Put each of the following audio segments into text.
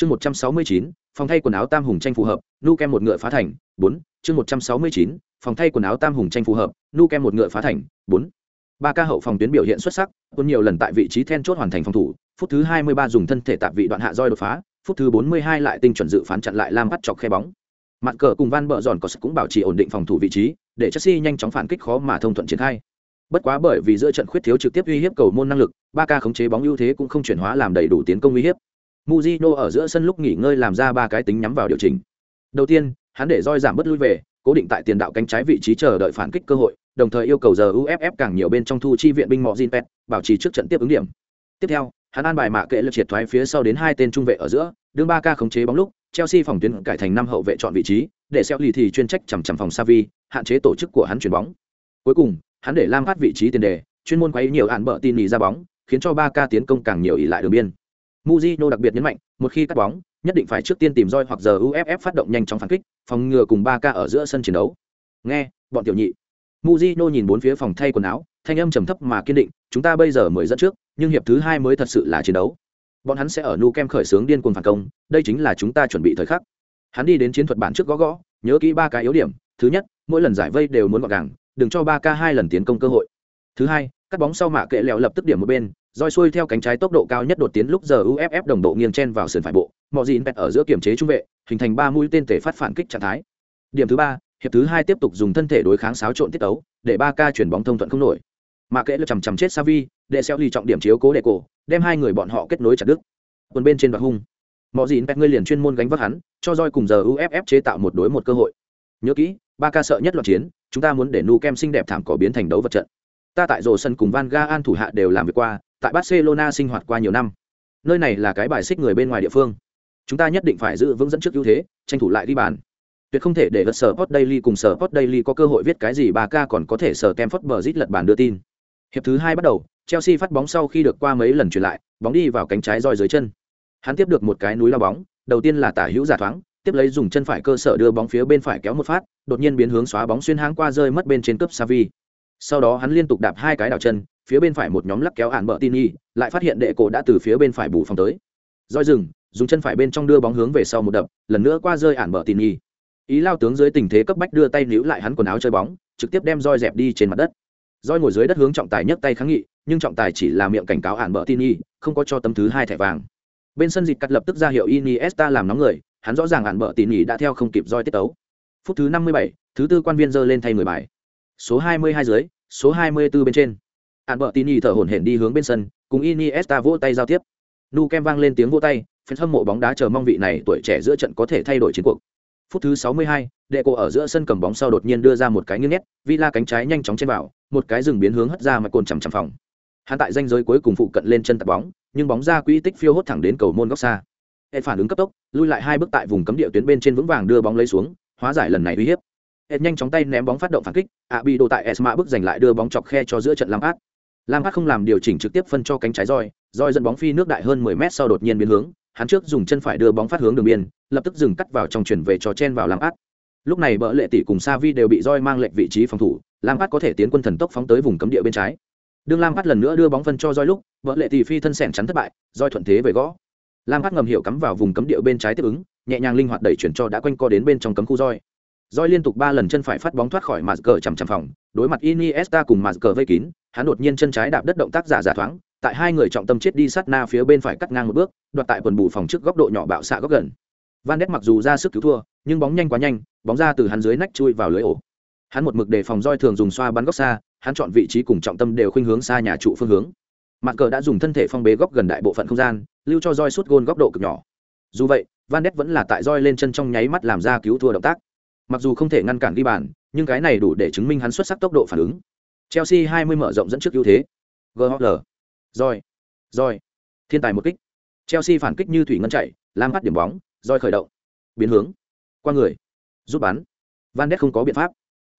chương một trăm sáu mươi chín, phòng thay quần áo tam hùng tranh phù hợp, nu kem một ngựa phá thành, bốn, chương một trăm sáu mươi chín, phòng thay quần áo tam hùng tranh phù hợp, nu kem một ngựa phá thành, bốn. Ba ca hậu phòng tuyến biểu hiện xuất sắc, quân nhiều lần tại vị trí then chốt hoàn thành phòng thủ, phút thứ hai mươi ba dùng thân thể tạp vị đoạn hạ roi đột phá, phút thứ bốn mươi hai lại tinh chuẩn dự phán chặn lại lam bắt chọc khe bóng. Mặt cờ cùng van bờ giòn có sức cũng bảo trì ổn định phòng thủ vị trí, để chelsea nhanh chóng phản kích khó mà thông thuận triển khai. Bất quá bởi vì giữa trận khuyết thiếu trực tiếp uy hiếp cầu môn năng lực, ba ca khống chế bóng ưu thế cũng không chuyển hóa làm đầy đủ tiến công uy hiếp. Mujino ở giữa sân lúc nghỉ ngơi làm ra ba cái tính nhắm vào điều chỉnh. Đầu tiên hắn để roi giảm bớt lui về cố định tại tiền đạo cánh trái vị trí chờ đợi phản kích cơ hội đồng thời yêu cầu giờ uff càng nhiều bên trong thu chi viện binh mọ Jinpet, bảo trì trước trận tiếp ứng điểm. Tiếp theo hắn an bài mạ kệ lực triệt thoái phía sau đến hai tên trung vệ ở giữa đương ba k khống chế bóng lúc chelsea phòng tuyến cải thành năm hậu vệ chọn vị trí để xeo lì thì chuyên trách chằm chằm phòng savi hạn chế tổ chức của hắn chuyển bóng. Cuối cùng hắn để lam phát vị trí tiền đề chuyên môn quấy nhiều hạn bợ tin nhì ra bóng khiến cho ba k tiến công càng nhiều ỉ lại đường biên. Mujino đặc biệt nhấn mạnh, một khi cắt bóng, nhất định phải trước tiên tìm roi hoặc giờ uff phát động nhanh chóng phản kích, phòng ngừa cùng ba ca ở giữa sân chiến đấu. Nghe, bọn tiểu nhị. Mujino nhìn bốn phía phòng thay quần áo, thanh âm trầm thấp mà kiên định, chúng ta bây giờ mới dẫn trước, nhưng hiệp thứ hai mới thật sự là chiến đấu. Bọn hắn sẽ ở nu kem khởi xướng điên cuồng phản công, đây chính là chúng ta chuẩn bị thời khắc. Hắn đi đến chiến thuật bản trước gõ gõ, nhớ kỹ ba cái yếu điểm. Thứ nhất, mỗi lần giải vây đều muốn gọn gàng, đừng cho ba k hai lần tiến công cơ hội. Thứ hai, cắt bóng sau mạ kệ lẹo lập tức điểm một bên roi xuôi theo cánh trái tốc độ cao nhất đột tiến lúc giờ uff đồng độ nghiêng chen vào sườn phải bộ. Mọi gì pet ở giữa kiểm chế trung vệ, hình thành ba mũi tên tể phát phản kích trạng thái. Điểm thứ ba, hiệp thứ hai tiếp tục dùng thân thể đối kháng xáo trộn tiết tấu, để ba ca chuyển bóng thông thuận không nổi. Mà kệ lực chằm chằm chết savi để xeo ly trọng điểm chiếu cố đệ cổ, đem hai người bọn họ kết nối chặt đứt. Còn bên trên đoạt hung. Mọi gì pet ngươi liền chuyên môn gánh vác hắn, cho roi cùng giờ uff chế tạo một đối một cơ hội. Nhớ kỹ, ba ca sợ nhất loạt chiến, chúng ta muốn để nu kem xinh đẹp thảm cỏ biến thành đấu vật trận. Ta tại rổ sân cùng van Gaal thủ hạ đều làm việc qua tại barcelona sinh hoạt qua nhiều năm nơi này là cái bài xích người bên ngoài địa phương chúng ta nhất định phải giữ vững dẫn trước ưu thế tranh thủ lại đi bàn tuyệt không thể để vật sở post Daily cùng sở post Daily có cơ hội viết cái gì ba ca còn có thể sở bờ Bridge lật bàn đưa tin. Hiệp thứ hai bắt đầu, Chelsea phát bóng sau khi được qua mấy lần chuyển lại, bóng đi vào cánh trái roi dưới chân. Hắn tiếp được một cái núi lao bóng, đầu tiên là tả hữu giả thoáng, tiếp lấy dùng chân phải cơ sở đưa bóng phía bên phải kéo một phát, đột nhiên biến hướng xóa bóng xuyên háng qua rơi mất bên trên cướp Savi. Sau đó hắn liên tục đạp hai cái đảo chân, phía bên phải một nhóm lắc kéo ản bờ tin y, lại phát hiện đệ cổ đã từ phía bên phải bù phòng tới. Roi dừng, dùng chân phải bên trong đưa bóng hướng về sau một đập, lần nữa qua rơi ản bờ tin y. Ý lao tướng dưới tình thế cấp bách đưa tay níu lại hắn quần áo chơi bóng, trực tiếp đem roi dẹp đi trên mặt đất. Roi ngồi dưới đất hướng trọng tài nhấc tay kháng nghị, nhưng trọng tài chỉ là miệng cảnh cáo ản bờ tin y, không có cho tấm thứ hai thẻ vàng. Bên sân dịch cắt lập tức ra hiệu Iniesta làm nóng người, hắn rõ ràng ản bờ tin y đã theo không kịp roi tiết tấu. Phút thứ 57, thứ tư quan viên giơ lên thay người bài. Số 22 dưới, số 24 bên trên. Ản bờ tin y thở hổn hển đi hướng bên sân, cùng Iniesta vỗ tay giao tiếp. Nu kem vang lên tiếng vỗ tay, fan hâm mộ bóng đá chờ mong vị này tuổi trẻ giữa trận có thể thay đổi chiến cuộc. Phút thứ 62, đệ cổ ở giữa sân cầm bóng sau đột nhiên đưa ra một cái nghiêng nét, Villa cánh trái nhanh chóng trên vào, một cái dừng biến hướng hất ra mà cồn chằm chằm phòng. Hắn tại danh giới cuối cùng phụ cận lên chân tập bóng, nhưng bóng ra quỹ tích phiêu hốt thẳng đến cầu môn góc xa. Hệ phản ứng cấp tốc, lui lại hai bước tại vùng cấm địa tuyến bên trên vững vàng đưa bóng lấy xuống, hóa giải lần này uy hiếp. Hệ nhanh chóng tay ném bóng phát động phản kích, ạ bị đồ tại Esma bước giành lại đưa bóng chọc khe cho giữa trận Lam Át. Lam Át không làm điều chỉnh trực tiếp phân cho cánh trái roi, roi dẫn bóng phi nước đại hơn 10 mét sau đột nhiên biến hướng, hắn trước dùng chân phải đưa bóng phát hướng đường biên, lập tức dừng cắt vào trong chuyển về cho chen vào Lam Át. Lúc này bỡ lệ tỷ cùng Savi đều bị roi mang lệnh vị trí phòng thủ, Lam Át có thể tiến quân thần tốc phóng tới vùng cấm địa bên trái. Đường Lam Át lần nữa đưa bóng phân cho roi lúc, bỡ lệ tỷ phi thân sẹn chắn thất bại, roi thuận thế về gõ. Lam Át ngầm hiểu cắm vào vùng cấm địa bên trái tiếp ứng, nhẹ nhàng linh hoạt đẩy chuyển cho đã quanh co đến bên trong cấm khu roi. Roi liên tục ba lần chân phải phát bóng thoát khỏi mạt cờ chằm chằm phòng, đối mặt Iniesta cùng mạt cờ vây kín, hắn đột nhiên chân trái đạp đất động tác giả giả thoáng, tại hai người trọng tâm chết đi sát na phía bên phải cắt ngang một bước, đoạt tại quần bù phòng trước góc độ nhỏ bạo xạ góc gần. Van nét mặc dù ra sức cứu thua, nhưng bóng nhanh quá nhanh, bóng ra từ hắn dưới nách chui vào lưới ổ. Hắn một mực đề phòng roi thường dùng xoa bắn góc xa, hắn chọn vị trí cùng trọng tâm đều khuynh hướng xa nhà trụ phương hướng. Mạn cờ đã dùng thân thể phong bế góc gần đại bộ phận không gian, lưu cho roi suốt gôn góc độ cực nhỏ. Dù vậy, Van nét vẫn là tại roi lên chân trong nháy mắt làm ra cứu thua động tác. Mặc dù không thể ngăn cản ghi bàn, nhưng cái này đủ để chứng minh hắn xuất sắc tốc độ phản ứng. Chelsea 20 mở rộng dẫn trước ưu thế. GOL. Rồi. Rồi. Thiên tài một kích. Chelsea phản kích như thủy ngân chạy, lam bắt điểm bóng, rồi khởi động. Biến hướng. Qua người. rút bắn. Van Ness không có biện pháp.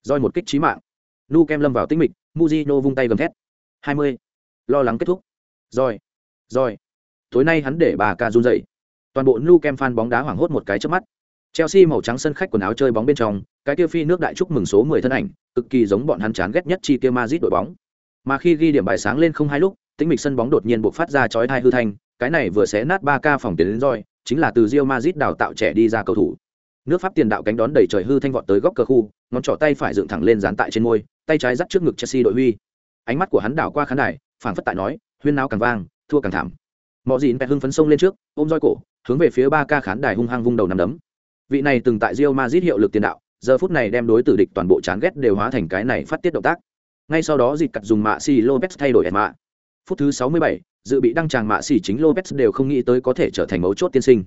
rồi một kích chí mạng. Nu Kem lâm vào tĩnh mịch, Mujino vung tay gầm thét. 20. Lo lắng kết thúc. Rồi. Rồi. Tối nay hắn để bà ca run dậy. Toàn bộ Nu Kem fan bóng đá hoảng hốt một cái chớp mắt. Chelsea màu trắng sân khách quần áo chơi bóng bên trong, cái kia phi nước đại chúc mừng số 10 thân ảnh, cực kỳ giống bọn hắn chán ghét nhất chi kia Madrid đội bóng. Mà khi ghi điểm bài sáng lên không hai lúc, tĩnh mịch sân bóng đột nhiên bộc phát ra chói tai hư thanh, cái này vừa xé nát 3K phòng tiền đến roi, chính là từ Real Madrid đào tạo trẻ đi ra cầu thủ. Nước Pháp tiền đạo cánh đón đẩy trời hư thanh vọt tới góc cờ khu, ngón trỏ tay phải dựng thẳng lên dán tại trên môi, tay trái dắt trước ngực Chelsea đội huy. Ánh mắt của hắn đảo qua khán đài, phảng phất tại nói, huyên náo càng vang, thua càng thảm. Mọ Dĩn bẹt hưng phấn sông lên trước, ôm roi cổ, hướng về phía 3K khán đài hung hăng vung đầu nằm đấm. Vị này từng tại Real Madrid hiệu lực tiền đạo, giờ phút này đem đối tử địch toàn bộ chán ghét đều hóa thành cái này phát tiết động tác. Ngay sau đó dịch cật dùng mạ xì Lopez thay đổi mạ. Phút thứ 67, dự bị đăng tràng mạ xỉ chính Lopez đều không nghĩ tới có thể trở thành mấu chốt tiên sinh.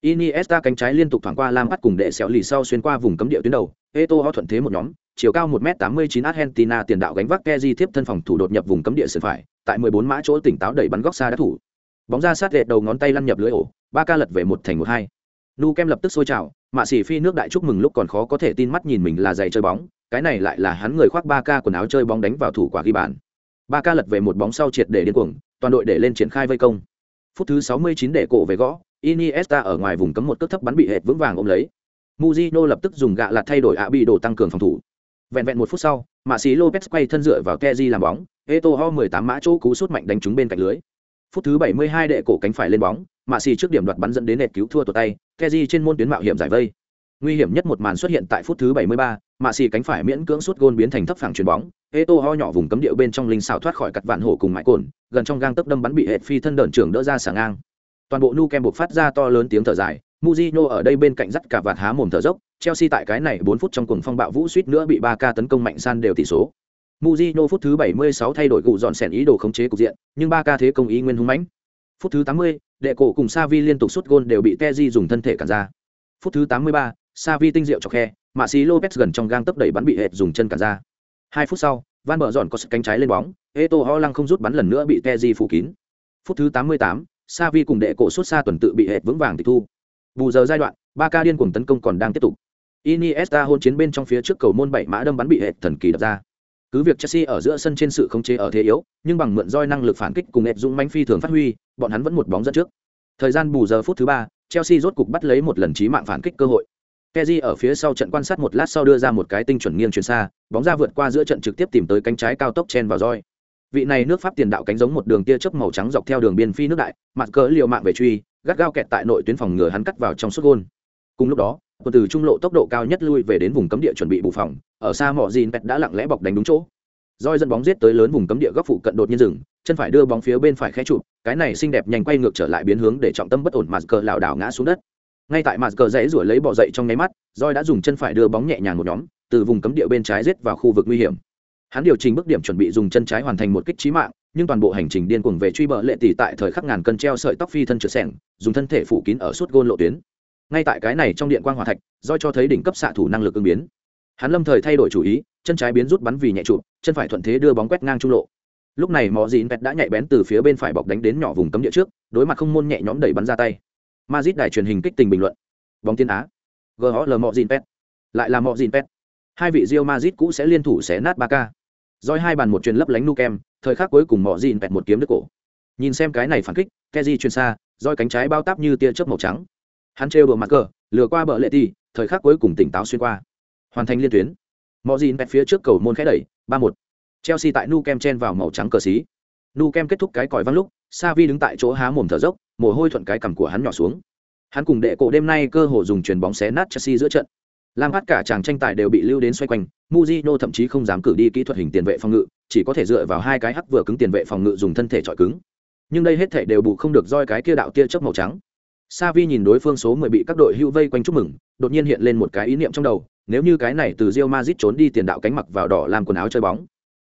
Iniesta cánh trái liên tục thoảng qua Lam bắt cùng đệ xéo lì sau xuyên qua vùng cấm địa tuyến đầu, Eto'o thuận thế một nhóm, chiều cao 1m89 Argentina tiền đạo gánh vác Kezi tiếp thân phòng thủ đột nhập vùng cấm địa sườn phải, tại 14 mã chỗ tỉnh táo đẩy bắn góc xa đá thủ. Bóng ra sát lệch đầu ngón tay lăn nhập lưới ổ, ba ca lật về một thành một hai. Nu Kem lập tức sôi trào, mạ xỉ phi nước đại chúc mừng lúc còn khó có thể tin mắt nhìn mình là giày chơi bóng, cái này lại là hắn người khoác ba ca quần áo chơi bóng đánh vào thủ quả ghi bàn. Ba ca lật về một bóng sau triệt để điên cuồng, toàn đội để lên triển khai vây công. Phút thứ 69 để cổ về gõ, Iniesta ở ngoài vùng cấm một cước thấp bắn bị hệt vững vàng ôm lấy. muzino lập tức dùng gạ lạt thay đổi ạ bị đổ tăng cường phòng thủ. Vẹn vẹn một phút sau, mạ xỉ Lopez quay thân dựa vào keji làm bóng, Eto'o 18 mã chỗ cú sút mạnh đánh trúng bên cạnh lưới. Phút thứ 72 đệ cổ cánh phải lên bóng, mạ xì trước điểm đoạt bắn dẫn đến nệt cứu thua tuột tay, keji trên môn tuyến mạo hiểm giải vây. Nguy hiểm nhất một màn xuất hiện tại phút thứ 73, mạ xì cánh phải miễn cưỡng suốt gôn biến thành thấp phẳng chuyền bóng, Eto'o nhỏ vùng cấm địa bên trong linh xảo thoát khỏi cật vạn hổ cùng mãi cồn, gần trong gang tấp đâm bắn bị hệt phi thân đợn trưởng đỡ ra sàng ngang. Toàn bộ nu kem buộc phát ra to lớn tiếng thở dài Mujino ở đây bên cạnh dắt cả vạt há mồm thở dốc Chelsea tại cái này 4 phút trong cuồng phong bạo vũ suýt nữa bị 3K tấn công mạnh san đều tỷ số. Mujino phút thứ 76 thay đổi gụ dọn sèn ý đồ khống chế cục diện nhưng 3K thế công ý nguyên hung mãnh phút thứ 80 đệ cổ cùng Savi liên tục sút gôn đều bị Teji dùng thân thể cản ra. Phút thứ 83 Savi tinh diệu chọc khe mà Sĩ Lopez gần trong gang tấp đẩy bắn bị hệt dùng chân cản ra. Hai phút sau, Van Bở dọn có sức cánh trái lên bóng, Eto Holland không rút bắn lần nữa bị Teji phủ kín. Phút thứ 88 Savi cùng đệ cổ sút xa tuần tự bị hệt vững vàng tịch thu. Bù giờ giai đoạn ba ca điên cuồng tấn công còn đang tiếp tục. Iniesta hôn chiến bên trong phía trước cầu môn bảy mã đâm bắn bị hệt thần kỳ đập ra cứ việc chelsea ở giữa sân trên sự khống chế ở thế yếu nhưng bằng mượn roi năng lực phản kích cùng nét dũng manh phi thường phát huy bọn hắn vẫn một bóng dẫn trước. Thời gian bù giờ phút thứ ba chelsea rốt cục bắt lấy một lần trí mạng phản kích cơ hội. Kezi ở phía sau trận quan sát một lát sau đưa ra một cái tinh chuẩn nghiêng chuyển xa, bóng ra vượt qua giữa trận trực tiếp tìm tới cánh trái cao tốc chen vào roi. Vị này nước pháp tiền đạo cánh giống một đường tia chớp màu trắng dọc theo đường biên phi nước đại mặt cỡ liều mạng về truy gắt gao kẹt tại nội tuyến phòng ngừa hắn cắt vào trong suốt gôn. Cùng lúc đó quân từ trung lộ tốc độ cao nhất lui về đến vùng cấm địa chuẩn bị bù phòng ở xa mỏ dìn pet đã lặng lẽ bọc đánh đúng chỗ. Roi dẫn bóng giết tới lớn vùng cấm địa góc phụ cận đột nhiên dừng, chân phải đưa bóng phía bên phải khẽ chụp, cái này xinh đẹp nhanh quay ngược trở lại biến hướng để trọng tâm bất ổn mặt cờ lảo đảo ngã xuống đất. Ngay tại mặt cờ dãy rủi lấy bỏ dậy trong nháy mắt, roi đã dùng chân phải đưa bóng nhẹ nhàng một nhóm, từ vùng cấm địa bên trái giết vào khu vực nguy hiểm. Hắn điều chỉnh bước điểm chuẩn bị dùng chân trái hoàn thành một kích trí mạng, nhưng toàn bộ hành trình điên cuồng về truy bờ lệ tỷ tại thời khắc ngàn cân treo sợi tóc phi thân trượt sẻng dùng thân thể phủ kín ở suốt gôn lộ tuyến. Ngay tại cái này trong điện quang hòa thạch do cho thấy đỉnh cấp xạ thủ năng lực ứng biến hắn lâm thời thay đổi chủ ý, chân trái biến rút bắn vì nhẹ trụ chân phải thuận thế đưa bóng quét ngang trung lộ. Lúc này mọi dìn pet đã nhạy bén từ phía bên phải bọc đánh đến nhỏ vùng cấm địa trước, đối mặt không môn nhẹ nhõm đẩy bắn ra tay. Mazit đài truyền hình kích tình bình luận. Bóng tiên á. Gờ họ lờ mọi dìn pet lại là mọi dìn pet hai vị rio mazit cũ sẽ liên thủ xé nát ba k Doi hai bàn một truyền lấp lánh nu kem thời khắc cuối cùng mọi dìn pẹt một kiếm đứt cổ. Nhìn xem cái này phản kích keji truyền xa, roi cánh trái bao táp như tia chớp màu trắng. Hắn trêu đùa mặt cờ lừa qua bờ lệ ti thời khắc cuối cùng tỉnh táo xuyên qua hoàn thành liên tuyến. Mọi gì bẹt phía trước cầu môn khẽ đẩy ba một. Chelsea tại nu kem chen vào màu trắng cờ xí. Nu kem kết thúc cái còi văng lúc savi đứng tại chỗ há mồm thở dốc mồ hôi thuận cái cằm của hắn nhỏ xuống. Hắn cùng đệ cổ đêm nay cơ hồ dùng chuyền bóng xé nát chelsea giữa trận. Lam hát cả chàng tranh tài đều bị lưu đến xoay quanh, Muzino thậm chí không dám cử đi kỹ thuật hình tiền vệ phòng ngự, chỉ có thể dựa vào hai cái hắc vừa cứng tiền vệ phòng ngự dùng thân thể chọi cứng. Nhưng đây hết thể đều bù không được roi cái kia đạo tia chớp màu trắng. Savi nhìn đối phương số 10 bị các đội hưu vây quanh chúc mừng, đột nhiên hiện lên một cái ý niệm trong đầu, nếu như cái này từ Real Madrid trốn đi tiền đạo cánh mặc vào đỏ làm quần áo chơi bóng.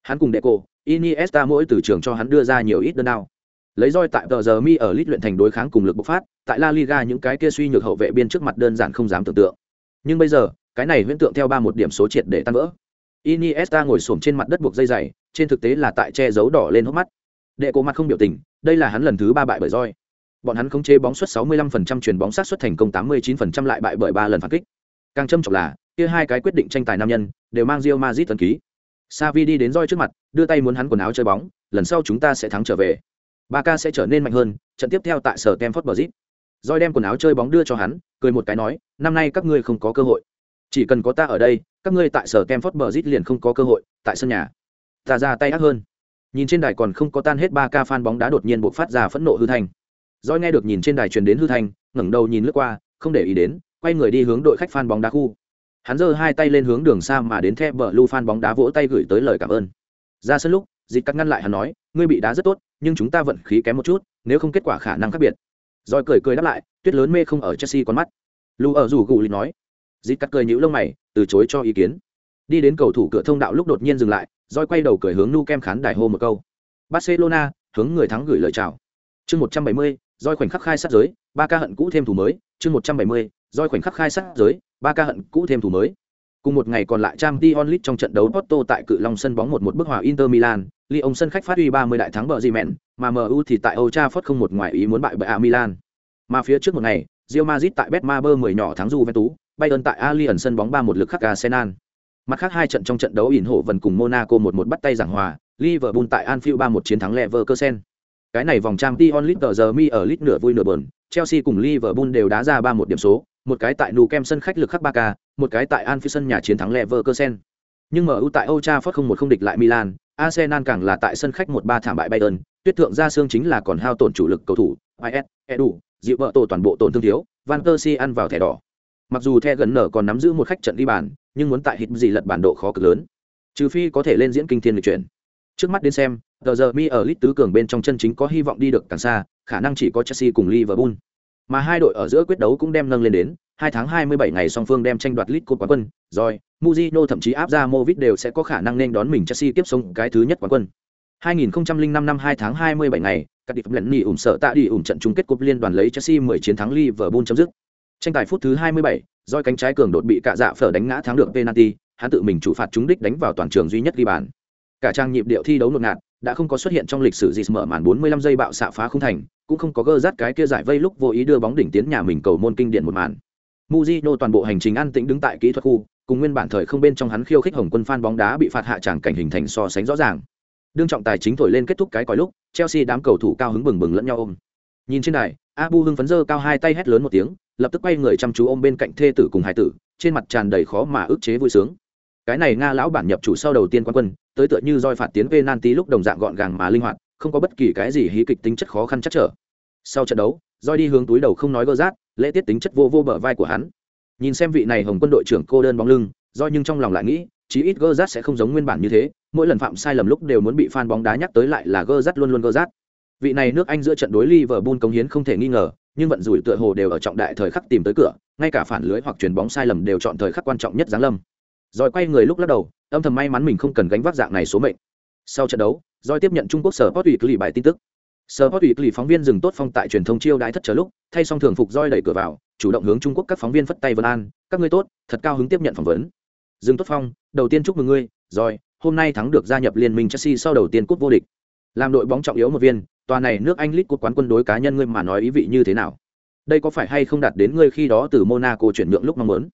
Hắn cùng Deco, Iniesta mỗi từ trường cho hắn đưa ra nhiều ít đơn nào. Lấy roi tại tờ giờ mi ở lít luyện thành đối kháng cùng lực bộc phát, tại La Liga những cái kia suy nhược hậu vệ biên trước mặt đơn giản không dám tưởng tượng. Nhưng bây giờ cái này huyễn tượng theo ba một điểm số triệt để tan vỡ. Iniesta ngồi xổm trên mặt đất buộc dây giày, trên thực tế là tại che giấu đỏ lên hốc mắt. Đệ cổ mặt không biểu tình đây là hắn lần thứ ba bại bởi roi. Bọn hắn khống chế bóng suất 65% chuyền bóng sát xuất thành công 89% lại bại bởi ba lần phản kích. Càng châm trọng là kia hai cái quyết định tranh tài nam nhân đều mang Real Madrid tấn ký. Savi đi đến roi trước mặt đưa tay muốn hắn quần áo chơi bóng lần sau chúng ta sẽ thắng trở về. Barca sẽ trở nên mạnh hơn trận tiếp theo tại sở Stamford Bridge. Roi đem quần áo chơi bóng đưa cho hắn cười một cái nói năm nay các ngươi không có cơ hội. Chỉ cần có ta ở đây các ngươi tại sở Stamford Bridge liền không có cơ hội tại sân nhà. Ta ra tay ác hơn. Nhìn trên đài còn không có tan hết ba ca fan bóng đá đột nhiên bộc phát ra phẫn nộ hư thành. roi nghe được nhìn trên đài truyền đến hư thành, ngẩng đầu nhìn lướt qua không để ý đến quay người đi hướng đội khách fan bóng đá khu hắn giơ hai tay lên hướng đường xa mà đến theo bờ lu fan bóng đá vỗ tay gửi tới lời cảm ơn. Ra sân lúc, dịch cắt ngăn lại hắn nói, ngươi bị đá rất tốt, nhưng chúng ta vận khí kém một chút, nếu không kết quả khả năng khác biệt. Rồi cười cười đáp lại, tuyết lớn mê không ở chelsea con mắt. Lu ở rủ gù lịch nói. Dịch cắt cười nhũ lông mày, từ chối cho ý kiến. Đi đến cầu thủ cửa thông đạo lúc đột nhiên dừng lại, rồi quay đầu cười hướng nu kem khán đài hô một câu. Barcelona, hướng người thắng gửi lời chào. Chương một trăm bảy mươi roi khoảnh khắc khai sát giới ba ca hận cũ thêm thủ mới. Chương một trăm bảy mươi roi khoảnh khắc khai sát giới ba ca hận cũ thêm thủ mới. Cùng một ngày còn lại trang t onlit trong trận đấu Porto tại cự long sân bóng một một bức hòa inter milan. Lyon sân khách phát huy 30 đại thắng bờ gì mẹn mà mu thì tại Old Trafford không một ngoài ý muốn bại bởi milan. Mà phía trước một ngày Real Madrid tại betmaber 10 nhỏ thắng Juventus Bayern tại Allianz sân bóng 3 một lực khắc Arsenal. Mặt khác hai trận trong trận đấu ỉn hộ vần cùng Monaco một một bắt tay giảng hòa Liverpool tại Anfield 3 một chiến thắng Leverkusen. Cái này vòng trang Tion onlit giờ mi ở lit nửa vui nửa buồn, Chelsea cùng Liverpool đều đá ra 3-1 điểm số, một cái tại Nou Camp sân khách lực khắc ba k một cái tại Anfield sân nhà chiến thắng Leverkusen. Nhưng MU tại Old Trafford không một không địch lại Milan, Arsenal càng là tại sân khách 1-3 thảm bại Bayern, tuyết thượng ra xương chính là còn hao tổn chủ lực cầu thủ, IS, Edu, dịu vợ tổ toàn bộ tổn thương thiếu, Van Persie ăn vào thẻ đỏ. Mặc dù The gần nở còn nắm giữ một khách trận đi bàn, nhưng muốn tại hit gì lật bản độ khó cực lớn. Trừ phi có thể lên diễn kinh thiên lịch chuyển. Trước mắt đến xem, tờ giờ mi ở lit tứ cường bên trong chân chính có hy vọng đi được càng xa, khả năng chỉ có Chelsea cùng Liverpool. Mà hai đội ở giữa quyết đấu cũng đem nâng lên đến, hai tháng hai mươi bảy ngày song phương đem tranh đoạt lit cột quán quân, rồi, Mujino thậm chí áp ra Movit đều sẽ có khả năng nên đón mình Chelsea tiếp sống cái thứ nhất quán quân. 2005 năm 2 tháng 27 ngày, các đi lần nhị ủng sợ tạ đi ủng trận chung kết cúp liên đoàn lấy Chelsea 10 chiến thắng Liverpool chấm dứt. Tranh tài phút thứ 27, doi cánh trái cường đột bị cả dạ phở đánh ngã thắng được penalty, hắn tự mình chủ phạt trúng đích đánh vào toàn trường duy nhất ghi bàn. Cả trang nhịp điệu thi đấu ngột ngạt, đã không có xuất hiện trong lịch sử gì mở màn 45 giây bạo xạ phá không thành, cũng không có gơ rát cái kia giải vây lúc vô ý đưa bóng đỉnh tiến nhà mình cầu môn kinh điển một màn. Mujino toàn bộ hành trình an tĩnh đứng tại kỹ thuật khu, cùng nguyên bản thời không bên trong hắn khiêu khích hồng quân fan bóng đá bị phạt hạ tràng cảnh hình thành so sánh rõ ràng. Đương trọng tài chính thổi lên kết thúc cái còi lúc, Chelsea đám cầu thủ cao hứng bừng bừng lẫn nhau ôm. Nhìn trên đài, Abu hưng phấn dơ cao hai tay hét lớn một tiếng, lập tức quay người chăm chú ôm bên cạnh thê tử cùng hải tử, trên mặt tràn đầy khó mà ức chế vui sướng. Cái này Nga lão bản nhập chủ sau đầu tiên quan quân, tới tựa như roi phạt tiến penalty lúc đồng dạng gọn gàng mà linh hoạt, không có bất kỳ cái gì hí kịch tính chất khó khăn chắc trở. Sau trận đấu, roi đi hướng túi đầu không nói gơ rát, lễ tiết tính chất vô vô bờ vai của hắn. Nhìn xem vị này Hồng Quân đội trưởng cô đơn bóng lưng, roi nhưng trong lòng lại nghĩ, chí ít gơ rát sẽ không giống nguyên bản như thế, mỗi lần phạm sai lầm lúc đều muốn bị fan bóng đá nhắc tới lại là gơ rát luôn luôn gơ rát. Vị này nước Anh giữa trận đối Liverpool công hiến không thể nghi ngờ, nhưng vận rủi tựa hồ đều ở trọng đại thời khắc tìm tới cửa, ngay cả phản lưới hoặc chuyền bóng sai lầm đều chọn thời khắc quan trọng nhất giáng lâm. Rồi quay người lúc lắc đầu, âm thầm may mắn mình không cần gánh vác dạng này số mệnh. Sau trận đấu, Doi tiếp nhận Trung Quốc sở Sport Weekly bài tin tức. sở Bosuty Weekly phóng viên dừng tốt phong tại truyền thông chiêu đãi thất chờ lúc, thay xong thường phục Doi đẩy cửa vào, chủ động hướng Trung Quốc các phóng viên phất tay vân an, các ngươi tốt, thật cao hứng tiếp nhận phỏng vấn. Dừng tốt phong, đầu tiên chúc mừng ngươi, rồi, hôm nay thắng được gia nhập liên minh Chelsea sau đầu tiên cúp vô địch. Làm đội bóng trọng yếu một viên, tòa này nước Anh lit cúp quán quân đối cá nhân ngươi mà nói ý vị như thế nào? Đây có phải hay không đạt đến ngươi khi đó từ Monaco chuyển nhượng lúc mong muốn?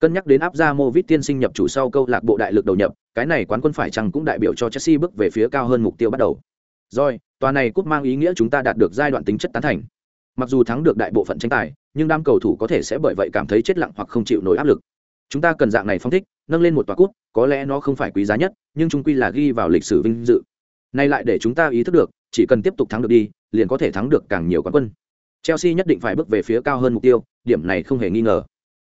Cân nhắc đến áp ra Movit tiên sinh nhập chủ sau câu lạc bộ đại lực đầu nhập, cái này quán quân phải chăng cũng đại biểu cho Chelsea bước về phía cao hơn mục tiêu bắt đầu. Rồi, tòa này cúp mang ý nghĩa chúng ta đạt được giai đoạn tính chất tán thành. Mặc dù thắng được đại bộ phận tranh tài, nhưng đám cầu thủ có thể sẽ bởi vậy cảm thấy chết lặng hoặc không chịu nổi áp lực. Chúng ta cần dạng này phong thích, nâng lên một tòa cúp, có lẽ nó không phải quý giá nhất, nhưng chung quy là ghi vào lịch sử vinh dự. Nay lại để chúng ta ý thức được, chỉ cần tiếp tục thắng được đi, liền có thể thắng được càng nhiều quán quân. Chelsea nhất định phải bước về phía cao hơn mục tiêu, điểm này không hề nghi ngờ.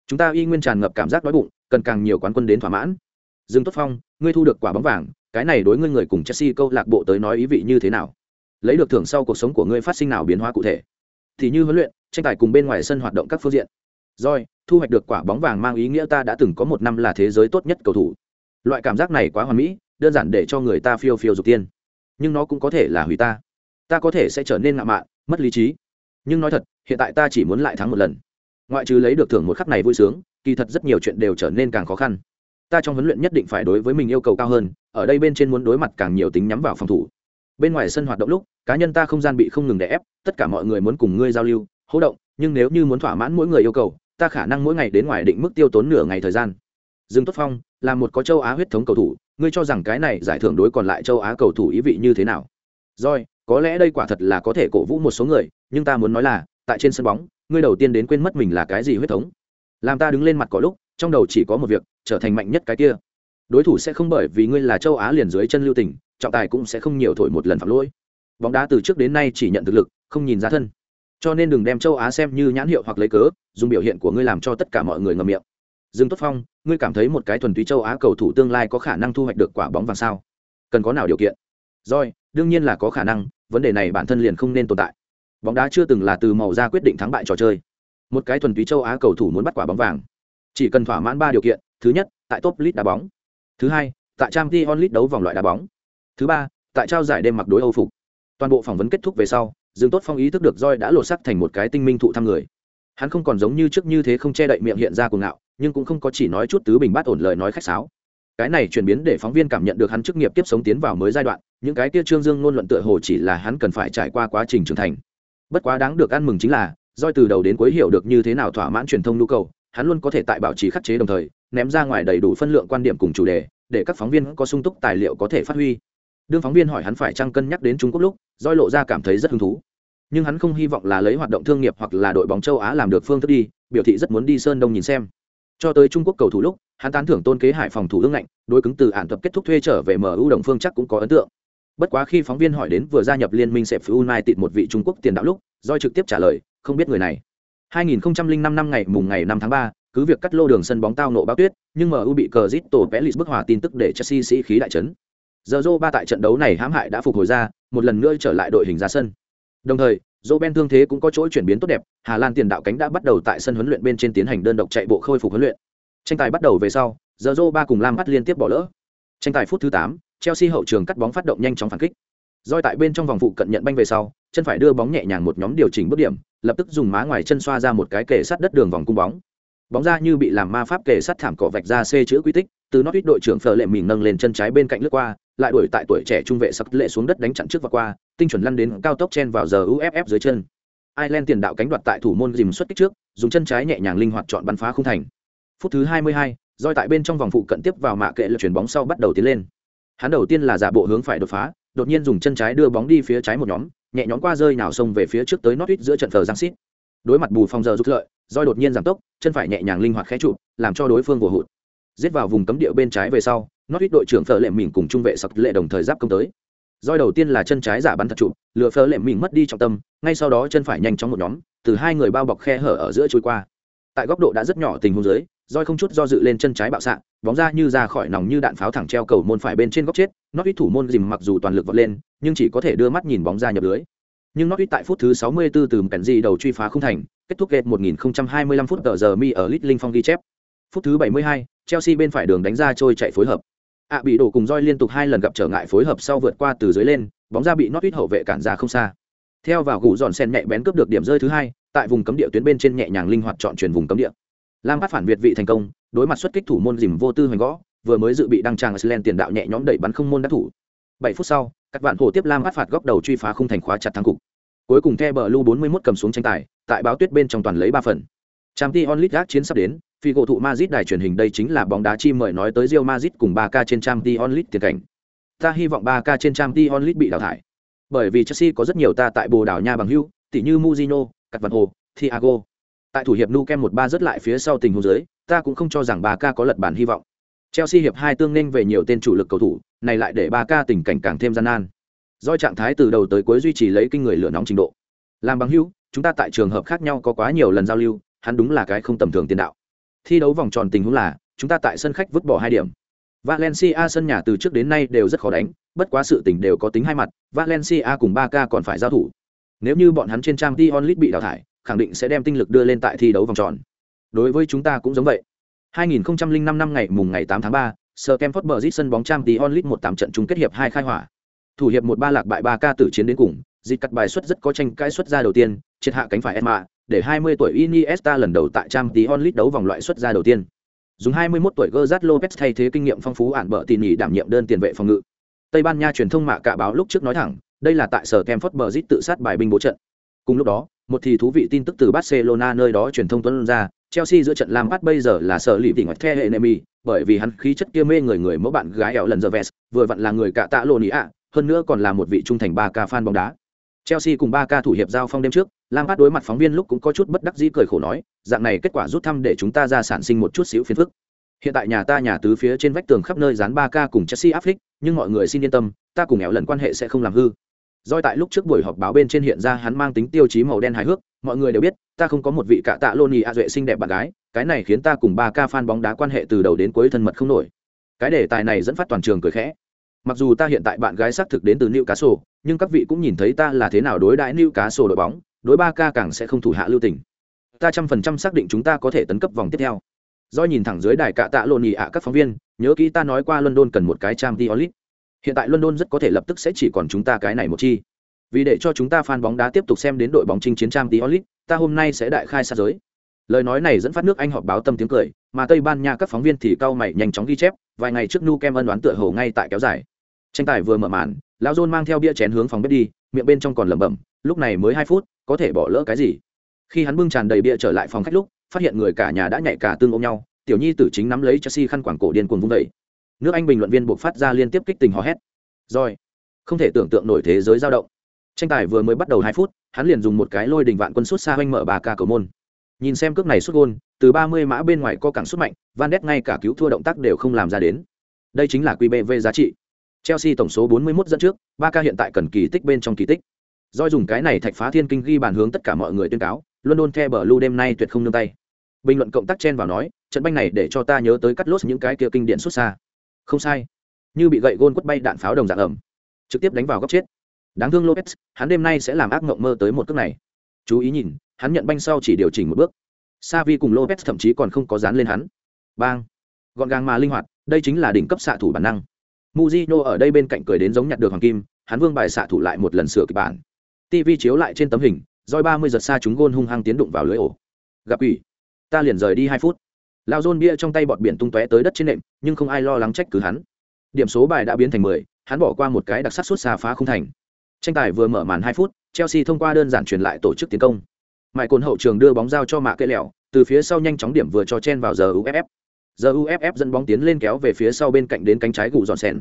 Chúng ta y nguyên tràn ngập cảm giác đói bụng, cần càng nhiều quán quân đến thỏa mãn. Dương Tốt Phong, ngươi thu được quả bóng vàng, cái này đối ngươi người cùng Chelsea câu lạc bộ tới nói ý vị như thế nào? Lấy được thưởng sau cuộc sống của ngươi phát sinh nào biến hóa cụ thể? Thì như huấn luyện, tranh tài cùng bên ngoài sân hoạt động các phương diện. Rồi, thu hoạch được quả bóng vàng mang ý nghĩa ta đã từng có một năm là thế giới tốt nhất cầu thủ. Loại cảm giác này quá hoàn mỹ, đơn giản để cho người ta phiêu phiêu dục tiên. Nhưng nó cũng có thể là hủy ta. Ta có thể sẽ trở nên ngạo mạn, mất lý trí. Nhưng nói thật, hiện tại ta chỉ muốn lại thắng một lần. Ngoại trừ lấy được thưởng một khắc này vui sướng, kỳ thật rất nhiều chuyện đều trở nên càng khó khăn. Ta trong huấn luyện nhất định phải đối với mình yêu cầu cao hơn, ở đây bên trên muốn đối mặt càng nhiều tính nhắm vào phòng thủ. Bên ngoài sân hoạt động lúc, cá nhân ta không gian bị không ngừng đè ép, tất cả mọi người muốn cùng ngươi giao lưu, hỗ động, nhưng nếu như muốn thỏa mãn mỗi người yêu cầu, ta khả năng mỗi ngày đến ngoài định mức tiêu tốn nửa ngày thời gian dương tốt phong là một có châu á huyết thống cầu thủ ngươi cho rằng cái này giải thưởng đối còn lại châu á cầu thủ ý vị như thế nào rồi có lẽ đây quả thật là có thể cổ vũ một số người nhưng ta muốn nói là tại trên sân bóng ngươi đầu tiên đến quên mất mình là cái gì huyết thống. Làm ta đứng lên mặt có lúc, trong đầu chỉ có một việc, trở thành mạnh nhất cái kia. Đối thủ sẽ không bởi vì ngươi là châu á liền dưới chân lưu tình, trọng tài cũng sẽ không nhiều thổi một lần phạm lỗi. Bóng đá từ trước đến nay chỉ nhận thực lực, không nhìn giá thân. Cho nên đừng đem châu á xem như nhãn hiệu hoặc lấy cớ, dùng biểu hiện của ngươi làm cho tất cả mọi người ngầm miệng. Dương tốt phong, ngươi cảm thấy một cái thuần túy châu á cầu thủ tương lai có khả năng thu hoạch được quả bóng vàng sao? Cần có nào điều kiện? Rồi, đương nhiên là có khả năng, vấn đề này bản thân liền không nên tồn tại bóng đá chưa từng là từ màu ra quyết định thắng bại trò chơi. Một cái thuần túy châu á cầu thủ muốn bắt quả bóng vàng. Chỉ cần thỏa mãn ba điều kiện, thứ nhất, tại top lit đá bóng. Thứ hai, tại trang t onlit đấu vòng loại đá bóng. Thứ ba, tại trao giải đêm mặc đối âu phục. Toàn bộ phỏng vấn kết thúc về sau, dương tốt phong ý thức được roi đã lột sắc thành một cái tinh minh thụ thăm người. Hắn không còn giống như trước như thế không che đậy miệng hiện ra cuồng ngạo, nhưng cũng không có chỉ nói chút tứ bình bát ổn lời nói khách sáo. Cái này chuyển biến để phóng viên cảm nhận được hắn chức nghiệp tiếp sống tiến vào mới giai đoạn, những cái kia trương dương ngôn luận tựa hồ chỉ là hắn cần phải trải qua quá trình trưởng thành bất quá đáng được ăn mừng chính là doi từ đầu đến cuối hiểu được như thế nào thỏa mãn truyền thông nhu cầu, hắn luôn có thể tại bảo trì khắc chế đồng thời, ném ra ngoài đầy đủ phân lượng quan điểm cùng chủ đề, để các phóng viên có sung túc tài liệu có thể phát huy. Đương phóng viên hỏi hắn phải chăng cân nhắc đến trung quốc lúc doi lộ ra cảm thấy rất hứng thú. Nhưng hắn không hy vọng là lấy hoạt động thương nghiệp hoặc là đội bóng châu á làm được phương thức đi, biểu thị rất muốn đi sơn đông nhìn xem. Cho tới trung quốc cầu thủ lúc, hắn tán thưởng tôn kế hải phòng thủ ương ngạnh, đối cứng từ ản tập kết thúc thuê trở về mu đồng phương chắc cũng có ấn tượng bất quá khi phóng viên hỏi đến vừa gia nhập liên minh sẹp united một vị trung quốc tiền đạo lúc doi trực tiếp trả lời không biết người này. 2005 năm ngày mùng ngày 5 tháng 3, cứ việc cắt lô đường sân bóng tao nộ báo tuyết nhưng mu bị cờ rít tổ pelis bức hòa tin tức để chelsea sĩ khí đại chấn. Giờ Zoba tại trận đấu này hãm hại đã phục hồi ra một lần nữa trở lại đội hình ra sân. Đồng thời dô ben thương thế cũng có chỗ chuyển biến tốt đẹp hà lan tiền đạo cánh đã bắt đầu tại sân huấn luyện bên trên tiến hành đơn độc chạy bộ khôi phục huấn luyện. Tranh tài bắt đầu về sau giờ Zoba cùng lam bắt liên tiếp bỏ lỡ. Tranh tài phút thứ tám chelsea hậu trường cắt bóng phát động nhanh chóng phản kích. Doi tại bên trong vòng phụ cận nhận banh về sau chân phải đưa bóng nhẹ nhàng một nhóm điều chỉnh bước điểm lập tức dùng má ngoài chân xoa ra một cái kề sát đất đường vòng cung bóng. Bóng ra như bị làm ma pháp kề sát thảm cỏ vạch ra c chữ quy tích từ nót đội trưởng phờ lệ mình nâng lên chân trái bên cạnh lướt qua lại đuổi tại tuổi trẻ trung vệ sắc lệ xuống đất đánh chặn trước và qua tinh chuẩn lăn đến cao tốc chen vào giờ uff dưới chân. Ireland tiền đạo cánh đoạt tại thủ môn dìm xuất kích trước dùng chân trái nhẹ nhàng linh hoạt chọn bắn phá không thành. Phút thứ 22, Doi tại bên trong vòng phụ cận tiếp vào mạ kệ lực chuyển bóng sau bắt đầu tiến lên hắn đầu tiên là giả bộ hướng phải đột phá, đột nhiên dùng chân trái đưa bóng đi phía trái một nhóm, nhẹ nhõm qua rơi nào xông về phía trước tới nót ít giữa trận thờ giang xít đối mặt bù phòng giờ rút lợi roi đột nhiên giảm tốc, chân phải nhẹ nhàng linh hoạt khé trụ, làm cho đối phương vồ hụt. Giết vào vùng cấm địa bên trái về sau nót ít đội trưởng phở lệ mình cùng trung vệ sặc lệ đồng thời giáp công tới. Roi đầu tiên là chân trái giả bắn thật trụ lựa phở lệ mình mất đi trọng tâm, ngay sau đó chân phải nhanh chóng một nhóm, từ hai người bao bọc khe hở ở giữa trôi qua. Tại góc độ đã rất nhỏ tình huống dưới roi không chút do dự lên chân trái bạo xạ, bóng ra như ra khỏi nòng như đạn pháo thẳng treo cầu môn phải bên trên góc chết Norwich thủ môn dìm mặc dù toàn lực vọt lên, nhưng chỉ có thể đưa mắt nhìn bóng ra nhập lưới. Nhưng Norwich tại phút thứ 64 từ Penzi đầu truy phá không thành, kết thúc gate 1025 phút tờ giờ mi ở Litling phong ghi chép. Phút thứ 72 Chelsea bên phải đường đánh ra trôi chạy phối hợp. Ạ bị đổ cùng roi liên tục hai lần gặp trở ngại phối hợp sau vượt qua từ dưới lên, bóng ra bị Norwich hậu vệ cản ra không xa. Theo vào gù dọn sen nhẹ bén cướp được điểm rơi thứ hai, tại vùng cấm địa tuyến bên trên nhẹ nhàng linh hoạt chọn chuyển vùng cấm địa lam phát phản việt vị thành công đối mặt xuất kích thủ môn dìm vô tư hoành gõ vừa mới dự bị đăng tràng Iceland tiền đạo nhẹ nhõm đẩy bắn không môn đắc thủ. Bảy phút sau các bạn hồ tiếp lam phát phạt góc đầu truy phá không thành khóa chặt thắng cục. Cuối cùng the bờ lu 41 cầm xuống tranh tài tại báo tuyết bên trong toàn lấy ba phần. Trang t onlit gác chiến sắp đến phi gỗ thụ Madrid đài truyền hình đây chính là bóng đá chim mời nói tới Real Madrid cùng 3K trên trang t onlit tiền cảnh. Ta hy vọng 3K trên trang t onlit bị đào thải. Bởi vì Chelsea có rất nhiều ta tại Bồ Đào Nha bằng hưu tỷ như Mujino, Cắt Văn Hồ, Thiago, tại thủ hiệp nu kem một ba rớt lại phía sau tình huống dưới, ta cũng không cho rằng ba có lật bản hy vọng. Chelsea hiệp hai tương nên về nhiều tên chủ lực cầu thủ, này lại để ba tình cảnh càng thêm gian nan. Do trạng thái từ đầu tới cuối duy trì lấy kinh người lửa nóng trình độ. Làm bằng hữu, chúng ta tại trường hợp khác nhau có quá nhiều lần giao lưu, hắn đúng là cái không tầm thường tiền đạo. Thi đấu vòng tròn tình huống là, chúng ta tại sân khách vứt bỏ hai điểm. Valencia sân nhà từ trước đến nay đều rất khó đánh, bất quá sự tình đều có tính hai mặt, valencia cùng ba còn phải giao thủ nếu như bọn hắn trên trang Dion Lit bị đào thải khẳng định sẽ đem tinh lực đưa lên tại thi đấu vòng tròn. Đối với chúng ta cũng giống vậy. 2005 năm ngày mùng ngày 8 tháng 3, Sir Kemford Bridge sân bóng trang tí Lit 18 trận chung kết hiệp 2 khai hỏa. Thủ hiệp 1-3 lạc bại 3 ca tử chiến đến cùng, dịch cắt bài xuất rất có tranh cãi xuất ra đầu tiên, triệt hạ cánh phải Emma, để 20 tuổi Iniesta lần đầu tại trang Dion Lit đấu vòng loại xuất ra đầu tiên. Dùng 21 tuổi Gerard Lopez thay thế kinh nghiệm phong phú ản bợ tỉ nhỉ đảm nhiệm đơn tiền vệ phòng ngự. Tây Ban Nha truyền thông mạ cả báo lúc trước nói thẳng, đây là tại sở Kemford Bridge tự sát bài binh bố trận. Cùng lúc đó, một thì thú vị tin tức từ Barcelona nơi đó truyền thông tuấn ra, Chelsea giữa trận làm bắt bây giờ là sở lì tỉnh ngoại The Enemy, bởi vì hắn khí chất kia mê người người mẫu bạn gái ẻo lần giờ vest, vừa vặn là người cả tạ lộn ạ, hơn nữa còn là một vị trung thành 3K fan bóng đá. Chelsea cùng 3K thủ hiệp giao phong đêm trước, Lampard đối mặt phóng viên lúc cũng có chút bất đắc dĩ cười khổ nói, dạng này kết quả rút thăm để chúng ta ra sản sinh một chút xíu phiền phức. Hiện tại nhà ta nhà tứ phía trên vách tường khắp nơi dán 3K cùng Chelsea áp phích, nhưng mọi người xin yên tâm, ta cùng ẻo lần quan hệ sẽ không làm hư. Doi tại lúc trước buổi họp báo bên trên hiện ra hắn mang tính tiêu chí màu đen hài hước, mọi người đều biết, ta không có một vị cạ tạ lô a duệ xinh đẹp bạn gái, cái này khiến ta cùng ba ca fan bóng đá quan hệ từ đầu đến cuối thân mật không nổi. Cái đề tài này dẫn phát toàn trường cười khẽ. Mặc dù ta hiện tại bạn gái xác thực đến từ Newcastle, nhưng các vị cũng nhìn thấy ta là thế nào đối đãi Newcastle đội bóng, đối ba ca càng sẽ không thủ hạ lưu tình. Ta trăm phần trăm xác định chúng ta có thể tấn cấp vòng tiếp theo. Do nhìn thẳng dưới đài cạ tạ lộn nhì ạ các phóng viên, nhớ kỹ ta nói qua London cần một cái trang Diolit. Hiện tại London rất có thể lập tức sẽ chỉ còn chúng ta cái này một chi. Vì để cho chúng ta fan bóng đá tiếp tục xem đến đội bóng chinh chiến trang Diolit, ta hôm nay sẽ đại khai sát giới. Lời nói này dẫn phát nước Anh họp báo tâm tiếng cười, mà Tây Ban Nha các phóng viên thì cau mày nhanh chóng ghi chép, vài ngày trước Nu Kem ân đoán tựa hồ ngay tại kéo dài. Tranh tài vừa mở màn, lão John mang theo bia chén hướng phòng bếp đi, miệng bên trong còn lẩm bẩm, lúc này mới hai phút, có thể bỏ lỡ cái gì? Khi hắn bưng tràn đầy bia trở lại phòng khách lúc, phát hiện người cả nhà đã nhảy cả tương ôm nhau, tiểu nhi tử chính nắm lấy Chelsea khăn quàng cổ điên cuồng vung vẩy Nước Anh bình luận viên buộc phát ra liên tiếp kích tình hò hét. Rồi, không thể tưởng tượng nổi thế giới dao động. Tranh tài vừa mới bắt đầu hai phút, hắn liền dùng một cái lôi đình vạn quân suốt xa hoanh mở bà ca cầu môn. Nhìn xem cước này xuất gôn, từ 30 mã bên ngoài có cẳng xuất mạnh, Van Ness ngay cả cứu thua động tác đều không làm ra đến. Đây chính là QBV giá trị. Chelsea tổng số 41 dẫn trước, Barca hiện tại cần kỳ tích bên trong kỳ tích. do dùng cái này thạch phá thiên kinh ghi bàn hướng tất cả mọi người tuyên cáo, London The Blue đêm nay tuyệt không nương tay. Bình luận cộng tác chen vào nói, trận banh này để cho ta nhớ tới cắt lốt những cái kia kinh điển xuất xa. Không sai, như bị gậy gôn quất bay đạn pháo đồng dạng ẩm, trực tiếp đánh vào góc chết. Đáng thương Lopez, hắn đêm nay sẽ làm ác mộng mơ tới một cước này. Chú ý nhìn, hắn nhận banh sau chỉ điều chỉnh một bước. Savi cùng Lopez thậm chí còn không có dán lên hắn. Bang, gọn gàng mà linh hoạt, đây chính là đỉnh cấp xạ thủ bản năng. muzino ở đây bên cạnh cười đến giống nhặt được hoàng kim, hắn vương bài xạ thủ lại một lần sửa kịch bản. TV chiếu lại trên tấm hình, roi 30 giật xa chúng gôn hung hăng tiến đụng vào lưới ổ. Gặp ủy, ta liền rời đi hai phút. Lao John bia trong tay bọt biển tung tóe tới đất trên nệm, nhưng không ai lo lắng trách cứ hắn. Điểm số bài đã biến thành 10, hắn bỏ qua một cái đặc sắc suốt xa phá không thành. Tranh tài vừa mở màn hai phút, Chelsea thông qua đơn giản truyền lại tổ chức tiến công. mãi cồn hậu trường đưa bóng giao cho mạ cây lẹo, từ phía sau nhanh chóng điểm vừa cho chen vào giờ UFF giờ uff dẫn bóng tiến lên kéo về phía sau bên cạnh đến cánh trái gù dọn sèn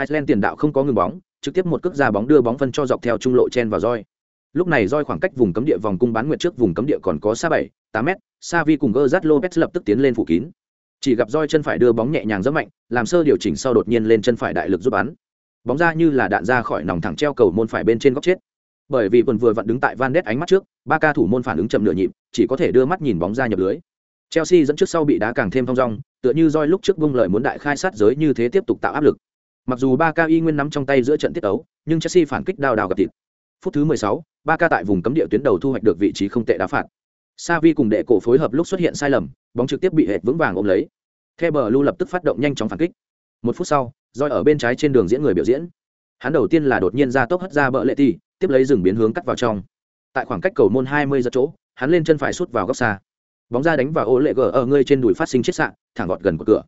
iceland tiền đạo không có ngừng bóng trực tiếp một cước ra bóng đưa bóng phân cho dọc theo trung lộ chen vào roi lúc này roi khoảng cách vùng cấm địa vòng cung bán nguyệt trước vùng cấm địa còn có xa bảy tám m savi cùng Gerard lopez lập tức tiến lên phủ kín chỉ gặp roi chân phải đưa bóng nhẹ nhàng rất mạnh làm sơ điều chỉnh sau đột nhiên lên chân phải đại lực giúp bắn bóng ra như là đạn ra khỏi nòng thẳng treo cầu môn phải bên trên góc chết bởi vì quần vừa vặn đứng tại van Ness ánh mắt trước ba ca thủ môn phản ứng chậm nửa nhịp chỉ có thể đưa mắt nhìn bóng ra nhập lưới Chelsea dẫn trước sau bị đá càng thêm thong dong, tựa như roi lúc trước vung lời muốn đại khai sát giới như thế tiếp tục tạo áp lực. Mặc dù ba ca y nguyên nắm trong tay giữa trận tiết đấu, nhưng Chelsea phản kích đào đào gặp thịt. Phút thứ 16, ca tại vùng cấm địa tuyến đầu thu hoạch được vị trí không tệ đá phạt. Savi cùng đệ cổ phối hợp lúc xuất hiện sai lầm, bóng trực tiếp bị hệt vững vàng ôm lấy. Theber lập tức phát động nhanh chóng phản kích. Một phút sau, roi ở bên trái trên đường diễn người biểu diễn. Hắn đầu tiên là đột nhiên ra tốc hất ra bờ lệ tỷ, tiếp lấy dừng biến hướng cắt vào trong. Tại khoảng cách cầu môn 20 giờ chỗ, hắn lên chân phải sút vào góc xa bóng ra đánh vào ô lệ gờ ở ngươi trên đùi phát sinh chết sạn thẳng gọt gần của cửa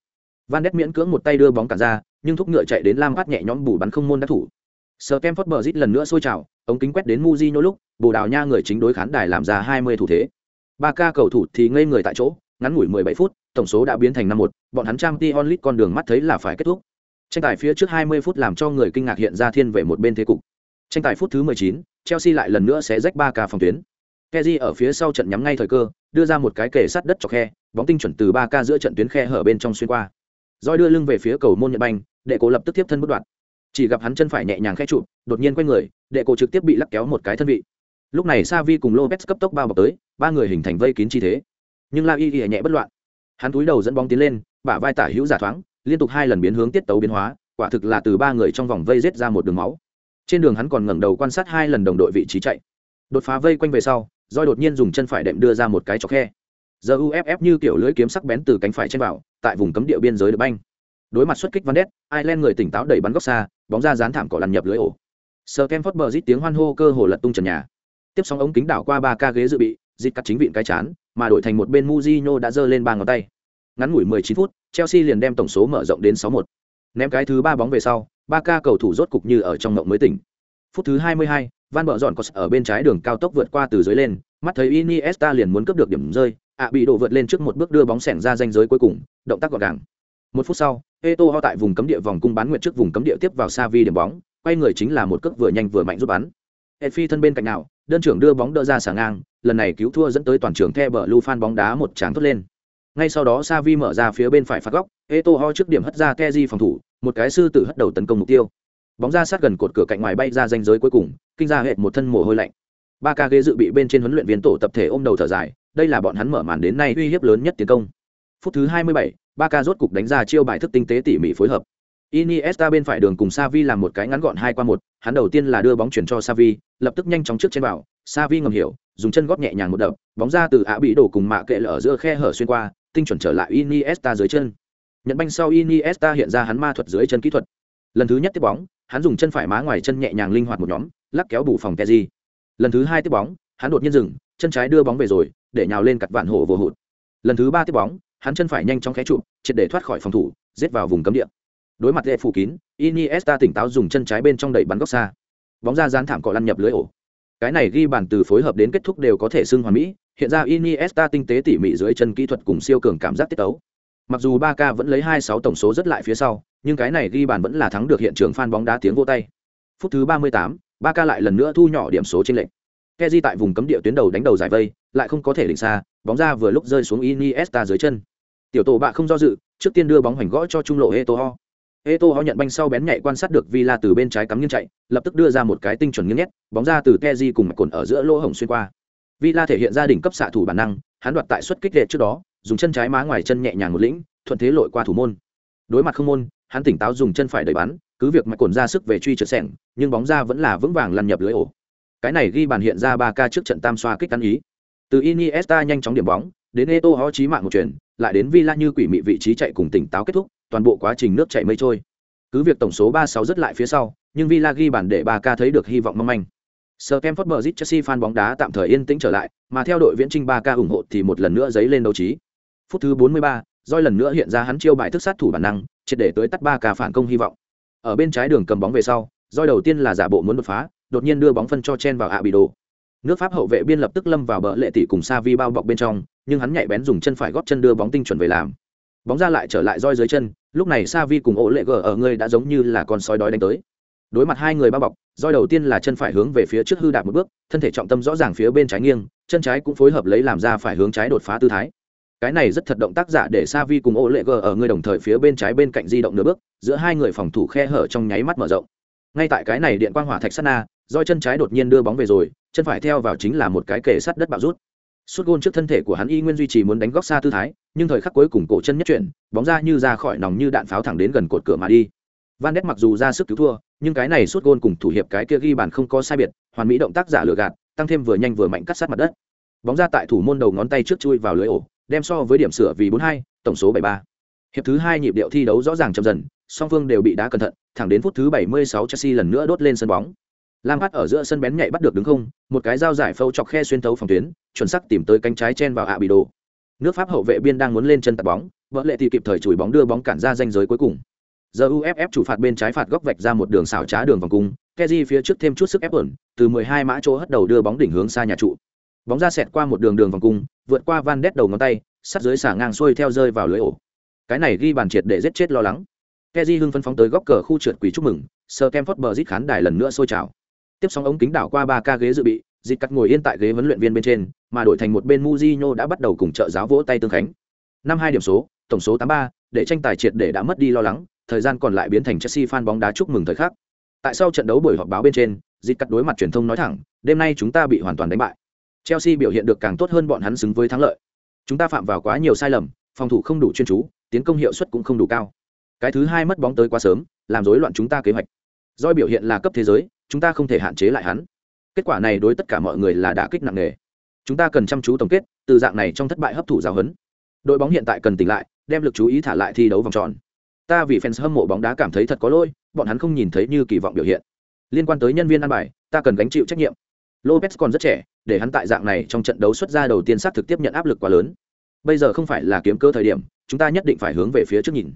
van đét miễn cưỡng một tay đưa bóng cản ra nhưng thúc ngựa chạy đến lam phát nhẹ nhõm bù bắn không môn đắc thủ sờ kem phớt bờ rít lần nữa sôi trào ống kính quét đến Mujino lúc bồ đào nha người chính đối khán đài làm ra hai mươi thủ thế ba ca cầu thủ thì ngây người tại chỗ ngắn ngủi mười bảy phút tổng số đã biến thành năm một bọn hắn trang t onlit con đường mắt thấy là phải kết thúc tranh tài phía trước hai mươi phút làm cho người kinh ngạc hiện ra thiên về một bên thế cục tranh tài phút thứ mười chín chelsea lại lần nữa sẽ rách ba ca phòng tuyến Kezi ở phía sau trận nhắm ngay thời cơ, đưa ra một cái kề sát đất cho khe, bóng tinh chuẩn từ 3 ca giữa trận tuyến khe hở bên trong xuyên qua. Rồi đưa lưng về phía cầu môn nhận banh, đệ cổ lập tức tiếp thân bất đoạn. Chỉ gặp hắn chân phải nhẹ nhàng khẽ trụ, đột nhiên quay người, đệ cổ trực tiếp bị lắc kéo một cái thân vị. Lúc này Savi cùng Lopez cấp tốc bao bọc tới, ba người hình thành vây kín chi thế. Nhưng La Y nhẹ bất loạn. Hắn túi đầu dẫn bóng tiến lên, bả vai tả hữu giả thoáng, liên tục hai lần biến hướng tiết tấu biến hóa, quả thực là từ ba người trong vòng vây giết ra một đường máu. Trên đường hắn còn ngẩng đầu quan sát hai lần đồng đội vị trí chạy. Đột phá vây quanh về sau, roi đột nhiên dùng chân phải đệm đưa ra một cái chọc khe giờ uff như kiểu lưỡi kiếm sắc bén từ cánh phải trên vào tại vùng cấm địa biên giới được banh đối mặt xuất kích van đét ireland người tỉnh táo đẩy bắn góc xa bóng ra dán thảm cỏ lăn nhập lưới ổ sờ kem phớt bờ rít tiếng hoan hô cơ hồ lật tung trần nhà tiếp sóng ống kính đảo qua ba ca ghế dự bị dít cắt chính vịn cái chán mà đổi thành một bên Mujino đã giơ lên ba ngón tay ngắn ngủi 19 phút chelsea liền đem tổng số mở rộng đến 6-1. ném cái thứ ba bóng về sau ba ca cầu thủ rốt cục như ở trong mộng mới tỉnh phút thứ 22, van bờ dọn có ở bên trái đường cao tốc vượt qua từ dưới lên mắt thấy iniesta liền muốn cướp được điểm rơi ạ bị đổ vượt lên trước một bước đưa bóng sẻng ra danh giới cuối cùng động tác gọn gàng một phút sau Eto ho tại vùng cấm địa vòng cung bán nguyện trước vùng cấm địa tiếp vào Savi điểm bóng, quay người chính là một cước vừa nhanh vừa mạnh rút bắn. Efi thân bên cạnh nào, đơn trưởng đưa bóng đỡ ra sả ngang, lần này cứu thua dẫn tới toàn trường The bờ lu fan bóng đá một tràng thốt lên. Ngay sau đó Savi mở ra phía bên phải phạt góc, Eto ho trước điểm hất ra Kezi phòng thủ, một cái sư tử hất đầu tấn công mục tiêu. Bóng ra sát gần cột cửa cạnh ngoài bay ra ranh giới cuối cùng kinh ra hệt một thân mồ hôi lạnh. Ba ca ghế dự bị bên trên huấn luyện viên tổ tập thể ôm đầu thở dài đây là bọn hắn mở màn đến nay uy hiếp lớn nhất tiến công. Phút thứ 27, ba ca rốt cục đánh ra chiêu bài thức tinh tế tỉ mỉ phối hợp. Iniesta bên phải đường cùng Xavi làm một cái ngắn gọn hai qua một, hắn đầu tiên là đưa bóng chuyển cho Xavi, lập tức nhanh chóng trước trên vào, Xavi ngầm hiểu, dùng chân gót nhẹ nhàng một đập, bóng ra từ ạ bị đổ cùng mạ kệ ở giữa khe hở xuyên qua, tinh chuẩn trở lại Iniesta dưới chân. Nhận banh sau Iniesta hiện ra hắn ma thuật dưới chân kỹ thuật. Lần thứ nhất tiếp bóng, hắn dùng chân phải má ngoài chân nhẹ nhàng linh hoạt một nhóm, lắc kéo bù phòng Kezi. Lần thứ hai tiếp bóng, hắn đột nhiên dừng, chân trái đưa bóng về rồi, để nhào lên cật vạn hổ vô hụt. Lần thứ ba tiếp bóng, hắn chân phải nhanh chóng khé trụ, triệt để thoát khỏi phòng thủ, giết vào vùng cấm địa. Đối mặt lệ phủ kín, Iniesta tỉnh táo dùng chân trái bên trong đẩy bắn góc xa. Bóng ra dán thảm cọ lăn nhập lưới ổ. Cái này ghi bàn từ phối hợp đến kết thúc đều có thể xưng hoàn mỹ, hiện ra Iniesta tinh tế tỉ mỉ dưới chân kỹ thuật cùng siêu cường cảm giác tiết tấu. Mặc dù Barca vẫn lấy 26 tổng số rất lại phía sau, nhưng cái này ghi bàn vẫn là thắng được hiện trường fan bóng đá tiếng vô tay. Phút thứ 38, Barca lại lần nữa thu nhỏ điểm số trên lệnh. Kezi tại vùng cấm địa tuyến đầu đánh đầu giải vây, lại không có thể định xa, bóng ra vừa lúc rơi xuống Iniesta dưới chân. Tiểu tổ bạ không do dự, trước tiên đưa bóng hoành gõ cho trung lộ Eto'o. Eto'o nhận banh sau bén nhạy quan sát được Villa từ bên trái cắm nghiêng chạy, lập tức đưa ra một cái tinh chuẩn nghiêng nhét, bóng ra từ Kezi cùng cồn ở giữa lỗ hổng xuyên qua. Villa thể hiện ra đỉnh cấp xạ thủ bản năng, hắn đoạt tại suất kích lệ trước đó, dùng chân trái má ngoài chân nhẹ nhàng một lĩnh, thuận thế lội qua thủ môn. Đối mặt không môn, hắn tỉnh táo dùng chân phải đẩy bắn, cứ việc mạch cồn ra sức về truy trượt sẹn, nhưng bóng ra vẫn là vững vàng lăn nhập lưới ổ. Cái này ghi bàn hiện ra 3 ca trước trận tam xoa kích tấn ý. Từ Iniesta nhanh chóng điểm bóng, đến Eto'o chí mạng một chuyển, lại đến Villa như quỷ mị vị trí chạy cùng tỉnh táo kết thúc, toàn bộ quá trình nước chảy mây trôi. Cứ việc tổng số 36 rất lại phía sau, nhưng Villa ghi bàn để 3 ca thấy được hy vọng mong manh. Stamford Bridge Chelsea fan bóng đá tạm thời yên tĩnh trở lại, mà theo đội viễn trinh Barca ủng hộ thì một lần nữa giấy lên đấu trí. Phút thứ 43, Doi lần nữa hiện ra hắn chiêu bài thức sát thủ bản năng, triệt để tới tắt Barca phản công hy vọng. Ở bên trái đường cầm bóng về sau, Doi đầu tiên là giả bộ muốn đột phá, đột nhiên đưa bóng phân cho chen vào Abido. Nước Pháp hậu vệ biên lập tức lâm vào bờ lệ tỷ cùng Savi bao bọc bên trong, nhưng hắn nhạy bén dùng chân phải góp chân đưa bóng tinh chuẩn về làm. Bóng ra lại trở lại roi dưới chân, lúc này sa vi cùng ổ lệ gờ ở người đã giống như là con sói đói đánh tới. Đối mặt hai người bao bọc, roi đầu tiên là chân phải hướng về phía trước hư đạp một bước, thân thể trọng tâm rõ ràng phía bên trái nghiêng, chân trái cũng phối hợp lấy làm ra phải hướng trái đột phá tư thái. Cái này rất thật động tác giả để sa vi cùng ô lệ g ở người đồng thời phía bên trái bên cạnh di động nửa bước, giữa hai người phòng thủ khe hở trong nháy mắt mở rộng. Ngay tại cái này điện quang hỏa thạch sắt na, roi chân trái đột nhiên đưa bóng về rồi, chân phải theo vào chính là một cái kề sắt đất bạo rút suốt gôn trước thân thể của hắn y nguyên duy trì muốn đánh góc xa tư thái, nhưng thời khắc cuối cùng cổ chân nhất chuyển, bóng ra như ra khỏi nòng như đạn pháo thẳng đến gần cột cửa mà đi. Van đét mặc dù ra sức cứu thua, nhưng cái này suốt gôn cùng thủ hiệp cái kia ghi bàn không có sai biệt, hoàn mỹ động tác giả lừa gạt, tăng thêm vừa nhanh vừa mạnh cắt sát mặt đất. Bóng ra tại thủ môn đầu ngón tay trước chui vào lưới ổ, đem so với điểm sửa vì bốn hai, tổng số bảy ba. Hiệp thứ hai nhịp điệu thi đấu rõ ràng chậm dần, song phương đều bị đá cẩn thận, thẳng đến phút thứ bảy mươi sáu chelsea lần nữa đốt lên sân bóng lam hát ở giữa sân bén nhạy bắt được đứng không, một cái dao giải phâu chọc khe xuyên thấu phòng tuyến, chuẩn sắc tìm tới cánh trái chen vào ạ bị đồ. Nước pháp hậu vệ biên đang muốn lên chân tạt bóng, vợ lệ thì kịp thời chùi bóng đưa bóng cản ra danh giới cuối cùng. Giờ uff chủ phạt bên trái phạt góc vạch ra một đường xảo trá đường vòng cung, keji phía trước thêm chút sức ép ẩn từ 12 mã chỗ hất đầu đưa bóng đỉnh hướng xa nhà trụ. Bóng ra xẹt qua một đường đường vòng cung, vượt qua van đét đầu ngón tay sắt dưới xả ngang xuôi theo rơi vào lưới ổ. Cái này ghi bàn triệt để giết chết lo lắng. Keji hưng phân phóng tới góc cờ khu trượt quỷ chúc mừng sơ kem phớt bờ rít khán đài lần nữa sôi trào tiếp sóng ống kính đảo qua ba ca ghế dự bị dịp cắt ngồi yên tại ghế huấn luyện viên bên trên mà đổi thành một bên Mujinho đã bắt đầu cùng trợ giáo vỗ tay tương khánh năm hai điểm số tổng số tám ba để tranh tài triệt để đã mất đi lo lắng thời gian còn lại biến thành Chelsea fan bóng đá chúc mừng thời khắc. Tại sau trận đấu buổi họp báo bên trên, dịp cắt đối mặt truyền thông nói thẳng, đêm nay chúng ta bị hoàn toàn đánh bại. Chelsea biểu hiện được càng tốt hơn bọn hắn xứng với thắng lợi. Chúng ta phạm vào quá nhiều sai lầm, phòng thủ không đủ chuyên chú, tiến công hiệu suất cũng không đủ cao. Cái thứ hai mất bóng tới quá sớm, làm rối loạn chúng ta kế hoạch. Doi biểu hiện là cấp thế giới, chúng ta không thể hạn chế lại hắn. Kết quả này đối tất cả mọi người là đã kích nặng nề. Chúng ta cần chăm chú tổng kết, từ dạng này trong thất bại hấp thụ giáo huấn. Đội bóng hiện tại cần tỉnh lại, đem lực chú ý thả lại thi đấu vòng tròn ta vì fans hâm mộ bóng đá cảm thấy thật có lỗi bọn hắn không nhìn thấy như kỳ vọng biểu hiện liên quan tới nhân viên ăn bài ta cần gánh chịu trách nhiệm lopez còn rất trẻ để hắn tại dạng này trong trận đấu xuất ra đầu tiên sát thực tiếp nhận áp lực quá lớn bây giờ không phải là kiếm cơ thời điểm chúng ta nhất định phải hướng về phía trước nhìn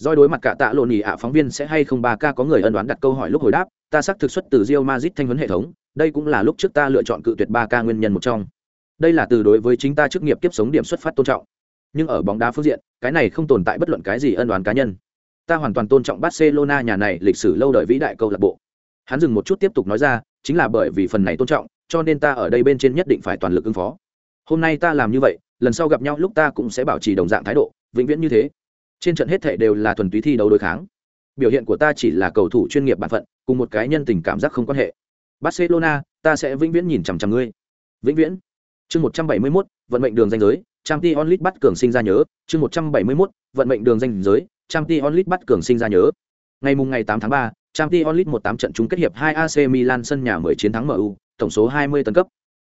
doi đối mặt cả tạ lộn nhì ạ phóng viên sẽ hay không ba ca có người ân đoán đặt câu hỏi lúc hồi đáp, ta xác thực xuất từ rio mazit thanh huấn hệ thống, đây cũng là lúc trước ta lựa chọn cự tuyệt ba ca nguyên nhân một trong. Đây là từ đối với chính ta chức nghiệp kiếp sống điểm xuất phát tôn trọng. Nhưng ở bóng đá phương diện, cái này không tồn tại bất luận cái gì ân đoán cá nhân. Ta hoàn toàn tôn trọng barcelona nhà này lịch sử lâu đời vĩ đại câu lạc bộ. Hắn dừng một chút tiếp tục nói ra, chính là bởi vì phần này tôn trọng, cho nên ta ở đây bên trên nhất định phải toàn lực ứng phó. Hôm nay ta làm như vậy, lần sau gặp nhau lúc ta cũng sẽ bảo trì đồng dạng thái độ, vĩnh viễn như thế trên trận hết thệ đều là thuần túy thi đấu đối kháng biểu hiện của ta chỉ là cầu thủ chuyên nghiệp bản phận cùng một cái nhân tình cảm giác không quan hệ Barcelona, ta sẽ vĩnh viễn nhìn chằm chằm ngươi. Vĩnh viễn. Chương 171, vận mệnh đường danh giới, Chanty Onlit bắt cường sinh ra nhớ, chương 171, vận mệnh đường danh giới, Chanty Onlit bắt cường sinh ra nhớ. Ngày mùng ngày tám tháng ba, Chanty Onlit một tám trận chung kết hiệp hai AC Milan sân nhà 10 chiến thắng MU, tổng số 20 tấn cấp.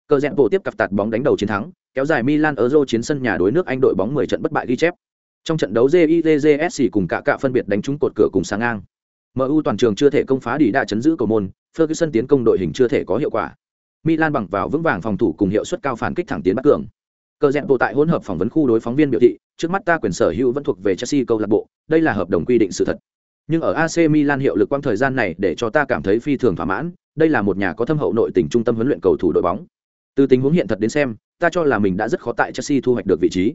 Cờ rẽ bộ tiếp cặp tạt bóng đánh đầu chiến thắng, kéo dài Milan ở Euro chiến sân nhà đối nước Anh đội bóng 10 trận bất bại ghi chép. Trong trận đấu JITJSC cùng cả cả phân biệt đánh trúng cột cửa cùng sáng ngang. MU toàn trường chưa thể công phá đi đã chấn giữ cầu môn, Ferguson tiến công đội hình chưa thể có hiệu quả. Milan bằng vào vững vàng phòng thủ cùng hiệu suất cao phản kích thẳng tiến bắt cường. Cờ rẽ bộ tại hỗn hợp phỏng vấn khu đối phóng viên biểu thị, trước mắt ta quyền sở hữu vẫn thuộc về Chelsea câu lạc bộ, đây là hợp đồng quy định sự thật. Nhưng ở AC Milan hiệu lực quang thời gian này để cho ta cảm thấy phi thường thỏa mãn, đây là một nhà có thâm hậu nội tình trung tâm huấn luyện cầu thủ đội bóng. Từ tình huống hiện thật đến xem, ta cho là mình đã rất khó tại Chelsea thu hoạch được vị trí.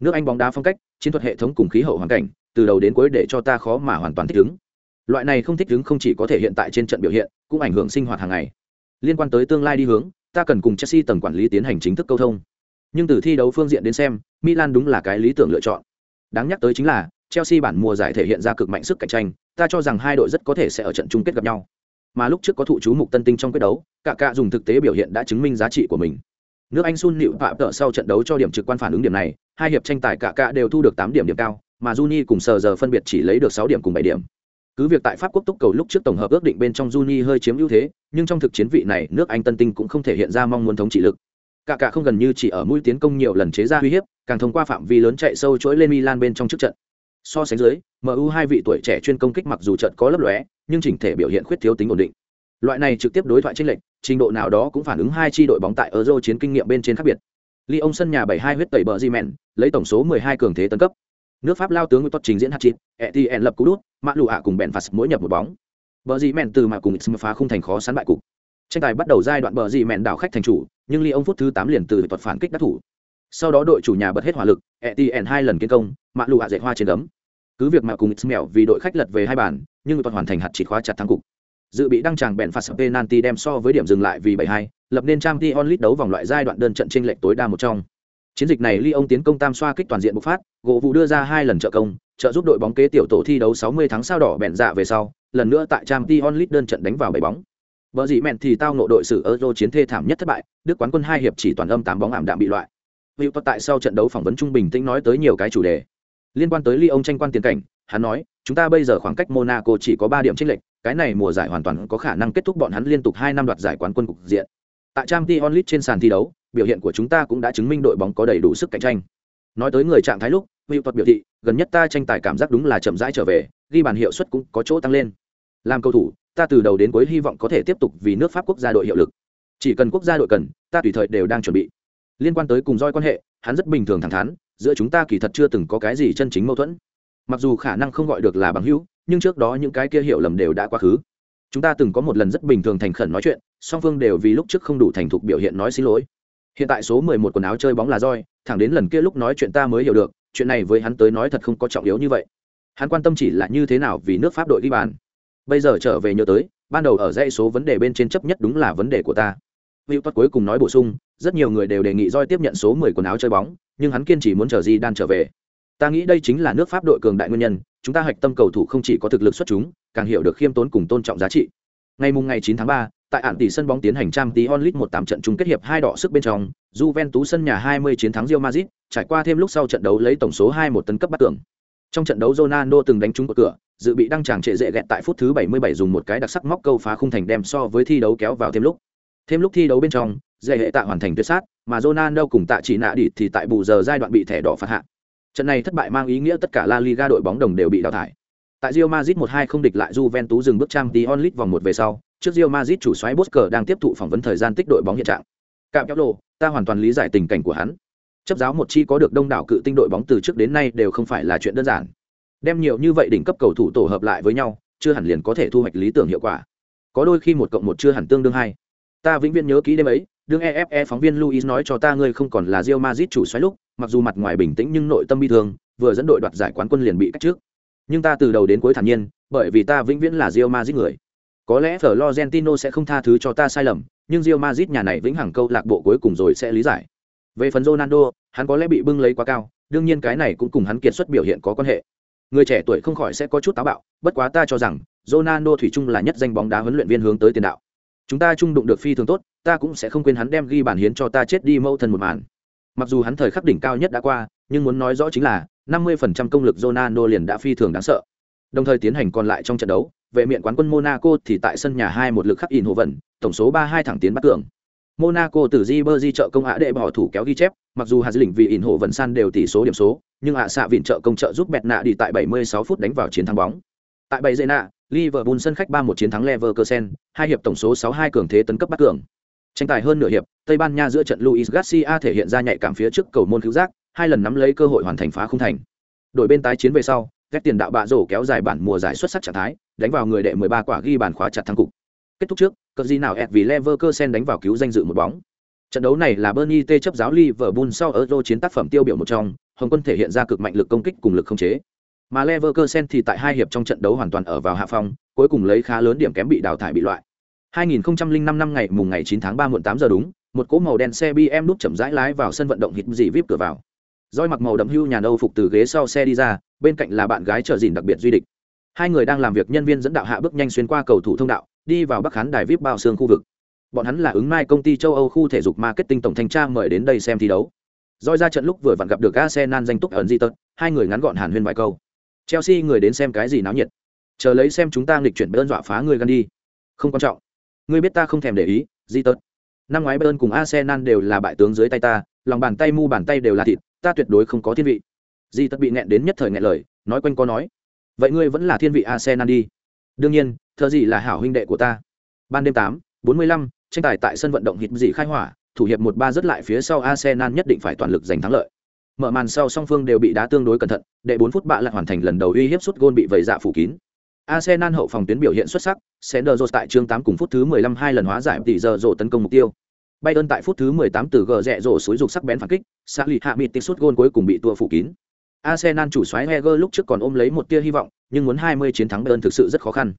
Nước Anh bóng đá phong cách, chiến thuật hệ thống cùng khí hậu hoàn cảnh, từ đầu đến cuối để cho ta khó mà hoàn toàn thích ứng. Loại này không thích ứng không chỉ có thể hiện tại trên trận biểu hiện, cũng ảnh hưởng sinh hoạt hàng ngày. Liên quan tới tương lai đi hướng, ta cần cùng Chelsea tầng quản lý tiến hành chính thức câu thông. Nhưng từ thi đấu phương diện đến xem, Milan đúng là cái lý tưởng lựa chọn. Đáng nhắc tới chính là, Chelsea bản mùa giải thể hiện ra cực mạnh sức cạnh tranh, ta cho rằng hai đội rất có thể sẽ ở trận chung kết gặp nhau. Mà lúc trước có thụ chú mục tân tinh trong quyết đấu, cả cả dùng thực tế biểu hiện đã chứng minh giá trị của mình. Nước Anh Sun nịu Phạm tợ sau trận đấu cho điểm trực quan phản ứng điểm này, hai hiệp tranh tài cả cả đều thu được tám điểm điểm cao, mà Juni cùng Sờ giờ phân biệt chỉ lấy được sáu điểm cùng bảy điểm. Cứ việc tại Pháp quốc túc cầu lúc trước tổng hợp ước định bên trong Juni hơi chiếm ưu thế, nhưng trong thực chiến vị này, nước Anh tân tinh cũng không thể hiện ra mong muốn thống trị lực. Cả cả không gần như chỉ ở mũi tiến công nhiều lần chế ra uy hiếp, càng thông qua phạm vi lớn chạy sâu chuỗi lên Milan bên trong trước trận. So sánh dưới, MU hai vị tuổi trẻ chuyên công kích mặc dù trận có lấp lóe, nhưng chỉnh thể biểu hiện khuyết thiếu tính ổn định. Loại này trực tiếp đối thoại tranh lệch, trình độ nào đó cũng phản ứng hai chi đội bóng tại Euro chiến kinh nghiệm bên trên khác biệt. Lyon sân nhà 72 huyết tẩy bờ Jimen, lấy tổng số 12 cường thế tấn cấp. Nước Pháp lao tướng Tot trình diễn hat-trick, Etienne lập cú đút, Mã Lù ạ cùng bèn phạt mỗi nhập một bóng. Bờ Jimen từ mà cùng Xim phá không thành khó sán bại cục. Tranh tài bắt đầu giai đoạn bờ Jimen đảo khách thành chủ, nhưng Lyon phút thứ 8 liền từ tuột phản kích đắc thủ. Sau đó đội chủ nhà bật hết hỏa lực, Etienne hai lần kiến công, Mã Lù ạ dệt hoa trên đấm. Cứ việc mà cùng Ismail vì đội khách lật về hai bàn, nhưng toàn hoàn thành hạt chỉ khóa chặt thắng cục. Dự bị đăng tràng bèn phạt sập penalty đem so với điểm dừng lại vì 72, lập nên trang Champions League đấu vòng loại giai đoạn đơn trận chênh lệch tối đa một trong. Chiến dịch này Lyon tiến công tam xoa kích toàn diện bộc phát, gỗ vụ đưa ra hai lần trợ công, trợ giúp đội bóng kế tiểu tổ thi đấu 60 tháng sao đỏ bèn dạ về sau, lần nữa tại trang Champions League đơn trận đánh vào bảy bóng. Bở gì mẹn thì tao nộ đội xử Euro chiến thê thảm nhất thất bại, Đức quán quân hai hiệp chỉ toàn âm 8 bóng ảm đạm bị loại. Hữu tại sau trận đấu phỏng vấn trung bình tĩnh nói tới nhiều cái chủ đề. Liên quan tới Lyon tranh quan tiền cảnh, hắn nói, chúng ta bây giờ khoảng cách Monaco chỉ có 3 điểm chênh lệch, cái này mùa giải hoàn toàn có khả năng kết thúc bọn hắn liên tục 2 năm đoạt giải quán quân cục diện. Tại Champions League trên sàn thi đấu, biểu hiện của chúng ta cũng đã chứng minh đội bóng có đầy đủ sức cạnh tranh. Nói tới người trạng thái lúc, Hữu Tuật biểu thị, gần nhất ta tranh tài cảm giác đúng là chậm rãi trở về, ghi bàn hiệu suất cũng có chỗ tăng lên. Làm cầu thủ, ta từ đầu đến cuối hy vọng có thể tiếp tục vì nước Pháp quốc gia đội hiệu lực. Chỉ cần quốc gia đội cần, ta tùy thời đều đang chuẩn bị. Liên quan tới cùng roi quan hệ, hắn rất bình thường thẳng thắn, giữa chúng ta kỳ thật chưa từng có cái gì chân chính mâu thuẫn mặc dù khả năng không gọi được là bằng hữu, nhưng trước đó những cái kia hiểu lầm đều đã quá khứ. Chúng ta từng có một lần rất bình thường thành khẩn nói chuyện, song phương đều vì lúc trước không đủ thành thục biểu hiện nói xin lỗi. Hiện tại số mười một quần áo chơi bóng là roi, thẳng đến lần kia lúc nói chuyện ta mới hiểu được, chuyện này với hắn tới nói thật không có trọng yếu như vậy. Hắn quan tâm chỉ là như thế nào vì nước pháp đội ghi bàn. Bây giờ trở về nhớ tới, ban đầu ở dãy số vấn đề bên trên chấp nhất đúng là vấn đề của ta. Hữu tuất cuối cùng nói bổ sung, rất nhiều người đều đề nghị roi tiếp nhận số mười quần áo chơi bóng, nhưng hắn kiên trì muốn chờ di đan trở về ta nghĩ đây chính là nước pháp đội cường đại nguyên nhân chúng ta hạch tâm cầu thủ không chỉ có thực lực xuất chúng càng hiểu được khiêm tốn cùng tôn trọng giá trị. Ngày mùng ngày 9 tháng 3, tại ạn tỷ sân bóng tiến hành trang tí onlit một tám trận chung kết hiệp hai đỏ sức bên trong Juventus sân nhà 20 chiến thắng Real Madrid trải qua thêm lúc sau trận đấu lấy tổng số 2 một tấn cấp bắt tưởng trong trận đấu Ronaldo từng đánh trúng cửa dự bị đăng tràng trệ dễ gẹt tại phút thứ 77 dùng một cái đặc sắc móc câu phá khung thành đem so với thi đấu kéo vào thêm lúc. Thêm lúc thi đấu bên trong dễ hệ tạ hoàn thành tuyệt sát mà Ronaldo cùng tạ chỉ nạ đi thì tại bù giờ giai đoạn bị thẻ đỏ phạt hạ. Trận này thất bại mang ý nghĩa tất cả La Liga đội bóng đồng đều bị đào thải. Tại Real Madrid 1-2 không địch lại Juventus dừng bước trang Champions League vòng một về sau, trước Real Madrid chủ soái Bosker đang tiếp thụ phỏng vấn thời gian tích đội bóng hiện trạng. Cạm kéo lộ, ta hoàn toàn lý giải tình cảnh của hắn. Chấp giáo một chi có được đông đảo cự tinh đội bóng từ trước đến nay đều không phải là chuyện đơn giản. Đem nhiều như vậy đỉnh cấp cầu thủ tổ hợp lại với nhau, chưa hẳn liền có thể thu hoạch lý tưởng hiệu quả. Có đôi khi một cộng một chưa hẳn tương đương hai. Ta vĩnh viễn nhớ kỹ đêm ấy, đương EFE phóng viên Luis nói cho ta ngươi không còn là Real Madrid chủ xoáy lúc, mặc dù mặt ngoài bình tĩnh nhưng nội tâm bi thương, vừa dẫn đội đoạt giải quán quân liền bị cách trước. Nhưng ta từ đầu đến cuối thản nhiên, bởi vì ta vĩnh viễn là Real Madrid người. Có lẽ Florentino sẽ không tha thứ cho ta sai lầm, nhưng Real Madrid nhà này vĩnh hằng câu lạc bộ cuối cùng rồi sẽ lý giải. Về phần Ronaldo, hắn có lẽ bị bưng lấy quá cao, đương nhiên cái này cũng cùng hắn kiệt xuất biểu hiện có quan hệ. Người trẻ tuổi không khỏi sẽ có chút táo bạo, bất quá ta cho rằng Ronaldo thủy chung là nhất danh bóng đá huấn luyện viên hướng tới tiền đạo chúng ta chung đụng được phi thường tốt ta cũng sẽ không quên hắn đem ghi bản hiến cho ta chết đi mâu thân một màn. Mặc dù hắn thời khắc đỉnh cao nhất đã qua nhưng muốn nói rõ chính là 50% công lực Ronaldo liền đã phi thường đáng sợ. Đồng thời tiến hành còn lại trong trận đấu vệ miện quán quân Monaco thì tại sân nhà hai một lực khắc in hồ vận tổng số ba hai thẳng tiến bắt tường. Monaco từ Ribery trợ công ạ đệ bỏ thủ kéo ghi chép, mặc dù Hà Dĩnh vì ỉn hộ vận san đều tỷ số điểm số, nhưng ạ xạ vịn trợ công trợ giúp bẹt nạ đi tại 76 phút đánh vào chiến thắng bóng. Tại bảy dây nạ, Liverpool sân khách 3-1 chiến thắng Leverkusen, hai hiệp tổng số 6-2 cường thế tấn cấp bắt cường. Tranh tài hơn nửa hiệp, Tây Ban Nha giữa trận Luis Garcia thể hiện ra nhạy cảm phía trước cầu môn cứu giác, hai lần nắm lấy cơ hội hoàn thành phá không thành. Đội bên tái chiến về sau, các tiền đạo bạ rổ kéo dài bản mùa giải xuất sắc trạng thái, đánh vào người đệ 13 quả ghi bàn khóa chặt thắng cục. Kết thúc trước, cờ gì nào ẹt vì Leverkusen đánh vào cứu danh dự một bóng. Trận đấu này là Bernie T chấp giáo Liverpool sau Euro chiến tác phẩm tiêu biểu một trong, Hồng quân thể hiện ra cực mạnh lực công kích cùng lực không chế. Mà Leverkusen thì tại hai hiệp trong trận đấu hoàn toàn ở vào hạ phong, cuối cùng lấy khá lớn điểm kém bị đào thải bị loại. 2005 năm ngày mùng ngày 9 tháng 3 muộn 8 giờ đúng, một cỗ màu đen xe BMW đút chậm rãi lái vào sân vận động hít dị vip cửa vào. Doi mặc màu đậm hưu nhà nâu phục từ ghế sau xe đi ra, bên cạnh là bạn gái trợ dìn đặc biệt duy địch. Hai người đang làm việc nhân viên dẫn đạo hạ bước nhanh xuyên qua cầu thủ thông đạo, đi vào Bắc Khán đài VIP bao xương khu vực. Bọn hắn là ứng mai công ty châu Âu khu thể dục marketing tổng thanh tra mời đến đây xem thi đấu. Doi ra trận lúc vừa vặn gặp được Arsenal danh túc ẩn di tật, hai người ngắn gọn hàn huyên vài câu. Chelsea người đến xem cái gì náo nhiệt. Chờ lấy xem chúng ta nghịch chuyển Bayern dọa phá người gan đi. Không quan trọng. Ngươi biết ta không thèm để ý, di tật. Năm ngoái Bayern cùng Arsenal đều là bại tướng dưới tay ta, lòng bàn tay mu bàn tay đều là thịt, ta tuyệt đối không có thiên vị. Di tật bị nghẹn đến nhất thời nghẹn lời, nói quanh có nói. Vậy ngươi vẫn là thiên vị Arsenal đi. Đương nhiên, thờ gì là hảo huynh đệ của ta. Ban đêm tám, bốn mươi lăm, tranh tài tại sân vận động hít dị khai hỏa, thủ hiệp một ba rất lại phía sau Arsenal nhất định phải toàn lực giành thắng lợi. Mở màn sau song phương đều bị đá tương đối cẩn thận, để 4 phút bạ lại hoàn thành lần đầu uy hiếp suốt gôn bị vẩy dạ phủ kín. Arsenal hậu phòng tuyến biểu hiện xuất sắc, Sender tại chương 8 cùng phút thứ 15 hai lần hóa giải tỷ giờ rổ tấn công mục tiêu. Bayern tại phút thứ 18 từ gờ rẹ rổ suối dục sắc bén phản kích, xa lì hạ mịt tích sút gôn cuối cùng bị tua phủ kín. Arsenal chủ soái Heger lúc trước còn ôm lấy một tia hy vọng, nhưng muốn 20 chiến thắng Bayern thực sự rất khó khăn.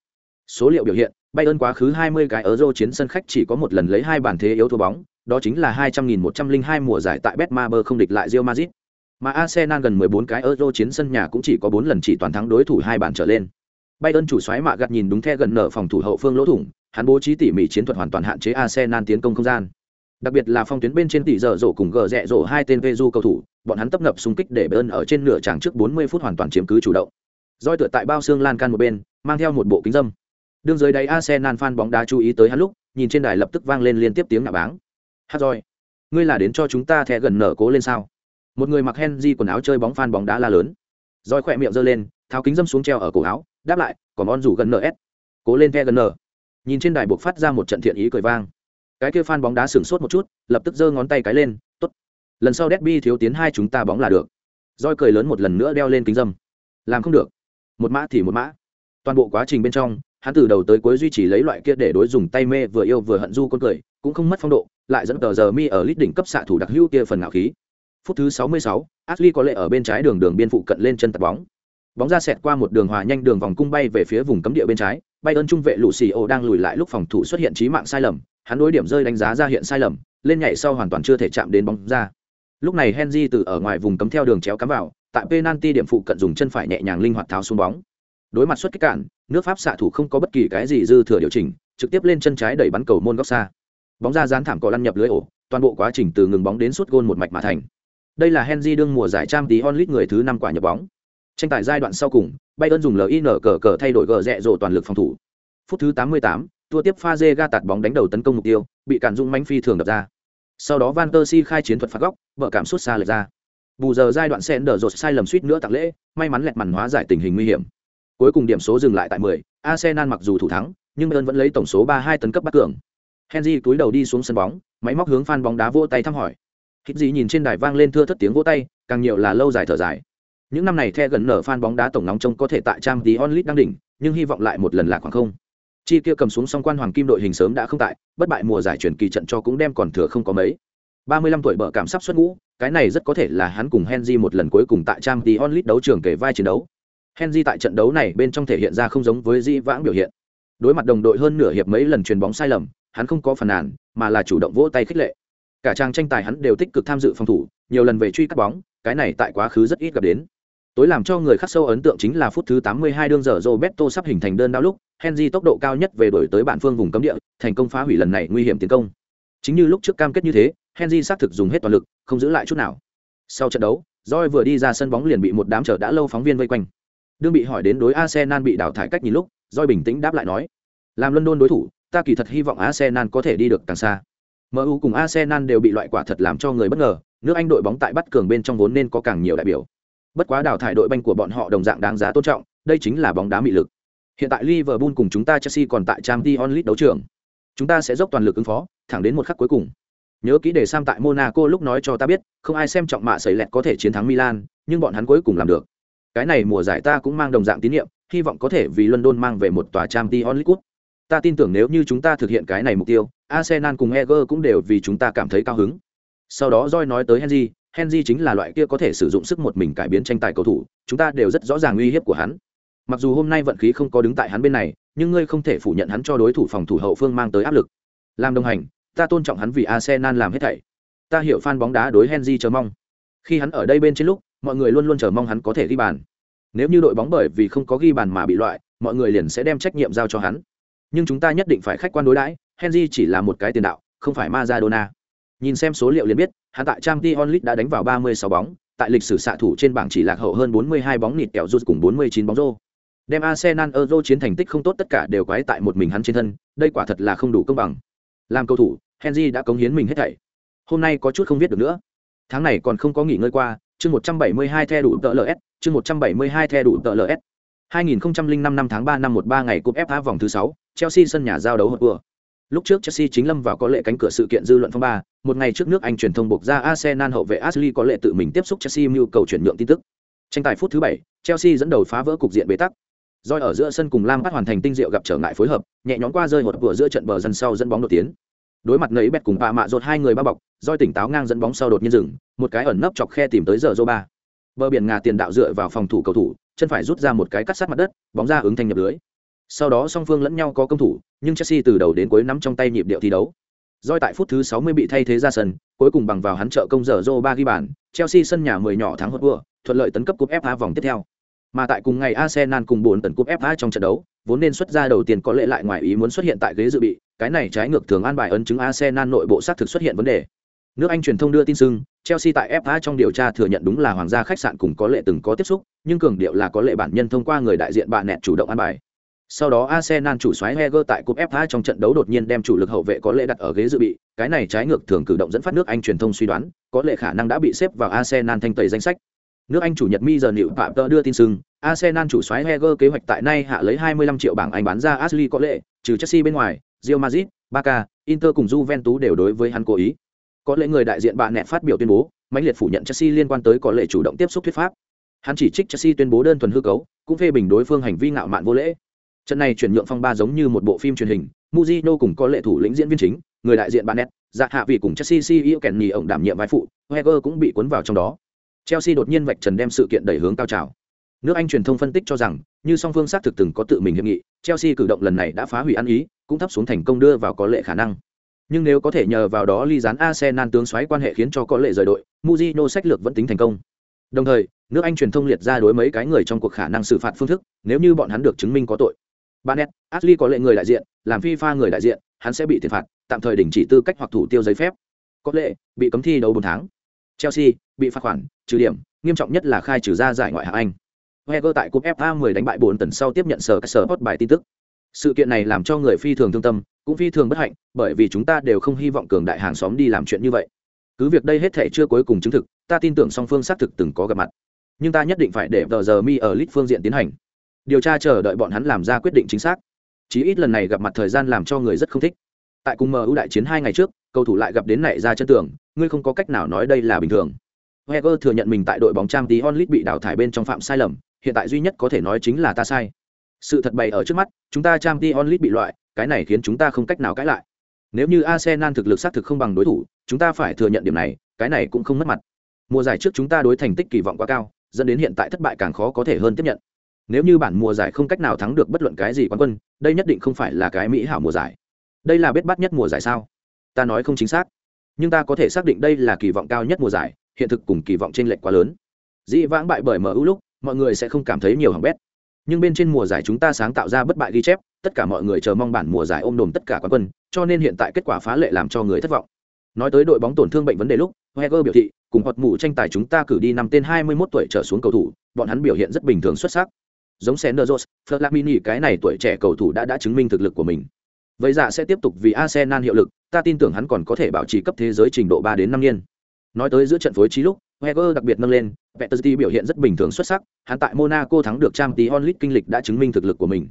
Số liệu biểu hiện, Bayern quá khứ 20 cái Euro chiến sân khách chỉ có một lần lấy hai bàn thế yếu thua bóng, đó chính là 200.102 mùa giải tại Betmaber không địch lại Real Madrid. Mà Arsenal gần 14 cái Euro chiến sân nhà cũng chỉ có 4 lần chỉ toàn thắng đối thủ hai bàn trở lên. Bayern chủ soái mạ gặt nhìn đúng the gần nở phòng thủ hậu phương lỗ thủng, hắn bố trí tỉ mỉ chiến thuật hoàn toàn hạn chế Arsenal tiến công không gian. Đặc biệt là phong tuyến bên trên tỷ giờ rổ cùng gờ rẹ rổ hai tên Veju cầu thủ, bọn hắn tấp nập xung kích để Bayern ở trên nửa tràng trước 40 phút hoàn toàn chiếm cứ chủ động. Doi tựa tại bao xương lan can một bên, mang theo một bộ kính dâm. Đương dưới đáy Arsenal fan bóng đá chú ý tới hắn lúc, nhìn trên đài lập tức vang lên liên tiếp tiếng nạ báng. Hát rồi, ngươi là đến cho chúng ta thẻ gần nở cố lên sao? Một người mặc hen di quần áo chơi bóng phan bóng đá la lớn. roi khỏe miệng giơ lên, tháo kính dâm xuống treo ở cổ áo, đáp lại, còn on rủ gần ns S. Cố lên ve gần n Nhìn trên đài buộc phát ra một trận thiện ý cười vang. Cái kia phan bóng đá sửng sốt một chút, lập tức giơ ngón tay cái lên, tốt. Lần sau Derby thiếu tiến hai chúng ta bóng là được. roi cười lớn một lần nữa đeo lên kính dâm. Làm không được. Một mã thì một mã. Toàn bộ quá trình bên trong, hắn từ đầu tới cuối duy trì lấy loại kia để đối dùng tay mê vừa yêu vừa hận du con cười cũng không mất phong độ lại dẫn tờ giờ mi ở lít đỉnh cấp xạ thủ đặc hữu kia phần ngạo khí phút thứ 66, Ashley có lệ ở bên trái đường đường biên phụ cận lên chân tạt bóng. Bóng ra xẹt qua một đường hòa nhanh đường vòng cung bay về phía vùng cấm địa bên trái. Bay trung vệ Lucio đang lùi lại lúc phòng thủ xuất hiện chí mạng sai lầm. Hắn đối điểm rơi đánh giá ra hiện sai lầm lên nhảy sau hoàn toàn chưa thể chạm đến bóng ra. Lúc này henry từ ở ngoài vùng cấm theo đường chéo cắm vào tại penalty điểm phụ cận dùng chân phải nhẹ nhàng linh hoạt tháo xuống bóng. Đối mặt xuất kích cản nước pháp xạ thủ không có bất kỳ cái gì dư thừa điều chỉnh trực tiếp lên chân trái đẩy bắn cầu môn góc xa. Bóng ra dán thảm cỏ lăn nhập lưới ổ toàn bộ quá trình từ ngừng bóng đến suốt gôn một mạch mà thành đây là henry đương mùa giải trang tí onlit người thứ năm quả nhập bóng. Tranh tài giai đoạn sau cùng bayern dùng lin cờ cờ thay đổi gờ rẹ rồ toàn lực phòng thủ. Phút thứ 88, tua tiếp pha dê ga tạt bóng đánh đầu tấn công mục tiêu bị cản dung mánh phi thường đập ra. Sau đó van der si khai chiến thuật phạt góc vợ cảm suốt xa lệch ra. Bù giờ giai đoạn sen đỡ rột sai lầm suýt nữa tặng lễ may mắn lẹt màn hóa giải tình hình nguy hiểm. Cuối cùng điểm số dừng lại tại 10, Arsenal mặc dù thủ thắng, nhưng Bayern vẫn lấy tổng số 3-2 tấn cấp bắt cường. Henry túi đầu đi xuống sân bóng, máy móc hướng fan bóng đá vỗ tay thăm hỏi. Hít gì nhìn trên đài vang lên thưa thất tiếng vỗ tay, càng nhiều là lâu dài thở dài. Những năm này The gần nở fan bóng đá tổng nóng trông có thể tại trang tí onlit đang đỉnh, nhưng hy vọng lại một lần là khoảng không. Chi kia cầm xuống song quan hoàng kim đội hình sớm đã không tại, bất bại mùa giải chuyển kỳ trận cho cũng đem còn thừa không có mấy. 35 tuổi bở cảm sắp xuất ngũ, cái này rất có thể là hắn cùng Henry một lần cuối cùng tại trang tí onlit đấu trường kể vai chiến đấu. Henry tại trận đấu này bên trong thể hiện ra không giống với Di Vãng biểu hiện. Đối mặt đồng đội hơn nửa hiệp mấy lần truyền bóng sai lầm, hắn không có phản nàn, mà là chủ động vỗ tay khích lệ. Cả trang tranh tài hắn đều tích cực tham dự phòng thủ, nhiều lần về truy cắt bóng, cái này tại quá khứ rất ít gặp đến. Tối làm cho người khắc sâu ấn tượng chính là phút thứ 82 đương giờ Roberto sắp hình thành đơn đao lúc, henry tốc độ cao nhất về đổi tới bản phương vùng cấm địa thành công phá hủy lần này nguy hiểm tiến công chính như lúc trước cam kết như thế henry xác thực dùng hết toàn lực không giữ lại chút nào sau trận đấu Roy vừa đi ra sân bóng liền bị một đám chờ đã lâu phóng viên vây quanh. Đương bị hỏi đến đối Arsenal bị đào thải cách nhìn lúc, Roy bình tĩnh đáp lại nói: "Làm London đối thủ, ta kỳ thật hy vọng Arsenal có thể đi được càng xa. MU cùng Arsenal đều bị loại quả thật làm cho người bất ngờ, nước Anh đội bóng tại bắt cường bên trong vốn nên có càng nhiều đại biểu. Bất quá đào thải đội banh của bọn họ đồng dạng đáng giá tôn trọng, đây chính là bóng đá mị lực. Hiện tại Liverpool cùng chúng ta Chelsea còn tại Champions League đấu trường. Chúng ta sẽ dốc toàn lực ứng phó, thẳng đến một khắc cuối cùng. Nhớ kỹ để Sam tại Monaco lúc nói cho ta biết, không ai xem trọng mạ sẩy lẹt có thể chiến thắng Milan, nhưng bọn hắn cuối cùng làm được. Cái này mùa giải ta cũng mang đồng dạng tín nhiệm, hy vọng có thể vì London mang về một tòa Champions League. Ta tin tưởng nếu như chúng ta thực hiện cái này mục tiêu, Arsenal cùng Eger cũng đều vì chúng ta cảm thấy cao hứng. Sau đó Joy nói tới Henry, Henry chính là loại kia có thể sử dụng sức một mình cải biến tranh tài cầu thủ, chúng ta đều rất rõ ràng uy hiếp của hắn. Mặc dù hôm nay vận khí không có đứng tại hắn bên này, nhưng ngươi không thể phủ nhận hắn cho đối thủ phòng thủ hậu phương mang tới áp lực. Làm đồng hành, ta tôn trọng hắn vì Arsenal làm hết thảy. Ta hiểu fan bóng đá đối Henry chờ mong. Khi hắn ở đây bên trên lúc, mọi người luôn luôn chờ mong hắn có thể ghi bàn. Nếu như đội bóng bởi vì không có ghi bàn mà bị loại, mọi người liền sẽ đem trách nhiệm giao cho hắn. Nhưng chúng ta nhất định phải khách quan đối đãi, Henry chỉ là một cái tiền đạo, không phải Maradona. Nhìn xem số liệu liền biết, hắn tại Champions League đã đánh vào 36 bóng, tại lịch sử xạ thủ trên bảng chỉ lạc hậu hơn 42 bóng nịt kẹo rút cùng 49 bóng rô. Đem Arsenal Euro chiến thành tích không tốt tất cả đều quái tại một mình hắn trên thân, đây quả thật là không đủ công bằng. Làm cầu thủ, Henry đã cống hiến mình hết thảy. Hôm nay có chút không viết được nữa. Tháng này còn không có nghỉ ngơi qua, chương 172 the đủ tợ LS, chương 172 the đủ tợ LS. 2005 năm tháng 3 năm 13 ngày cúp FA vòng thứ 6, Chelsea sân nhà giao đấu hợp vừa. Lúc trước Chelsea chính lâm vào có lệ cánh cửa sự kiện dư luận phong ba, một ngày trước nước Anh truyền thông buộc ra Arsenal hậu vệ Ashley có lệ tự mình tiếp xúc Chelsea mưu cầu chuyển nhượng tin tức. Tranh tài phút thứ 7, Chelsea dẫn đầu phá vỡ cục diện bế tắc. Doi ở giữa sân cùng Lam bắt hoàn thành tinh diệu gặp trở ngại phối hợp, nhẹ nhõm qua rơi một vừa giữa trận bờ dân sau dẫn bóng đột tiến. Đối mặt nấy bẹt cùng bà mạ rột hai người ba bọc, Doi tỉnh táo ngang dẫn bóng sau đột nhiên dừng, một cái ẩn nấp chọc khe tìm tới giờ Zoba. Bờ biển ngà tiền đạo dựa vào phòng thủ cầu thủ, chân phải rút ra một cái cắt sát mặt đất, bóng ra ứng thành nhập lưới. Sau đó song phương lẫn nhau có công thủ, nhưng Chelsea từ đầu đến cuối nắm trong tay nhịp điệu thi đấu. Doi tại phút thứ 60 bị thay thế ra sân, cuối cùng bằng vào hắn trợ công giờ Zoba ghi bàn, Chelsea sân nhà 10 nhỏ thắng hụt vừa, thuận lợi tấn cấp cúp FA vòng tiếp theo. Mà tại cùng ngày Arsenal cùng 4 tấn cúp FA trong trận đấu, vốn nên xuất ra đầu tiên có lẽ lại ngoài ý muốn xuất hiện tại ghế dự bị, cái này trái ngược thường an bài ấn chứng Arsenal nội bộ xác thực xuất hiện vấn đề. Nước Anh truyền thông đưa tin sưng, Chelsea tại FA trong điều tra thừa nhận đúng là hoàng gia khách sạn cùng có lệ từng có tiếp xúc, nhưng cường điệu là có lệ bản nhân thông qua người đại diện bạn nẹt chủ động an bài. Sau đó Arsenal chủ soái Heger tại cúp FA trong trận đấu đột nhiên đem chủ lực hậu vệ có lệ đặt ở ghế dự bị, cái này trái ngược thường cử động dẫn phát nước Anh truyền thông suy đoán, có lệ khả năng đã bị xếp vào Arsenal thanh tẩy danh sách. Nước Anh chủ nhật Mi giờ nịu Phạm đưa tin sưng, Arsenal chủ soái Heger kế hoạch tại nay hạ lấy 25 triệu bảng Anh bán ra Ashley có lệ, trừ Chelsea bên ngoài, Real Madrid, Barca, Inter cùng Juventus đều đối với hắn cố ý. Có lẽ người đại diện bạn nẹt phát biểu tuyên bố, mãnh liệt phủ nhận Chelsea liên quan tới có lệ chủ động tiếp xúc thuyết pháp. Hắn chỉ trích Chelsea tuyên bố đơn thuần hư cấu, cũng phê bình đối phương hành vi ngạo mạn vô lễ. Trận này chuyển nhượng phong ba giống như một bộ phim truyền hình, muzino cùng có lệ thủ lĩnh diễn viên chính, người đại diện bạn nẹt, dạ hạ vị cùng Chelsea CEO Kenny ổng đảm nhiệm vai phụ, Heger cũng bị cuốn vào trong đó. Chelsea đột nhiên vạch trần đem sự kiện đẩy hướng cao trào. Nước Anh truyền thông phân tích cho rằng, như song phương xác thực từng có tự mình hiệp nghị, Chelsea cử động lần này đã phá hủy ăn ý, cũng thấp xuống thành công đưa vào có lệ khả năng. Nhưng nếu có thể nhờ vào đó ly gián Arsenal tướng xoáy quan hệ khiến cho có lệ rời đội, Mourinho sách lược vẫn tính thành công. Đồng thời, nước Anh truyền thông liệt ra đối mấy cái người trong cuộc khả năng xử phạt phương thức, nếu như bọn hắn được chứng minh có tội. Barnett, Ashley có lệ người đại diện, làm FIFA người đại diện, hắn sẽ bị tiền phạt, tạm thời đình chỉ tư cách hoặc thủ tiêu giấy phép. Có lệ bị cấm thi đấu 4 tháng. Chelsea bị phạt khoản, trừ điểm, nghiêm trọng nhất là khai trừ ra giải ngoại hạng Anh. Wenger tại cúp FA 10 đánh bại 4 tần sau tiếp nhận sở các sở hot bài tin tức. Sự kiện này làm cho người phi thường thương tâm, cũng phi thường bất hạnh, bởi vì chúng ta đều không hy vọng cường đại hàng xóm đi làm chuyện như vậy. Cứ việc đây hết thể chưa cuối cùng chứng thực, ta tin tưởng song phương xác thực từng có gặp mặt. Nhưng ta nhất định phải để giờ mi ở lít phương diện tiến hành. Điều tra chờ đợi bọn hắn làm ra quyết định chính xác. Chí ít lần này gặp mặt thời gian làm cho người rất không thích. Tại cùng MU đại chiến hai ngày trước, cầu thủ lại gặp đến nảy ra chân tường, ngươi không có cách nào nói đây là bình thường. heger thừa nhận mình tại đội bóng Trang Tí Onlit bị đào thải bên trong phạm sai lầm, hiện tại duy nhất có thể nói chính là ta sai. Sự thật bày ở trước mắt, chúng ta Trang Tí Onlit bị loại, cái này khiến chúng ta không cách nào cãi lại. Nếu như Arsenal thực lực xác thực không bằng đối thủ, chúng ta phải thừa nhận điểm này, cái này cũng không mất mặt. Mùa giải trước chúng ta đối thành tích kỳ vọng quá cao, dẫn đến hiện tại thất bại càng khó có thể hơn tiếp nhận. Nếu như bản mùa giải không cách nào thắng được bất luận cái gì quán quân, đây nhất định không phải là cái mỹ hảo mùa giải. Đây là bết bát nhất mùa giải sao? Ta nói không chính xác, nhưng ta có thể xác định đây là kỳ vọng cao nhất mùa giải, hiện thực cùng kỳ vọng trên lệch quá lớn. Dĩ vãng bại bởi MU lúc, mọi người sẽ không cảm thấy nhiều hỏng bét. Nhưng bên trên mùa giải chúng ta sáng tạo ra bất bại ghi chép, tất cả mọi người chờ mong bản mùa giải ôm đồm tất cả quán quân, cho nên hiện tại kết quả phá lệ làm cho người thất vọng. Nói tới đội bóng tổn thương bệnh vấn đề lúc, heger biểu thị, cùng hoạt mù tranh tài chúng ta cử đi năm tên 21 tuổi trở xuống cầu thủ, bọn hắn biểu hiện rất bình thường xuất sắc. Giống Senderos, Flamini cái này tuổi trẻ cầu thủ đã đã chứng minh thực lực của mình. Vậy dạ sẽ tiếp tục vì Arsenal hiệu lực, ta tin tưởng hắn còn có thể bảo trì cấp thế giới trình độ 3 đến 5 niên. Nói tới giữa trận phối trí lúc, Wenger đặc biệt nâng lên, Peterzi biểu hiện rất bình thường xuất sắc, hắn tại Monaco thắng được Champions League kinh lịch đã chứng minh thực lực của mình.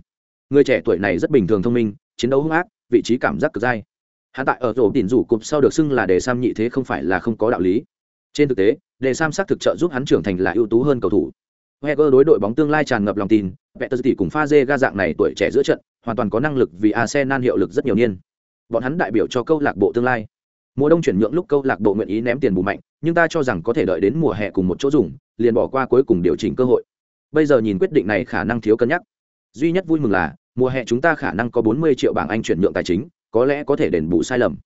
Người trẻ tuổi này rất bình thường thông minh, chiến đấu hung ác, vị trí cảm giác cực dai. Hắn tại ở rổ tiền rủ cục sau được xưng là đề sam nhị thế không phải là không có đạo lý. Trên thực tế, đề sam xác thực trợ giúp hắn trưởng thành là ưu tú hơn cầu thủ. Wenger đối đội bóng tương lai tràn ngập lòng tin, Peterzi cùng Faze dạng này tuổi trẻ giữa trận, hoàn toàn có năng lực vì Arsenal hiệu lực rất nhiều niên. Bọn hắn đại biểu cho câu lạc bộ tương lai. Mùa đông chuyển nhượng lúc câu lạc bộ nguyện ý ném tiền bù mạnh nhưng ta cho rằng có thể đợi đến mùa hè cùng một chỗ dùng liền bỏ qua cuối cùng điều chỉnh cơ hội. Bây giờ nhìn quyết định này khả năng thiếu cân nhắc. Duy nhất vui mừng là mùa hè chúng ta khả năng có 40 triệu bảng anh chuyển nhượng tài chính có lẽ có thể đền bù sai lầm.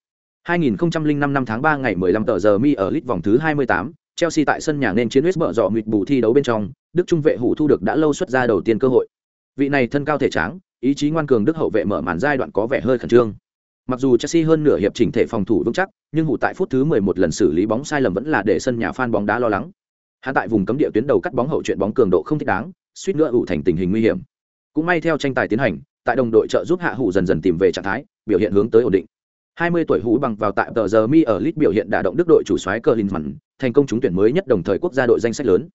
2005 năm tháng 3 ngày 15 tờ giờ mi ở lit vòng thứ 28, Chelsea tại sân nhà nên chiến West bở dọ mịt bù thi đấu bên trong, Đức trung vệ hủ thu được đã lâu xuất ra đầu tiên cơ hội. Vị này thân cao thể tráng, ý chí ngoan cường Đức hậu vệ mở màn giai đoạn có vẻ hơi khẩn trương. Mặc dù Chelsea hơn nửa hiệp chỉnh thể phòng thủ vững chắc, nhưng Hủ tại phút thứ 11 lần xử lý bóng sai lầm vẫn là để sân nhà fan bóng đá lo lắng. Hắn tại vùng cấm địa tuyến đầu cắt bóng hậu chuyện bóng cường độ không thích đáng, suýt nữa ủ thành tình hình nguy hiểm. Cũng may theo tranh tài tiến hành, tại đồng đội trợ giúp hạ Hủ dần dần tìm về trạng thái, biểu hiện hướng tới ổn định. 20 tuổi hũ bằng vào tại tờ giờ mi ở lit biểu hiện đả động đức đội chủ soái Klinsmann, thành công trúng tuyển mới nhất đồng thời quốc gia đội danh sách lớn.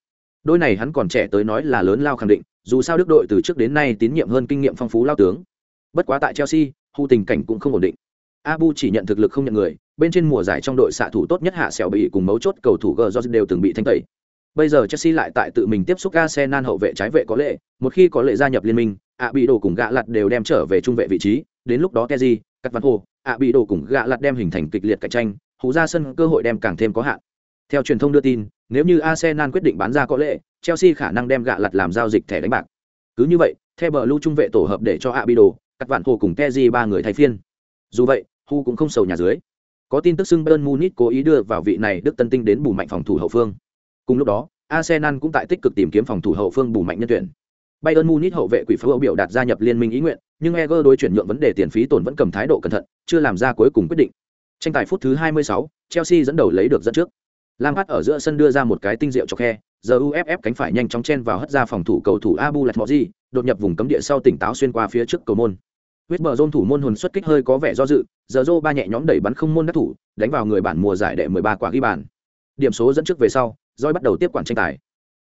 Đôi này hắn còn trẻ tới nói là lớn lao khẳng định, dù sao đức đội từ trước đến nay tín nhiệm hơn kinh nghiệm phong phú lao tướng. Bất quá tại Chelsea, hũ tình cảnh cũng không ổn định. Abu chỉ nhận thực lực không nhận người, bên trên mùa giải trong đội xạ thủ tốt nhất hạ sẹo bị cùng mấu chốt cầu thủ Gerrard đều từng bị thanh tẩy. Bây giờ Chelsea lại tại tự mình tiếp xúc Arsenal hậu vệ trái vệ có lệ, một khi có lệ gia nhập liên minh, ạ bị đồ cùng gạ lặt đều đem trở về trung vệ vị trí, đến lúc đó Kezi, Cắt Văn Hồ, ạ bị đồ cùng gạ lặt đem hình thành kịch liệt cạnh tranh, hụ ra sân cơ hội đem càng thêm có hạn. Theo truyền thông đưa tin, nếu như Arsenal quyết định bán ra có lệ, Chelsea khả năng đem gạ lặt làm giao dịch thẻ đánh bạc. Cứ như vậy, theo bờ lưu trung vệ tổ hợp để cho ạ bị đồ, Cắt Vạn Hồ cùng Kezi ba người thay phiên. Dù vậy, hu cũng không sầu nhà dưới có tin tức xưng bayern munich cố ý đưa vào vị này đức tân tinh đến bù mạnh phòng thủ hậu phương cùng lúc đó arsenal cũng tại tích cực tìm kiếm phòng thủ hậu phương bù mạnh nhân tuyển bayern munich hậu vệ quỷ phá biểu đạt gia nhập liên minh ý nguyện nhưng eger đối chuyển nhượng vấn đề tiền phí tổn vẫn cầm thái độ cẩn thận chưa làm ra cuối cùng quyết định. Tranh tài phút thứ 26, chelsea dẫn đầu lấy được dẫn trước. Lampard ở giữa sân đưa ra một cái tinh diệu cho khe, giờ UFF cánh phải nhanh chóng chen vào hất ra phòng thủ cầu thủ Abu Latmoji, đột nhập vùng cấm địa sau tỉnh táo xuyên qua phía trước cầu môn. Huyết zone thủ môn hồn xuất kích hơi có vẻ do dự giờ Zoro ba nhẹ nhõm đẩy bắn không môn đắc thủ đánh vào người bản mùa giải đệ 13 quả ghi bàn. Điểm số dẫn trước về sau roi bắt đầu tiếp quản tranh tài.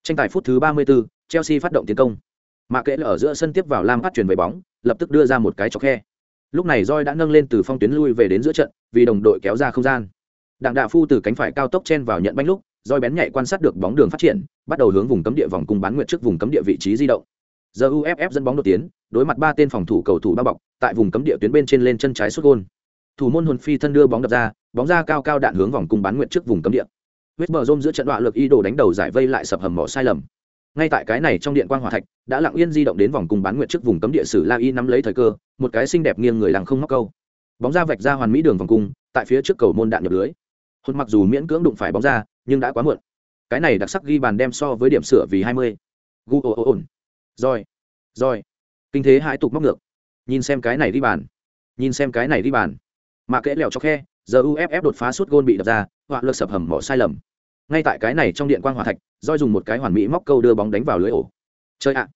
Tranh tài phút thứ 34, chelsea phát động tiến công mạ kệ ở giữa sân tiếp vào lam phát chuyển về bóng, lập tức đưa ra một cái chọc khe. Lúc này roi đã nâng lên từ phong tuyến lui về đến giữa trận, vì đồng đội kéo ra không gian. Đặng đạ phu từ cánh phải cao tốc chen vào nhận bánh lúc roi bén nhạy quan sát được bóng đường phát triển, bắt đầu hướng vùng cấm địa vòng cung bán nguyệt trước vùng cấm địa vị trí di động. Giờ uff dẫn bóng đột tiến, đối mặt ba tên phòng thủ cầu thủ bao bọc, tại vùng cấm địa tuyến bên trên lên chân trái xuất gôn. Thủ môn hồn phi thân đưa bóng đập ra, bóng ra cao cao đạn hướng vòng cung bán nguyện trước vùng cấm địa. Huyết bờ rôm giữa trận đoạn lực y đồ đánh đầu giải vây lại sập hầm mỏ sai lầm ngay tại cái này trong điện quan hòa thạch, đã lặng yên di động đến vòng cung bán nguyện trước vùng cấm địa sử la y nắm lấy thời cơ, một cái xinh đẹp nghiêng người làng không móc câu. Bóng ra vạch ra hoàn mỹ đường vòng cung, tại phía trước cầu môn đạn nhập lưới. Hôn mặc dù miễn cưỡng đụng phải bóng ra, nhưng đã quá muộn. Cái này đặc sắc ghi bàn đem so với điểm sửa vì hai mươi. Gu ồ ồn rồi. Rồi. Kinh thế hãi tục móc ngược. Nhìn xem cái này đi bàn. Nhìn xem cái này đi bàn. Mà kẽ lèo cho khe, giờ uff đột phá suốt gôn bị đập ra, họa lực sập hầm mỏ sai lầm ngay tại cái này trong điện quang hòa thạch doi dùng một cái hoàn mỹ móc câu đưa bóng đánh vào lưới ổ. Chơi ạ.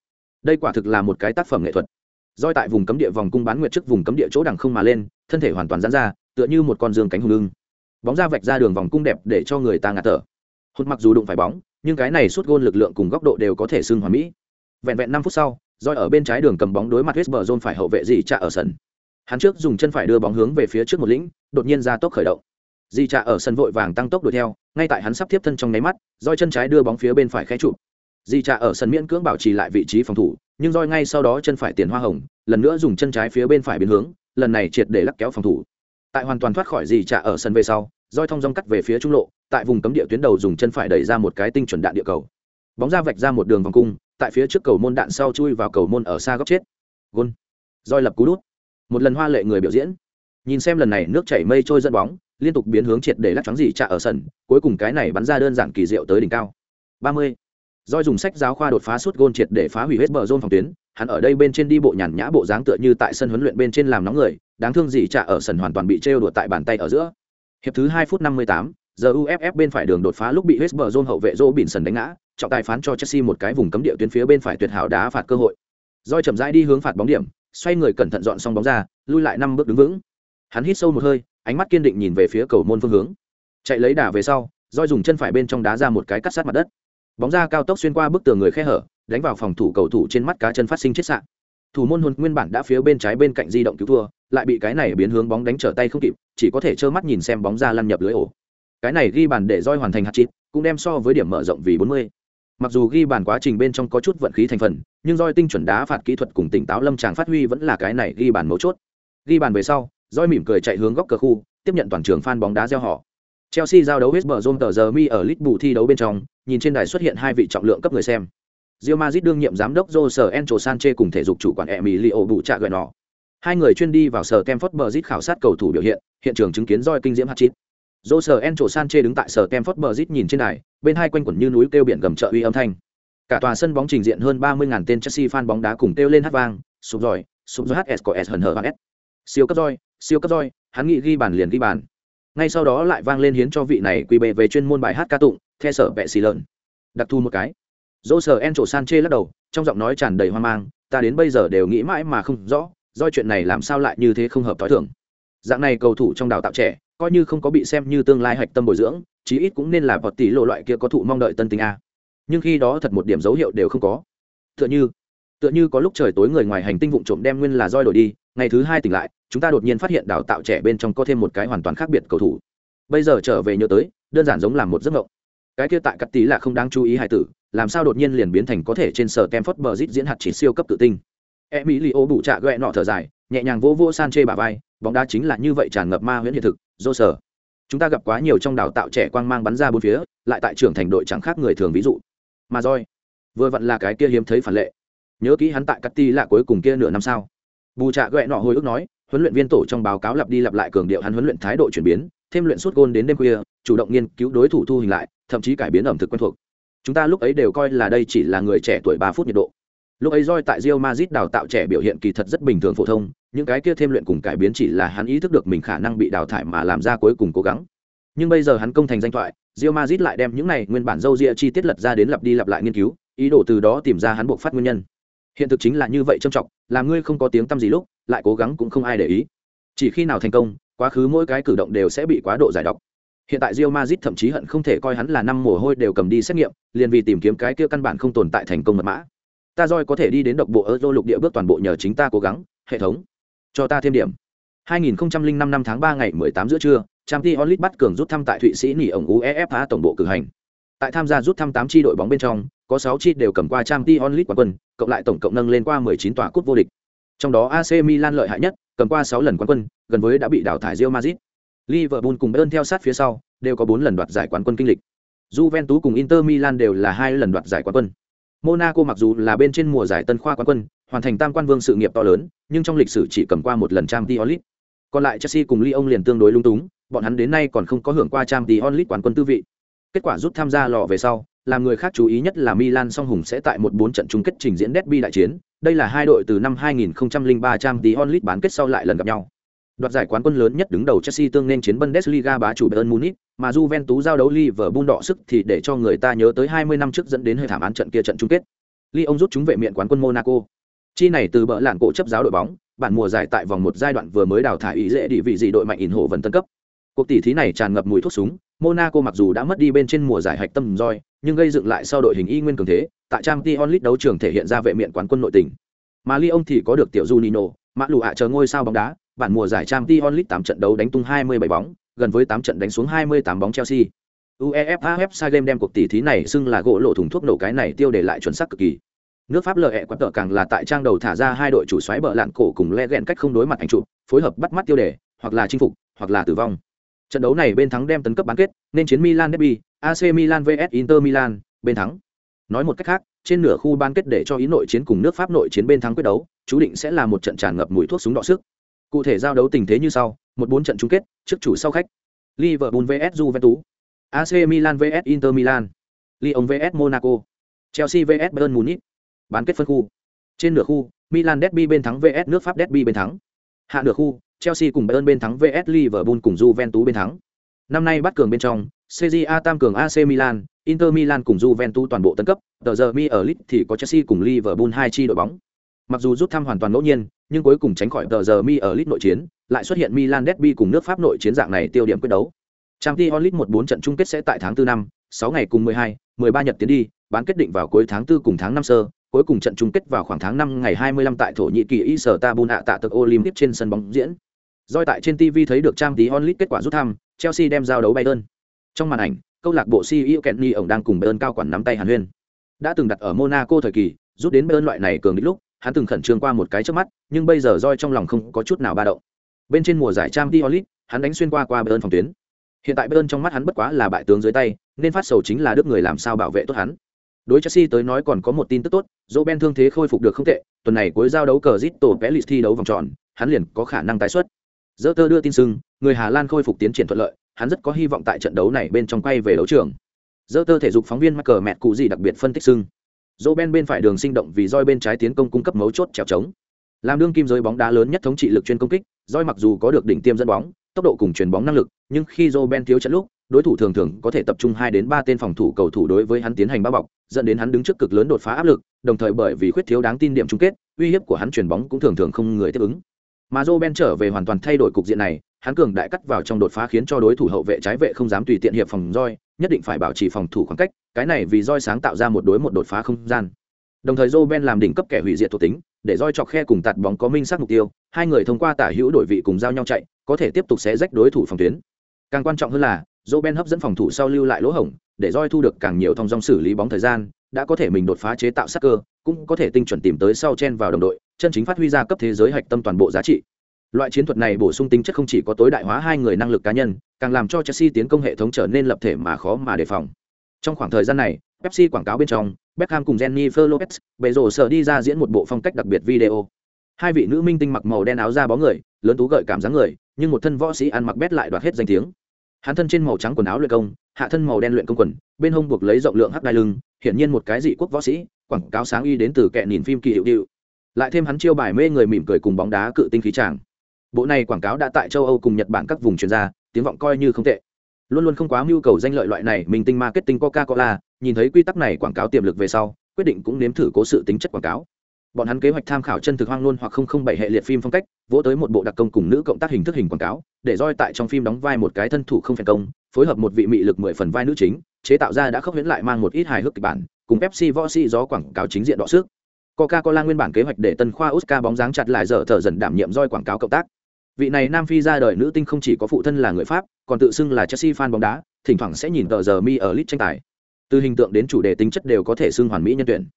Đây quả thực là một cái tác phẩm nghệ thuật. Doi tại vùng cấm địa vòng cung bán nguyệt trước vùng cấm địa chỗ đằng không mà lên thân thể hoàn toàn giãn ra tựa như một con dương cánh hùng lưng bóng ra vạch ra đường vòng cung đẹp để cho người ta ngạt thở. Hốt mặc dù đụng phải bóng nhưng cái này suốt gôn lực lượng cùng góc độ đều có thể xưng hoàn mỹ. Vẹn vẹn năm phút sau roi ở bên trái đường cầm bóng đối mặt West Brom phải hậu vệ gì trả ở sân. Hắn trước dùng chân phải đưa bóng hướng về phía trước một lĩnh, đột nhiên ra tốc khởi động. Di trạ ở sân vội vàng tăng tốc đuổi theo, ngay tại hắn sắp tiếp thân trong nháy mắt, roi chân trái đưa bóng phía bên phải khẽ trụ. Di trạ ở sân miễn cưỡng bảo trì lại vị trí phòng thủ, nhưng roi ngay sau đó chân phải tiền hoa hồng, lần nữa dùng chân trái phía bên phải biến hướng, lần này triệt để lắc kéo phòng thủ. Tại hoàn toàn thoát khỏi Di trạ ở sân về sau, roi thông dong cắt về phía trung lộ, tại vùng cấm địa tuyến đầu dùng chân phải đẩy ra một cái tinh chuẩn đạn địa cầu. Bóng ra vạch ra một đường vòng cung, tại phía trước cầu môn đạn sau chui vào cầu môn ở xa góc chết gôn roi lập cú đút một lần hoa lệ người biểu diễn nhìn xem lần này nước chảy mây trôi dẫn bóng liên tục biến hướng triệt để lắc choáng gì trả ở sân cuối cùng cái này bắn ra đơn giản kỳ diệu tới đỉnh cao. 30. Doi dùng sách giáo khoa đột phá suốt gôn triệt để phá hủy hết bờ rôn phòng tuyến, hắn ở đây bên trên đi bộ nhàn nhã bộ dáng tựa như tại sân huấn luyện bên trên làm nóng người đáng thương gì trả ở sân hoàn toàn bị trêu đùa tại bàn tay ở giữa. Hiệp thứ hai phút năm mươi tám giờ uff bên phải đường đột phá lúc bị Westbrook hậu vệ Joe sần đánh ngã trọng tài phán cho Chelsea một cái vùng cấm địa tuyến phía bên phải tuyệt hảo đá phạt cơ hội. Doi chậm rãi đi hướng phạt bóng điểm xoay người cẩn thận dọn xong bóng ra lui lại năm bước đứng vững. Hắn hít sâu một hơi ánh mắt kiên định nhìn về phía cầu môn phương hướng. Chạy lấy đà về sau, roi dùng chân phải bên trong đá ra một cái cắt sát mặt đất. Bóng ra cao tốc xuyên qua bức tường người khe hở, đánh vào phòng thủ cầu thủ trên mắt cá chân phát sinh chết sạn thủ môn hồn nguyên bản đã phía bên trái bên cạnh di động cứu thua, lại bị cái này biến hướng bóng đánh trở tay không kịp, chỉ có thể trơ mắt nhìn xem bóng ra lăn nhập lưới ổ. Cái này ghi bàn để roi hoàn thành hạt chít cũng đem so với điểm mở rộng vì 40. mặc dù ghi bàn quá trình bên trong có chút vận khí thành phần, nhưng roi tinh chuẩn đá phạt kỹ thuật cùng tỉnh táo lâm tràng phát huy vẫn là cái này ghi bàn mấu chốt. Ghi bàn về sau roi mỉm cười chạy hướng góc cờ khu tiếp nhận toàn trường fan bóng đá gieo họ Chelsea giao đấu West Brom tờ giờ mi ở lít bù thi đấu bên trong, nhìn trên đài xuất hiện hai vị trọng lượng cấp người xem. Real Madrid đương nhiệm giám đốc Jose Encho Sanchez cùng thể dục chủ quản Emilio Bucha gọi nọ. Hai người chuyên đi vào sở Campfort Bridge khảo sát cầu thủ biểu hiện, hiện trường chứng kiến roi kinh diễm hat-trick. Jose Encho Sanchez đứng tại sở Campfort Bridge nhìn trên đài, bên hai quanh quẩn như núi kêu biển gầm trợ uy âm thanh. Cả tòa sân bóng trình diện hơn 30.000 tên Chelsea fan bóng đá cùng kêu lên hát vang, sụp rồi, sụp rồi HSCS hần hờ S. Siêu cấp roi, siêu cấp roi, hắn nghĩ ghi bàn liền ghi bàn. Ngay sau đó lại vang lên hiến cho vị này quy bệ về chuyên môn bài hát ca tụng, theo sở vệ xì lợn. Đặc thu một cái dỗ sờ en trổ san chê lắc đầu trong giọng nói tràn đầy hoang mang ta đến bây giờ đều nghĩ mãi mà không rõ do chuyện này làm sao lại như thế không hợp t h o i thưởng dạng này cầu thủ trong đào tạo trẻ coi như không có bị xem như tương lai hạch tâm bồi dưỡng chí ít cũng nên là vọt tỷ lộ loại kia có thụ mong đợi tân tình a nhưng khi đó thật một điểm dấu hiệu đều không có tựa như tựa như có lúc trời tối người ngoài hành tinh vụ trộm đem nguyên là roi đổi đi ngày thứ hai tỉnh lại chúng ta đột nhiên phát hiện đào tạo trẻ bên trong có thêm một cái hoàn toàn khác biệt cầu thủ. Bây giờ trở về nhớ tới, đơn giản giống làm một giấc mộng. Cái kia tại cắt tí là không đáng chú ý hài tử, làm sao đột nhiên liền biến thành có thể trên sở kem phất bờ rít diễn hạt chỉ siêu cấp tự tinh emilio bụ trạ ghẹ nọ thở dài, nhẹ nhàng vỗ vỗ san chê bà vai, bóng đá chính là như vậy tràn ngập ma huyễn hiện thực dô sở chúng ta gặp quá nhiều trong đào tạo trẻ quang mang bắn ra bốn phía, lại tại trưởng thành đội chẳng khác người thường ví dụ. Mà roi vừa vặn là cái kia hiếm thấy phản lệ. Nhớ kỹ hắn tại cắt ti là cuối cùng kia nửa năm sao. Bù trạ ghẹ nọ hồi ức nói huấn luyện viên tổ trong báo cáo lặp đi lặp lại cường điệu hắn huấn luyện thái độ chuyển biến, thêm luyện suốt gôn đến đêm khuya, chủ động nghiên cứu đối thủ thu hình lại, thậm chí cải biến ẩm thực quen thuộc. Chúng ta lúc ấy đều coi là đây chỉ là người trẻ tuổi ba phút nhiệt độ. Lúc ấy roi tại rio mazit đào tạo trẻ biểu hiện kỳ thật rất bình thường phổ thông, những cái kia thêm luyện cùng cải biến chỉ là hắn ý thức được mình khả năng bị đào thải mà làm ra cuối cùng cố gắng. Nhưng bây giờ hắn công thành danh thoại rio mazit lại đem những này nguyên bản dâu ria chi tiết lật ra đến lặp đi lặp lại nghiên cứu, ý đồ từ đó tìm ra hắn buộc phát nguyên nhân. Hiện thực chính là như vậy trầm trọng, là ngươi không có tiếng tăm gì lúc lại cố gắng cũng không ai để ý chỉ khi nào thành công quá khứ mỗi cái cử động đều sẽ bị quá độ giải độc Hiện tại Real Madrid thậm chí hận không thể coi hắn là năm mồ hôi đều cầm đi xét nghiệm, liền vì tìm kiếm cái kia căn bản không tồn tại thành công mật mã. Ta roi có thể đi đến độc bộ Euro lục địa bước toàn bộ nhờ chính ta cố gắng, hệ thống. Cho ta thêm điểm. 2005 năm tháng 3 ngày 18 giữa trưa, Champions League bắt cường rút thăm tại Thụy Sĩ nỉ ổng UEFA tổng bộ cử hành. Tại tham gia rút thăm 8 chi đội bóng bên trong, có 6 chi đều cầm qua Champions League quán quân, cộng lại tổng cộng nâng lên qua 19 tòa cúp vô địch. Trong đó AC Milan lợi hại nhất, cầm qua 6 lần quán quân, gần với đã bị đào thải Real Madrid. Liverpool cùng Bayern theo sát phía sau, đều có 4 lần đoạt giải quán quân kinh lịch. Juventus cùng Inter Milan đều là hai lần đoạt giải quán quân. Monaco mặc dù là bên trên mùa giải tân khoa quán quân, hoàn thành tam quan vương sự nghiệp to lớn, nhưng trong lịch sử chỉ cầm qua một lần Champions League. Còn lại Chelsea cùng Lyon liền tương đối lung túng, bọn hắn đến nay còn không có hưởng qua Champions League quán quân tư vị. Kết quả rút tham gia lò về sau, làm người khác chú ý nhất là Milan song hùng sẽ tại một bốn trận chung kết trình diễn derby đại chiến. Đây là hai đội từ năm 2003 Champions League bán kết sau lại lần gặp nhau. Đoạt giải quán quân lớn nhất đứng đầu Chelsea tương nên chiến Bundesliga bá chủ Bayern Munich, mà Juventus giao đấu Liverpool đỏ sức thì để cho người ta nhớ tới 20 năm trước dẫn đến hơi thảm án trận kia trận chung kết. Lyon rút chúng vệ miệng quán quân Monaco. Chi này từ bỡ lạn cổ chấp giáo đội bóng, bản mùa giải tại vòng một giai đoạn vừa mới đào thải ý dễ đi vị gì đội mạnh ỉn hộ vẫn tân cấp. Cuộc tỷ thí này tràn ngập mùi thuốc súng, Monaco mặc dù đã mất đi bên trên mùa giải hạch tâm roi, nhưng gây dựng lại sau đội hình y nguyên cường thế, tại trang t onlit đấu trường thể hiện ra vệ miện quán quân nội tình. Mà Lyon thì có được tiểu Junino, mã lù ạ chờ ngôi sao bóng đá, bản mùa giải trang t onlit 8 trận đấu đánh tung 27 bóng, gần với 8 trận đánh xuống 28 bóng Chelsea. UEFA website game đem cuộc tỷ thí này xưng là gỗ lộ thùng thuốc nổ cái này tiêu để lại chuẩn xác cực kỳ. Nước Pháp lợi ẹ quán tợ càng là tại trang đầu thả ra hai đội chủ xoáy bờ lạn cổ cùng le gẹn cách không đối mặt ảnh chụp, phối hợp bắt mắt tiêu đề, hoặc là chinh phục, hoặc là tử vong. Trận đấu này bên thắng đem tấn cấp bán kết, nên chiến Milan derby, AC Milan vs Inter Milan, bên thắng. Nói một cách khác, trên nửa khu bán kết để cho ý nội chiến cùng nước Pháp nội chiến bên thắng quyết đấu, chú định sẽ là một trận tràn ngập mùi thuốc súng đọ sức, Cụ thể giao đấu tình thế như sau, một bốn trận chung kết, trước chủ sau khách. Liverpool vs Juventus, AC Milan vs Inter Milan, Lyon vs Monaco, Chelsea vs Bayern Munich. Bán kết phân khu. Trên nửa khu, Milan derby bên thắng VS nước Pháp derby bên thắng. Hạ nửa khu, Chelsea cùng Bayern bên thắng VS Liverpool cùng Juventus bên thắng. Năm nay bắt cường bên trong, CJA tam cường AC Milan, Inter Milan cùng Juventus toàn bộ tấn cấp, tờ giờ Mi ở League thì có Chelsea cùng Liverpool hai chi đội bóng. Mặc dù rút thăm hoàn toàn ngẫu nhiên, nhưng cuối cùng tránh khỏi tờ giờ Mi ở League nội chiến, lại xuất hiện Milan derby cùng nước Pháp nội chiến dạng này tiêu điểm quyết đấu. Champions League 1-4 trận chung kết sẽ tại tháng 4 năm, 6 ngày cùng 12, 13 nhật tiến đi, bán kết định vào cuối tháng 4 cùng tháng 5 sơ, cuối cùng trận chung kết vào khoảng tháng 5 ngày 25 tại Thổ Nhĩ Kỳ Istanbul ạ tạ tực Olympic trên sân bóng diễn. Doi tại trên TV thấy được trang tí onlit kết quả rút thăm, Chelsea đem giao đấu Bayern. Trong màn ảnh, câu lạc bộ CEO Kenny ổng đang cùng Bayern cao quản nắm tay Hàn Huyên. Đã từng đặt ở Monaco thời kỳ, rút đến Bayern loại này cường địch lúc, hắn từng khẩn trương qua một cái trước mắt, nhưng bây giờ Doi trong lòng không có chút nào ba động. Bên trên mùa giải trang tí onlit, hắn đánh xuyên qua qua Bayern phòng tuyến. Hiện tại Bayern trong mắt hắn bất quá là bại tướng dưới tay, nên phát sầu chính là đức người làm sao bảo vệ tốt hắn. Đối Chelsea tới nói còn có một tin tức tốt, Roben thương thế khôi phục được không tệ, tuần này cuối giao đấu cờ Zito Pelis thi đấu vòng tròn, hắn liền có khả năng tái xuất. Tơ đưa tin sưng, người Hà Lan khôi phục tiến triển thuận lợi, hắn rất có hy vọng tại trận đấu này bên trong quay về đấu trường. Tơ thể dục phóng viên mắc cờ Mẹt cụ gì đặc biệt phân tích sưng. Ben bên phải đường sinh động vì roi bên trái tiến công cung cấp mấu chốt trèo trống. Làm đương kim giới bóng đá lớn nhất thống trị lực chuyên công kích, roi mặc dù có được đỉnh tiêm dẫn bóng, tốc độ cùng truyền bóng năng lực, nhưng khi Ben thiếu trận lúc, đối thủ thường thường có thể tập trung hai đến ba tên phòng thủ cầu thủ đối với hắn tiến hành bao bọc, dẫn đến hắn đứng trước cực lớn đột phá áp lực, đồng thời bởi vì khuyết thiếu đáng tin điểm chung kết, uy hiếp của hắn chuyền bóng cũng thường thường không người tiếp ứng. Mà Ben trở về hoàn toàn thay đổi cục diện này, hắn cường đại cắt vào trong đột phá khiến cho đối thủ hậu vệ trái vệ không dám tùy tiện hiệp phòng roi, nhất định phải bảo trì phòng thủ khoảng cách, cái này vì roi sáng tạo ra một đối một đột phá không gian. Đồng thời Ben làm đỉnh cấp kẻ hủy diệt thuộc tính, để roi chọc khe cùng tạt bóng có minh sát mục tiêu, hai người thông qua tả hữu đổi vị cùng giao nhau chạy, có thể tiếp tục xé rách đối thủ phòng tuyến. Càng quan trọng hơn là, Ben hấp dẫn phòng thủ sau lưu lại lỗ hổng, để roi thu được càng nhiều thông dong xử lý bóng thời gian, đã có thể mình đột phá chế tạo sắc cơ, cũng có thể tinh chuẩn tìm tới sau chen vào đồng đội, chân chính phát huy ra cấp thế giới hạch tâm toàn bộ giá trị. Loại chiến thuật này bổ sung tính chất không chỉ có tối đại hóa hai người năng lực cá nhân, càng làm cho Chelsea tiến công hệ thống trở nên lập thể mà khó mà đề phòng. Trong khoảng thời gian này, Pepsi quảng cáo bên trong, Beckham cùng Jennifer Lopez, bề rổ sở đi ra diễn một bộ phong cách đặc biệt video. Hai vị nữ minh tinh mặc màu đen áo da bó người, lớn tú gợi cảm dáng người, nhưng một thân võ sĩ ăn mặc bét lại đoạt hết danh tiếng hắn thân trên màu trắng quần áo luyện công hạ thân màu đen luyện công quần bên hông buộc lấy rộng lượng hắc đai lưng hiển nhiên một cái dị quốc võ sĩ quảng cáo sáng uy đến từ kẹ nhìn phim kỳ hiệu điệu lại thêm hắn chiêu bài mê người mỉm cười cùng bóng đá cự tinh khí tràng. Bộ này quảng cáo đã tại châu âu cùng nhật bản các vùng chuyên gia tiếng vọng coi như không tệ. Luôn luôn không quá mưu cầu danh lợi loại này, mình tinh marketing coca cola nhìn thấy quy tắc này quảng cáo tiềm lực về sau, quyết định cũng nếm thử cố sự tính chất quảng cáo. Bọn hắn kế hoạch tham khảo chân thực hoang luôn hoặc không không bảy hệ liệt phim phong cách, vỗ tới một bộ đặc công cùng nữ cộng tác hình thức hình quảng cáo, để roi tại trong phim đóng vai một cái thân thủ không phản công, phối hợp một vị mị lực mười phần vai nữ chính, chế tạo ra đã khốc huyễn lại mang một ít hài hước kịch bản, cùng pepsi võ sĩ gió quảng cáo chính diện đọ sức coca cola nguyên bản kế hoạch để tân khoa oscar bóng dáng chặt lại dở thở dần đảm nhiệm roi quảng cáo cộng tác. Vị này nam phi ra đời nữ tinh không chỉ có phụ thân là người pháp, còn tự xưng là chelsea fan bóng đá, thỉnh thoảng sẽ nhìn tờ giờ mi ở lit tranh tài. Từ hình tượng đến chủ đề tính chất đều có thể xưng hoàn mỹ nhân tuyển.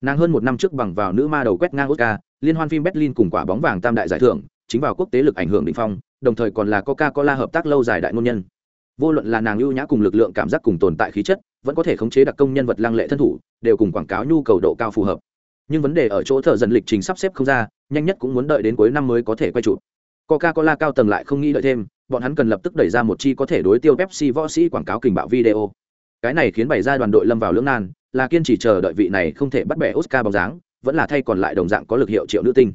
Nàng hơn một năm trước bằng vào nữ ma đầu quét ngang oscar, liên hoan phim berlin cùng quả bóng vàng tam đại giải thưởng, chính vào quốc tế lực ảnh hưởng đỉnh phong, đồng thời còn là coca cola hợp tác lâu dài đại ngôn nhân. Vô luận là nàng ưu nhã cùng lực lượng cảm giác cùng tồn tại khí chất, vẫn có thể khống chế đặc công nhân vật lăng lệ thân thủ, đều cùng quảng cáo nhu cầu độ cao phù hợp nhưng vấn đề ở chỗ thợ dần lịch trình sắp xếp không ra, nhanh nhất cũng muốn đợi đến cuối năm mới có thể quay chụp. Coca cola cao tầng lại không nghĩ đợi thêm, bọn hắn cần lập tức đẩy ra một chi có thể đối tiêu pepsi võ sĩ quảng cáo kình bạo video. Cái này khiến bày ra đoàn đội lâm vào lưỡng nan, là kiên trì chờ đợi vị này không thể bắt bẻ oscar bóng dáng, vẫn là thay còn lại đồng dạng có lực hiệu triệu nữ tinh.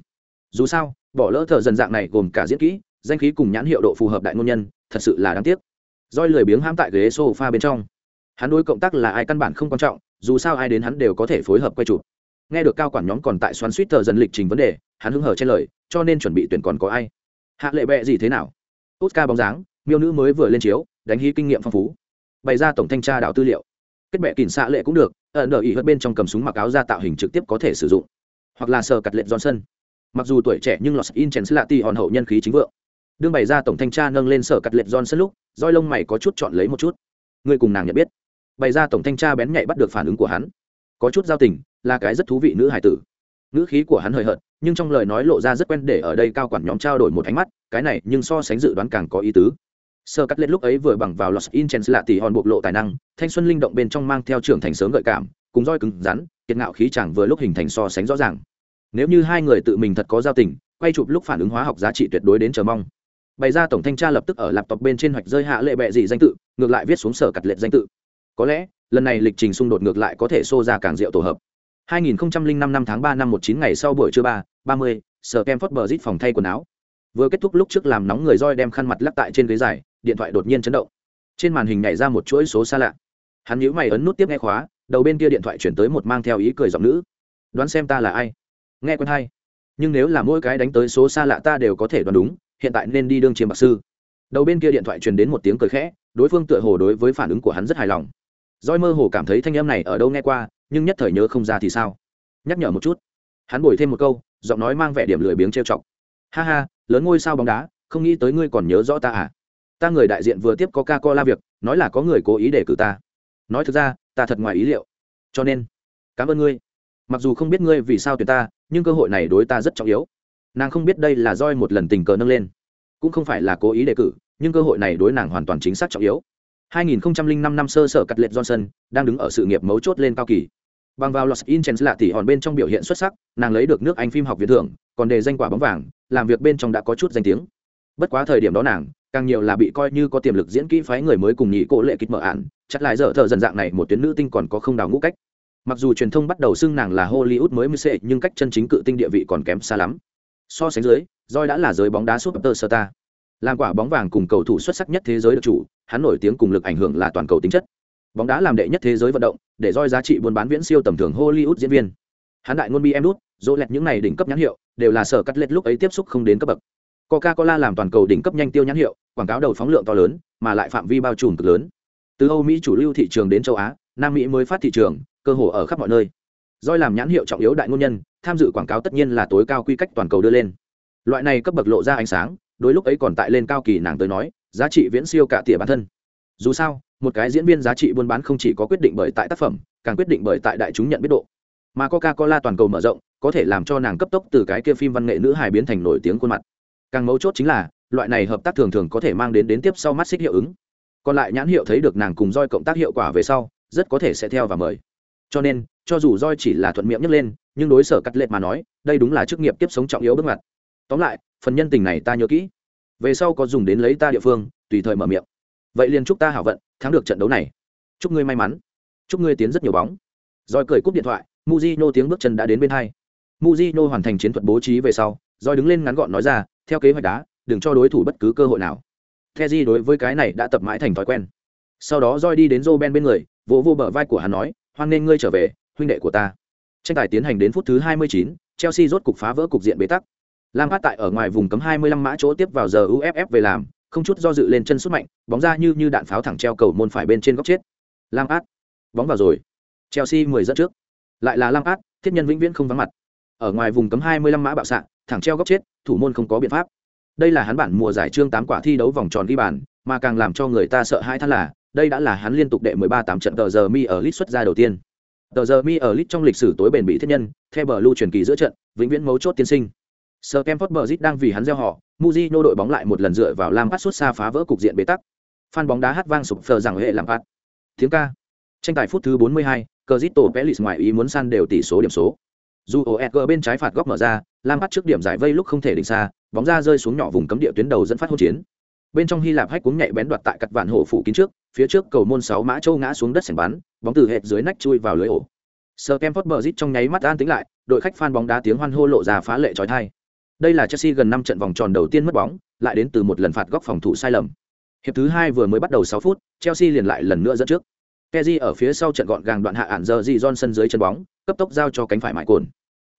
Dù sao, bỏ lỡ thợ dần dạng này gồm cả diễn kỹ, danh khí cùng nhãn hiệu độ phù hợp đại ngôn nhân, thật sự là đáng tiếc. Roi lười biếng hãm tại ghế sofa bên trong. Hắn đối cộng tác là ai căn bản không quan trọng, dù sao ai đến hắn đều có thể phối hợp quay chụp nghe được cao quản nhóm còn tại xoắn suýt tờ dần lịch trình vấn đề, hắn hứng hở trên lời, cho nên chuẩn bị tuyển còn có ai? Hạ lệ bẹ gì thế nào? Oscar bóng dáng, miêu nữ mới vừa lên chiếu, đánh hí kinh nghiệm phong phú. Bày ra tổng thanh tra đảo tư liệu. Kết bệ kỉnh xạ lệ cũng được, ẩn đờ ý hớt bên trong cầm súng mặc áo ra tạo hình trực tiếp có thể sử dụng. Hoặc là sờ cặt lệ johnson. Mặc dù tuổi trẻ nhưng lọt in chen lạ ti hòn hậu nhân khí chính vượng. Đương bày ra tổng thanh tra nâng lên sở cặt lệ johnson lúc, roi lông mày có chút chọn lấy một chút. Người cùng nàng nhận biết. Bày ra tổng thanh tra bén nhạy bắt được phản ứng của hắn có chút giao tình, là cái rất thú vị nữ hải tử. Nữ khí của hắn hời hợt, nhưng trong lời nói lộ ra rất quen để ở đây cao quản nhóm trao đổi một ánh mắt, cái này nhưng so sánh dự đoán càng có ý tứ. Sơ cắt lên lúc ấy vừa bằng vào los in chen lạ tỷ hòn bộc lộ tài năng, thanh xuân linh động bên trong mang theo trưởng thành sớm gợi cảm, cùng roi cứng rắn, kiệt ngạo khí chẳng vừa lúc hình thành so sánh rõ ràng. Nếu như hai người tự mình thật có giao tình, quay chụp lúc phản ứng hóa học giá trị tuyệt đối đến chờ mong. Bày ra tổng thanh tra lập tức ở laptop bên trên hoạch rơi hạ lệ bệ gì danh tự, ngược lại viết xuống sở cặt lệ danh tự có lẽ lần này lịch trình xung đột ngược lại có thể xô ra càng rượu tổ hợp 2005 năm tháng 3 năm 19 ngày sau buổi trưa 3, 30, sở kem phớt bờ rít phòng thay quần áo. Vừa kết thúc lúc trước làm nóng người roi đem khăn mặt lắc tại trên ghế dài, điện thoại đột nhiên chấn động. Trên màn hình nhảy ra một chuỗi số xa lạ. Hắn nhíu mày ấn nút tiếp nghe khóa, đầu bên kia điện thoại chuyển tới một mang theo ý cười giọng nữ. Đoán xem ta là ai? Nghe quen hay. Nhưng nếu là mỗi cái đánh tới số xa lạ ta đều có thể đoán đúng, hiện tại nên đi đương chiêm bạc sư. Đầu bên kia điện thoại truyền đến một tiếng cười khẽ, đối phương tựa hồ đối với phản ứng của hắn rất hài lòng. Roi mơ hồ cảm thấy thanh âm này ở đâu nghe qua, nhưng nhất thời nhớ không ra thì sao? nhắc nhở một chút. Hắn bồi thêm một câu giọng nói mang vẻ điểm lười biếng trêu chọc. Ha ha lớn ngôi sao bóng đá không nghĩ tới ngươi còn nhớ rõ ta à? Ta người đại diện vừa tiếp có ca co la việc nói là có người cố ý để cử ta. Nói thực ra ta thật ngoài ý liệu. Cho nên cảm ơn ngươi. Mặc dù không biết ngươi vì sao tuyển ta nhưng cơ hội này đối ta rất trọng yếu. Nàng không biết đây là roi một lần tình cờ nâng lên. Cũng không phải là cố ý đề cử nhưng cơ hội này đối nàng hoàn toàn chính xác trọng yếu. 2005 năm sơ sở cắt lệ Johnson đang đứng ở sự nghiệp mấu chốt lên cao kỳ. Bằng vào los angeles là tỷ hòn bên trong biểu hiện xuất sắc nàng lấy được nước anh phim học viện thưởng còn đề danh quả bóng vàng làm việc bên trong đã có chút danh tiếng. Bất quá thời điểm đó nàng càng nhiều là bị coi như có tiềm lực diễn kỹ phái người mới cùng nhị cỗ lệ kịch mở án, chắc lại dở thở dần dạng này một tuyến nữ tinh còn có không đào ngũ cách. Mặc dù truyền thông bắt đầu xưng nàng là hollywood mới mới nhưng cách chân chính cự tinh địa vị còn kém xa lắm. So sánh dưới Joy đã là giới bóng đá superstar làm quả bóng vàng cùng cầu thủ xuất sắc nhất thế giới được chủ, hắn nổi tiếng cùng lực ảnh hưởng là toàn cầu tính chất. Bóng đá làm đệ nhất thế giới vận động, để roi giá trị buôn bán viễn siêu tầm thường hollywood diễn viên. Hắn đại ngôn bi em đút dỗ lẹt những này đỉnh cấp nhãn hiệu, đều là sở cắt lết lúc ấy tiếp xúc không đến cấp bậc. Coca cola làm toàn cầu đỉnh cấp nhanh tiêu nhãn hiệu, quảng cáo đầu phóng lượng to lớn, mà lại phạm vi bao trùm cực lớn. Từ âu mỹ chủ lưu thị trường đến châu á, nam mỹ mới phát thị trường, cơ hồ ở khắp mọi nơi. Doi làm nhãn hiệu trọng yếu đại ngôn nhân, tham dự quảng cáo tất nhiên là tối cao quy cách toàn cầu đưa lên. Loại này cấp bậc lộ ra ánh sáng đối lúc ấy còn tại lên cao kỳ nàng tới nói, giá trị viễn siêu cả tỉa bản thân. Dù sao, một cái diễn viên giá trị buôn bán không chỉ có quyết định bởi tại tác phẩm, càng quyết định bởi tại đại chúng nhận biết độ. Mà coca cola toàn cầu mở rộng, có thể làm cho nàng cấp tốc từ cái kia phim văn nghệ nữ hài biến thành nổi tiếng khuôn mặt. Càng mấu chốt chính là, loại này hợp tác thường thường có thể mang đến đến tiếp sau mắt xích hiệu ứng. Còn lại nhãn hiệu thấy được nàng cùng roi cộng tác hiệu quả về sau, rất có thể sẽ theo và mời. Cho nên, cho dù roi chỉ là thuận miệng nhấc lên, nhưng đối sở cắt lệ mà nói, đây đúng là chức nghiệp tiếp sống trọng yếu bước ngoặt. Tóm lại phần nhân tình này ta nhớ kỹ. Về sau có dùng đến lấy ta địa phương tùy thời mở miệng. Vậy liền chúc ta hảo vận thắng được trận đấu này. Chúc ngươi may mắn. Chúc ngươi tiến rất nhiều bóng. Rồi cười cúp điện thoại muzino tiếng bước chân đã đến bên hai. Muzino hoàn thành chiến thuật bố trí về sau rồi đứng lên ngắn gọn nói ra theo kế hoạch đá đừng cho đối thủ bất cứ cơ hội nào. Kheji đối với cái này đã tập mãi thành thói quen. Sau đó roi đi đến joe ben bên người vỗ vô bờ vai của hắn nói hoan nên ngươi trở về huynh đệ của ta. Tranh tài tiến hành đến phút thứ 29, chelsea rốt cục phá vỡ cục diện bế tắc lam phát tại ở ngoài vùng cấm 25 mã chỗ tiếp vào giờ uff về làm, không chút do dự lên chân sút mạnh, bóng ra như như đạn pháo thẳng treo cầu môn phải bên trên góc chết. Lam phát, bóng vào rồi. Chelsea mười dẫn trước. Lại là lam phát, thiết nhân vĩnh viễn không vắng mặt. Ở ngoài vùng cấm 25 mã bạo xạ, thẳng treo góc chết, thủ môn không có biện pháp. Đây là hắn bản mùa giải trương tám quả thi đấu vòng tròn ghi bàn, mà càng làm cho người ta sợ hai than là, đây đã là hắn liên tục đệ 13 tám trận tờ giờ mi ở lit xuất ra đầu tiên. Tờ giờ mi ở lit trong lịch sử tối bền bỉ thiết nhân theo bờ lưu truyền kỳ giữa trận, vĩnh viễn mấu chốt tiên sinh. Sir Kempfort Bridge đang vì hắn gieo họ, Mujinho đội bóng lại một lần dựa vào Lam Phát xuất xa phá vỡ cục diện bế tắc. Phan bóng đá hát vang sụp phờ rằng hệ làm phát. Tiếng ca. Tranh tài phút thứ 42, Cristiano Pelis ngoài ý muốn săn đều tỷ số điểm số. Dù OSG bên trái phạt góc mở ra, Lam trước điểm giải vây lúc không thể định xa, bóng ra rơi xuống nhỏ vùng cấm địa tuyến đầu dẫn phát hỗn chiến. Bên trong Hy Lạp hách cuống nhạy bén đoạt tại cật vạn hổ phủ kín trước, phía trước cầu môn 6 mã châu ngã xuống đất sảnh bắn, bóng từ hệt dưới nách chui vào lưới ổ. Sir Kempfort Bridge trong nháy mắt an tĩnh lại, đội khách fan bóng đá tiếng hoan hô lộ ra phá lệ chói tai. Đây là Chelsea gần 5 trận vòng tròn đầu tiên mất bóng, lại đến từ một lần phạt góc phòng thủ sai lầm. Hiệp thứ 2 vừa mới bắt đầu 6 phút, Chelsea liền lại lần nữa dẫn trước. Kessié ở phía sau trận gọn gàng đoạn hạ ản giờ gì Johnson dưới chân bóng, cấp tốc giao cho cánh phải mãi cồn.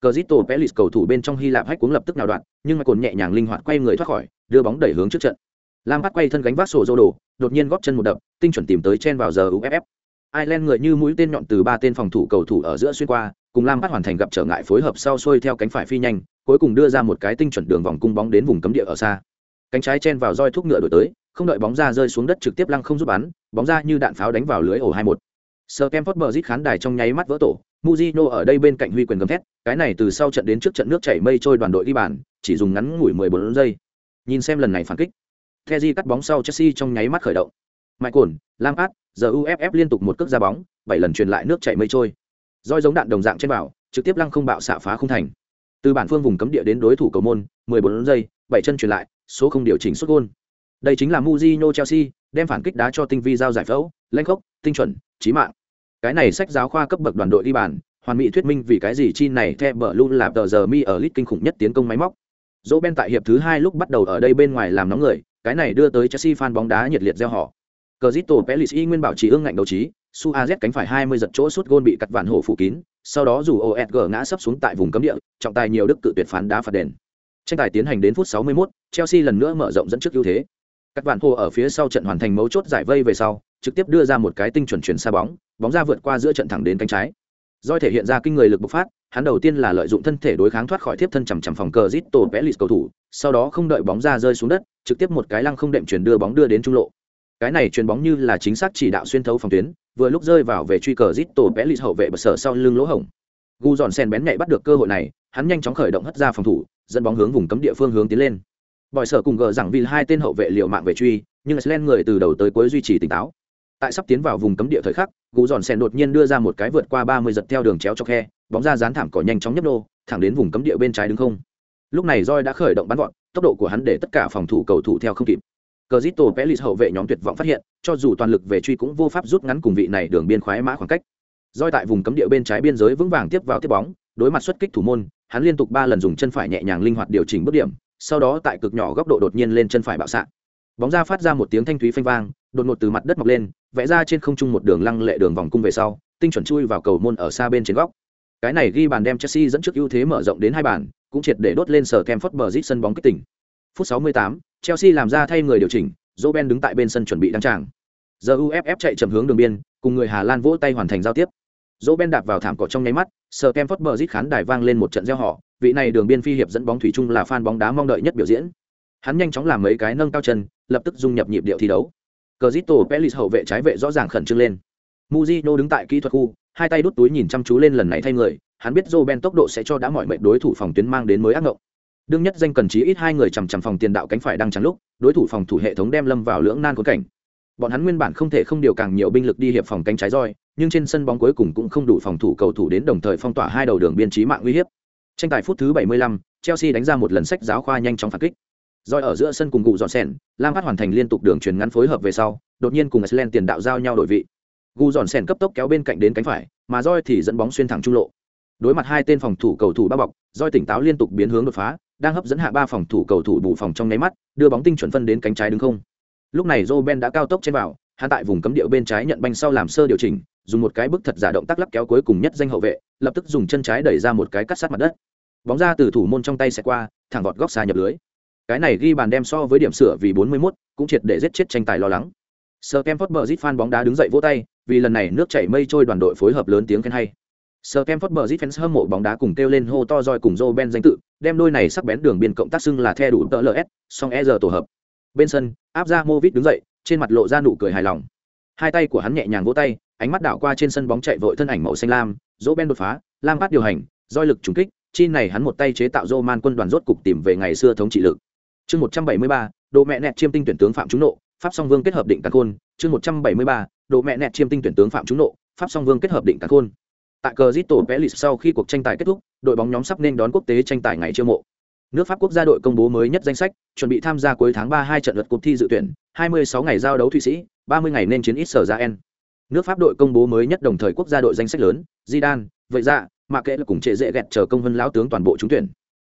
Cristo Pelis cầu thủ bên trong Hy Lạp hách cuống lập tức nào đoạn, nhưng mà cồn nhẹ nhàng linh hoạt quay người thoát khỏi, đưa bóng đẩy hướng trước trận. Lam bắt quay thân gánh vác sổ dô đổ, đột nhiên góp chân một đập, tinh chuẩn tìm tới chen vào giờ UFF. Ireland người như mũi tên nhọn từ ba tên phòng thủ cầu thủ ở giữa xuyên qua, cùng Lam bắt hoàn thành gặp trở ngại phối hợp sau xuôi theo cánh phải phi nhanh, cuối cùng đưa ra một cái tinh chuẩn đường vòng cung bóng đến vùng cấm địa ở xa. Cánh trái chen vào roi thuốc ngựa đổi tới không đợi bóng ra rơi xuống đất trực tiếp lăng không giúp bắn bóng ra như đạn pháo đánh vào lưới ổ hai một. Sơ kem phớt bờ rít khán đài trong nháy mắt vỡ tổ Mujino ở đây bên cạnh huy quyền gầm thét cái này từ sau trận đến trước trận nước chảy mây trôi đoàn đội đi bàn chỉ dùng ngắn ngủi 14 giây. Nhìn xem lần này phản kích. Kezi cắt bóng sau Chelsea trong nháy mắt khởi động. Michael, Lampard, giờ UFF liên tục một cước ra bóng, bảy lần truyền lại nước chảy mây trôi. Roi giống đạn đồng dạng trên bảo trực tiếp lăng không bạo xạ phá không thành từ bản phương vùng cấm địa đến đối thủ cầu môn 14 giây, bảy chân chuyển lại, số không điều chỉnh xuất gôn. Đây chính là Mujino Chelsea, đem phản kích đá cho tinh vi giao giải phẫu lãnh khốc, tinh chuẩn trí mạng. Cái này sách giáo khoa cấp bậc đoàn đội đi bàn, hoàn mỹ thuyết minh vì cái gì chi này theo bờ luôn là tờ giờ mi ở lit kinh khủng nhất tiến công máy móc. Dỗ ben tại hiệp thứ hai lúc bắt đầu ở đây bên ngoài làm nóng người, cái này đưa tới chelsea fan bóng đá nhiệt liệt gieo họ. Cờ zito pelis y nguyên bảo trì ương ngạnh đấu trí su az cánh phải 20 giật chỗ suốt gôn bị cắt vạn hổ phủ kín sau đó dù osg ngã sấp xuống tại vùng cấm địa trọng tài nhiều đức tự tuyệt phán đá phạt đền. Tranh tài tiến hành đến phút 61, chelsea lần nữa mở rộng dẫn trước ưu thế. Các bạn hồ ở phía sau trận hoàn thành mấu chốt giải vây về sau trực tiếp đưa ra một cái tinh chuẩn chuyển xa bóng bóng ra vượt qua giữa trận thẳng đến cánh trái. Doi thể hiện ra kinh người lực bộc phát, hắn đầu tiên là lợi dụng thân thể đối kháng thoát khỏi tiếp thân chằm chằm phòng cờ Zito Pelis cầu thủ, sau đó không đợi bóng ra rơi xuống đất, trực tiếp một cái lăng không đệm chuyển đưa bóng đưa đến trung lộ. Cái này chuyền bóng như là chính xác chỉ đạo xuyên thấu phòng tuyến, vừa lúc rơi vào về truy cờ Zito Pelis hậu vệ bật sở sau lưng lỗ hổng. Gu dọn sen bén nhạy bắt được cơ hội này, hắn nhanh chóng khởi động hất ra phòng thủ, dẫn bóng hướng vùng cấm địa phương hướng tiến lên. Bòi sở cùng gờ rằng vì hai tên hậu vệ liều mạng về truy, nhưng Slen người từ đầu tới cuối duy trì tỉnh táo, tại sắp tiến vào vùng cấm địa thời khắc Gu Dọn sen đột nhiên đưa ra một cái vượt qua ba mươi giật theo đường chéo cho khe bóng ra dán thảm cỏ nhanh chóng nhấp nô thẳng đến vùng cấm địa bên trái đứng không lúc này roi đã khởi động bắn gọn tốc độ của hắn để tất cả phòng thủ cầu thủ theo không kịp cờ zito pelis hậu vệ nhóm tuyệt vọng phát hiện cho dù toàn lực về truy cũng vô pháp rút ngắn cùng vị này đường biên khoái mã khoảng cách. Doi tại vùng cấm địa bên trái biên giới vững vàng tiếp vào tiếp bóng đối mặt xuất kích thủ môn hắn liên tục ba lần dùng chân phải nhẹ nhàng linh hoạt điều chỉnh bước điểm sau đó tại cực nhỏ góc độ đột nhiên lên chân phải bạo xạ. Bóng ra phát ra một tiếng thanh thúy phanh vang đột ngột từ mặt đất mọc lên vẽ ra trên không trung một đường lăng lệ đường vòng cung về sau tinh chuẩn chui vào cầu môn ở xa bên trên góc. Cái này ghi bàn đem chelsea dẫn trước ưu thế mở rộng đến hai bàn cũng triệt để đốt lên sở kem phất bờ sân bóng kích tỉnh. Phút 68, chelsea làm ra thay người điều chỉnh Robben đứng tại bên sân chuẩn bị đăng tràng. Giờ uff chạy chậm hướng đường biên, cùng người hà lan vỗ tay hoàn thành giao tiếp. Robben đạp vào thảm cỏ trong nháy mắt Stamford Bridge khán đài vang lên một trận reo hò. vị này đường biên phi hiệp dẫn bóng thủy chung là fan bóng đá mong đợi nhất biểu diễn. Hắn nhanh chóng làm mấy cái nâng cao chân, lập tức dung nhập nhịp điệu thi đấu. Cờ pelis hậu vệ trái vệ rõ ràng khẩn trương lên. Mujino đứng tại kỹ thuật khu, hai tay đút túi nhìn chăm chú lên lần này thay người, hắn biết Robben tốc độ sẽ cho đã mọi mệnh đối thủ phòng tuyến mang đến mới ác ngộng đương nhất danh cần chí ít hai người chằm chằm phòng tiền đạo cánh phải đang trắng lúc đối thủ phòng thủ hệ thống đem lâm vào lưỡng nan khốn cảnh bọn hắn nguyên bản không thể không điều càng nhiều binh lực đi hiệp phòng cánh trái roi nhưng trên sân bóng cuối cùng cũng không đủ phòng thủ cầu thủ đến đồng thời phong tỏa hai đầu đường biên trí mạng uy hiếp tranh tài phút thứ 75, chelsea đánh ra một lần sách giáo khoa nhanh chóng phản kích roi ở giữa sân cùng gù dọn sen, Lam Phát hoàn thành liên tục đường truyền ngắn phối hợp về sau, đột nhiên cùng Iceland tiền đạo giao nhau đổi vị. Gù dọn sen cấp tốc kéo bên cạnh đến cánh phải, mà roi thì dẫn bóng xuyên thẳng trung lộ. Đối mặt hai tên phòng thủ cầu thủ bao bọc, roi tỉnh táo liên tục biến hướng đột phá, đang hấp dẫn hạ ba phòng thủ cầu thủ bù phòng trong nháy mắt, đưa bóng tinh chuẩn phân đến cánh trái đứng không. Lúc này Roben đã cao tốc trên vào, hắn tại vùng cấm địa bên trái nhận banh sau làm sơ điều chỉnh, dùng một cái bước thật giả động tác lắp kéo cuối cùng nhất danh hậu vệ, lập tức dùng chân trái đẩy ra một cái cắt sát mặt đất. Bóng ra từ thủ môn trong tay sẽ qua, thẳng vọt góc xa nhập lưới cái này ghi bàn đem so với điểm sửa vì 41, cũng triệt để giết chết tranh tài lo lắng. Sir Kemford Bridge fan bóng đá đứng dậy vỗ tay, vì lần này nước chảy mây trôi đoàn đội phối hợp lớn tiếng khen hay. Sir Kemford Bridge fans hâm mộ bóng đá cùng kêu lên hô to roi cùng Joe Ben danh tự, đem đôi này sắc bén đường biên cộng tác xưng là the đủ tợ LS, song e giờ tổ hợp. Bên sân, áp ra Movit đứng dậy, trên mặt lộ ra nụ cười hài lòng. Hai tay của hắn nhẹ nhàng vỗ tay, ánh mắt đảo qua trên sân bóng chạy vội thân ảnh màu xanh lam, dỗ Ben đột phá, Lam phát điều hành, roi lực trúng kích, chi này hắn một tay chế tạo Roman quân đoàn rốt cục tìm về ngày xưa thống trị lực chương một trăm bảy mươi ba độ mẹ nẹt chiêm tinh tuyển tướng phạm trúng nộ pháp song vương kết hợp định càn khôn chương một trăm bảy mươi ba độ mẹ nẹt chiêm tinh tuyển tướng phạm trúng nộ pháp song vương kết hợp định càn khôn tại cờ zito pelis sau khi cuộc tranh tài kết thúc đội bóng nhóm sắp nên đón quốc tế tranh tài ngày chiêu mộ. Nước pháp quốc gia đội công bố mới nhất danh sách chuẩn bị tham gia cuối tháng ba hai trận lượt cuộc thi dự tuyển hai mươi sáu ngày giao đấu thụy sĩ ba mươi ngày nên chiến ít sở ra en nước pháp đội công bố mới nhất đồng thời quốc gia đội danh sách lớn Zidane, vậy dạ, ra mà kệ là cùng trệ dễ gẹt chờ công vân lão tướng toàn bộ trúng tuyển.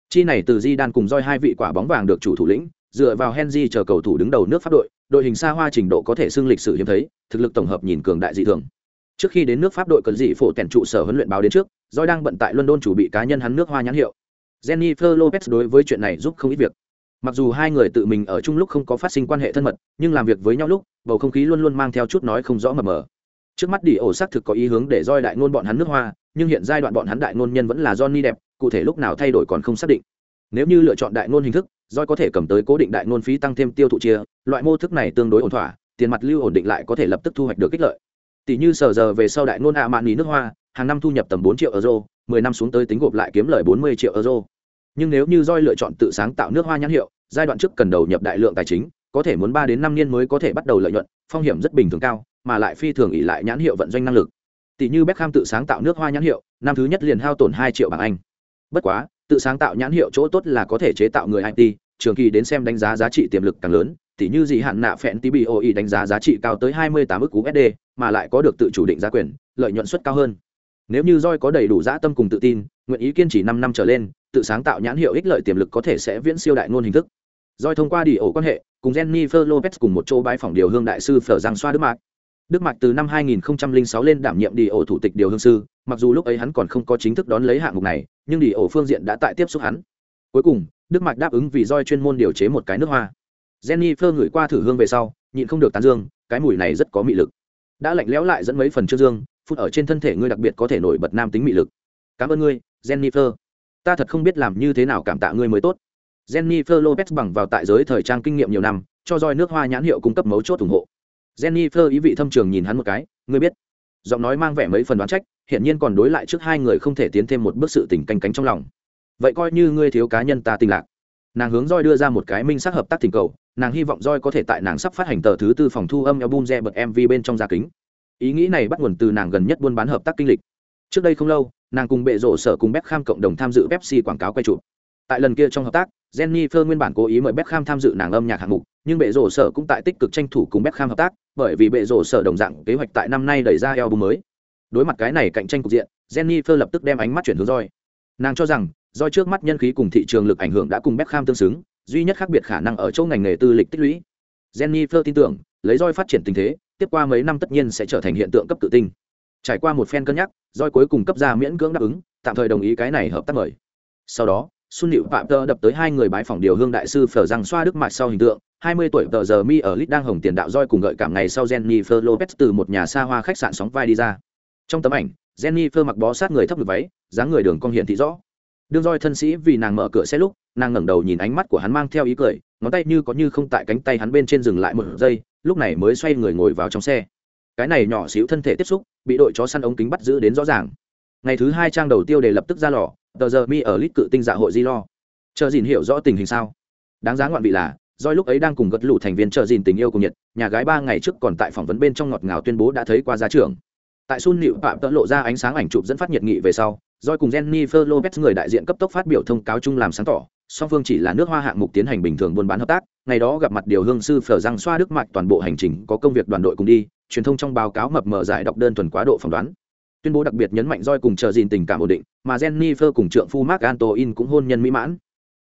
Chi này từ Di Đan cùng roi hai vị quả bóng vàng được chủ thủ lĩnh, dựa vào Henry chờ cầu thủ đứng đầu nước Pháp đội, đội hình xa hoa trình độ có thể xưng lịch sử hiếm thấy, thực lực tổng hợp nhìn cường đại dị thường. Trước khi đến nước Pháp đội cần gì phổ tèn trụ sở huấn luyện báo đến trước, Doi đang bận tại London chủ bị cá nhân hắn nước hoa nhãn hiệu. Jennifer Lopez đối với chuyện này giúp không ít việc. Mặc dù hai người tự mình ở chung lúc không có phát sinh quan hệ thân mật, nhưng làm việc với nhau lúc, bầu không khí luôn luôn mang theo chút nói không rõ mờ mờ. Trước mắt đi ổ xác thực có ý hướng để Doi đại ngôn bọn hắn nước hoa, nhưng hiện giai đoạn bọn hắn đại ngôn nhân vẫn là Johnny đẹp, cụ thể lúc nào thay đổi còn không xác định nếu như lựa chọn đại ngôn hình thức doi có thể cầm tới cố định đại ngôn phí tăng thêm tiêu thụ chia loại mô thức này tương đối ổn thỏa tiền mặt lưu ổn định lại có thể lập tức thu hoạch được kích lợi tỷ như sở giờ về sau đại ngôn hạ mạn ní nước hoa hàng năm thu nhập tầm bốn triệu euro, mười năm xuống tới tính gộp lại kiếm lời bốn mươi triệu euro. Nhưng nếu như doi lựa chọn tự sáng tạo nước hoa nhãn hiệu, giai đoạn trước cần đầu nhập đại lượng tài chính, có thể muốn ba đến năm niên mới có thể bắt đầu lợi nhuận, phong hiểm rất bình thường cao, mà lại phi thường ỉ lại nhãn hiệu vận doanh năng lực. Tỷ như Beckham tự sáng tạo nước hoa nhãn hiệu, năm thứ nhất liền hao tổn hai triệu bảng anh. Bất quá, tự sáng tạo nhãn hiệu chỗ tốt là có thể chế tạo người it trường kỳ đến xem đánh giá giá trị tiềm lực càng lớn, Tỷ như gì hạn nạ phẹn tboi đánh giá giá trị cao tới 28 ức usd mà lại có được tự chủ định giá quyền, lợi nhuận suất cao hơn nếu như roi có đầy đủ dã tâm cùng tự tin, nguyện ý kiên trì năm năm trở lên, tự sáng tạo nhãn hiệu ích lợi tiềm lực có thể sẽ viễn siêu đại ngôn hình thức. Roi thông qua đi ổ quan hệ, cùng jennifer lopez cùng một chỗ bái phòng điều hương đại sư phở giang xoa đức mạc. Đức mạc từ năm 2006 lên đảm nhiệm đi ổ thủ tịch điều hương sư, mặc dù lúc ấy hắn còn không có chính thức đón lấy hạng mục này, nhưng đi ổ phương diện đã tại tiếp xúc hắn. Cuối cùng, đức mạc đáp ứng vì roi chuyên môn điều chế một cái nước hoa. Jennifer ngửi qua thử hương về sau, nhịn không được tán dương, cái mùi này rất có mị lực. Đã lạnh lẽo lại dẫn mấy phần chưa dương phút ở trên thân thể ngươi đặc biệt có thể nổi bật nam tính mị lực. Cảm ơn ngươi, jennifer. Ta thật không biết làm như thế nào cảm tạ ngươi mới tốt. Jennifer lopez bằng vào tại giới thời trang kinh nghiệm nhiều năm, cho roi nước hoa nhãn hiệu cung cấp mấu chốt ủng hộ. Jennifer ý vị thâm trường nhìn hắn một cái, ngươi biết. Giọng nói mang vẻ mấy phần đoán trách hiện nhiên còn đối lại trước hai người không thể tiến thêm một bước sự tình canh cánh trong lòng. Vậy coi như ngươi thiếu cá nhân ta tình lạc. Nàng hướng roi đưa ra một cái minh xác hợp tác thỉnh cầu, nàng hy vọng roi có thể tại nàng sắp phát hành tờ thứ tư phòng thu âm album re bật mv bên trong gia kính ý nghĩ này bắt nguồn từ nàng gần nhất buôn bán hợp tác kinh lịch trước đây không lâu nàng cùng bệ rổ sở cùng Beckham cộng đồng tham dự Pepsi quảng cáo quay chụp. Tại lần kia trong hợp tác, Jennifer nguyên bản cố ý mời Beckham tham dự nàng âm nhạc hạng mục, nhưng bệ rổ sở cũng tại tích cực tranh thủ cùng Beckham hợp tác, bởi vì bệ rổ sở đồng dạng kế hoạch tại năm nay đẩy ra album mới. Đối mặt cái này cạnh tranh cục diện, Jennifer lập tức đem ánh mắt chuyển hướng roi. Nàng cho rằng, roi trước mắt nhân khí cùng thị trường lực ảnh hưởng đã cùng Beckham tương xứng, duy nhất khác biệt khả năng ở chỗ ngành nghề tư lịch tích lũy. Jennifer tin tưởng, lấy roi phát triển tình thế, tiếp qua mấy năm tất nhiên sẽ trở thành hiện tượng cấp tự tinh. Trải qua một phen cân nhắc roi cuối cùng cấp ra miễn cưỡng đáp ứng tạm thời đồng ý cái này hợp tác mời. Sau đó xuân nịu phạm tơ đập tới hai người bái phòng điều hương đại sư phở răng xoa đức mạch sau hình tượng. Hai mươi tuổi tờ giờ mi ở lit đang hồng tiền đạo roi cùng gợi cảm ngày sau jennifer lopez từ một nhà xa hoa khách sạn sóng vai đi ra. Trong tấm ảnh jennifer mặc bó sát người thấp ngực váy dáng người đường cong hiện thị rõ. Đương roi thân sĩ vì nàng mở cửa xe lúc nàng ngẩng đầu nhìn ánh mắt của hắn mang theo ý cười ngón tay như có như không tại cánh tay hắn bên trên dừng lại một giây lúc này mới xoay người ngồi vào trong xe. Cái này nhỏ xíu thân thể tiếp xúc, bị đội chó săn ống kính bắt giữ đến rõ ràng. Ngày thứ hai trang đầu tiêu đề lập tức ra lò, tờ giờ mi ở lít cự tinh dạ hội di lo. Chờ dìn hiểu rõ tình hình sao? Đáng giá ngoạn vị là doi lúc ấy đang cùng gật lũ thành viên chờ dìn tình yêu cùng nhiệt, nhà gái ba ngày trước còn tại phỏng vấn bên trong ngọt ngào tuyên bố đã thấy qua giá trưởng. Tại sun nịu phạm tợ lộ ra ánh sáng ảnh chụp dẫn phát nhiệt nghị về sau doi cùng jennifer lopez người đại diện cấp tốc phát biểu thông cáo chung làm sáng tỏ, song phương chỉ là nước hoa hạng mục tiến hành bình thường buôn bán hợp tác ngày đó gặp mặt điều hương sư phở răng xoa đức mạch toàn bộ hành trình, có công việc đoàn đội cùng đi, truyền thông trong báo cáo mập mờ giải đọc đơn thuần quá độ phỏng đoán. Tuyên bố đặc biệt nhấn mạnh roi cùng chờ gìn tình cảm ổn định, mà jennifer cùng trượng phu mark antoin cũng hôn nhân mỹ mãn.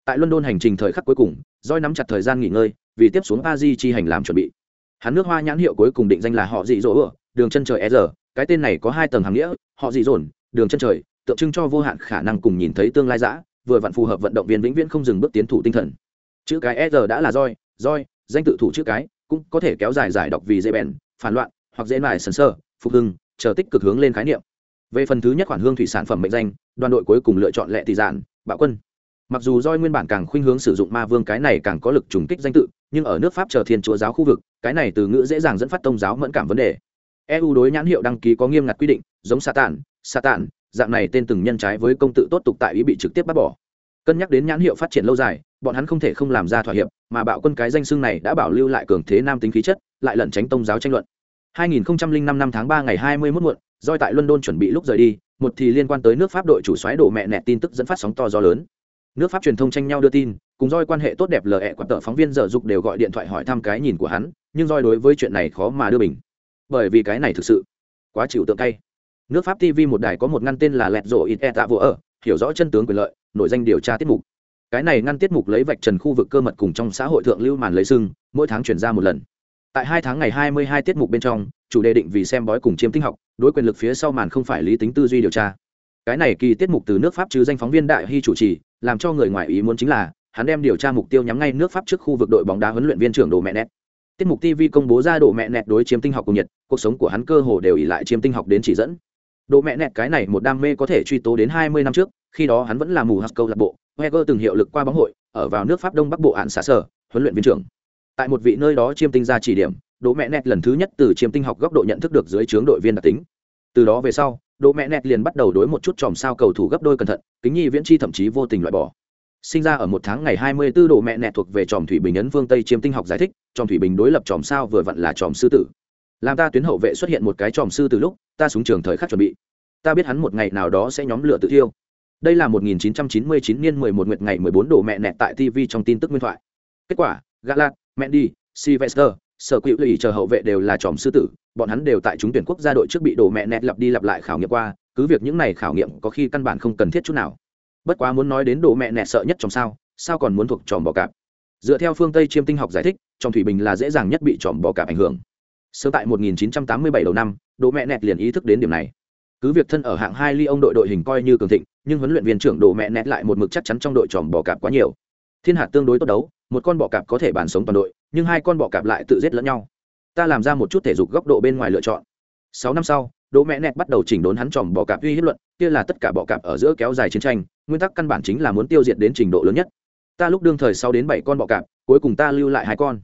Tại london hành trình thời khắc cuối cùng, roi nắm chặt thời gian nghỉ ngơi, vì tiếp xuống paris chi hành làm chuẩn bị. Hắn nước hoa nhãn hiệu cuối cùng định danh là họ dị dỗ đường chân trời e giờ cái tên này có hai tầng hàng nghĩa, họ dị dồn, đường chân trời, tượng trưng cho vô hạn khả năng cùng nhìn thấy tương lai dã, vừa vặn phù hợp vận động viên vĩnh viễn không dừng bước tiến thủ tinh thần chữ cái e giờ đã là roi roi, danh tự thủ chữ cái, cũng có thể kéo dài giải đọc vì dễ bèn, phản loạn, hoặc dễ mài sần sơ phục hưng, chờ tích cực hướng lên khái niệm. Về phần thứ nhất khoản hương thủy sản phẩm mệnh danh, đoàn đội cuối cùng lựa chọn lệ tỷ giản, bạo quân. Mặc dù roi nguyên bản càng khuynh hướng sử dụng ma vương cái này càng có lực trùng kích danh tự, nhưng ở nước pháp chờ thiên chúa giáo khu vực, cái này từ ngữ dễ dàng dẫn phát tôn giáo mẫn cảm vấn đề. Eu đối nhãn hiệu đăng ký có nghiêm ngặt quy định, giống sa tản sa tản dạng này tên từng nhân trái với công tự tốt tục tại ý bị trực tiếp bắt bỏ. Cân nhắc đến nhãn hiệu phát triển lâu dài bọn hắn không thể không làm ra thỏa hiệp, mà bạo quân cái danh xưng này đã bảo lưu lại cường thế nam tính khí chất, lại lẩn tránh tôn giáo tranh luận. 2005 năm tháng 3 ngày 21 muộn doi tại london chuẩn bị lúc rời đi, một thì liên quan tới nước pháp đội chủ xoáy đổ mẹ nẹt tin tức dẫn phát sóng to gió lớn. Nước pháp truyền thông tranh nhau đưa tin, cùng roi quan hệ tốt đẹp lờ ẹ quạt tờ phóng viên dở dục đều gọi điện thoại hỏi thăm cái nhìn của hắn, nhưng roi đối với chuyện này khó mà đưa bình. Bởi vì cái này thực sự quá chịu tượng cay. Nước pháp tv một đài có một ngăn tên là lẹt rộ ít e tạ vô ở, hiểu rõ chân tướng quyền lợi, nội danh điều tra tiết mục cái này ngăn tiết mục lấy vạch trần khu vực cơ mật cùng trong xã hội thượng lưu màn lấy sưng, mỗi tháng chuyển ra một lần. Tại hai tháng ngày hai mươi hai tiết mục bên trong, chủ đề định vì xem bói cùng chiêm tinh học, đối quyền lực phía sau màn không phải lý tính tư duy điều tra. Cái này kỳ tiết mục từ nước pháp chứ danh phóng viên đại hy chủ trì, làm cho người ngoài ý muốn chính là, hắn đem điều tra mục tiêu nhắm ngay nước pháp trước khu vực đội bóng đá huấn luyện viên trưởng đồ mẹ nét tiết mục tv công bố ra đồ mẹ nẹt đối chiếm tinh học cùng nhiệt, cuộc sống của hắn cơ hồ đều ỉ lại chiếm tinh học đến chỉ dẫn. Đồ mẹ nẹt cái này một đam mê có thể truy tố đến hai mươi năm trước, khi đó hắn vẫn là mù hắc câu lạc bộ Wenger từng hiệu lực qua bóng hội, ở vào nước pháp đông bắc bộ án xã sở, huấn luyện viên trưởng. Tại một vị nơi đó chiêm tinh ra chỉ điểm, đỗ mẹ nẹt lần thứ nhất từ chiêm tinh học góc độ nhận thức được dưới trướng đội viên đặc tính. Từ đó về sau, đỗ mẹ nẹt liền bắt đầu đối một chút tròm sao cầu thủ gấp đôi cẩn thận, kính nhi viễn chi thậm chí vô tình loại bỏ. Sinh ra ở một tháng ngày 24 đỗ mẹ nẹt thuộc về tròm thủy bình ấn phương tây chiêm tinh học giải thích, tròm thủy bình đối lập tròm sao vừa vặn là tròm sư tử. Làm ta tuyến hậu vệ xuất hiện một cái tròm sư từ lúc, ta xuống trường thời khắc chuẩn bị. Ta biết hắn một ngày nào đó sẽ nhóm lửa tự thiêu đây là 1999 niên 11 nguyệt ngày 14 độ mẹ nẹt tại tv trong tin tức nguyên thoại. Kết quả galat mendy sylvester, sở quỹ lì chờ hậu vệ đều là tròm sư tử, bọn hắn đều tại chúng tuyển quốc gia đội trước bị đổ mẹ nẹt lặp đi lặp lại khảo nghiệm qua, cứ việc những này khảo nghiệm có khi căn bản không cần thiết chút nào. Bất quá muốn nói đến đổ mẹ nẹt sợ nhất trong sao sao còn muốn thuộc tròm bò cạp? Dựa theo phương tây chiêm tinh học giải thích trong thủy bình là dễ dàng nhất bị tròm bò cạp ảnh hưởng. Sớm tại 1987 đầu năm đổ mẹ nẹt liền ý thức đến điểm này. Cứ việc thân ở hạng hai ly ông đội đội hình coi như cường thịnh nhưng huấn luyện viên trưởng đồ mẹ nẹt lại một mực chắc chắn trong đội tròm bò cạp quá nhiều. Thiên hạt tương đối tốt đấu, một con bọ cạp có thể bàn sống toàn đội, nhưng hai con bọ cạp lại tự giết lẫn nhau. Ta làm ra một chút thể dục góc độ bên ngoài lựa chọn. Sáu năm sau, đỗ mẹ nẹt bắt đầu chỉnh đốn hắn tròm bọ cạp uy hiếp luận, kia là tất cả bọ cạp ở giữa kéo dài chiến tranh, nguyên tắc căn bản chính là muốn tiêu diệt đến trình độ lớn nhất. Ta lúc đương thời sau đến bảy con bọ cạp, cuối cùng ta lưu lại hai con.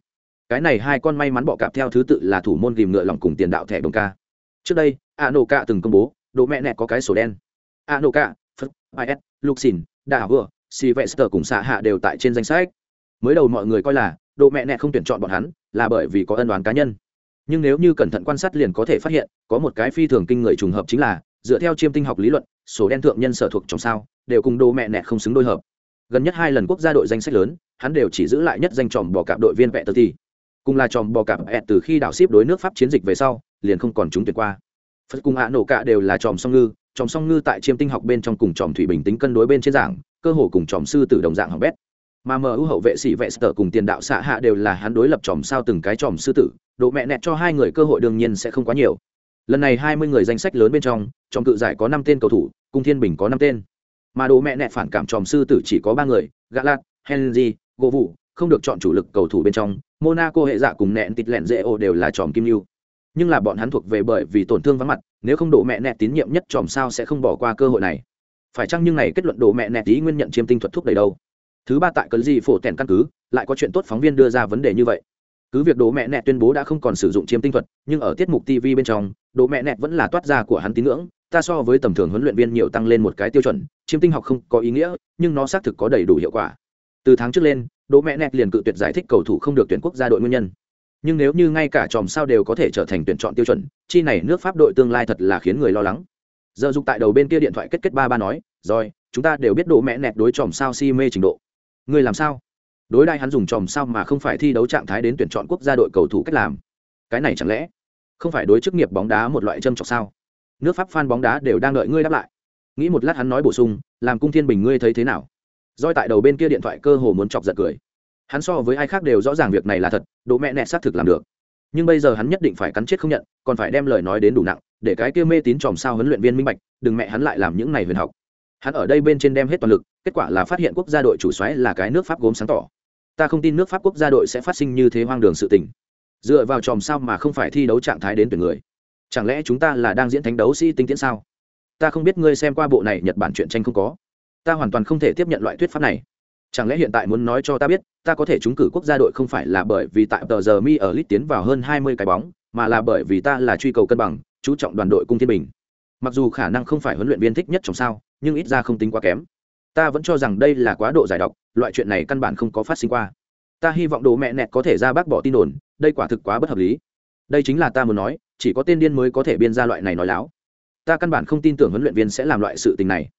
Cái này hai con may mắn bọ cạp theo thứ tự là thủ môn ghìm ngựa lòng cùng tiền đạo thẻ đồng ca. Trước đây a nô ca từng công bố, đỗ mẹ nẹt có cái sổ đen. A nô ca is luxin đà vừa sylvester cùng xạ hạ đều tại trên danh sách. Mới đầu mọi người coi là, độ mẹ nẹ không tuyển chọn bọn hắn, là bởi vì có ân đoán cá nhân. Nhưng nếu như cẩn thận quan sát liền có thể phát hiện, có một cái phi thường kinh người trùng hợp chính là, dựa theo chiêm tinh học lý luận, số đen thượng nhân sở thuộc trong sao, đều cùng đồ mẹ nẹ không xứng đôi hợp. Gần nhất hai lần quốc gia đội danh sách lớn, hắn đều chỉ giữ lại nhất danh tròm bò cạp đội viên vẹ tơ ti cùng là tròm bò cạp ẹt từ khi đảo ship đối nước pháp chiến dịch về sau, liền không còn chúng tuyệt qua. Phật cùng hạ nổ cạ đều là tròm song ngư tròm song ngư tại chiêm tinh học bên trong cùng tròm thủy bình tính cân đối bên trên giảng cơ hồ cùng tròm sư tử đồng dạng học bét. Mà mu hậu vệ sĩ vệ sở cùng tiền đạo xạ hạ đều là hắn đối lập tròm sao từng cái tròm sư tử, độ mẹ nẹt cho hai người cơ hội đương nhiên sẽ không quá nhiều. Lần này hai mươi người danh sách lớn bên trong trong cự giải có năm tên cầu thủ cung thiên bình có năm tên. Mà độ mẹ nẹt phản cảm tròm sư tử chỉ có ba người, gã lạt, henry, gỗ vụ không được chọn chủ lực cầu thủ bên trong, monaco hệ dạ cùng nẹn tịt lẹn dễ ô đều là tròm kim lưu nhưng là bọn hắn thuộc về bởi vì tổn thương vắng mặt, nếu không độ mẹ nẹt tín nhiệm nhất chòm sao sẽ không bỏ qua cơ hội này. Phải chăng nhưng này kết luận độ mẹ nẹt ý nguyên nhận chiêm tinh thuật thúc đầy đâu? Thứ ba tại cần gì phổ tèn căn cứ, lại có chuyện tốt phóng viên đưa ra vấn đề như vậy. Cứ việc đố mẹ nẹt tuyên bố đã không còn sử dụng chiêm tinh thuật, nhưng ở tiết mục tv bên trong đố mẹ nẹt vẫn là toát ra của hắn tín ngưỡng, ta so với tầm thường huấn luyện viên nhiều tăng lên một cái tiêu chuẩn, chiêm tinh học không có ý nghĩa, nhưng nó xác thực có đầy đủ hiệu quả. Từ tháng trước lên đố mẹ nẹt liền cự tuyệt giải thích cầu thủ không được tuyển quốc gia đội nguyên nhân nhưng nếu như ngay cả chòm sao đều có thể trở thành tuyển chọn tiêu chuẩn, chi này nước pháp đội tương lai thật là khiến người lo lắng. Giờ dục tại đầu bên kia điện thoại kết kết ba ba nói, rồi, chúng ta đều biết độ mẹ nẹt đối chòm sao si mê trình độ. Người làm sao? Đối đại hắn dùng chòm sao mà không phải thi đấu trạng thái đến tuyển chọn quốc gia đội cầu thủ cách làm. Cái này chẳng lẽ không phải đối chức nghiệp bóng đá một loại châm trọc sao? Nước pháp fan bóng đá đều đang đợi ngươi đáp lại. Nghĩ một lát hắn nói bổ sung, làm cung thiên bình ngươi thấy thế nào? Roi tại đầu bên kia điện thoại cơ hồ muốn chọc giật cười hắn so với ai khác đều rõ ràng việc này là thật độ mẹ nẹt xác thực làm được. Nhưng bây giờ hắn nhất định phải cắn chết không nhận, còn phải đem lời nói đến đủ nặng, để cái kia mê tín tròm sao huấn luyện viên minh bạch, đừng mẹ hắn lại làm những này huyền học. Hắn ở đây bên trên đem hết toàn lực, kết quả là phát hiện quốc gia đội chủ xoáy là cái nước pháp gốm sáng tỏ. Ta không tin nước pháp quốc gia đội sẽ phát sinh như thế hoang đường sự tình. Dựa vào tròm sao mà không phải thi đấu trạng thái đến tuyển người. Chẳng lẽ chúng ta là đang diễn thánh đấu sĩ tinh tiễn sao? Ta không biết ngươi xem qua bộ này nhật bản chuyện tranh không có. Ta hoàn toàn không thể tiếp nhận loại thuyết pháp này chẳng lẽ hiện tại muốn nói cho ta biết, ta có thể trúng cử quốc gia đội không phải là bởi vì tại tờ giờ mi ở lit tiến vào hơn hai mươi cái bóng, mà là bởi vì ta là truy cầu cân bằng, chú trọng đoàn đội cung thiên bình. Mặc dù khả năng không phải huấn luyện viên thích nhất trong sao, nhưng ít ra không tính quá kém. Ta vẫn cho rằng đây là quá độ giải độc, loại chuyện này căn bản không có phát sinh qua. Ta hy vọng đồ mẹ nẹt có thể ra bác bỏ tin đồn, đây quả thực quá bất hợp lý. Đây chính là ta muốn nói, chỉ có tên điên mới có thể biên ra loại này nói láo. Ta căn bản không tin tưởng huấn luyện viên sẽ làm loại sự tình này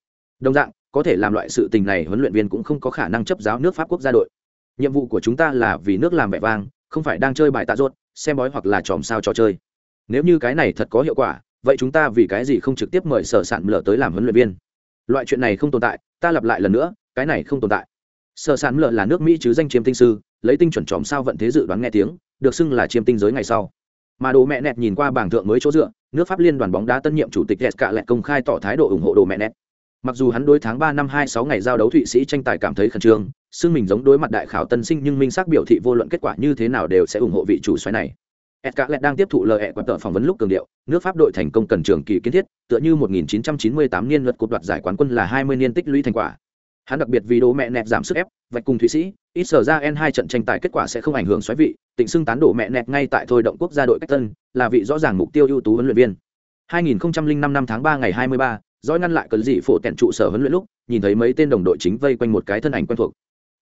đồng dạng, có thể làm loại sự tình này huấn luyện viên cũng không có khả năng chấp giáo nước pháp quốc gia đội. Nhiệm vụ của chúng ta là vì nước làm vẻ vang, không phải đang chơi bài tạ rốt xem bói hoặc là tròm sao trò chơi. Nếu như cái này thật có hiệu quả, vậy chúng ta vì cái gì không trực tiếp mời sở sản lở tới làm huấn luyện viên? Loại chuyện này không tồn tại, ta lặp lại lần nữa, cái này không tồn tại. Sở sản lở là nước mỹ chứ danh chiếm tinh sư, lấy tinh chuẩn tròm sao vận thế dự đoán nghe tiếng, được xưng là chiêm tinh giới ngày sau. Mà đồ mẹ nẹt nhìn qua bảng thượng mới chỗ dựa, nước pháp liên đoàn bóng đá tân nhiệm chủ tịch s cả lại công khai tỏ thái độ ủng hộ đồ mẹ nẹt mặc dù hắn đối tháng ba năm hai sáu ngày giao đấu thụy sĩ tranh tài cảm thấy khẩn trương xương mình giống đối mặt đại khảo tân sinh nhưng minh xác biểu thị vô luận kết quả như thế nào đều sẽ ủng hộ vị chủ xoáy này Escalet đang tiếp thụ lời ẹ quạt tờ phỏng vấn lúc cường điệu, nước Pháp đội thành công cần trường kỳ kiến thiết, tựa như 1998 niên luật cột đoạt giải quán quân là 20 niên tích lũy thành quả. Hắn đặc biệt vì đố mẹ nẹt giảm sức ép, vạch cùng Thụy Sĩ, ít sở ra N2 trận tranh tài kết quả sẽ không ảnh hưởng xoáy vị, tịnh xưng tán đổ mẹ nẹt ngay tại thôi động quốc gia đội cách tân, là vị rõ ràng mục tiêu ưu tú huấn luyện viên. 2005 năm tháng 3 ngày 23, dõi ngăn lại cơn dị phổ tẹn trụ sở huấn luyện lúc, nhìn thấy mấy tên đồng đội chính vây quanh một cái thân ảnh quen thuộc.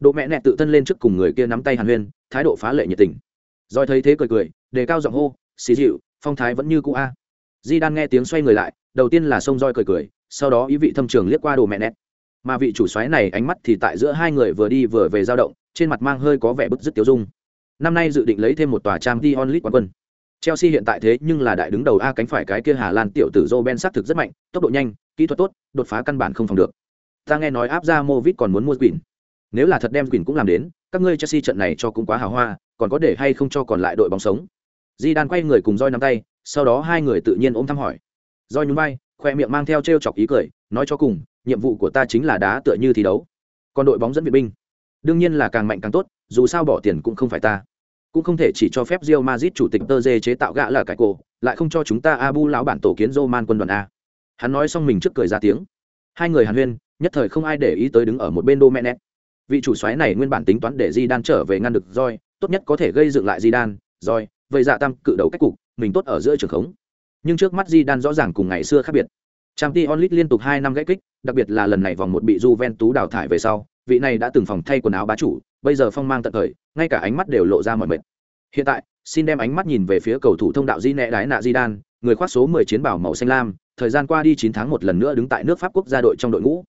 Độ mẹ nẹt tự thân lên trước cùng người kia nắm tay Hàn Huyên, thái độ phá lệ nhiệt tình. Dõi thấy thế cười cười, đề cao giọng hô xì dịu phong thái vẫn như cũ a di đang nghe tiếng xoay người lại đầu tiên là sông roi cười cười sau đó ý vị thâm trường liếc qua đồ mẹ nẹt, mà vị chủ xoáy này ánh mắt thì tại giữa hai người vừa đi vừa về dao động trên mặt mang hơi có vẻ bức dứt tiêu dung năm nay dự định lấy thêm một tòa trang t onlit quán quân Chelsea hiện tại thế nhưng là đại đứng đầu A cánh phải cái kia Hà Lan tiểu tử Roben sát thực rất mạnh, tốc độ nhanh, kỹ thuật tốt, đột phá căn bản không phòng được. Ta nghe nói áp ra Movit còn muốn mua Quỷ. Nếu là thật đem Quỷ cũng làm đến, các ngươi Chelsea trận này cho cũng quá hào hoa, còn có để hay không cho còn lại đội bóng sống. Di Đan quay người cùng roi nắm tay, sau đó hai người tự nhiên ôm thăm hỏi. Roi nhún vai, khoe miệng mang theo trêu chọc ý cười, nói cho cùng, nhiệm vụ của ta chính là đá tựa như thi đấu. Còn đội bóng dẫn viện binh, đương nhiên là càng mạnh càng tốt, dù sao bỏ tiền cũng không phải ta cũng không thể chỉ cho phép Real Madrid chủ tịch Tơ Dê chế tạo gã là cái cổ, lại không cho chúng ta Abu lão bản tổ kiến Roman quân đoàn a. Hắn nói xong mình trước cười ra tiếng. Hai người Hàn Huyên, nhất thời không ai để ý tới đứng ở một bên Domenech. Vị chủ soái này nguyên bản tính toán để Zidane trở về ngăn được Roy, tốt nhất có thể gây dựng lại Zidane, Roy, vậy dạ tam cự đầu cách cục, mình tốt ở giữa trường khống. Nhưng trước mắt Zidane rõ ràng cùng ngày xưa khác biệt. Champions League liên tục hai năm gãy kích, đặc biệt là lần này vòng một bị Juventus đào thải về sau, vị này đã từng phòng thay quần áo bá chủ, bây giờ phong mang tận thời ngay cả ánh mắt đều lộ ra mọi mệt hiện tại xin đem ánh mắt nhìn về phía cầu thủ thông đạo di nẹ đái nạ di đan người khoác số 10 chiến bảo màu xanh lam thời gian qua đi 9 tháng một lần nữa đứng tại nước pháp quốc gia đội trong đội ngũ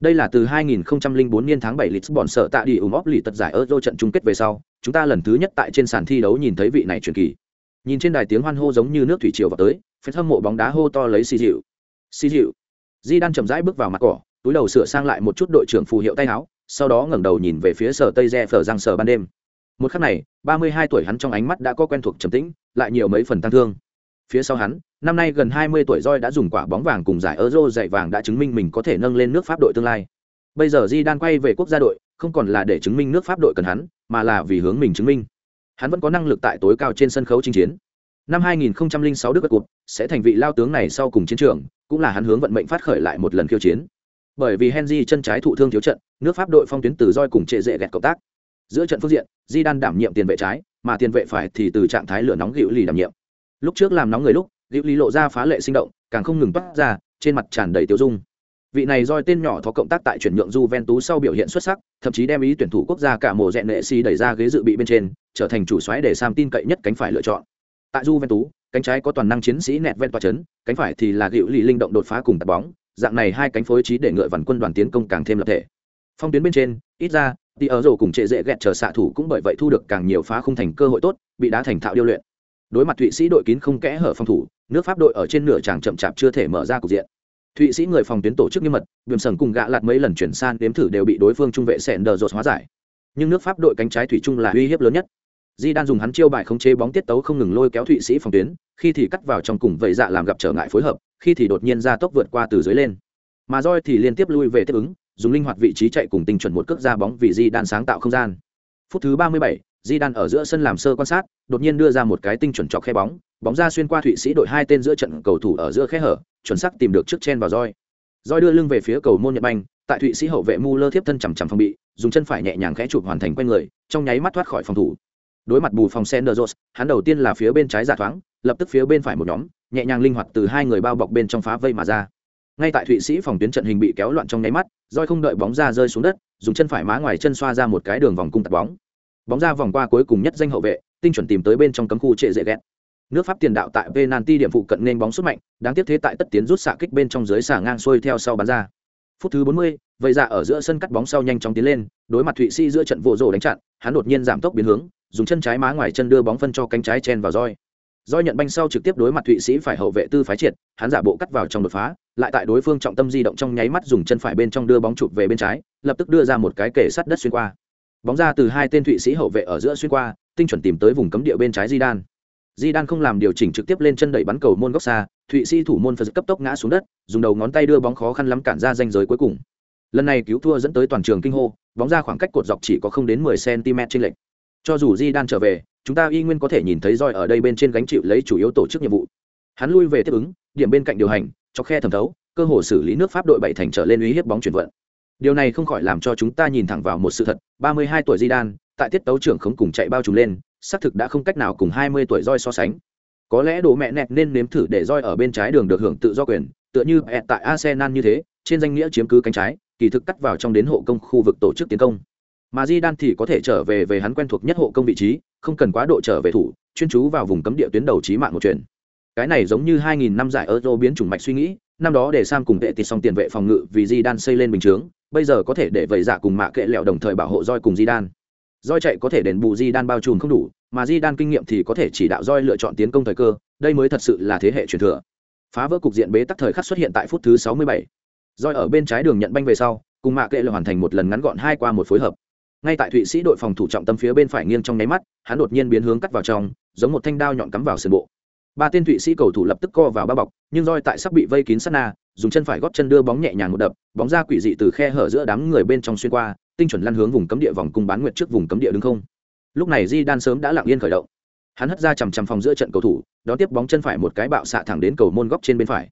đây là từ 2004 niên tháng 7 Lisbon sở tạ đi ủng óp lì tật giải Euro trận chung kết về sau, chúng ta lần thứ nhất tại trên sàn thi đấu nhìn thấy vị này truyền kỳ. Nhìn trên đài tiếng hoan hô giống như nước thủy triều vào tới, fan hâm mộ bóng đá hô to lấy xì dịu. Xì dịu. Di đang chậm rãi bước vào mặt cỏ, túi đầu sửa sang lại một chút đội trưởng phù hiệu tay áo, sau đó ngẩng đầu nhìn về phía sở tây re phở Giang sở ban đêm. Một khắc này, ba mươi hai tuổi hắn trong ánh mắt đã có quen thuộc trầm tĩnh, lại nhiều mấy phần tăng thương. Phía sau hắn, năm nay gần hai mươi tuổi roi đã dùng quả bóng vàng cùng giải euro dạy vàng đã chứng minh mình có thể nâng lên nước pháp đội tương lai. Bây giờ di đang quay về quốc gia đội, không còn là để chứng minh nước pháp đội cần hắn, mà là vì hướng mình chứng minh. Hắn vẫn có năng lực tại tối cao trên sân khấu chinh chiến. Năm 2006 đức cuộc sẽ thành vị lao tướng này sau cùng chiến trường, cũng là hắn hướng vận mệnh phát khởi lại một lần khiêu chiến bởi vì Henry chân trái thụ thương thiếu trận, nước Pháp đội phong tuyến từ roi cùng trệ dễ gẹt cộng tác. Giữa trận phương diện, Di Đan đảm nhiệm tiền vệ trái, mà tiền vệ phải thì từ trạng thái lửa nóng Diệu Lì đảm nhiệm. Lúc trước làm nóng người lúc, Diệu Lì lộ ra phá lệ sinh động, càng không ngừng bắt ra, trên mặt tràn đầy tiêu dung. Vị này roi tên nhỏ thó cộng tác tại chuyển nhượng Juventus sau biểu hiện xuất sắc, thậm chí đem ý tuyển thủ quốc gia cả mùa rèn nệ si đẩy ra ghế dự bị bên trên, trở thành chủ soái để Sam tin cậy nhất cánh phải lựa chọn. Tại Juventus, cánh trái có toàn năng chiến sĩ nẹt ven tòa chấn, cánh phải thì là Diệu Lì linh động đột phá cùng tạt bóng, dạng này hai cánh phối trí để ngựa vằn quân đoàn tiến công càng thêm lập thể. Phong tuyến bên trên, ít ra, thì ở rổ cùng trệ dễ ghẹt chờ xạ thủ cũng bởi vậy thu được càng nhiều phá không thành cơ hội tốt, bị đá thành thạo điêu luyện. Đối mặt thụy sĩ đội kín không kẽ hở phòng thủ, nước pháp đội ở trên nửa tràng chậm chạp chưa thể mở ra cục diện. Thụy sĩ người phòng tuyến tổ chức nghiêm mật biểm sần cùng gạ lạt mấy lần chuyển san đếm thử đều bị đối phương trung vệ sẹn đờ rột hóa giải. Nhưng nước pháp đội cánh trái thủy chung là uy hiếp lớn nhất di đang dùng hắn chiêu bài khống chế bóng tiết tấu không ngừng lôi kéo thụy sĩ phòng tuyến khi thì cắt vào trong cùng vậy dạ làm gặp trở ngại phối hợp khi thì đột nhiên ra tốc vượt qua từ dưới lên. Mà roi thì liên tiếp lui về tiếp ứng dùng linh hoạt vị trí chạy cùng tinh chuẩn một cước ra bóng vì di đan sáng tạo không gian. Phút thứ ba mươi bảy, di đan ở giữa sân làm sơ quan sát đột nhiên đưa ra một cái tinh chuẩn chọc khe bóng bóng ra xuyên qua thụy sĩ đội hai tên giữa trận cầu thủ ở giữa khe hở chuẩn xác tìm được trước chen vào roi roi đưa lưng về phía cầu môn nhật banh tại thụy sĩ hậu vệ mu lơ thiếp thân chằm chằm phòng bị dùng chân phải nhẹ nhàng khẽ chụp hoàn thành quanh người trong nháy mắt thoát khỏi phòng thủ đối mặt bù phòng Senderos, hắn đầu tiên là phía bên trái giả thoáng lập tức phía bên phải một nhóm nhẹ nhàng linh hoạt từ hai người bao bọc bên trong phá vây mà ra. Ngay tại thụy sĩ phòng tuyến trận hình bị kéo loạn trong nháy mắt roi không đợi bóng ra rơi xuống đất dùng chân phải má ngoài chân xoa ra một cái đường vòng cung tạt bóng. Bóng ra vòng qua cuối cùng nhất danh hậu vệ tinh chuẩn tìm tới bên trong cấm khu trệ dễ ghét. Nước pháp tiền đạo tại penalty điểm phụ cận nên bóng xuất mạnh đáng tiếc thế tại tất tiến rút xạ kích bên trong dưới xả ngang xuôi theo sau bắn ra. Phút thứ 40, vậy ra ở giữa sân cắt bóng sau nhanh chóng tiến lên đối mặt thụy sĩ giữa trận vô rổ đánh chặn hắn đột nhiên giảm tốc biến hướng dùng chân trái má ngoài chân đưa bóng phân cho cánh trái chen vào roi. Do nhận banh sau trực tiếp đối mặt thụy sĩ phải hậu vệ tư phái triệt, hắn giả bộ cắt vào trong đột phá, lại tại đối phương trọng tâm di động trong nháy mắt dùng chân phải bên trong đưa bóng chụp về bên trái, lập tức đưa ra một cái kể sắt đất xuyên qua. Bóng ra từ hai tên thụy sĩ hậu vệ ở giữa xuyên qua, tinh chuẩn tìm tới vùng cấm địa bên trái di đan di đan không làm điều chỉnh trực tiếp lên chân đẩy bắn cầu môn góc xa, thụy sĩ thủ môn phật cấp tốc ngã xuống đất, dùng đầu ngón tay đưa bóng khó khăn lắm cản ra danh giới cuối cùng. Lần này cứu thua dẫn tới toàn trường kinh hô, bóng ra khoảng cách cột dọc chỉ có không đến 10 cm trên lệch cho dù di đan trở về chúng ta y nguyên có thể nhìn thấy roi ở đây bên trên gánh chịu lấy chủ yếu tổ chức nhiệm vụ. Hắn lui về tiếp ứng điểm bên cạnh điều hành cho khe thẩm thấu cơ hồ xử lý nước pháp đội bảy thành trở lên uy hiếp bóng chuyển vận. Điều này không khỏi làm cho chúng ta nhìn thẳng vào một sự thật 32 tuổi Zidane, tại tiết tấu trưởng không cùng chạy bao trùm lên xác thực đã không cách nào cùng 20 tuổi roi so sánh. Có lẽ đồ mẹ nẹt nên nếm thử để roi ở bên trái đường được hưởng tự do quyền tựa như ẹt tại arsenal như thế trên danh nghĩa chiếm cứ cánh trái kỳ thực cắt vào trong đến hộ công khu vực tổ chức tiến công mà di đan thì có thể trở về về hắn quen thuộc nhất hộ công vị trí, không cần quá độ trở về thủ, chuyên chú vào vùng cấm địa tuyến đầu trí mạng một chuyện. Cái này giống như 2.000 năm giải euro biến chủng mạch suy nghĩ, năm đó để sam cùng vệ tịt xong tiền vệ phòng ngự vì di đan xây lên bình chướng, bây giờ có thể để vẩy giả dạ cùng mạ kệ lẹo đồng thời bảo hộ roi cùng di đan. Roi chạy có thể đền bù di đan bao trùm không đủ, mà di đan kinh nghiệm thì có thể chỉ đạo roi lựa chọn tiến công thời cơ, đây mới thật sự là thế hệ truyền thừa. Phá vỡ cục diện bế tắc thời khắc xuất hiện tại phút thứ 67. roi ở bên trái đường nhận banh về sau, cùng mạ kệ là hoàn thành một lần ngắn gọn hai qua một phối hợp ngay tại thụy sĩ đội phòng thủ trọng tâm phía bên phải nghiêng trong nháy mắt, hắn đột nhiên biến hướng cắt vào trong, giống một thanh đao nhọn cắm vào sườn bộ. Ba tên thụy sĩ cầu thủ lập tức co vào bao bọc, nhưng roi tại sắp bị vây kín sát na, dùng chân phải góp chân đưa bóng nhẹ nhàng một đập, bóng ra quỷ dị từ khe hở giữa đám người bên trong xuyên qua, tinh chuẩn lăn hướng vùng cấm địa vòng cung bán nguyệt trước vùng cấm địa đứng không. Lúc này di đan sớm đã lặng yên khởi động. Hắn hất ra chằm chằm phòng giữa trận cầu thủ, đón tiếp bóng chân phải một cái bạo xạ thẳng đến cầu môn góc trên bên phải.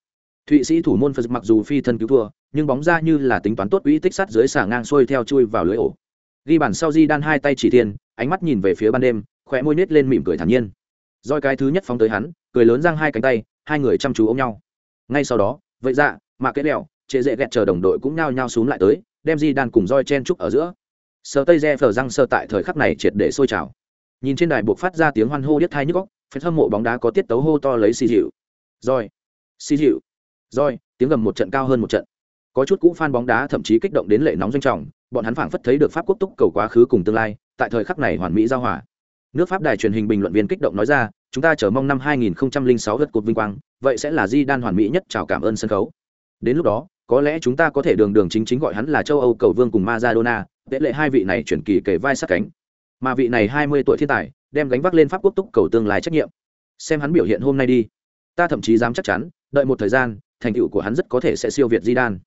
Thụy sĩ thủ môn phật mặc dù phi thân cứu thua, nhưng bóng ra như là tính toán tốt quỹ tích sát dưới xả ngang xuôi theo chui vào lưới ổ ghi bàn sau di đan hai tay chỉ thiên, ánh mắt nhìn về phía ban đêm khỏe môi nết lên mỉm cười thản nhiên. Roi cái thứ nhất phóng tới hắn, cười lớn giang hai cánh tay, hai người chăm chú ôm nhau. Ngay sau đó, vậy dạ mà kết đèo trệ dễ ghẹt chờ đồng đội cũng nhao nhao xuống lại tới, đem di đan cùng roi chen trúc ở giữa. Sờ tây re phờ răng sơ tại thời khắc này triệt để sôi trào. Nhìn trên đài buộc phát ra tiếng hoan hô điếc thai nhức góc phen hâm mộ bóng đá có tiết tấu hô to lấy xì dịu. Roi xì dịu. Roi tiếng gầm một trận cao hơn một trận. Có chút cũ fan bóng đá thậm chí kích động đến lệ nóng doanh trọng bọn hắn phảng phất thấy được pháp quốc túc cầu quá khứ cùng tương lai, tại thời khắc này hoàn mỹ giao hòa. Nước pháp đài truyền hình bình luận viên kích động nói ra, chúng ta chờ mong năm 2006 lượt cột vinh quang, vậy sẽ là di đan hoàn mỹ nhất chào cảm ơn sân khấu. Đến lúc đó, có lẽ chúng ta có thể đường đường chính chính gọi hắn là châu âu cầu vương cùng maradona, tệ lệ hai vị này chuyển kỳ kể vai sát cánh. Mà vị này 20 tuổi thiên tài, đem gánh vác lên pháp quốc túc cầu tương lai trách nhiệm. Xem hắn biểu hiện hôm nay đi. Ta thậm chí dám chắc chắn, đợi một thời gian, thành tựu của hắn rất có thể sẽ siêu việt di đan.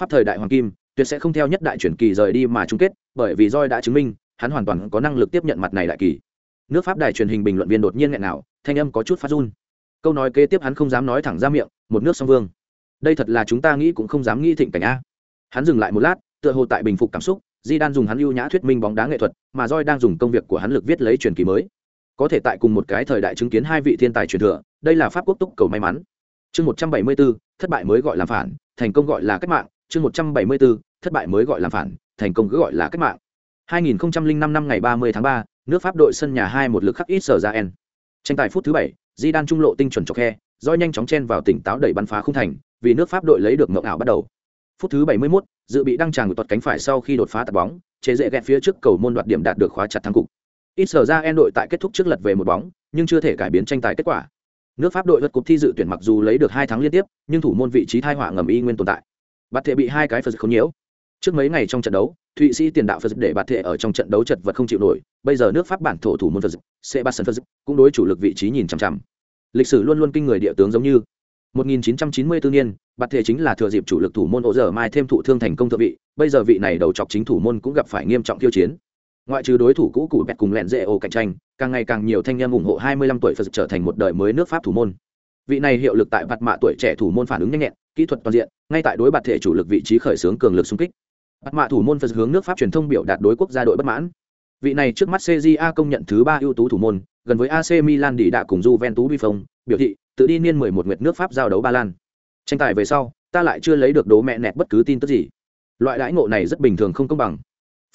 Pháp thời đại hoàng kim tuyệt sẽ không theo nhất đại chuyển kỳ rời đi mà chung kết, bởi vì roi đã chứng minh, hắn hoàn toàn có năng lực tiếp nhận mặt này đại kỳ. Nước pháp đài truyền hình bình luận viên đột nhiên nghẹn nào thanh âm có chút phát run. Câu nói kế tiếp hắn không dám nói thẳng ra miệng, một nước song vương. Đây thật là chúng ta nghĩ cũng không dám nghĩ thịnh cảnh a. Hắn dừng lại một lát, tựa hồ tại bình phục cảm xúc di đan dùng hắn ưu nhã thuyết minh bóng đá nghệ thuật, mà roi đang dùng công việc của hắn lực viết lấy truyền kỳ mới. Có thể tại cùng một cái thời đại chứng kiến hai vị thiên tài truyền thừa, đây là pháp quốc túc cầu may mắn. Chương một trăm bảy mươi bốn thất bại mới gọi là phản, thành công gọi là cách mạng chương một trăm bảy mươi bốn thất bại mới gọi là phản thành công cứ gọi là cách mạng 2005 năm ngày 30 tháng 3, nước Pháp đội sân nhà hai một lực khắc ít sở ra en. Tranh tài phút thứ 7, Di Đan trung lộ tinh chuẩn chọc khe, do nhanh chóng chen vào tỉnh táo đẩy bắn phá khung thành, vì nước Pháp đội lấy được mộng ảo bắt đầu. Phút thứ 71, dự bị đăng tràng của tuột cánh phải sau khi đột phá tạt bóng, chế dễ gẹt phía trước cầu môn đoạt điểm đạt được khóa chặt thắng cục. Ít sở ra en đội tại kết thúc trước lật về một bóng, nhưng chưa thể cải biến tranh tài kết quả. Nước Pháp đội vượt cúp thi dự tuyển mặc dù lấy được hai thắng liên tiếp, nhưng thủ môn vị trí thai họa ngầm y nguyên tồn tại bạt thệ bị hai cái phật không nhiễu. Trước mấy ngày trong trận đấu, thụy sĩ tiền đạo phật để bạt thệ ở trong trận đấu chật vật không chịu nổi bây giờ nước pháp bản thổ thủ môn phật sẽ bắt sân phật cũng đối chủ lực vị trí nhìn chằm chằm lịch sử luôn luôn kinh người địa tướng giống như 1994 niên, bạt thệ chính là thừa dịp chủ lực thủ môn ổ giờ mai thêm thụ thương thành công thượng vị, bây giờ vị này đầu chọc chính thủ môn cũng gặp phải nghiêm trọng tiêu chiến. Ngoại trừ đối thủ cũ cũ bẹt cùng lẹn dễ ổ cạnh tranh, càng ngày càng nhiều thanh niên ủng hộ 25 tuổi Phật trở thành một đời mới nước Pháp thủ môn. Vị này hiệu lực tại bạt mạ tuổi trẻ thủ môn phản ứng nhanh nhẹn, kỹ thuật toàn diện, ngay tại đối bạt thể chủ lực vị trí khởi xướng cường lực xung kích. Mặt mạ thủ môn phật hướng nước pháp truyền thông biểu đạt đối quốc gia đội bất mãn. Vị này trước mắt cja công nhận thứ ba ưu tú thủ môn gần với ac milan đi đạ cùng juventus bifong biểu thị tự đi niên 11 nguyệt nước pháp giao đấu ba lan. Tranh tài về sau ta lại chưa lấy được đố mẹ nẹt bất cứ tin tức gì. Loại đãi ngộ này rất bình thường không công bằng.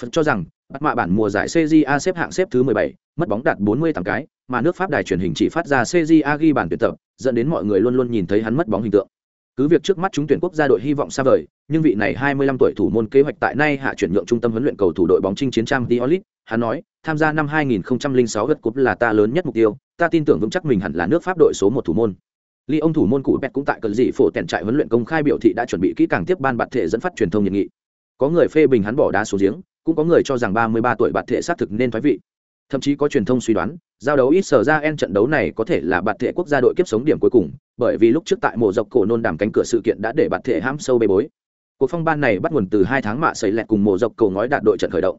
Phật cho rằng bắt mạ bản mùa giải cja xếp hạng xếp thứ 17, mất bóng đạt 48 cái mà nước pháp đài truyền hình chỉ phát ra cja ghi bản tuyển tập dẫn đến mọi người luôn luôn nhìn thấy hắn mất bóng hình tượng cứ việc trước mắt chúng tuyển quốc gia đội hy vọng xa vời nhưng vị này 25 tuổi thủ môn kế hoạch tại nay hạ chuyển nhượng trung tâm huấn luyện cầu thủ đội bóng chinh chiến trang Diolit, hắn nói, tham gia năm 2006 World Cup là ta lớn nhất mục tiêu, ta tin tưởng vững chắc mình hẳn là nước Pháp đội số một thủ môn. Ly ông thủ môn cụ Pet cũng tại cơn dị phổ tèn trại huấn luyện công khai biểu thị đã chuẩn bị kỹ càng tiếp ban bạt thể dẫn phát truyền thông nhiệt nghị. Có người phê bình hắn bỏ đá xuống giếng, cũng có người cho rằng 33 tuổi bạt thể xác thực nên thoái vị. Thậm chí có truyền thông suy đoán, giao đấu ít sở ra en trận đấu này có thể là bạt thể quốc gia đội kiếp sống điểm cuối cùng, bởi vì lúc trước tại mộ dọc cổ nôn đàm cánh cửa sự kiện đã để bạt thể ham sâu bê bối. Cuộc phong ban này bắt nguồn từ hai tháng mạ xảy lẹt cùng mộ dọc cầu ngói đạt đội trận khởi động.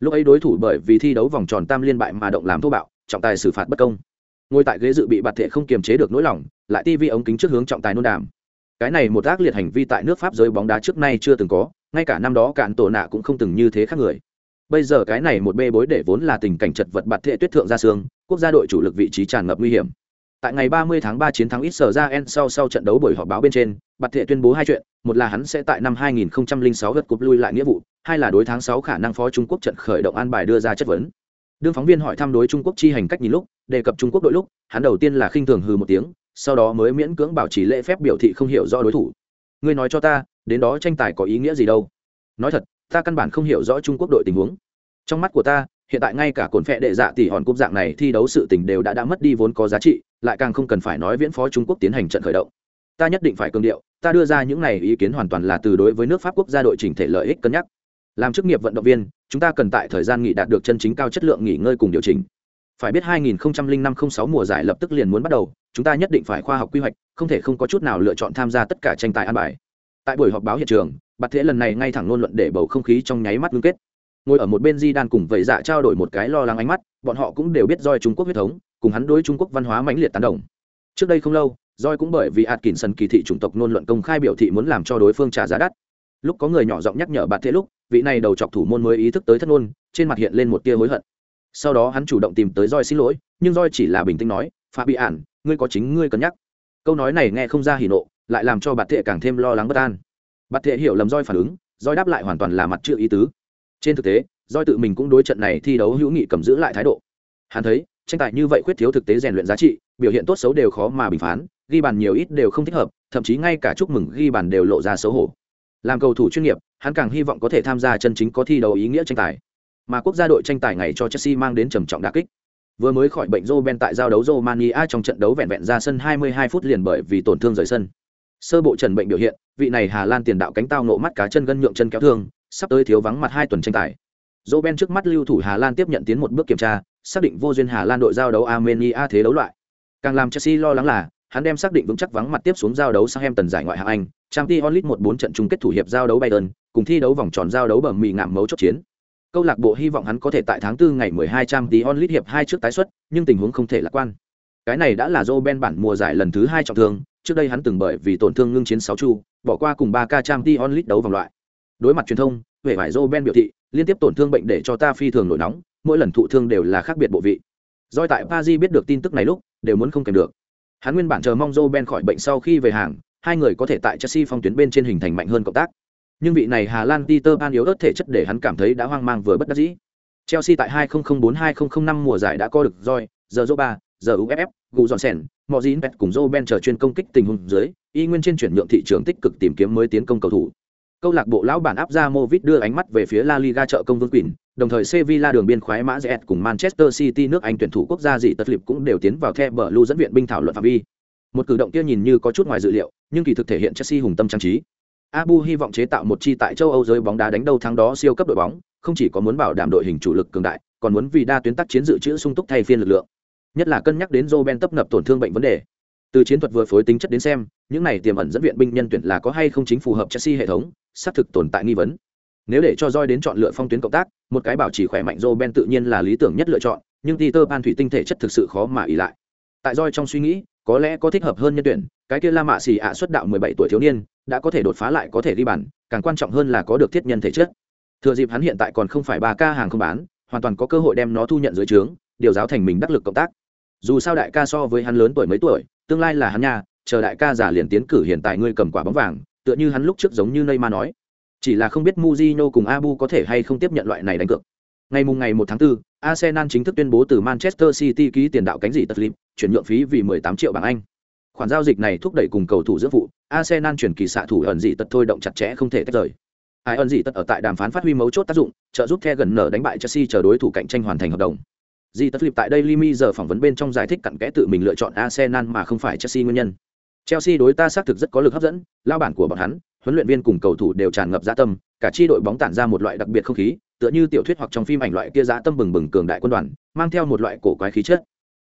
Lúc ấy đối thủ bởi vì thi đấu vòng tròn tam liên bại mà động làm thô bạo trọng tài xử phạt bất công. Ngồi tại ghế dự bị bạt thể không kiềm chế được nỗi lòng lại tivi ống kính trước hướng trọng tài nôn đàm. Cái này một ác liệt hành vi tại nước pháp giới bóng đá trước nay chưa từng có ngay cả năm đó cạn tổ nạ cũng không từng như thế khác người bây giờ cái này một bê bối để vốn là tình cảnh chật vật bạt thệ tuyết thượng ra xương quốc gia đội chủ lực vị trí tràn ngập nguy hiểm. Tại ngày 30 tháng 3 chiến thắng ít sở ra en sau sau trận đấu buổi họp báo bên trên, bạt thệ tuyên bố hai chuyện, một là hắn sẽ tại năm 2006 gật cúp lui lại nghĩa vụ, hai là đối tháng 6 khả năng phó trung quốc trận khởi động an bài đưa ra chất vấn. Đương phóng viên hỏi thăm đối trung quốc chi hành cách nhìn lúc, đề cập trung quốc đội lúc, hắn đầu tiên là khinh thường hừ một tiếng, sau đó mới miễn cưỡng bảo trì lễ phép biểu thị không hiểu rõ đối thủ. Ngươi nói cho ta, đến đó tranh tài có ý nghĩa gì đâu? Nói thật ta căn bản không hiểu rõ trung quốc đội tình huống. Trong mắt của ta, hiện tại ngay cả cồn phệ đệ dạ tỷ hòn cúp dạng này thi đấu sự tình đều đã đã mất đi vốn có giá trị, lại càng không cần phải nói viễn phó trung quốc tiến hành trận khởi động. Ta nhất định phải cương điệu, ta đưa ra những này ý kiến hoàn toàn là từ đối với nước pháp quốc gia đội chỉnh thể lợi ích cân nhắc. Làm chức nghiệp vận động viên, chúng ta cần tại thời gian nghỉ đạt được chân chính cao chất lượng nghỉ ngơi cùng điều chỉnh. Phải biết 2005-06 mùa giải lập tức liền muốn bắt đầu, chúng ta nhất định phải khoa học quy hoạch, không thể không có chút nào lựa chọn tham gia tất cả tranh tài an bài. Tại buổi họp báo hiện trường bạt thế lần này ngay thẳng ngôn luận để bầu không khí trong nháy mắt ngưng kết. Ngồi ở một bên di đan cùng vậy dạ trao đổi một cái lo lắng ánh mắt, bọn họ cũng đều biết roi trung quốc huyết thống, cùng hắn đối trung quốc văn hóa mãnh liệt tán đồng. Trước đây không lâu, roi cũng bởi vì atkinson kỳ thị chủng tộc ngôn luận công khai biểu thị muốn làm cho đối phương trả giá đắt. Lúc có người nhỏ giọng nhắc nhở bạt thế lúc, vị này đầu chọc thủ môn mới ý thức tới thất ngôn trên mặt hiện lên một tia hối hận. Sau đó hắn chủ động tìm tới roi xin lỗi, nhưng roi chỉ là bình tĩnh nói phạm bị ản, ngươi có chính ngươi cân nhắc. Câu nói này nghe không ra hỉ nộ, lại làm cho bạt thệ càng thêm lo lắng bất an bạt thể hiểu lầm roi phản ứng roi đáp lại hoàn toàn là mặt chưa ý tứ. Trên thực tế roi tự mình cũng đối trận này thi đấu hữu nghị cầm giữ lại thái độ. Hắn thấy, tranh tài như vậy khuyết thiếu thực tế rèn luyện giá trị, biểu hiện tốt xấu đều khó mà bình phán, ghi bàn nhiều ít đều không thích hợp, thậm chí ngay cả chúc mừng ghi bàn đều lộ ra xấu hổ. Làm cầu thủ chuyên nghiệp, hắn càng hy vọng có thể tham gia chân chính có thi đấu ý nghĩa tranh tài. Mà quốc gia đội tranh tài ngày cho chelsea mang đến trầm trọng đà kích. Vừa mới khỏi bệnh Joe Ben tại giao đấu Romania trong trận đấu vẹn vẹn ra sân 22 phút liền bởi vì tổn thương rời sân. Sơ bộ trần bệnh biểu hiện, vị này Hà Lan tiền đạo cánh tao nộ mắt cá chân gân nhượng chân kéo thương, sắp tới thiếu vắng mặt hai tuần tranh tài. dỗ Ben trước mắt lưu thủ Hà Lan tiếp nhận tiến một bước kiểm tra, xác định vô duyên Hà Lan đội giao đấu Armenia thế đấu loại. Càng làm Chelsea lo lắng là, hắn đem xác định vững chắc vắng mặt tiếp xuống giao đấu sang em tần giải ngoại hạng Anh, trang t onlit một bốn trận chung kết thủ hiệp giao đấu Bayern, cùng thi đấu vòng tròn giao đấu bẩm mì ngạm mấu chốt chiến. Câu lạc bộ hy vọng hắn có thể tại tháng 4 ngày 12 Champions onlit hiệp hai trước tái xuất, nhưng tình huống không thể lạc quan. Cái này đã là Roben bản mùa giải lần thứ hai trọng thương, trước đây hắn từng bởi vì tổn thương ngưng chiến 6 chu, bỏ qua cùng 3K Champions League đấu vòng loại. Đối mặt truyền thông, vẻ vải Roben biểu thị, liên tiếp tổn thương bệnh để cho ta phi thường nổi nóng, mỗi lần thụ thương đều là khác biệt bộ vị. Doi tại Paris biết được tin tức này lúc, đều muốn không kèm được. Hắn nguyên bản chờ mong Roben khỏi bệnh sau khi về hàng, hai người có thể tại Chelsea phong tuyến bên trên hình thành mạnh hơn cộng tác nhưng vị này Hà Lan Peter Pan yếu ớt thể chất để hắn cảm thấy đã hoang mang vừa bất đắc dĩ. Chelsea tại 2004-2005 mùa giải đã có được roi, giờ Zoba, giờ UFF, Gu Johnson, Mojin Pet cùng Joe Ben chờ chuyên công kích tình huống dưới, y nguyên trên chuyển nhượng thị trường tích cực tìm kiếm mới tiến công cầu thủ. Câu lạc bộ lão bản áp ra Movit đưa ánh mắt về phía La Liga trợ công vương quỷ, đồng thời Sevilla đường biên khoái mã Zet cùng Manchester City nước Anh tuyển thủ quốc gia dị tật liệp cũng đều tiến vào The Blue dẫn viện binh thảo luận phạm vi. Một cử động kia nhìn như có chút ngoài dự liệu, nhưng kỳ thực thể hiện Chelsea hùng tâm trang trí. Abu hy vọng chế tạo một chi tại châu Âu giới bóng đá đánh đầu thắng đó siêu cấp đội bóng, không chỉ có muốn bảo đảm đội hình chủ lực cường đại, còn muốn vì đa tuyến tác chiến dự trữ sung túc thay phiên lực lượng. Nhất là cân nhắc đến Roben tấp nập tổn thương bệnh vấn đề. Từ chiến thuật vừa phối tính chất đến xem, những này tiềm ẩn dẫn viện binh nhân tuyển là có hay không chính phù hợp Chelsea hệ thống, xác thực tồn tại nghi vấn. Nếu để cho roi đến chọn lựa phong tuyến cộng tác, một cái bảo trì khỏe mạnh Roben tự nhiên là lý tưởng nhất lựa chọn, nhưng Peter Pan thủy tinh thể chất thực sự khó mà ỉ lại. Tại roi trong suy nghĩ, có lẽ có thích hợp hơn nhân tuyển, cái kia La Mạ xì ạ xuất đạo 17 tuổi thiếu niên, đã có thể đột phá lại có thể đi bàn càng quan trọng hơn là có được thiết nhân thể chất thừa dịp hắn hiện tại còn không phải ba ca hàng không bán hoàn toàn có cơ hội đem nó thu nhận dưới trướng điều giáo thành mình đắc lực cộng tác dù sao đại ca so với hắn lớn tuổi mấy tuổi tương lai là hắn nha chờ đại ca giả liền tiến cử hiện tại ngươi cầm quả bóng vàng tựa như hắn lúc trước giống như Neymar nói. Chỉ là không biết muzino cùng Abu có thể hay không tiếp nhận loại này đánh cược. Ngày mùng ngày 1 tháng 4, Arsenal chính thức tuyên bố từ Manchester City ký tiền đạo cánh dị tật Lim, chuyển nhượng phí vì 18 triệu bảng Anh. Khoản giao dịch này thúc đẩy cùng cầu thủ giữa vụ arsenal chuyển kỳ xạ thủ ẩn dị tật thôi động chặt chẽ không thể tách rời. Ai ẩn dị tật ở tại đàm phán phát huy mấu chốt tác dụng trợ giúp the gần nở đánh bại chelsea chờ đối thủ cạnh tranh hoàn thành hợp đồng. Di Tất lip tại đây limi giờ phỏng vấn bên trong giải thích cặn kẽ tự mình lựa chọn arsenal mà không phải chelsea nguyên nhân. Chelsea đối ta xác thực rất có lực hấp dẫn, lao bản của bọn hắn, huấn luyện viên cùng cầu thủ đều tràn ngập dã tâm, cả chi đội bóng tản ra một loại đặc biệt không khí, tựa như tiểu thuyết hoặc trong phim ảnh loại kia dã tâm bừng bừng cường đại quân đoàn, mang theo một loại cổ quái khí chất.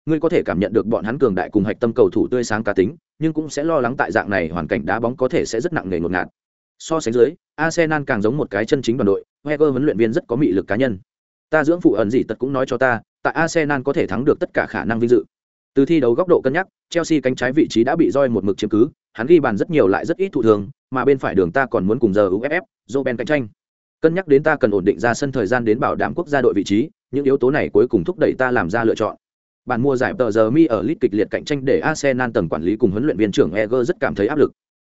Ngươi có thể cảm nhận được bọn hắn cường đại cùng hạch tâm cầu thủ tươi sáng cá tính, nhưng cũng sẽ lo lắng tại dạng này hoàn cảnh đá bóng có thể sẽ rất nặng nề ngột ngạt. So sánh dưới, arsenal càng giống một cái chân chính đoàn đội, Wenger huấn luyện viên rất có mị lực cá nhân. Ta dưỡng phụ ẩn gì tật cũng nói cho ta tại arsenal có thể thắng được tất cả khả năng vinh dự. Từ thi đấu góc độ cân nhắc chelsea cánh trái vị trí đã bị roi một mực chiếm cứ hắn ghi bàn rất nhiều lại rất ít thụ thường mà bên phải đường ta còn muốn cùng giờ uff Roben cạnh tranh. Cân nhắc đến ta cần ổn định ra sân thời gian đến bảo đảm quốc gia đội vị trí những yếu tố này cuối cùng thúc đẩy ta làm ra lựa chọn. Bản mua giải tờ giờ mi ở lit kịch liệt cạnh tranh để Arsenal tầng quản lý cùng huấn luyện viên trưởng Eger rất cảm thấy áp lực.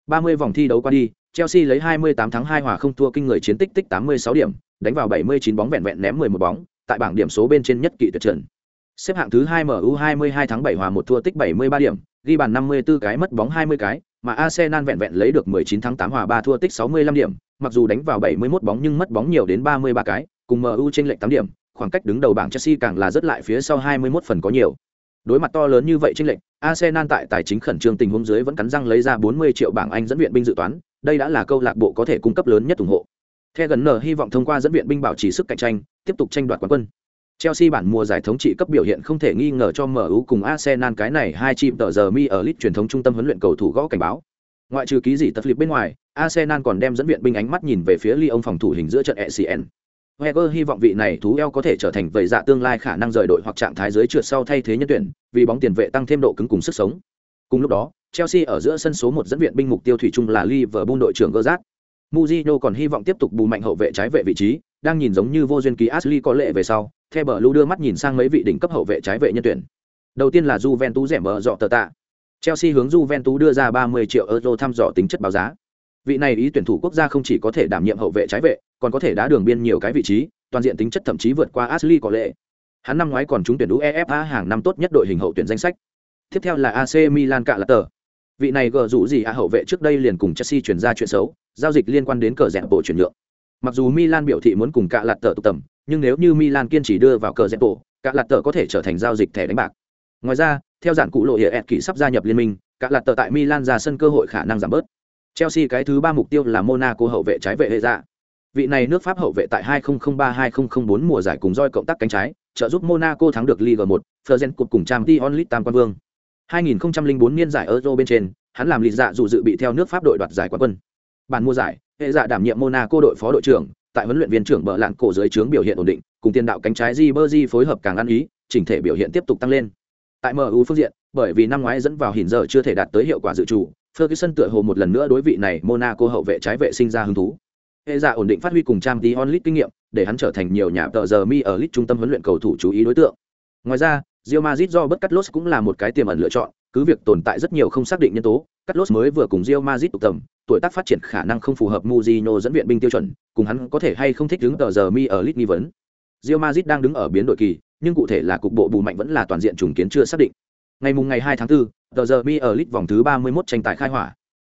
30 vòng thi đấu qua đi, Chelsea lấy 28 thắng 2 hòa không thua kinh người chiến tích tích 86 điểm, đánh vào 79 bóng vẹn vẹn ném 11 bóng, tại bảng điểm số bên trên nhất kỵ tuyệt trận. Xếp hạng thứ 2 MU 22 tháng 7 hòa một thua tích 73 điểm, ghi bàn 54 cái mất bóng 20 cái, mà Arsenal vẹn vẹn lấy được 19 tháng 8 hòa 3 thua tích 65 điểm, mặc dù đánh vào 71 bóng nhưng mất bóng nhiều đến 33 cái, cùng MU trên lệch 8 điểm, khoảng cách đứng đầu bảng Chelsea càng là rất lại phía sau 21 phần có nhiều. Đối mặt to lớn như vậy trên lệch, Arsenal tại tài chính khẩn trương tình huống dưới vẫn cắn răng lấy ra 40 triệu bảng Anh dẫn viện binh dự toán, đây đã là câu lạc bộ có thể cung cấp lớn nhất ủng hộ. The gần nở hy vọng thông qua dẫn viện binh bảo trì sức cạnh tranh, tiếp tục tranh đoạt quán quân. Chelsea bản mùa giải thống trị cấp biểu hiện không thể nghi ngờ cho MU cùng Arsenal cái này hai chim tờ giờ mi ở lit truyền thống trung tâm huấn luyện cầu thủ gõ cảnh báo. Ngoại trừ ký gì tập flip bên ngoài, Arsenal còn đem dẫn viện binh ánh mắt nhìn về phía Lyon phòng thủ hình giữa trận ECN. Wenger hy vọng vị này thú eo có thể trở thành vậy dạ tương lai khả năng rời đội hoặc trạng thái dưới trượt sau thay thế nhân tuyển, vì bóng tiền vệ tăng thêm độ cứng cùng sức sống. Cùng lúc đó, Chelsea ở giữa sân số một dẫn viện binh mục tiêu thủy chung là Liverpool đội trưởng Gerrard. Mujino còn hy vọng tiếp tục bù mạnh hậu vệ trái vệ vị trí, đang nhìn giống như vô duyên ký Ashley có lệ về sau, theo bờ đưa mắt nhìn sang mấy vị đỉnh cấp hậu vệ trái vệ nhân tuyển. Đầu tiên là Juventus rẻ mở dọ tờ tạ. Chelsea hướng Juventus đưa ra 30 triệu euro thăm dò tính chất báo giá. Vị này ý tuyển thủ quốc gia không chỉ có thể đảm nhiệm hậu vệ trái vệ, còn có thể đá đường biên nhiều cái vị trí, toàn diện tính chất thậm chí vượt qua Ashley có lệ. Hắn năm ngoái còn trúng tuyển UEFA hàng năm tốt nhất đội hình hậu tuyển danh sách. Tiếp theo là AC Milan cạ là tờ. Vị này gờ rủ gì à hậu vệ trước đây liền cùng Chelsea chuyển ra chuyện xấu, giao dịch liên quan đến cờ rẽ bộ chuyển nhượng. Mặc dù Milan biểu thị muốn cùng cả lạt tờ tụ tầm, nhưng nếu như Milan kiên trì đưa vào cờ dẹp bộ, cả lạt tờ có thể trở thành giao dịch thẻ đánh bạc. Ngoài ra, theo giản cụ lộ hiện kỳ sắp gia nhập liên minh, cả lạt tờ tại Milan ra sân cơ hội khả năng giảm bớt. Chelsea cái thứ ba mục tiêu là Monaco hậu vệ trái vệ hệ dạ. Vị này nước Pháp hậu vệ tại 2003-2004 mùa giải cùng roi cộng tác cánh trái, trợ giúp Monaco thắng được Ligue 1, Fergen Cup cùng Champions League tam quan vương. 2004 niên giải Euro bên trên, hắn làm lì dạ dù dự bị theo nước Pháp đội đoạt giải quán quân. Bản mùa giải, hệ giả đảm nhiệm Monaco đội phó đội trưởng, tại huấn luyện viên trưởng bờ lạng cổ dưới trướng biểu hiện ổn định, cùng tiền đạo cánh trái Di Berzi phối hợp càng ăn ý, chỉnh thể biểu hiện tiếp tục tăng lên. Tại MU phương diện, bởi vì năm ngoái dẫn vào hình giờ chưa thể đạt tới hiệu quả dự trù, Ferguson tựa hồ một lần nữa đối vị này Monaco hậu vệ trái vệ sinh ra hứng thú. Hệ giả ổn định phát huy cùng Jamy Onlit kinh nghiệm, để hắn trở thành nhiều nhà tờ giờ mi ở lit trung tâm huấn luyện cầu thủ chú ý đối tượng. Ngoài ra, Real Madrid do bất cắt lốt cũng là một cái tiềm ẩn lựa chọn, cứ việc tồn tại rất nhiều không xác định nhân tố, Carlos lốt mới vừa cùng Real Madrid tụ tầm, tuổi tác phát triển khả năng không phù hợp Mourinho dẫn viện binh tiêu chuẩn, cùng hắn có thể hay không thích đứng tờ giờ mi ở Leeds nghi vấn. Real Madrid đang đứng ở biến đổi kỳ, nhưng cụ thể là cục bộ bù mạnh vẫn là toàn diện trùng kiến chưa xác định. Ngày mùng ngày 2 tháng 4, tờ giờ mi ở lit vòng thứ 31 tranh tài khai hỏa.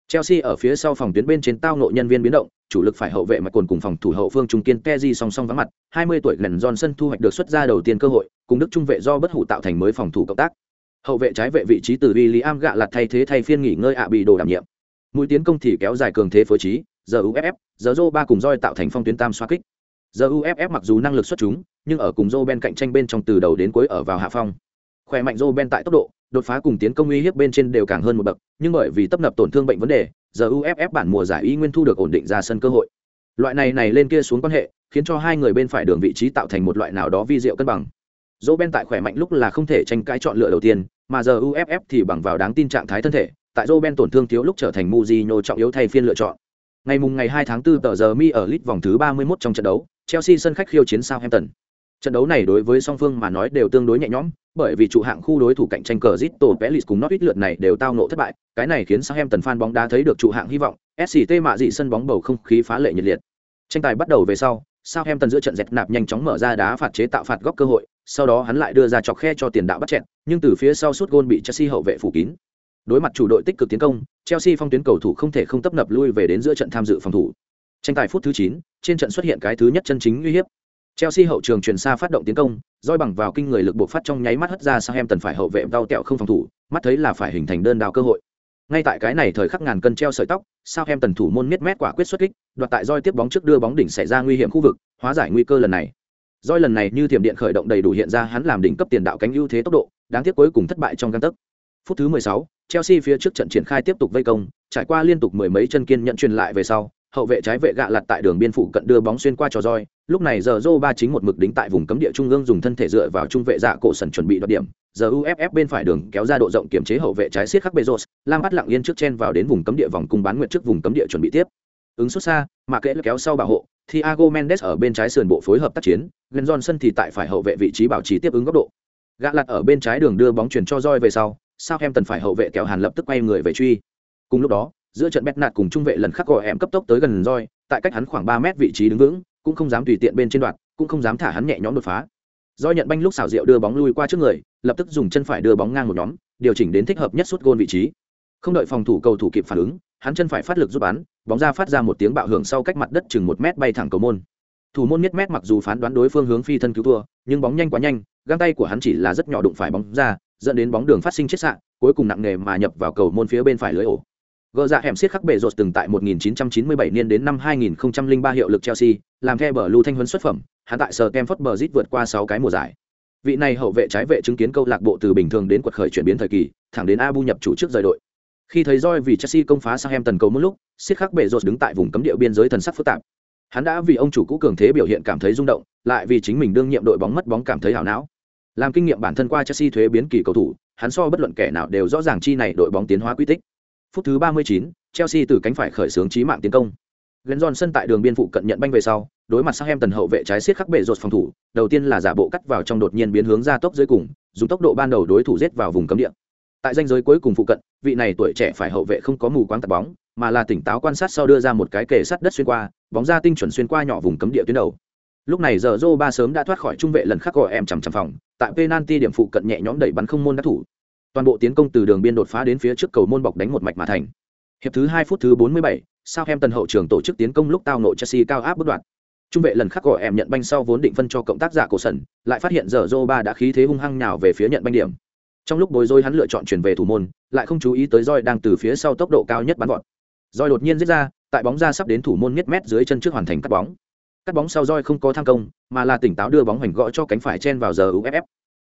Chelsea ở phía sau phòng tuyến bên trên tao nội nhân viên biến động, chủ lực phải hậu vệ mà cồn cùng phòng thủ hậu phương trung kiên Kezi song song vắng mặt, 20 tuổi Glenn Johnson thu hoạch được xuất ra đầu tiên cơ hội, cùng đức trung vệ do bất hủ tạo thành mới phòng thủ cộng tác. Hậu vệ trái vệ vị trí từ William gạ lạt thay thế thay phiên nghỉ ngơi ạ bị đồ đảm nhiệm. Mũi tiến công thì kéo dài cường thế phối trí, giờ UFF, giờ Zô ba cùng roi tạo thành phong tuyến tam xoa kích. Giờ UFF mặc dù năng lực xuất chúng, nhưng ở cùng Zô Ben cạnh tranh bên trong từ đầu đến cuối ở vào hạ phong. Khỏe mạnh Zô Ben tại tốc độ, đột phá cùng tiến công uy hiếp bên trên đều càng hơn một bậc, nhưng bởi vì tấp nập tổn thương bệnh vấn đề, giờ uff bản mùa giải y nguyên thu được ổn định ra sân cơ hội loại này này lên kia xuống quan hệ khiến cho hai người bên phải đường vị trí tạo thành một loại nào đó vi diệu cân bằng dỗ ben tại khỏe mạnh lúc là không thể tranh cãi chọn lựa đầu tiên mà giờ uff thì bằng vào đáng tin trạng thái thân thể tại Roben ben tổn thương thiếu lúc trở thành Mujinho trọng yếu thay phiên lựa chọn. Ngày mùng ngày 2 tháng 4 tờ giờ mi ở lit vòng thứ 31 trong trận đấu chelsea sân khách khiêu chiến southampton. Trận đấu này đối với song phương mà nói đều tương đối nhẹ nhõm bởi vì trụ hạng khu đối thủ cạnh tranh cờ Zito Pelis cùng Norwich lượt này đều tao ngộ thất bại, cái này khiến Southampton fan bóng đá thấy được trụ hạng hy vọng, SCT mạ dị sân bóng bầu không khí phá lệ nhiệt liệt. Tranh tài bắt đầu về sau, Southampton giữa trận dẹt nạp nhanh chóng mở ra đá phạt chế tạo phạt góc cơ hội, sau đó hắn lại đưa ra chọc khe cho tiền đạo bắt chẹn, nhưng từ phía sau sút gôn bị Chelsea hậu vệ phủ kín. Đối mặt chủ đội tích cực tiến công, Chelsea phong tuyến cầu thủ không thể không tấp nập lui về đến giữa trận tham dự phòng thủ. Tranh tài phút thứ 9, trên trận xuất hiện cái thứ nhất chân chính uy hiếp, Chelsea hậu trường chuyển xa phát động tiến công, roi bằng vào kinh người lực buộc phát trong nháy mắt hất ra sang em tần phải hậu vệ đau tẹo không phòng thủ, mắt thấy là phải hình thành đơn đào cơ hội. Ngay tại cái này thời khắc ngàn cân treo sợi tóc, sao em tần thủ môn miết mét quả quyết xuất kích, đoạt tại roi tiếp bóng trước đưa bóng đỉnh xảy ra nguy hiểm khu vực, hóa giải nguy cơ lần này. Roi lần này như thiểm điện khởi động đầy đủ hiện ra hắn làm đỉnh cấp tiền đạo cánh ưu thế tốc độ, đáng tiếc cuối cùng thất bại trong găng tấc. Phút thứ 16, Chelsea phía trước trận triển khai tiếp tục vây công, trải qua liên tục mười mấy chân kiên nhận truyền lại về sau, hậu vệ trái vệ gạ lặt tại đường biên phụ cận đưa bóng xuyên qua trò roi lúc này giờ Zô ba chính một mực đính tại vùng cấm địa trung ương dùng thân thể dựa vào trung vệ dạ cổ sần chuẩn bị đoạt điểm giờ uff bên phải đường kéo ra độ rộng kiểm chế hậu vệ trái siết khắc bezos lam bắt lặng yên trước chen vào đến vùng cấm địa vòng cung bán nguyệt trước vùng cấm địa chuẩn bị tiếp ứng xuất xa mà kẽ kéo sau bảo hộ Thiago Mendes ở bên trái sườn bộ phối hợp tác chiến, Glenn Johnson thì tại phải hậu vệ vị trí bảo trì tiếp ứng góc độ. Gã lặt ở bên trái đường đưa bóng chuyển cho roi về sau, sao em tần phải hậu vệ kéo Hàn lập tức quay người về truy. Cùng lúc đó, giữa trận bét nạt cùng trung vệ lần khắc gọi em cấp tốc tới gần roi tại cách hắn khoảng ba mét vị trí đứng vững cũng không dám tùy tiện bên trên đoạn cũng không dám thả hắn nhẹ nhõm đột phá. Roi nhận banh lúc xảo diệu đưa bóng lui qua trước người lập tức dùng chân phải đưa bóng ngang một nhóm điều chỉnh đến thích hợp nhất suốt gôn vị trí. Không đợi phòng thủ cầu thủ kịp phản ứng hắn chân phải phát lực giúp bắn bóng ra phát ra một tiếng bạo hưởng sau cách mặt đất chừng một mét bay thẳng cầu môn. Thủ môn nhất mét mặc dù phán đoán đối phương hướng phi thân cứu thua nhưng bóng nhanh quá nhanh găng tay của hắn chỉ là rất nhỏ đụng phải bóng ra dẫn đến bóng đường phát sinh chết sạn cuối cùng nặng nề mà nhập vào cầu môn phía bên phải lưới ổ Gờ ra hẻm siết khắc bệ rột từng tại 1997 niên đến năm 2003 hiệu lực Chelsea, làm theo bờ lưu thanh huấn xuất phẩm, hắn tại sở bờ Bridge vượt qua 6 cái mùa giải. Vị này hậu vệ trái vệ chứng kiến câu lạc bộ từ bình thường đến quật khởi chuyển biến thời kỳ, thẳng đến Abu nhập chủ trước rời đội. Khi thấy roi vì Chelsea công phá Southampton cầu một lúc, siết khắc bệ rột đứng tại vùng cấm địa biên giới thần sắc phức tạp. Hắn đã vì ông chủ cũ cường thế biểu hiện cảm thấy rung động, lại vì chính mình đương nhiệm đội bóng mất bóng cảm thấy hảo não. Làm kinh nghiệm bản thân qua Chelsea thuế biến kỳ cầu thủ, hắn so bất luận kẻ nào đều rõ ràng chi này đội bóng tiến hóa quy tích. Phút thứ 39, Chelsea từ cánh phải khởi xướng chí mạng tiến công. Glenn Johnson tại đường biên phụ cận nhận banh về sau, đối mặt sang em tần hậu vệ trái siết khắc bệ rột phòng thủ, đầu tiên là giả bộ cắt vào trong đột nhiên biến hướng ra tốc dưới cùng, dùng tốc độ ban đầu đối thủ giết vào vùng cấm địa. Tại danh giới cuối cùng phụ cận, vị này tuổi trẻ phải hậu vệ không có mù quáng tạt bóng, mà là tỉnh táo quan sát sau đưa ra một cái kề sắt đất xuyên qua, bóng ra tinh chuẩn xuyên qua nhỏ vùng cấm địa tuyến đầu. Lúc này giờ Zoro ba sớm đã thoát khỏi trung vệ lần khác gọi em chằm chằm phòng, tại penalty điểm phụ cận nhẹ nhõm đẩy bắn không môn đá thủ. Toàn bộ tiến công từ đường biên đột phá đến phía trước cầu môn bọc đánh một mạch mà thành. Hiệp thứ hai phút thứ 47, Southampton hậu trường tổ chức tiến công lúc tao nội Chelsea cao áp bất đoạn. Trung vệ lần khác gọi em nhận banh sau vốn định phân cho cộng tác giả cổ sần, lại phát hiện giờ Zoro ba đã khí thế hung hăng nhào về phía nhận banh điểm. Trong lúc bối rối hắn lựa chọn chuyển về thủ môn, lại không chú ý tới roi đang từ phía sau tốc độ cao nhất bắn vọt. Roi đột nhiên giết ra, tại bóng ra sắp đến thủ môn nhất mét dưới chân trước hoàn thành cắt bóng. Cắt bóng sau roi không có tham công, mà là tỉnh táo đưa bóng hoành gõ cho cánh phải chen vào giờ UFF.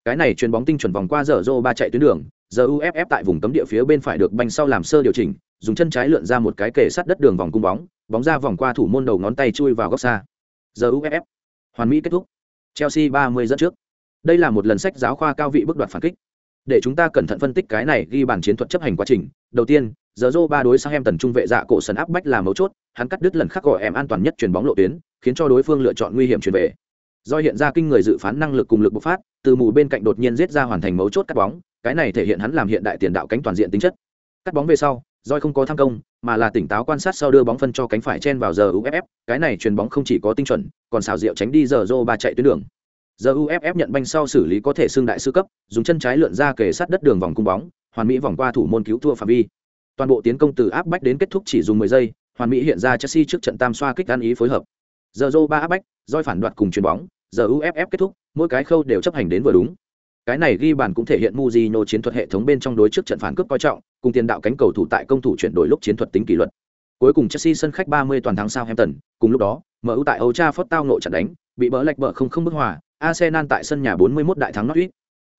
Cái này chuyền bóng tinh chuẩn vòng qua giờ rô ba chạy tuyến đường, giờ uff tại vùng cấm địa phía bên phải được banh sau làm sơ điều chỉnh dùng chân trái lượn ra một cái kề sát đất đường vòng cung bóng bóng ra vòng qua thủ môn đầu ngón tay chui vào góc xa. Giờ uff hoàn mỹ kết thúc. Chelsea 30 dẫn trước. Đây là một lần sách giáo khoa cao vị bước đoạt phản kích. Để chúng ta cẩn thận phân tích cái này ghi bản chiến thuật chấp hành quá trình đầu tiên giờ Zoro ba đối sang em tần trung vệ dạ cổ sân áp bách là mấu chốt, hắn cắt đứt lần khắc gọi em an toàn nhất chuyền bóng lộ tuyến, khiến cho đối phương lựa chọn nguy hiểm chuyển về. Do hiện ra kinh người dự phán năng lực cùng lực bộc phát, từ mù bên cạnh đột nhiên giết ra hoàn thành mấu chốt cắt bóng, cái này thể hiện hắn làm hiện đại tiền đạo cánh toàn diện tính chất. Cắt bóng về sau Doi không có tham công, mà là tỉnh táo quan sát sau đưa bóng phân cho cánh phải chen vào giờ uff cái này chuyền bóng không chỉ có tinh chuẩn, còn xảo diệu tránh đi giờ rô ba chạy tuyến đường. Giờ uff nhận banh sau xử lý có thể xương đại sư cấp, dùng chân trái lượn ra kề sát đất đường vòng cung bóng, hoàn mỹ vòng qua thủ môn cứu thua phạm vi toàn bộ tiến công từ áp bách đến kết thúc chỉ dùng 10 giây hoàn mỹ hiện ra chelsea trước trận tam xoa kích ăn ý phối hợp giờ rô ba áp bách roi phản đoạt cùng chuyền bóng giờ uff kết thúc mỗi cái khâu đều chấp hành đến vừa đúng cái này ghi bàn cũng thể hiện Mujino chiến thuật hệ thống bên trong đối trước trận phản cướp coi trọng, cùng tiền đạo cánh cầu thủ tại công thủ chuyển đổi lúc chiến thuật tính kỷ luật. Cuối cùng Chelsea sân khách 30 toàn thắng Southampton, cùng lúc đó, MU tại Old Trafford tao ngộ trận đánh, bị bỡ lệch bỡ không không bức hòa, Arsenal tại sân nhà 41 đại thắng Norwich.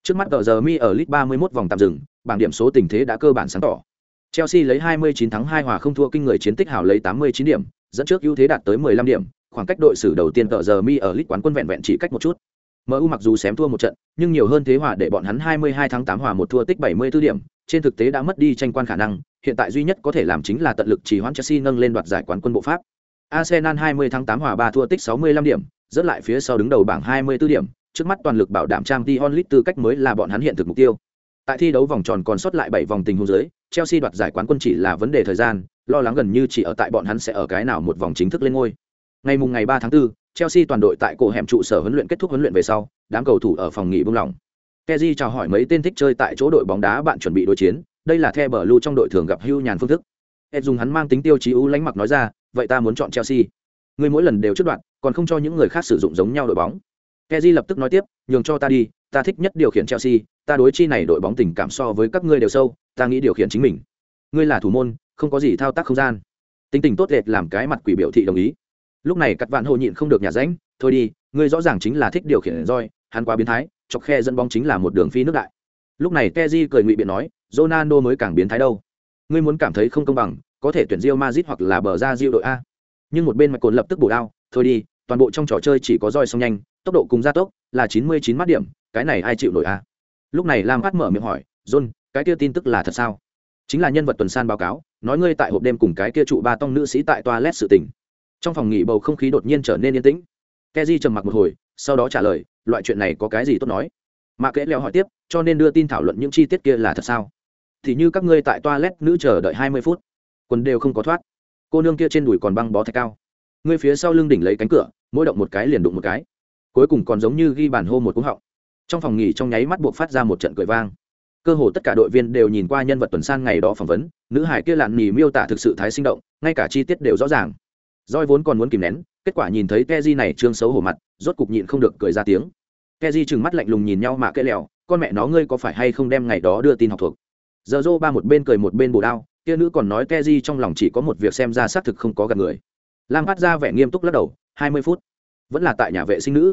Trước mắt giờ mi ở League 31 vòng tạm dừng, bảng điểm số tình thế đã cơ bản sáng tỏ. Chelsea lấy 29 thắng 2 hòa không thua kinh người chiến tích hảo lấy 89 điểm, dẫn trước ưu thế đạt tới 15 điểm, khoảng cách đội xử đầu tiên tờ giờ mi ở League quán quân vẹn vẹn chỉ cách một chút. MU mặc dù xém thua một trận, nhưng nhiều hơn thế hòa để bọn hắn 22 tháng 8 hòa một thua tích 74 điểm, trên thực tế đã mất đi tranh quan khả năng, hiện tại duy nhất có thể làm chính là tận lực trì hoãn Chelsea nâng lên đoạt giải quán quân bộ Pháp. Arsenal 20 tháng 8 hòa 3 thua tích 65 điểm, rất lại phía sau đứng đầu bảng 24 điểm, trước mắt toàn lực bảo đảm Champions League tư cách mới là bọn hắn hiện thực mục tiêu. Tại thi đấu vòng tròn còn sót lại 7 vòng tình huống dưới, Chelsea đoạt giải quán quân chỉ là vấn đề thời gian, lo lắng gần như chỉ ở tại bọn hắn sẽ ở cái nào một vòng chính thức lên ngôi. Ngày mùng ngày 3 tháng 4, Chelsea toàn đội tại cổ hẻm trụ sở huấn luyện kết thúc huấn luyện về sau, đám cầu thủ ở phòng nghỉ buông lỏng. Kezi chào hỏi mấy tên thích chơi tại chỗ đội bóng đá bạn chuẩn bị đối chiến, đây là The Blue trong đội thường gặp hưu nhàn phương thức. Ed dùng hắn mang tính tiêu chí ưu lãnh mặc nói ra, vậy ta muốn chọn Chelsea. Người mỗi lần đều trước đoạn, còn không cho những người khác sử dụng giống nhau đội bóng. Kezi lập tức nói tiếp, nhường cho ta đi, ta thích nhất điều khiển Chelsea, ta đối chi này đội bóng tình cảm so với các ngươi đều sâu, ta nghĩ điều khiển chính mình. Ngươi là thủ môn, không có gì thao tác không gian. Tính tình tốt đẹp làm cái mặt quỷ biểu thị đồng ý. Lúc này cắt vạn hồ nhịn không được nhà ránh thôi đi ngươi rõ ràng chính là thích điều khiển roi hắn quá biến thái chọc khe dẫn bóng chính là một đường phi nước đại. Lúc này keji cười ngụy biện nói ronaldo mới càng biến thái đâu. Ngươi muốn cảm thấy không công bằng có thể tuyển rio mazit hoặc là bờ ra rio đội a. Nhưng một bên mạch cồn lập tức bổ đao thôi đi toàn bộ trong trò chơi chỉ có roi song nhanh tốc độ cùng gia tốc là chín mươi chín mắt điểm cái này ai chịu nổi a. Lúc này lam phát mở miệng hỏi john cái kia tin tức là thật sao? Chính là nhân vật tuần san báo cáo, nói ngươi tại hộp đêm cùng cái kia trụ ba tông nữ sĩ tại toilet sự tình. Trong phòng nghỉ bầu không khí đột nhiên trở nên yên tĩnh. Keji trầm mặc một hồi, sau đó trả lời, loại chuyện này có cái gì tốt nói? Mạ kẽ leo hỏi tiếp, cho nên đưa tin thảo luận những chi tiết kia là thật sao? Thì như các ngươi tại toilet nữ chờ đợi hai mươi phút, quần đều không có thoát. Cô nương kia trên đùi còn băng bó thạch cao. Ngươi phía sau lưng đỉnh lấy cánh cửa, mỗi động một cái liền đụng một cái. Cuối cùng còn giống như ghi bàn hô một cú họng. Trong phòng nghỉ trong nháy mắt buộc phát ra một trận cười vang cơ hồ tất cả đội viên đều nhìn qua nhân vật tuần san ngày đó phỏng vấn, nữ hải kia lặn nhì miêu tả thực sự thái sinh động, ngay cả chi tiết đều rõ ràng. Roi vốn còn muốn kìm nén, kết quả nhìn thấy keji này trương xấu hổ mặt, rốt cục nhịn không được cười ra tiếng. Keji trừng mắt lạnh lùng nhìn nhau mà kệ lẹo, con mẹ nó, ngươi có phải hay không đem ngày đó đưa tin học thuộc? Giờ dô ba một bên cười một bên bồ đao, kia nữ còn nói keji trong lòng chỉ có một việc xem ra xác thực không có gặp người. Lam phát ra vẻ nghiêm túc lắc đầu, hai mươi phút. Vẫn là tại nhà vệ sinh nữ.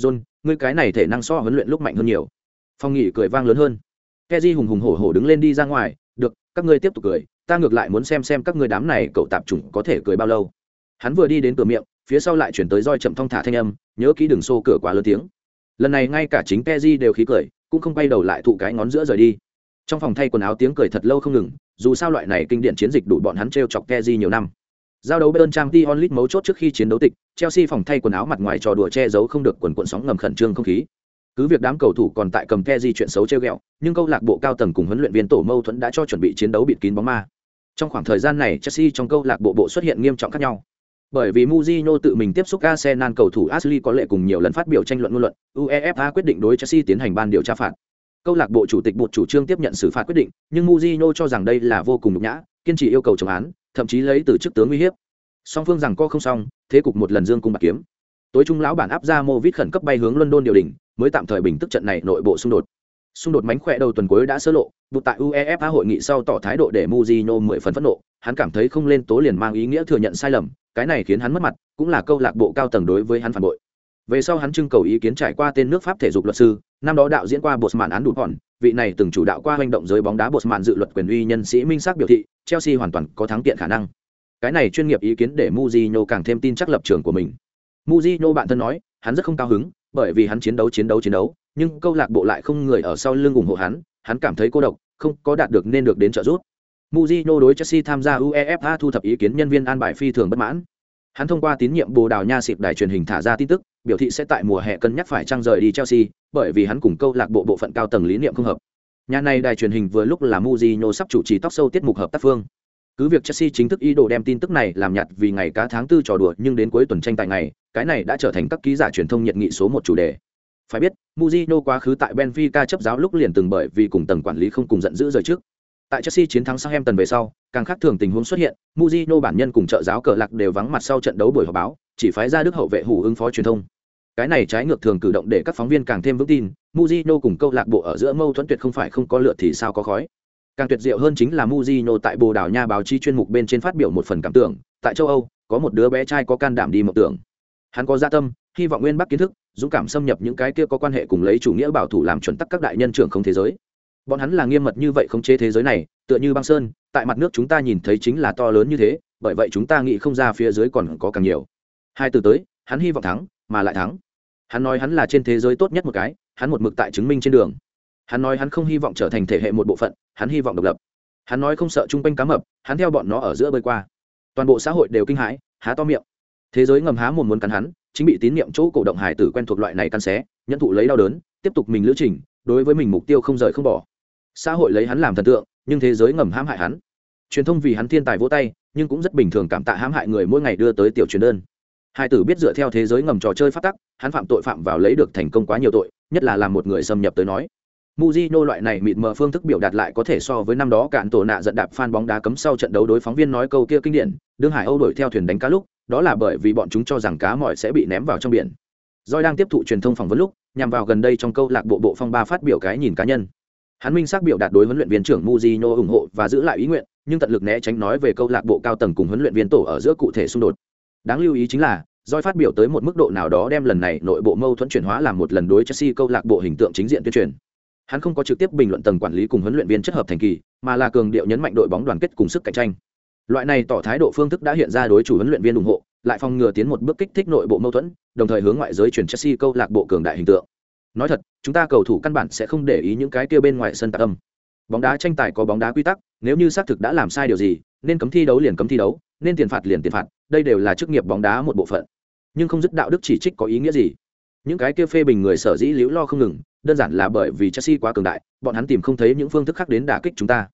John, ngươi cái này thể năng so huấn luyện lúc mạnh hơn nhiều. Phong nghỉ cười vang lớn hơn keji hùng hùng hổ hổ đứng lên đi ra ngoài, được, các ngươi tiếp tục cười, ta ngược lại muốn xem xem các ngươi đám này cậu tạp chủng có thể cười bao lâu. Hắn vừa đi đến cửa miệng, phía sau lại chuyển tới roi chậm thong thả thanh âm, nhớ kỹ đừng xô cửa quá lớn tiếng. Lần này ngay cả chính keji đều khí cười, cũng không quay đầu lại thụ cái ngón giữa rời đi. Trong phòng thay quần áo tiếng cười thật lâu không ngừng, dù sao loại này kinh điển chiến dịch đủ bọn hắn t r e o chọc keji nhiều năm. Giao đấu bên trang t onlit mấu chốt trước khi chiến đấu tịch, chelsea phòng thay quần áo mặt ngoài trò đùa che giấu không được quần quận sóng ngầm khẩn trương không khí cứ việc đám cầu thủ còn tại cầm keji chuyện xấu treo ghẹo nhưng câu lạc bộ cao tầng cùng huấn luyện viên tổ mâu thuẫn đã cho chuẩn bị chiến đấu bịt kín bóng ma trong khoảng thời gian này chelsea trong câu lạc bộ bộ xuất hiện nghiêm trọng khác nhau bởi vì Mujino tự mình tiếp xúc Arsenal cầu thủ Ashley có lệ cùng nhiều lần phát biểu tranh luận ngôn luận, UEFA quyết định đối Chelsea tiến hành ban điều tra phạt. Câu lạc bộ chủ tịch buộc chủ trương tiếp nhận xử phạt quyết định, nhưng Mujino cho rằng đây là vô cùng nhục nhã, kiên trì yêu cầu chống án, thậm chí lấy từ chức tướng uy hiếp. Song phương rằng co không xong, thế cục một lần dương cung bạc kiếm. Tối trung lão bản áp ra Movit khẩn cấp bay hướng London điều đình, mới tạm thời bình tức trận này nội bộ xung đột. Xung đột mánh khỏe đầu tuần cuối đã sơ lộ, vụ tại UEFA hội nghị sau tỏ thái độ để Mujino mười phần phẫn nộ, hắn cảm thấy không lên tố liền mang ý nghĩa thừa nhận sai lầm, cái này khiến hắn mất mặt cũng là câu lạc bộ cao tầng đối với hắn phản bội. Về sau hắn trưng cầu ý kiến trải qua tên nước pháp thể dục luật sư năm đó đạo diễn qua bột mạn án đủ hòn vị này từng chủ đạo qua hành động giới bóng đá bột mạn dự luật quyền uy nhân sĩ minh xác biểu thị chelsea hoàn toàn có thắng kiện khả năng. Cái này chuyên nghiệp ý kiến để Mujino càng thêm tin chắc lập trường của mình. Mujino bạn thân nói hắn rất không cao hứng bởi vì hắn chiến đấu chiến đấu chiến đấu nhưng câu lạc bộ lại không người ở sau lưng ủng hộ hắn hắn cảm thấy cô độc không có đạt được nên được đến trợ giúp Mujino đối Chelsea tham gia UEFA thu thập ý kiến nhân viên an bài phi thường bất mãn. Hắn thông qua tín nhiệm Bồ Đào Nha xịp đài truyền hình thả ra tin tức, biểu thị sẽ tại mùa hè cân nhắc phải trang rời đi Chelsea, bởi vì hắn cùng câu lạc bộ bộ phận cao tầng lý niệm không hợp. Nhà này đài truyền hình vừa lúc là Mujino sắp chủ trì tóc sâu tiết mục hợp tác phương. Cứ việc Chelsea chính thức ý đồ đem tin tức này làm nhạt vì ngày cá tháng tư trò đùa, nhưng đến cuối tuần tranh tài ngày, cái này đã trở thành các ký giả truyền thông nhiệt nghị số một chủ đề. Phải biết, Mourinho quá khứ tại Benfica chấp giáo lúc liền từng bởi vì cùng tầng quản lý không cùng giận dữ rời trước. Tại Chelsea chiến thắng Southampton về sau, càng khác thường tình huống xuất hiện, Mourinho bản nhân cùng trợ giáo cờ lạc đều vắng mặt sau trận đấu buổi họp báo, chỉ phái ra đức hậu vệ hủ ứng phó truyền thông. Cái này trái ngược thường cử động để các phóng viên càng thêm vững tin, Mourinho cùng câu lạc bộ ở giữa mâu thuẫn tuyệt không phải không có lựa thì sao có khói. Càng tuyệt diệu hơn chính là Mujino tại Bồ Đào Nha báo chí chuyên mục bên trên phát biểu một phần cảm tưởng, tại châu Âu, có một đứa bé trai có can đảm đi mộng tưởng. Hắn có dạ tâm, hy vọng nguyên bắc kiến thức, dũng cảm xâm nhập những cái kia có quan hệ cùng lấy chủ nghĩa bảo thủ làm chuẩn tắc các đại nhân trưởng không thế giới. Bọn hắn là nghiêm mật như vậy không chế thế giới này tựa như băng sơn tại mặt nước chúng ta nhìn thấy chính là to lớn như thế bởi vậy chúng ta nghĩ không ra phía dưới còn có càng nhiều. Hai từ tới hắn hy vọng thắng mà lại thắng. Hắn nói hắn là trên thế giới tốt nhất một cái hắn một mực tại chứng minh trên đường hắn nói hắn không hy vọng trở thành thể hệ một bộ phận, hắn hy vọng độc lập. Hắn nói không sợ chung quanh cá mập, hắn theo bọn nó ở giữa bơi qua. Toàn bộ xã hội đều kinh hãi, há to miệng. Thế giới ngầm há mồm muốn cắn hắn, chính bị tín nhiệm chỗ cổ động hải tử quen thuộc loại này căn xé, nhận thụ lấy đau đớn, tiếp tục mình lữ trình, đối với mình mục tiêu không rời không bỏ. Xã hội lấy hắn làm thần tượng, nhưng thế giới ngầm hãm hại hắn. Truyền thông vì hắn thiên tài vỗ tay, nhưng cũng rất bình thường cảm tạ hãm hại người mỗi ngày đưa tới tiểu truyền đơn. Hải tử biết dựa theo thế giới ngầm trò chơi phát tắc, hắn phạm tội phạm vào lấy được thành công quá nhiều tội, nhất là làm một người xâm nhập tới nói. Mujino loại này mịt mờ phương thức biểu đạt lại có thể so với năm đó cạn tổ nạ giận đạp fan bóng đá cấm sau trận đấu đối phóng viên nói câu kia kinh điển, đương Hải Âu đuổi theo thuyền đánh cá lúc, đó là bởi vì bọn chúng cho rằng cá mỏi sẽ bị ném vào trong biển. Doi đang tiếp thụ truyền thông phỏng vấn lúc, nhằm vào gần đây trong câu lạc bộ bộ phong ba phát biểu cái nhìn cá nhân. Hắn minh xác biểu đạt đối huấn luyện viên trưởng Mujino ủng hộ và giữ lại ý nguyện, nhưng tận lực né tránh nói về câu lạc bộ cao tầng cùng huấn luyện viên tổ ở giữa cụ thể xung đột. Đáng lưu ý chính là, Doi phát biểu tới một mức độ nào đó đem lần này nội bộ mâu thuẫn chuyển hóa làm một lần đối Chelsea câu lạc bộ hình tượng chính diện tuyên truyền. Hắn không có trực tiếp bình luận tầng quản lý cùng huấn luyện viên chất hợp thành kỳ, mà là cường điệu nhấn mạnh đội bóng đoàn kết cùng sức cạnh tranh. Loại này tỏ thái độ phương thức đã hiện ra đối chủ huấn luyện viên ủng hộ, lại phòng ngừa tiến một bước kích thích nội bộ mâu thuẫn, đồng thời hướng ngoại giới chuyển Chelsea câu lạc bộ cường đại hình tượng. Nói thật chúng ta cầu thủ căn bản sẽ không để ý những cái kia bên ngoài sân tạc âm. Bóng đá tranh tài có bóng đá quy tắc nếu như xác thực đã làm sai điều gì nên cấm thi đấu liền cấm thi đấu nên tiền phạt liền tiền phạt đây đều là chức nghiệp bóng đá một bộ phận. Nhưng không dứt đạo đức chỉ trích có ý nghĩa gì? Những cái kia phê bình người sở dĩ liễu lo không ngừng đơn giản là bởi vì chelsea quá cường đại, bọn hắn tìm không thấy những phương thức khác đến đả kích chúng ta.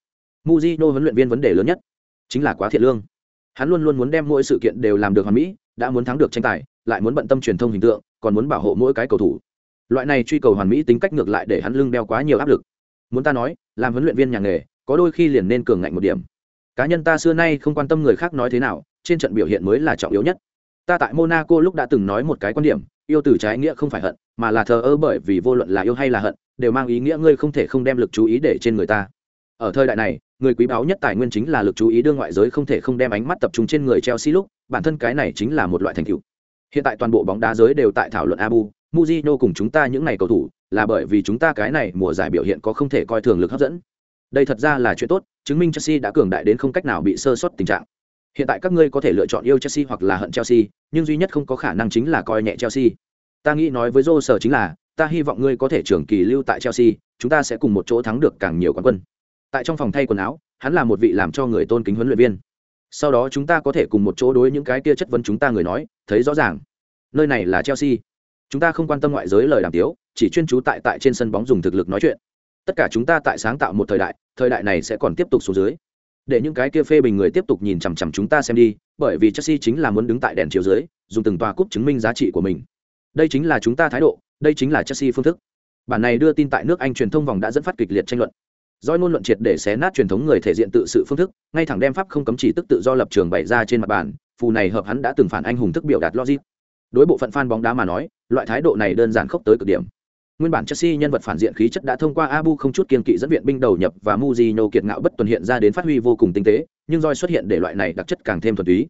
Mujino huấn luyện viên vấn đề lớn nhất chính là quá thiệt lương. Hắn luôn luôn muốn đem mỗi sự kiện đều làm được hoàn mỹ, đã muốn thắng được tranh tài, lại muốn bận tâm truyền thông hình tượng, còn muốn bảo hộ mỗi cái cầu thủ. Loại này truy cầu hoàn mỹ tính cách ngược lại để hắn lưng đeo quá nhiều áp lực. Muốn ta nói, làm huấn luyện viên nhà nghề, có đôi khi liền nên cường ngạnh một điểm. Cá nhân ta xưa nay không quan tâm người khác nói thế nào, trên trận biểu hiện mới là trọng yếu nhất. Ta tại monaco lúc đã từng nói một cái quan điểm yêu từ trái nghĩa không phải hận, mà là thờ ơ bởi vì vô luận là yêu hay là hận, đều mang ý nghĩa ngươi không thể không đem lực chú ý để trên người ta. Ở thời đại này, người quý báu nhất tài nguyên chính là lực chú ý đương ngoại giới không thể không đem ánh mắt tập trung trên người chelsea lúc, bản thân cái này chính là một loại thành tựu. Hiện tại toàn bộ bóng đá giới đều tại thảo luận abu muzino cùng chúng ta những ngày cầu thủ, là bởi vì chúng ta cái này mùa giải biểu hiện có không thể coi thường lực hấp dẫn. Đây thật ra là chuyện tốt, chứng minh chelsea đã cường đại đến không cách nào bị sơ sót tình trạng hiện tại các ngươi có thể lựa chọn yêu chelsea hoặc là hận chelsea, nhưng duy nhất không có khả năng chính là coi nhẹ chelsea. Ta nghĩ nói với Joe sở chính là, ta hy vọng ngươi có thể trưởng kỳ lưu tại chelsea, chúng ta sẽ cùng một chỗ thắng được càng nhiều quán quân. Tại trong phòng thay quần áo, hắn là một vị làm cho người tôn kính huấn luyện viên. Sau đó chúng ta có thể cùng một chỗ đối những cái kia chất vấn chúng ta người nói, thấy rõ ràng. Nơi này là chelsea. Chúng ta không quan tâm ngoại giới lời đàm tiếu, chỉ chuyên trú tại tại trên sân bóng dùng thực lực nói chuyện. Tất cả chúng ta tại sáng tạo một thời đại thời đại này sẽ còn tiếp tục xuống dưới để những cái kia phê bình người tiếp tục nhìn chằm chằm chúng ta xem đi, bởi vì chelsea chính là muốn đứng tại đèn chiếu dưới, dùng từng tòa cúp chứng minh giá trị của mình. Đây chính là chúng ta thái độ, đây chính là chelsea phương thức. Bản này đưa tin tại nước anh truyền thông vòng đã dẫn phát kịch liệt tranh luận. Doi ngôn luận triệt để xé nát truyền thống người thể diện tự sự phương thức, ngay thẳng đem pháp không cấm chỉ tức tự do lập trường bày ra trên mặt bàn, phù này hợp hắn đã từng phản anh hùng thức biểu đạt logic. Đối bộ phận fan bóng đá mà nói, loại thái độ này đơn giản khốc tới cực điểm nguyên bản chelsea nhân vật phản diện khí chất đã thông qua abu không chút kiên kỵ dẫn viện binh đầu nhập và muzino kiệt ngạo bất tuần hiện ra đến phát huy vô cùng tinh tế, nhưng roi xuất hiện để loại này đặc chất càng thêm thuần túy.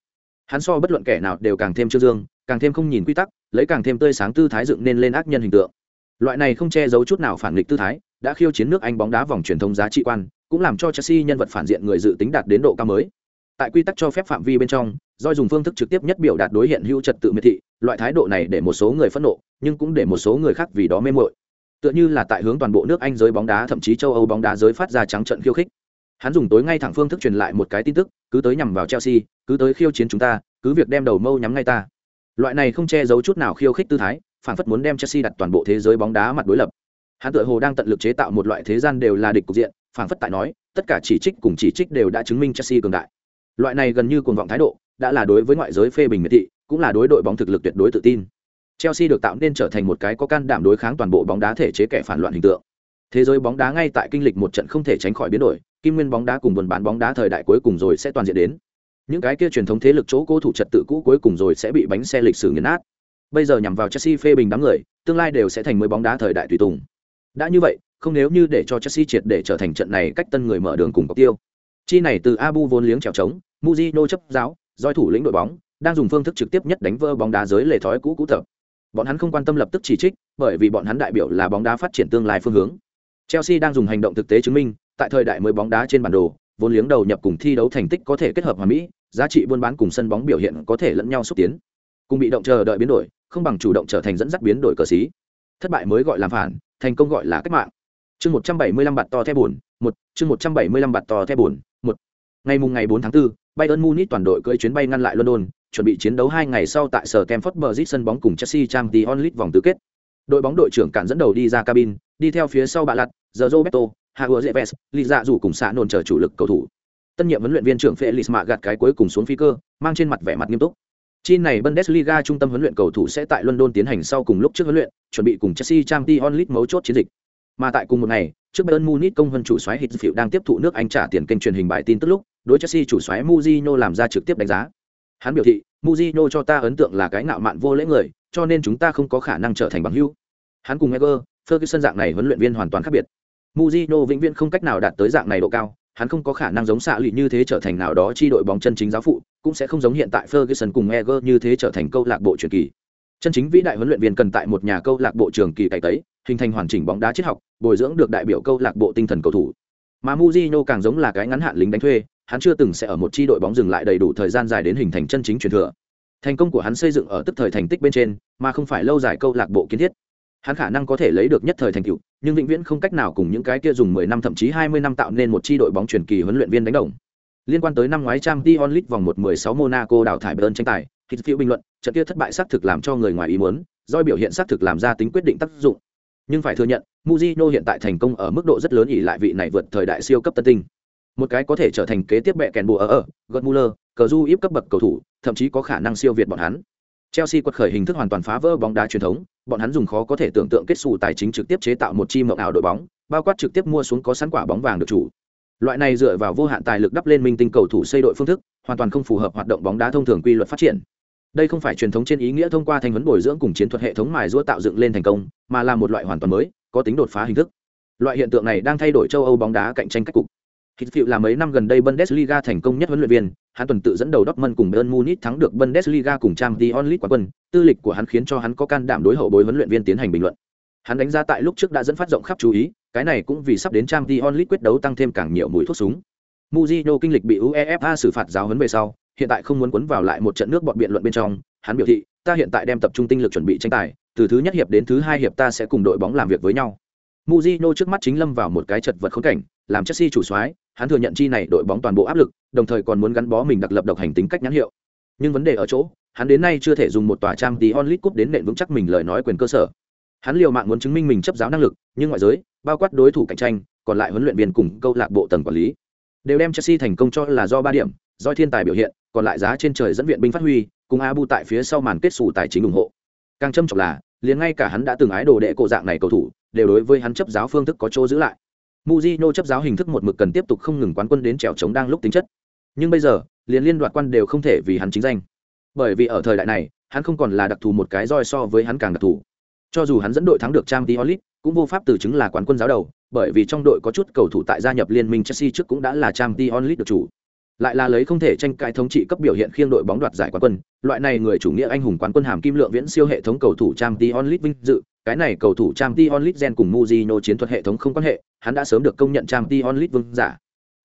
Hắn so bất luận kẻ nào đều càng thêm trương dương, càng thêm không nhìn quy tắc, lấy càng thêm tươi sáng tư thái dựng nên lên ác nhân hình tượng. Loại này không che giấu chút nào phản nghịch tư thái, đã khiêu chiến nước anh bóng đá vòng truyền thống giá trị quan, cũng làm cho chelsea nhân vật phản diện người dự tính đạt đến độ cao mới. Tại quy tắc cho phép phạm vi bên trong doi dùng phương thức trực tiếp nhất biểu đạt đối hiện hữu trật tự miệt thị, loại thái độ này để một số người phẫn nộ, nhưng cũng để một số người khác vì đó mê mội tựa như là tại hướng toàn bộ nước anh giới bóng đá, thậm chí châu âu bóng đá giới phát ra trắng trận khiêu khích. Hắn dùng tối ngay thẳng phương thức truyền lại một cái tin tức, cứ tới nhằm vào chelsea, cứ tới khiêu chiến chúng ta, cứ việc đem đầu mâu nhắm ngay ta. Loại này không che giấu chút nào khiêu khích tư thái, phản phất muốn đem chelsea đặt toàn bộ thế giới bóng đá mặt đối lập. Hắn tựa hồ đang tận lực chế tạo một loại thế gian đều là địch cục diện, phản phất tại nói, tất cả chỉ trích cùng chỉ trích đều đã chứng minh chelsea cường đại. Loại này gần như cuồng vọng thái độ đã là đối với ngoại giới phê bình miệt thị, cũng là đối đội bóng thực lực tuyệt đối tự tin. Chelsea được tạo nên trở thành một cái có can đảm đối kháng toàn bộ bóng đá thể chế kẻ phản loạn hình tượng. Thế giới bóng đá ngay tại kinh lịch một trận không thể tránh khỏi biến đổi, kim nguyên bóng đá cùng buồn bán bóng đá thời đại cuối cùng rồi sẽ toàn diện đến. Những cái kia truyền thống thế lực chỗ cố thủ trật tự cũ cuối cùng rồi sẽ bị bánh xe lịch sử nghiền nát. Bây giờ nhằm vào chelsea phê bình đám người, tương lai đều sẽ thành mới bóng đá thời đại tùy tùng. Đã như vậy, không nếu như để cho chelsea triệt để trở thành trận này cách tân người mở đường cùng cọc tiêu. Chi này từ abu vốn liếng trèo trống Mujino chấp giáo doi thủ lĩnh đội bóng đang dùng phương thức trực tiếp nhất đánh vỡ bóng đá giới lề thói cũ cũ tập. Bọn hắn không quan tâm lập tức chỉ trích bởi vì bọn hắn đại biểu là bóng đá phát triển tương lai phương hướng. Chelsea đang dùng hành động thực tế chứng minh tại thời đại mới bóng đá trên bản đồ vốn liếng đầu nhập cùng thi đấu thành tích có thể kết hợp hòa mỹ giá trị buôn bán cùng sân bóng biểu hiện có thể lẫn nhau xúc tiến. Cùng bị động chờ đợi biến đổi không bằng chủ động trở thành dẫn dắt biến đổi cờ xí. Thất bại mới gọi làm phản thành công gọi là cách mạng. Chương một trăm bảy mươi lăm bạt to thép bùn một chương một trăm bảy mươi lăm bạt to thép bùn một. Ngày mùng ngày bốn tháng 4, bayern munich toàn đội cưỡi chuyến bay ngăn lại london chuẩn bị chiến đấu hai ngày sau tại sở Stamford Bridge sân bóng cùng Chelsea Champions League vòng tứ kết. Đội bóng đội trưởng cản dẫn đầu đi ra cabin, đi theo phía sau bà lặt, giờ Roberto, Hago Zeves, Lý Dạ rủ cùng xã nôn chờ chủ lực cầu thủ. Tân nhiệm huấn luyện viên trưởng Felix Mạ gạt cái cuối cùng xuống phi cơ, mang trên mặt vẻ mặt nghiêm túc. Chi này Bundesliga trung tâm huấn luyện cầu thủ sẽ tại London tiến hành sau cùng lúc trước huấn luyện, chuẩn bị cùng Chelsea Champions League mấu chốt chiến dịch. Mà tại cùng một ngày, trước Bayern Munich công hơn chủ soái Hitfield đang tiếp thụ nước Anh trả tiền kênh truyền hình bài tin tức lúc, đối Chelsea chủ soái Mourinho làm ra trực tiếp đánh giá. Hắn biểu thị, Mujino cho ta ấn tượng là cái ngạo mạn vô lễ người, cho nên chúng ta không có khả năng trở thành bằng hữu. Hắn cùng Eger, Ferguson dạng này huấn luyện viên hoàn toàn khác biệt. Mujino vĩnh viễn không cách nào đạt tới dạng này độ cao, hắn không có khả năng giống xạ lụy như thế trở thành nào đó chi đội bóng chân chính giáo phụ, cũng sẽ không giống hiện tại Ferguson cùng Eger như thế trở thành câu lạc bộ truyền kỳ. Chân chính vĩ đại huấn luyện viên cần tại một nhà câu lạc bộ trường kỳ cày tấy, hình thành hoàn chỉnh bóng đá triết học, bồi dưỡng được đại biểu câu lạc bộ tinh thần cầu thủ. Mà Mujino càng giống là cái ngắn hạn lính đánh thuê, hắn chưa từng sẽ ở một chi đội bóng dừng lại đầy đủ thời gian dài đến hình thành chân chính truyền thừa. Thành công của hắn xây dựng ở tức thời thành tích bên trên, mà không phải lâu dài câu lạc bộ kiến thiết. Hắn khả năng có thể lấy được nhất thời thành tựu, nhưng vĩnh viễn không cách nào cùng những cái kia dùng 10 năm thậm chí 20 năm tạo nên một chi đội bóng truyền kỳ huấn luyện viên đánh đồng. Liên quan tới năm ngoái Champions League vòng 1/16 Monaco đào thải Bayern tranh tài, thì phiếu bình luận, trận kia thất bại xác thực làm cho người ngoài ý muốn, do biểu hiện xác thực làm ra tính quyết định tác dụng. Nhưng phải thừa nhận, Mujino hiện tại thành công ở mức độ rất lớn ỷ lại vị này vượt thời đại siêu cấp tân tinh một cái có thể trở thành kế tiếp bẹ kèn bùa ở ở gật muller, cờ du íp cấp bậc cầu thủ, thậm chí có khả năng siêu việt bọn hắn. Chelsea quật khởi hình thức hoàn toàn phá vỡ bóng đá truyền thống, bọn hắn dùng khó có thể tưởng tượng kết xù tài chính trực tiếp chế tạo một chi mộng ảo đội bóng, bao quát trực tiếp mua xuống có sẵn quả bóng vàng được chủ. Loại này dựa vào vô hạn tài lực đắp lên minh tinh cầu thủ xây đội phương thức, hoàn toàn không phù hợp hoạt động bóng đá thông thường quy luật phát triển. Đây không phải truyền thống trên ý nghĩa thông qua thành huấn bồi dưỡng cùng chiến thuật hệ thống mài giũa tạo dựng lên thành công, mà là một loại hoàn toàn mới, có tính đột phá hình thức. Loại hiện tượng này đang thay đổi châu âu bóng đá cạnh tranh cách cục. Hitfield là mấy năm gần đây Bundesliga thành công nhất huấn luyện viên, hắn tuần tự dẫn đầu Dortmund cùng Bayern Munich thắng được Bundesliga cùng Champions League quán quân, tư lịch của hắn khiến cho hắn có can đảm đối hậu bối huấn luyện viên tiến hành bình luận. Hắn đánh giá tại lúc trước đã dẫn phát rộng khắp chú ý, cái này cũng vì sắp đến Champions League quyết đấu tăng thêm càng nhiều mũi thuốc súng. Mujino kinh lịch bị UEFA xử phạt giáo huấn về sau, hiện tại không muốn cuốn vào lại một trận nước bọn biện luận bên trong, hắn biểu thị, ta hiện tại đem tập trung tinh lực chuẩn bị tranh tài, từ thứ nhất hiệp đến thứ hai hiệp ta sẽ cùng đội bóng làm việc với nhau. Mujino trước mắt chính lâm vào một cái chật vật khốn cảnh, làm Chelsea chủ soái, hắn thừa nhận chi này đội bóng toàn bộ áp lực, đồng thời còn muốn gắn bó mình đặc lập độc hành tính cách nhãn hiệu. Nhưng vấn đề ở chỗ, hắn đến nay chưa thể dùng một tòa trang tí onlit cup đến nền vững chắc mình lời nói quyền cơ sở. Hắn liều mạng muốn chứng minh mình chấp giáo năng lực, nhưng ngoại giới, bao quát đối thủ cạnh tranh, còn lại huấn luyện viên cùng câu lạc bộ tầng quản lý, đều đem Chelsea thành công cho là do ba điểm, do thiên tài biểu hiện, còn lại giá trên trời dẫn viện binh phát huy, cùng Abu tại phía sau màn kết sủ tài chính ủng hộ. Càng châm trọng là, liền ngay cả hắn đã từng ái đồ đệ cổ dạng này cầu thủ, đều đối với hắn chấp giáo phương thức có chỗ giữ lại. muzino chấp giáo hình thức một mực cần tiếp tục không ngừng quán quân đến trèo chống đang lúc tính chất. Nhưng bây giờ, liền liên đoạt quan đều không thể vì hắn chính danh. Bởi vì ở thời đại này, hắn không còn là đặc thù một cái roi so với hắn càng đặc thù. Cho dù hắn dẫn đội thắng được Champions League, cũng vô pháp từ chứng là quán quân giáo đầu, bởi vì trong đội có chút cầu thủ tại gia nhập liên minh Chelsea trước cũng đã là Champions League được chủ. Lại là lấy không thể tranh cãi thống trị cấp biểu hiện khiêng đội bóng đoạt giải quán quân, loại này người chủ nghĩa anh hùng quán quân hàm kim lượng viễn siêu hệ thống cầu thủ trang t onlit vinh dự, cái này cầu thủ trang t onlit gen cùng muzino chiến thuật hệ thống không quan hệ, hắn đã sớm được công nhận trang t onlit vương giả.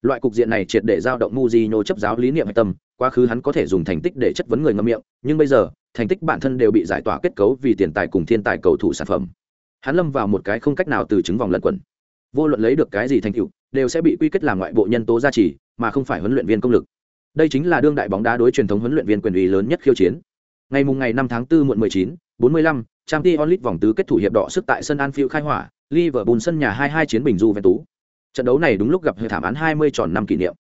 Loại cục diện này triệt để giao động muzino chấp giáo lý niệm hạch tâm, quá khứ hắn có thể dùng thành tích để chất vấn người ngâm miệng, nhưng bây giờ, thành tích bản thân đều bị giải tỏa kết cấu vì tiền tài cùng thiên tài cầu thủ sản phẩm. Hắn lâm vào một cái không cách nào từ chứng vòng lẩn quẩn. Vô luận lấy được cái gì thành tựu, đều sẽ bị quy kết làm ngoại bộ nhân tố gia trì, mà không phải huấn luyện viên công lực. Đây chính là đương đại bóng đá đối truyền thống huấn luyện viên quyền uy lớn nhất khiêu chiến. Ngày mùng ngày 5 tháng 4 muộn 19, 45, Champions League vòng tứ kết thủ hiệp đỏ sức tại sân Anfield khai hỏa, Liverpool sân nhà 2-2 chiến bình Juventus. Trận đấu này đúng lúc gặp hệ thảm án 20 tròn năm kỷ niệm.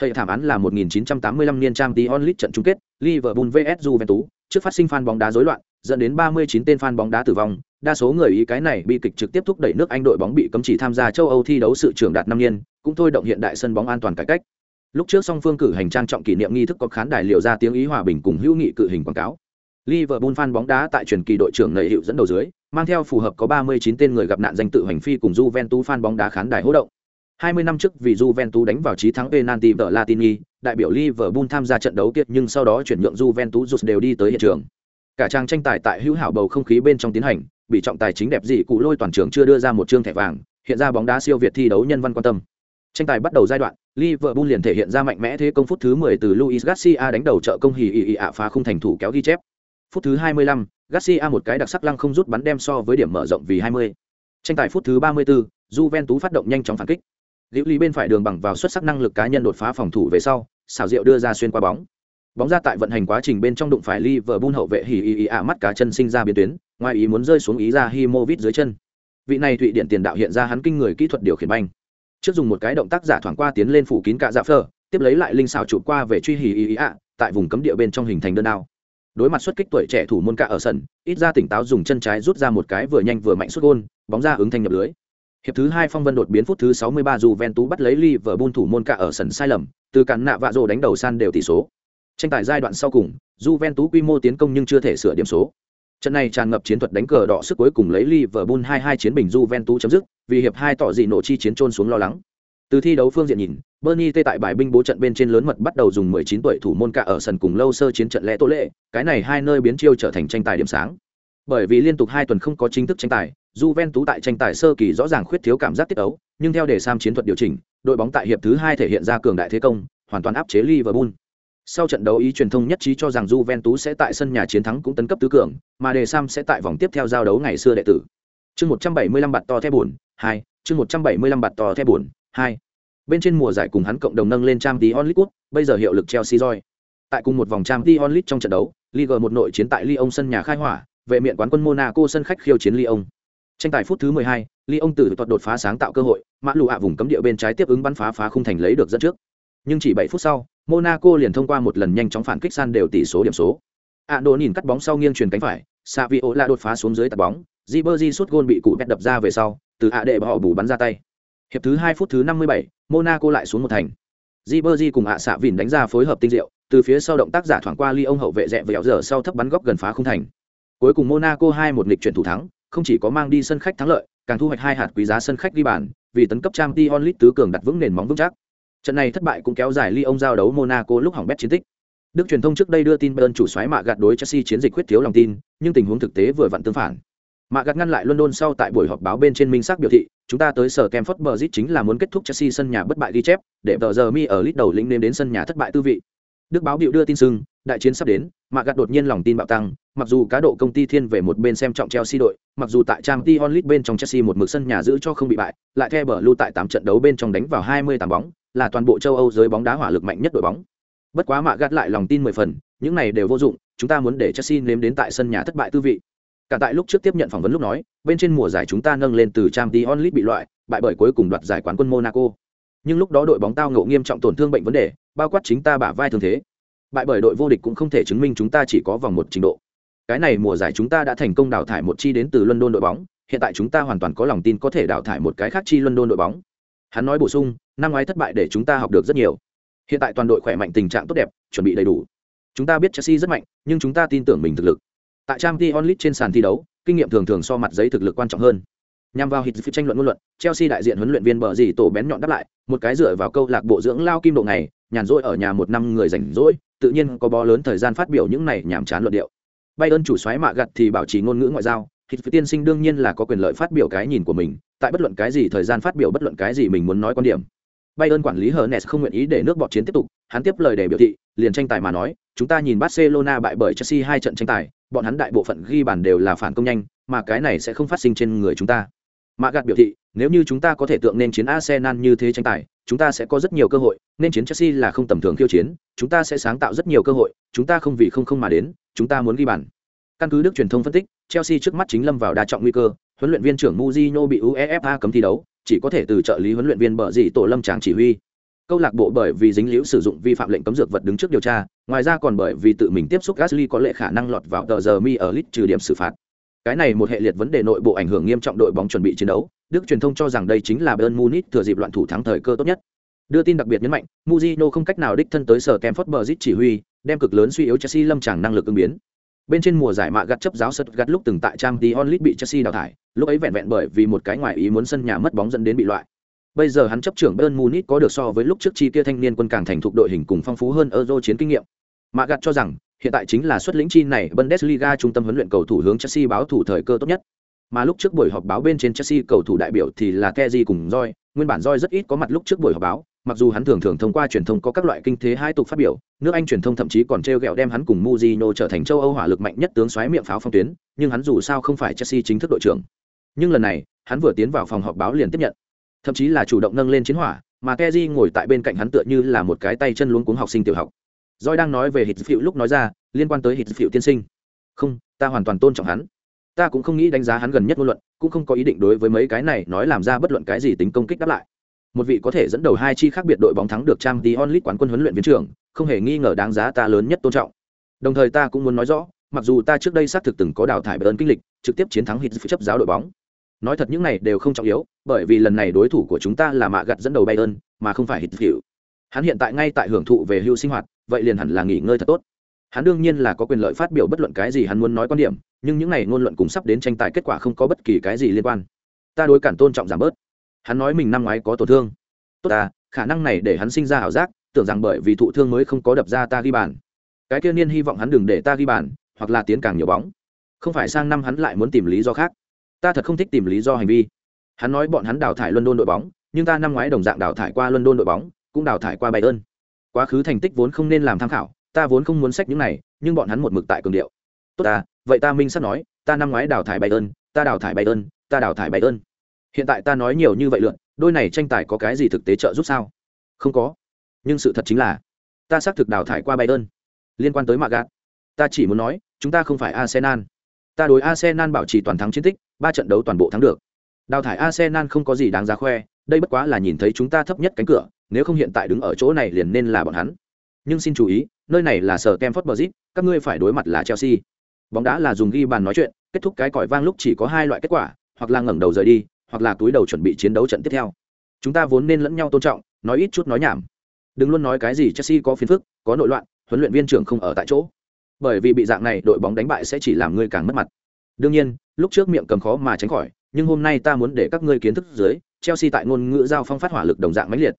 Hệ thảm án là 1985 niên Champions League trận chung kết, Liverpool vs Juventus, trước phát sinh fan bóng đá rối loạn, dẫn đến 39 tên fan bóng đá tử vong, đa số người ý cái này bị kịch trực tiếp thúc đẩy nước Anh đội bóng bị cấm chỉ tham gia châu Âu thi đấu sự trưởng đạt năm niên, cũng thôi động hiện đại sân bóng an toàn cải cách. Lúc trước song phương cử hành trang trọng kỷ niệm nghi thức có khán đài liệu ra tiếng ý hòa bình cùng hữu nghị cự hình quảng cáo. Liverpool fan bóng đá tại truyền kỳ đội trưởng nầy hiệu dẫn đầu dưới, mang theo phù hợp có 39 tên người gặp nạn danh tự hành phi cùng Juventus fan bóng đá khán đài hô động. 20 năm trước vì Juventus đánh vào chí thắng penalty vợ Latini, đại biểu Liverpool tham gia trận đấu kiệt nhưng sau đó chuyển nhượng Juventus rút đều đi tới hiện trường. Cả trang tranh tài tại hữu hảo bầu không khí bên trong tiến hành, bị trọng tài chính đẹp gì cụ lôi toàn trường chưa đưa ra một trương thẻ vàng, hiện ra bóng đá siêu việt thi đấu nhân văn quan tâm. Tranh tài bắt đầu giai đoạn, Liverpool liền thể hiện ra mạnh mẽ thế công phút thứ 10 từ Luis Garcia đánh đầu trợ công hì ì ạ phá khung thành thủ kéo ghi chép. Phút thứ 25, Garcia một cái đặc sắc lăng không rút bắn đem so với điểm mở rộng vì 20. Tranh tài phút thứ 34, Juventus phát động nhanh chóng phản kích. Liễu Lý bên phải đường bằng vào xuất sắc năng lực cá nhân đột phá phòng thủ về sau, xảo diệu đưa ra xuyên qua bóng. Bóng ra tại vận hành quá trình bên trong đụng phải Liverpool hậu vệ hì ì ì ạ mắt cá chân sinh ra biến tuyến, ngoài ý muốn rơi xuống ý ra Himovic dưới chân. Vị này thụy điển tiền đạo hiện ra hắn kinh người kỹ thuật điều khiển banh. Trước dùng một cái động tác giả thoảng qua tiến lên phủ kín cả dạ phờ tiếp lấy lại linh xảo chụp qua về truy hì ý ý ạ, tại vùng cấm địa bên trong hình thành đơn đao đối mặt xuất kích tuổi trẻ thủ môn cả ở sân ít ra tỉnh táo dùng chân trái rút ra một cái vừa nhanh vừa mạnh xuất gôn bóng ra ứng thanh nhập lưới. Hiệp thứ hai phong vân đột biến phút thứ 63 dù tú bắt lấy ly vở buôn thủ môn cả ở sân sai lầm từ cản nạ vạ rồ đánh đầu san đều tỷ số. Tranh tài giai đoạn sau cùng Juventus quy mô tiến công nhưng chưa thể sửa điểm số trận này tràn ngập chiến thuật đánh cờ đỏ sức cuối cùng lấy Liverpool 2-2 chiến bình Juventus chấm dứt vì hiệp hai tỏ dị nổ chi chiến trôn xuống lo lắng từ thi đấu phương diện nhìn, Bernie tê tại bài binh bố trận bên trên lớn mật bắt đầu dùng 19 tuổi thủ môn cả ở sân cùng lâu sơ chiến trận lẽ tô lệ, cái này hai nơi biến chiêu trở thành tranh tài điểm sáng. Bởi vì liên tục hai tuần không có chính thức tranh tài, Juventus tại tranh tài sơ kỳ rõ ràng khuyết thiếu cảm giác tiết đấu. nhưng theo đề Sam chiến thuật điều chỉnh, đội bóng tại hiệp thứ hai thể hiện ra cường đại thế công, hoàn toàn áp chế Liverpool. Sau trận đấu ý truyền thông nhất trí cho rằng Juventus sẽ tại sân nhà chiến thắng cũng tấn cấp tứ cường, mà đề Sam sẽ tại vòng tiếp theo giao đấu ngày xưa đệ tử. Chương 175 bạt to theo buồn, 2, chương 175 bạt to theo buồn, hai bên trên mùa giải cùng hắn cộng đồng nâng lên trang League, onlit quốc bây giờ hiệu lực chelsea Joy. tại cùng một vòng trang League trong trận đấu Ligue một nội chiến tại lyon sân nhà khai hỏa vệ miện quán quân monaco sân khách khiêu chiến lyon tranh tài phút thứ 12, lyon từ thuật đột phá sáng tạo cơ hội mã lụ hạ vùng cấm địa bên trái tiếp ứng bắn phá phá khung thành lấy được dẫn trước nhưng chỉ 7 phút sau monaco liền thông qua một lần nhanh chóng phản kích san đều tỷ số điểm số Ando nhìn cắt bóng sau nghiêng truyền cánh phải savio la đột phá xuống dưới tạt bóng Ribery sút gôn bị cụ bẹt đập ra về sau từ ạ đệ họ bù bắn ra tay Hiệp thứ hai phút thứ năm mươi bảy, Monaco lại xuống một thành. Ribery cùng ạ xạ vỉn đánh ra phối hợp tinh diệu, từ phía sau động tác giả thoảng qua ly ông hậu vệ rẽ vẹo giờ sau thấp bắn góc gần phá không thành. Cuối cùng Monaco hai một nghịch chuyển thủ thắng, không chỉ có mang đi sân khách thắng lợi, càng thu hoạch hai hạt quý giá sân khách ghi bàn, vì tấn cấp Champions League tứ cường đặt vững nền móng vững chắc. Trận này thất bại cũng kéo dài ly ông giao đấu Monaco lúc hỏng bét chiến tích. Đức truyền thông trước đây đưa tin Bayern chủ soái mạ gạt đối Chelsea chiến dịch quyết thiếu lòng tin, nhưng tình huống thực tế vừa vặn tương phản. Mạ gạt ngăn lại London sau tại buổi họp báo bên trên minh xác biểu thị, chúng ta tới sở Stamford Bridge chính là muốn kết thúc Chelsea sân nhà bất bại ghi chép, để tờ giờ mi ở lít đầu lĩnh nếm đến sân nhà thất bại tư vị. Đức báo biểu đưa tin sưng, đại chiến sắp đến, Mạ gạt đột nhiên lòng tin bạo tăng, mặc dù cá độ công ty thiên về một bên xem trọng Chelsea đội, mặc dù tại Champions League bên trong Chelsea một mực sân nhà giữ cho không bị bại, lại theo bờ lưu tại tám trận đấu bên trong đánh vào 28 bóng, là toàn bộ châu Âu giới bóng đá hỏa lực mạnh nhất đội bóng. Bất quá Mạ gạt lại lòng tin 10 phần, những này đều vô dụng, chúng ta muốn để Chelsea nếm đến tại sân nhà thất bại tư vị. Cả tại lúc trước tiếp nhận phỏng vấn lúc nói, bên trên mùa giải chúng ta nâng lên từ Champions League bị loại, bại bởi cuối cùng đoạt giải quán quân Monaco. Nhưng lúc đó đội bóng tao ngộ nghiêm trọng tổn thương bệnh vấn đề, bao quát chính ta bả vai thương thế. Bại bởi đội vô địch cũng không thể chứng minh chúng ta chỉ có vòng một trình độ. Cái này mùa giải chúng ta đã thành công đào thải một chi đến từ London đội bóng, hiện tại chúng ta hoàn toàn có lòng tin có thể đào thải một cái khác chi London đội bóng. Hắn nói bổ sung, năm ngoái thất bại để chúng ta học được rất nhiều. Hiện tại toàn đội khỏe mạnh tình trạng tốt đẹp, chuẩn bị đầy đủ. Chúng ta biết Chelsea rất mạnh, nhưng chúng ta tin tưởng mình thực lực. Tại Champions League trên sàn thi đấu, kinh nghiệm thường thường so mặt giấy thực lực quan trọng hơn. Nhằm vào hít tranh luận ngôn luận, Chelsea đại diện huấn luyện viên bờ gì tổ bén nhọn đáp lại, một cái dựa vào câu lạc bộ dưỡng lao kim độ này, nhàn rỗi ở nhà một năm người rảnh rỗi, tự nhiên có bó lớn thời gian phát biểu những này nhảm chán luận điệu. Bayern chủ soái mạ gặt thì bảo trì ngôn ngữ ngoại giao, hit tiên sinh đương nhiên là có quyền lợi phát biểu cái nhìn của mình, tại bất luận cái gì thời gian phát biểu bất luận cái gì mình muốn nói quan điểm. Bayern quản lý Hernes không nguyện ý để nước bọt chiến tiếp tục, hắn tiếp lời để biểu thị, liền tranh tài mà nói, chúng ta nhìn Barcelona bại bởi Chelsea hai trận tranh tài, bọn hắn đại bộ phận ghi bàn đều là phản công nhanh, mà cái này sẽ không phát sinh trên người chúng ta. Mạ gạt biểu thị, nếu như chúng ta có thể tượng nên chiến Arsenal như thế tranh tài, chúng ta sẽ có rất nhiều cơ hội, nên chiến Chelsea là không tầm thường khiêu chiến, chúng ta sẽ sáng tạo rất nhiều cơ hội, chúng ta không vì không không mà đến, chúng ta muốn ghi bàn. Căn cứ Đức truyền thông phân tích, Chelsea trước mắt chính lâm vào đa trọng nguy cơ, huấn luyện viên trưởng Mourinho bị UEFA cấm thi đấu, chỉ có thể từ trợ lý huấn luyện viên bợ gì tổ lâm tràng chỉ huy. Câu lạc bộ bởi vì dính liễu sử dụng vi phạm lệnh cấm dược vật đứng trước điều tra ngoài ra còn bởi vì tự mình tiếp xúc gasly có lệ khả năng lọt vào tờ giờ mi ở lit trừ điểm xử phạt. Cái này một hệ liệt vấn đề nội bộ ảnh hưởng nghiêm trọng đội bóng chuẩn bị chiến đấu đức truyền thông cho rằng đây chính là bayern munich thừa dịp loạn thủ thắng thời cơ tốt nhất. Đưa tin đặc biệt nhấn mạnh Mourinho không cách nào đích thân tới sở kem Bridge chỉ huy đem cực lớn suy yếu chelsea lâm tràng năng lực ứng biến bên trên mùa giải mạ gặt chấp giáo sật gặt lúc từng tại trang t onlit bị chelsea đào thải lúc ấy vẹn vẹn bởi vì một cái ngoại ý muốn sân nhà mất bóng dẫn đến bị loại. Bây giờ hắn chấp trưởng bayern munich có được so với lúc trước chi kia thanh niên quân càng thành thục đội hình cùng phong phú hơn euro chiến kinh nghiệm. Mạ gặt cho rằng hiện tại chính là xuất lĩnh chi này bundesliga trung tâm huấn luyện cầu thủ hướng chelsea báo thủ thời cơ tốt nhất. Mà lúc trước buổi họp báo bên trên chelsea cầu thủ đại biểu thì là keji cùng Roy, nguyên bản Roy rất ít có mặt lúc trước buổi họp báo mặc dù hắn thường thường thông qua truyền thông có các loại kinh thế hai tục phát biểu, nước Anh truyền thông thậm chí còn treo gẹo đem hắn cùng Mourinho trở thành châu Âu hỏa lực mạnh nhất tướng xoáy miệng pháo phong tuyến, nhưng hắn dù sao không phải Chelsea chính thức đội trưởng. Nhưng lần này, hắn vừa tiến vào phòng họp báo liền tiếp nhận, thậm chí là chủ động nâng lên chiến hỏa, mà Kezi ngồi tại bên cạnh hắn tựa như là một cái tay chân luống cuống học sinh tiểu học. Joy đang nói về hít phiệu lúc nói ra, liên quan tới hít phiệu tiên sinh. Không, ta hoàn toàn tôn trọng hắn. Ta cũng không nghĩ đánh giá hắn gần nhất ngôn luận, cũng không có ý định đối với mấy cái này nói làm ra bất luận cái gì tính công kích đáp lại một vị có thể dẫn đầu hai chi khác biệt đội bóng thắng được trang tí onlit quán quân huấn luyện viên trưởng, không hề nghi ngờ đáng giá ta lớn nhất tôn trọng. Đồng thời ta cũng muốn nói rõ, mặc dù ta trước đây xác thực từng có đào thải bayern kinh lịch, trực tiếp chiến thắng hit chấp giáo đội bóng. Nói thật những này đều không trọng yếu, bởi vì lần này đối thủ của chúng ta là mạ gặt dẫn đầu bayern, mà không phải hit hiệu hắn hiện tại ngay tại hưởng thụ về hưu sinh hoạt, vậy liền hẳn là nghỉ ngơi thật tốt. Hắn đương nhiên là có quyền lợi phát biểu bất luận cái gì hắn muốn nói quan điểm, nhưng những này ngôn luận cùng sắp đến tranh tài kết quả không có bất kỳ cái gì liên quan. Ta đối cản tôn trọng giảm bớt hắn nói mình năm ngoái có tổn thương. Tốt ta khả năng này để hắn sinh ra ảo giác tưởng rằng bởi vì thụ thương mới không có đập ra ta ghi bàn. Cái kia niên hy vọng hắn đừng để ta ghi bàn hoặc là tiến càng nhiều bóng. Không phải sang năm hắn lại muốn tìm lý do khác. Ta thật không thích tìm lý do hành vi. Hắn nói bọn hắn đào thải luân đôn đội bóng nhưng ta năm ngoái đồng dạng đào thải qua luân đôn đội bóng cũng đào thải qua bayern. ơn quá khứ thành tích vốn không nên làm tham khảo ta vốn không muốn sách những này nhưng bọn hắn một mực tại cường điệu. Tốt ta vậy ta minh sắp nói ta năm ngoái đào thải bayern, ơn ta đào thải bayern, ơn ta đào thải bayern. ơn hiện tại ta nói nhiều như vậy lượn, đôi này tranh tài có cái gì thực tế trợ giúp sao? Không có. Nhưng sự thật chính là, ta xác thực đào thải qua bay đơn liên quan tới mạ gạt. Ta chỉ muốn nói, chúng ta không phải arsenal. Ta đối arsenal bảo trì toàn thắng chiến tích, ba trận đấu toàn bộ thắng được. Đào thải arsenal không có gì đáng giá khoe, đây bất quá là nhìn thấy chúng ta thấp nhất cánh cửa, nếu không hiện tại đứng ở chỗ này liền nên là bọn hắn. Nhưng xin chú ý, nơi này là sở tem phớt bờ các ngươi phải đối mặt là chelsea. Bóng đá là dùng ghi bàn nói chuyện, kết thúc cái còi vang lúc chỉ có hai loại kết quả, hoặc là ngẩng đầu rời đi hoặc là túi đầu chuẩn bị chiến đấu trận tiếp theo. Chúng ta vốn nên lẫn nhau tôn trọng nói ít chút nói nhảm. Đừng luôn nói cái gì chelsea có phiền phức có nội loạn huấn luyện viên trưởng không ở tại chỗ. Bởi vì bị dạng này đội bóng đánh bại sẽ chỉ làm ngươi càng mất mặt. Đương nhiên lúc trước miệng cầm khó mà tránh khỏi nhưng hôm nay ta muốn để các ngươi kiến thức dưới chelsea tại ngôn ngữ giao phong phát hỏa lực đồng dạng mãnh liệt.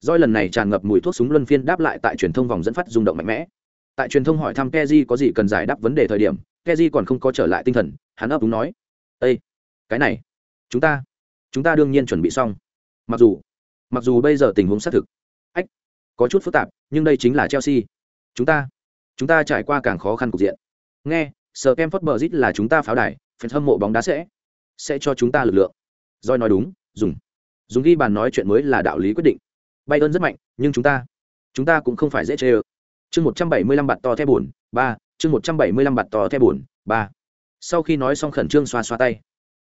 Doi lần này tràn ngập mùi thuốc súng luân phiên đáp lại tại truyền thông vòng dẫn phát rung động mạnh mẽ. Tại truyền thông hỏi thăm Keji có gì cần giải đáp vấn đề thời điểm, Keji còn không có trở lại tinh thần, hắn ấp úng nói: "Ê, cái này, chúng ta, chúng ta đương nhiên chuẩn bị xong. Mặc dù, mặc dù bây giờ tình huống xác thực, ách, có chút phức tạp, nhưng đây chính là Chelsea. Chúng ta, chúng ta trải qua càng khó khăn cục diện. Nghe, Stamford Bridge là chúng ta pháo đài, phần hâm mộ bóng đá sẽ sẽ cho chúng ta lực lượng." Doi nói đúng, dùng dùng ghi bàn nói chuyện mới là đạo lý quyết định bay ơn rất mạnh, nhưng chúng ta, chúng ta cũng không phải dễ chơi. Chương 175 bạt to theo buồn, ba chương 175 bạt to theo buồn, ba, Sau khi nói xong khẩn trương xoa xoa tay,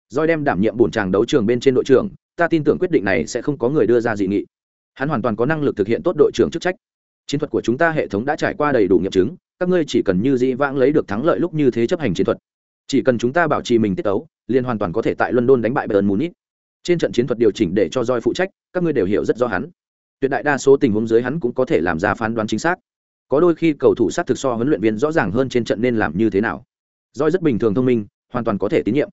Doi đem đảm nhiệm bổn chàng đấu trường bên trên đội trưởng, ta tin tưởng quyết định này sẽ không có người đưa ra dị nghị. Hắn hoàn toàn có năng lực thực hiện tốt đội trưởng chức trách. Chiến thuật của chúng ta hệ thống đã trải qua đầy đủ nghiệm chứng, các ngươi chỉ cần như dĩ vãng lấy được thắng lợi lúc như thế chấp hành chiến thuật. Chỉ cần chúng ta bảo trì mình tiết tấu, liền hoàn toàn có thể tại London đánh bại Bayern Munich. Trên trận chiến thuật điều chỉnh để cho Doi phụ trách, các ngươi đều hiểu rất rõ hắn tuyệt đại đa số tình huống dưới hắn cũng có thể làm ra phán đoán chính xác có đôi khi cầu thủ sát thực so huấn luyện viên rõ ràng hơn trên trận nên làm như thế nào doi rất bình thường thông minh hoàn toàn có thể tín nhiệm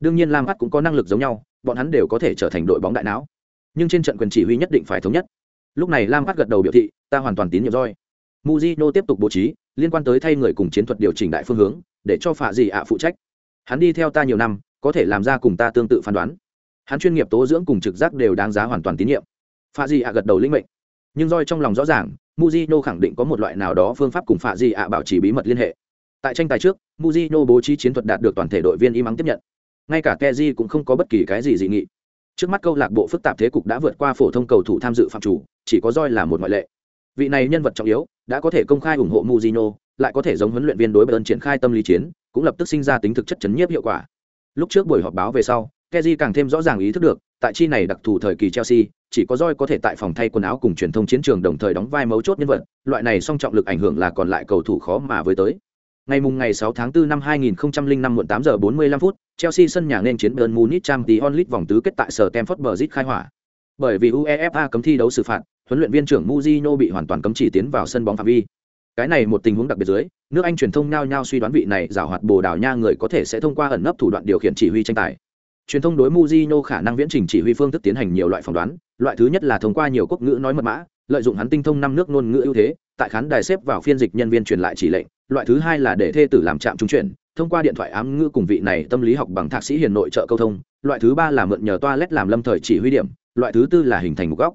đương nhiên lam hát cũng có năng lực giống nhau, bọn hắn đều có thể trở thành đội bóng đại não. Nhưng trên trận quyền chỉ huy nhất định phải thống nhất. Lúc này lam hát gật đầu biểu thị, ta hoàn toàn tín nhiệm roi muzino tiếp tục bố trí, liên quan tới thay người cùng chiến thuật điều chỉnh đại phương hướng, để cho phạ dị ạ phụ trách. Hắn đi theo ta nhiều năm, có thể làm ra cùng ta tương tự phán đoán. Hắn chuyên nghiệp tố dưỡng cùng trực giác đều đáng giá hoàn toàn tín nhiệm. Phạ dị ạ gật đầu linh mệnh. Nhưng roi trong lòng rõ ràng muzino khẳng định có một loại nào đó phương pháp cùng phạ dị ạ bảo trì bí mật liên hệ. Tại tranh tài trước muzino bố trí chiến thuật đạt được toàn thể đội viên im ắng tiếp nhận ngay cả keji cũng không có bất kỳ cái gì dị nghị. Trước mắt câu lạc bộ phức tạp thế cục đã vượt qua phổ thông cầu thủ tham dự phạm chủ chỉ có roi là một ngoại lệ. Vị này nhân vật trọng yếu đã có thể công khai ủng hộ Mujino, lại có thể giống huấn luyện viên đối bayern triển khai tâm lý chiến cũng lập tức sinh ra tính thực chất chấn nhiếp hiệu quả. Lúc trước buổi họp báo về sau keji càng thêm rõ ràng ý thức được tại chi này đặc thù thời kỳ chelsea chỉ có roi có thể tại phòng thay quần áo cùng truyền thông chiến trường đồng thời đóng vai mấu chốt nhân vật, loại này song trọng lực ảnh hưởng là còn lại cầu thủ khó mà với tới. Ngày mùng ngày 6 tháng 4 năm 2005 muộn 8 giờ 45 phút, Chelsea sân nhà nên chiến Bayern Munich Champions League vòng tứ kết tại sở Stamford Bridge khai hỏa. Bởi vì UEFA cấm thi đấu xử phạt, huấn luyện viên trưởng Mourinho bị hoàn toàn cấm chỉ tiến vào sân bóng phạm vi. Cái này một tình huống đặc biệt dưới, nước Anh truyền thông nhao nhao suy đoán vị này giảo hoạt Bồ Đào Nha người có thể sẽ thông qua ẩn nấp thủ đoạn điều khiển chỉ huy tranh tài. Truyền thông đối Mourinho khả năng viễn trình chỉ huy phương thức tiến hành nhiều loại phỏng đoán, loại thứ nhất là thông qua nhiều quốc ngữ nói mật mã lợi dụng hắn tinh thông năm nước ngôn ngữ ưu thế tại khán đài xếp vào phiên dịch nhân viên truyền lại chỉ lệnh loại thứ hai là để thê tử làm trạm trung chuyển thông qua điện thoại ám ngữ cùng vị này tâm lý học bằng thạc sĩ hiền nội trợ câu thông loại thứ ba là mượn nhờ toa lét làm lâm thời chỉ huy điểm loại thứ tư là hình thành một góc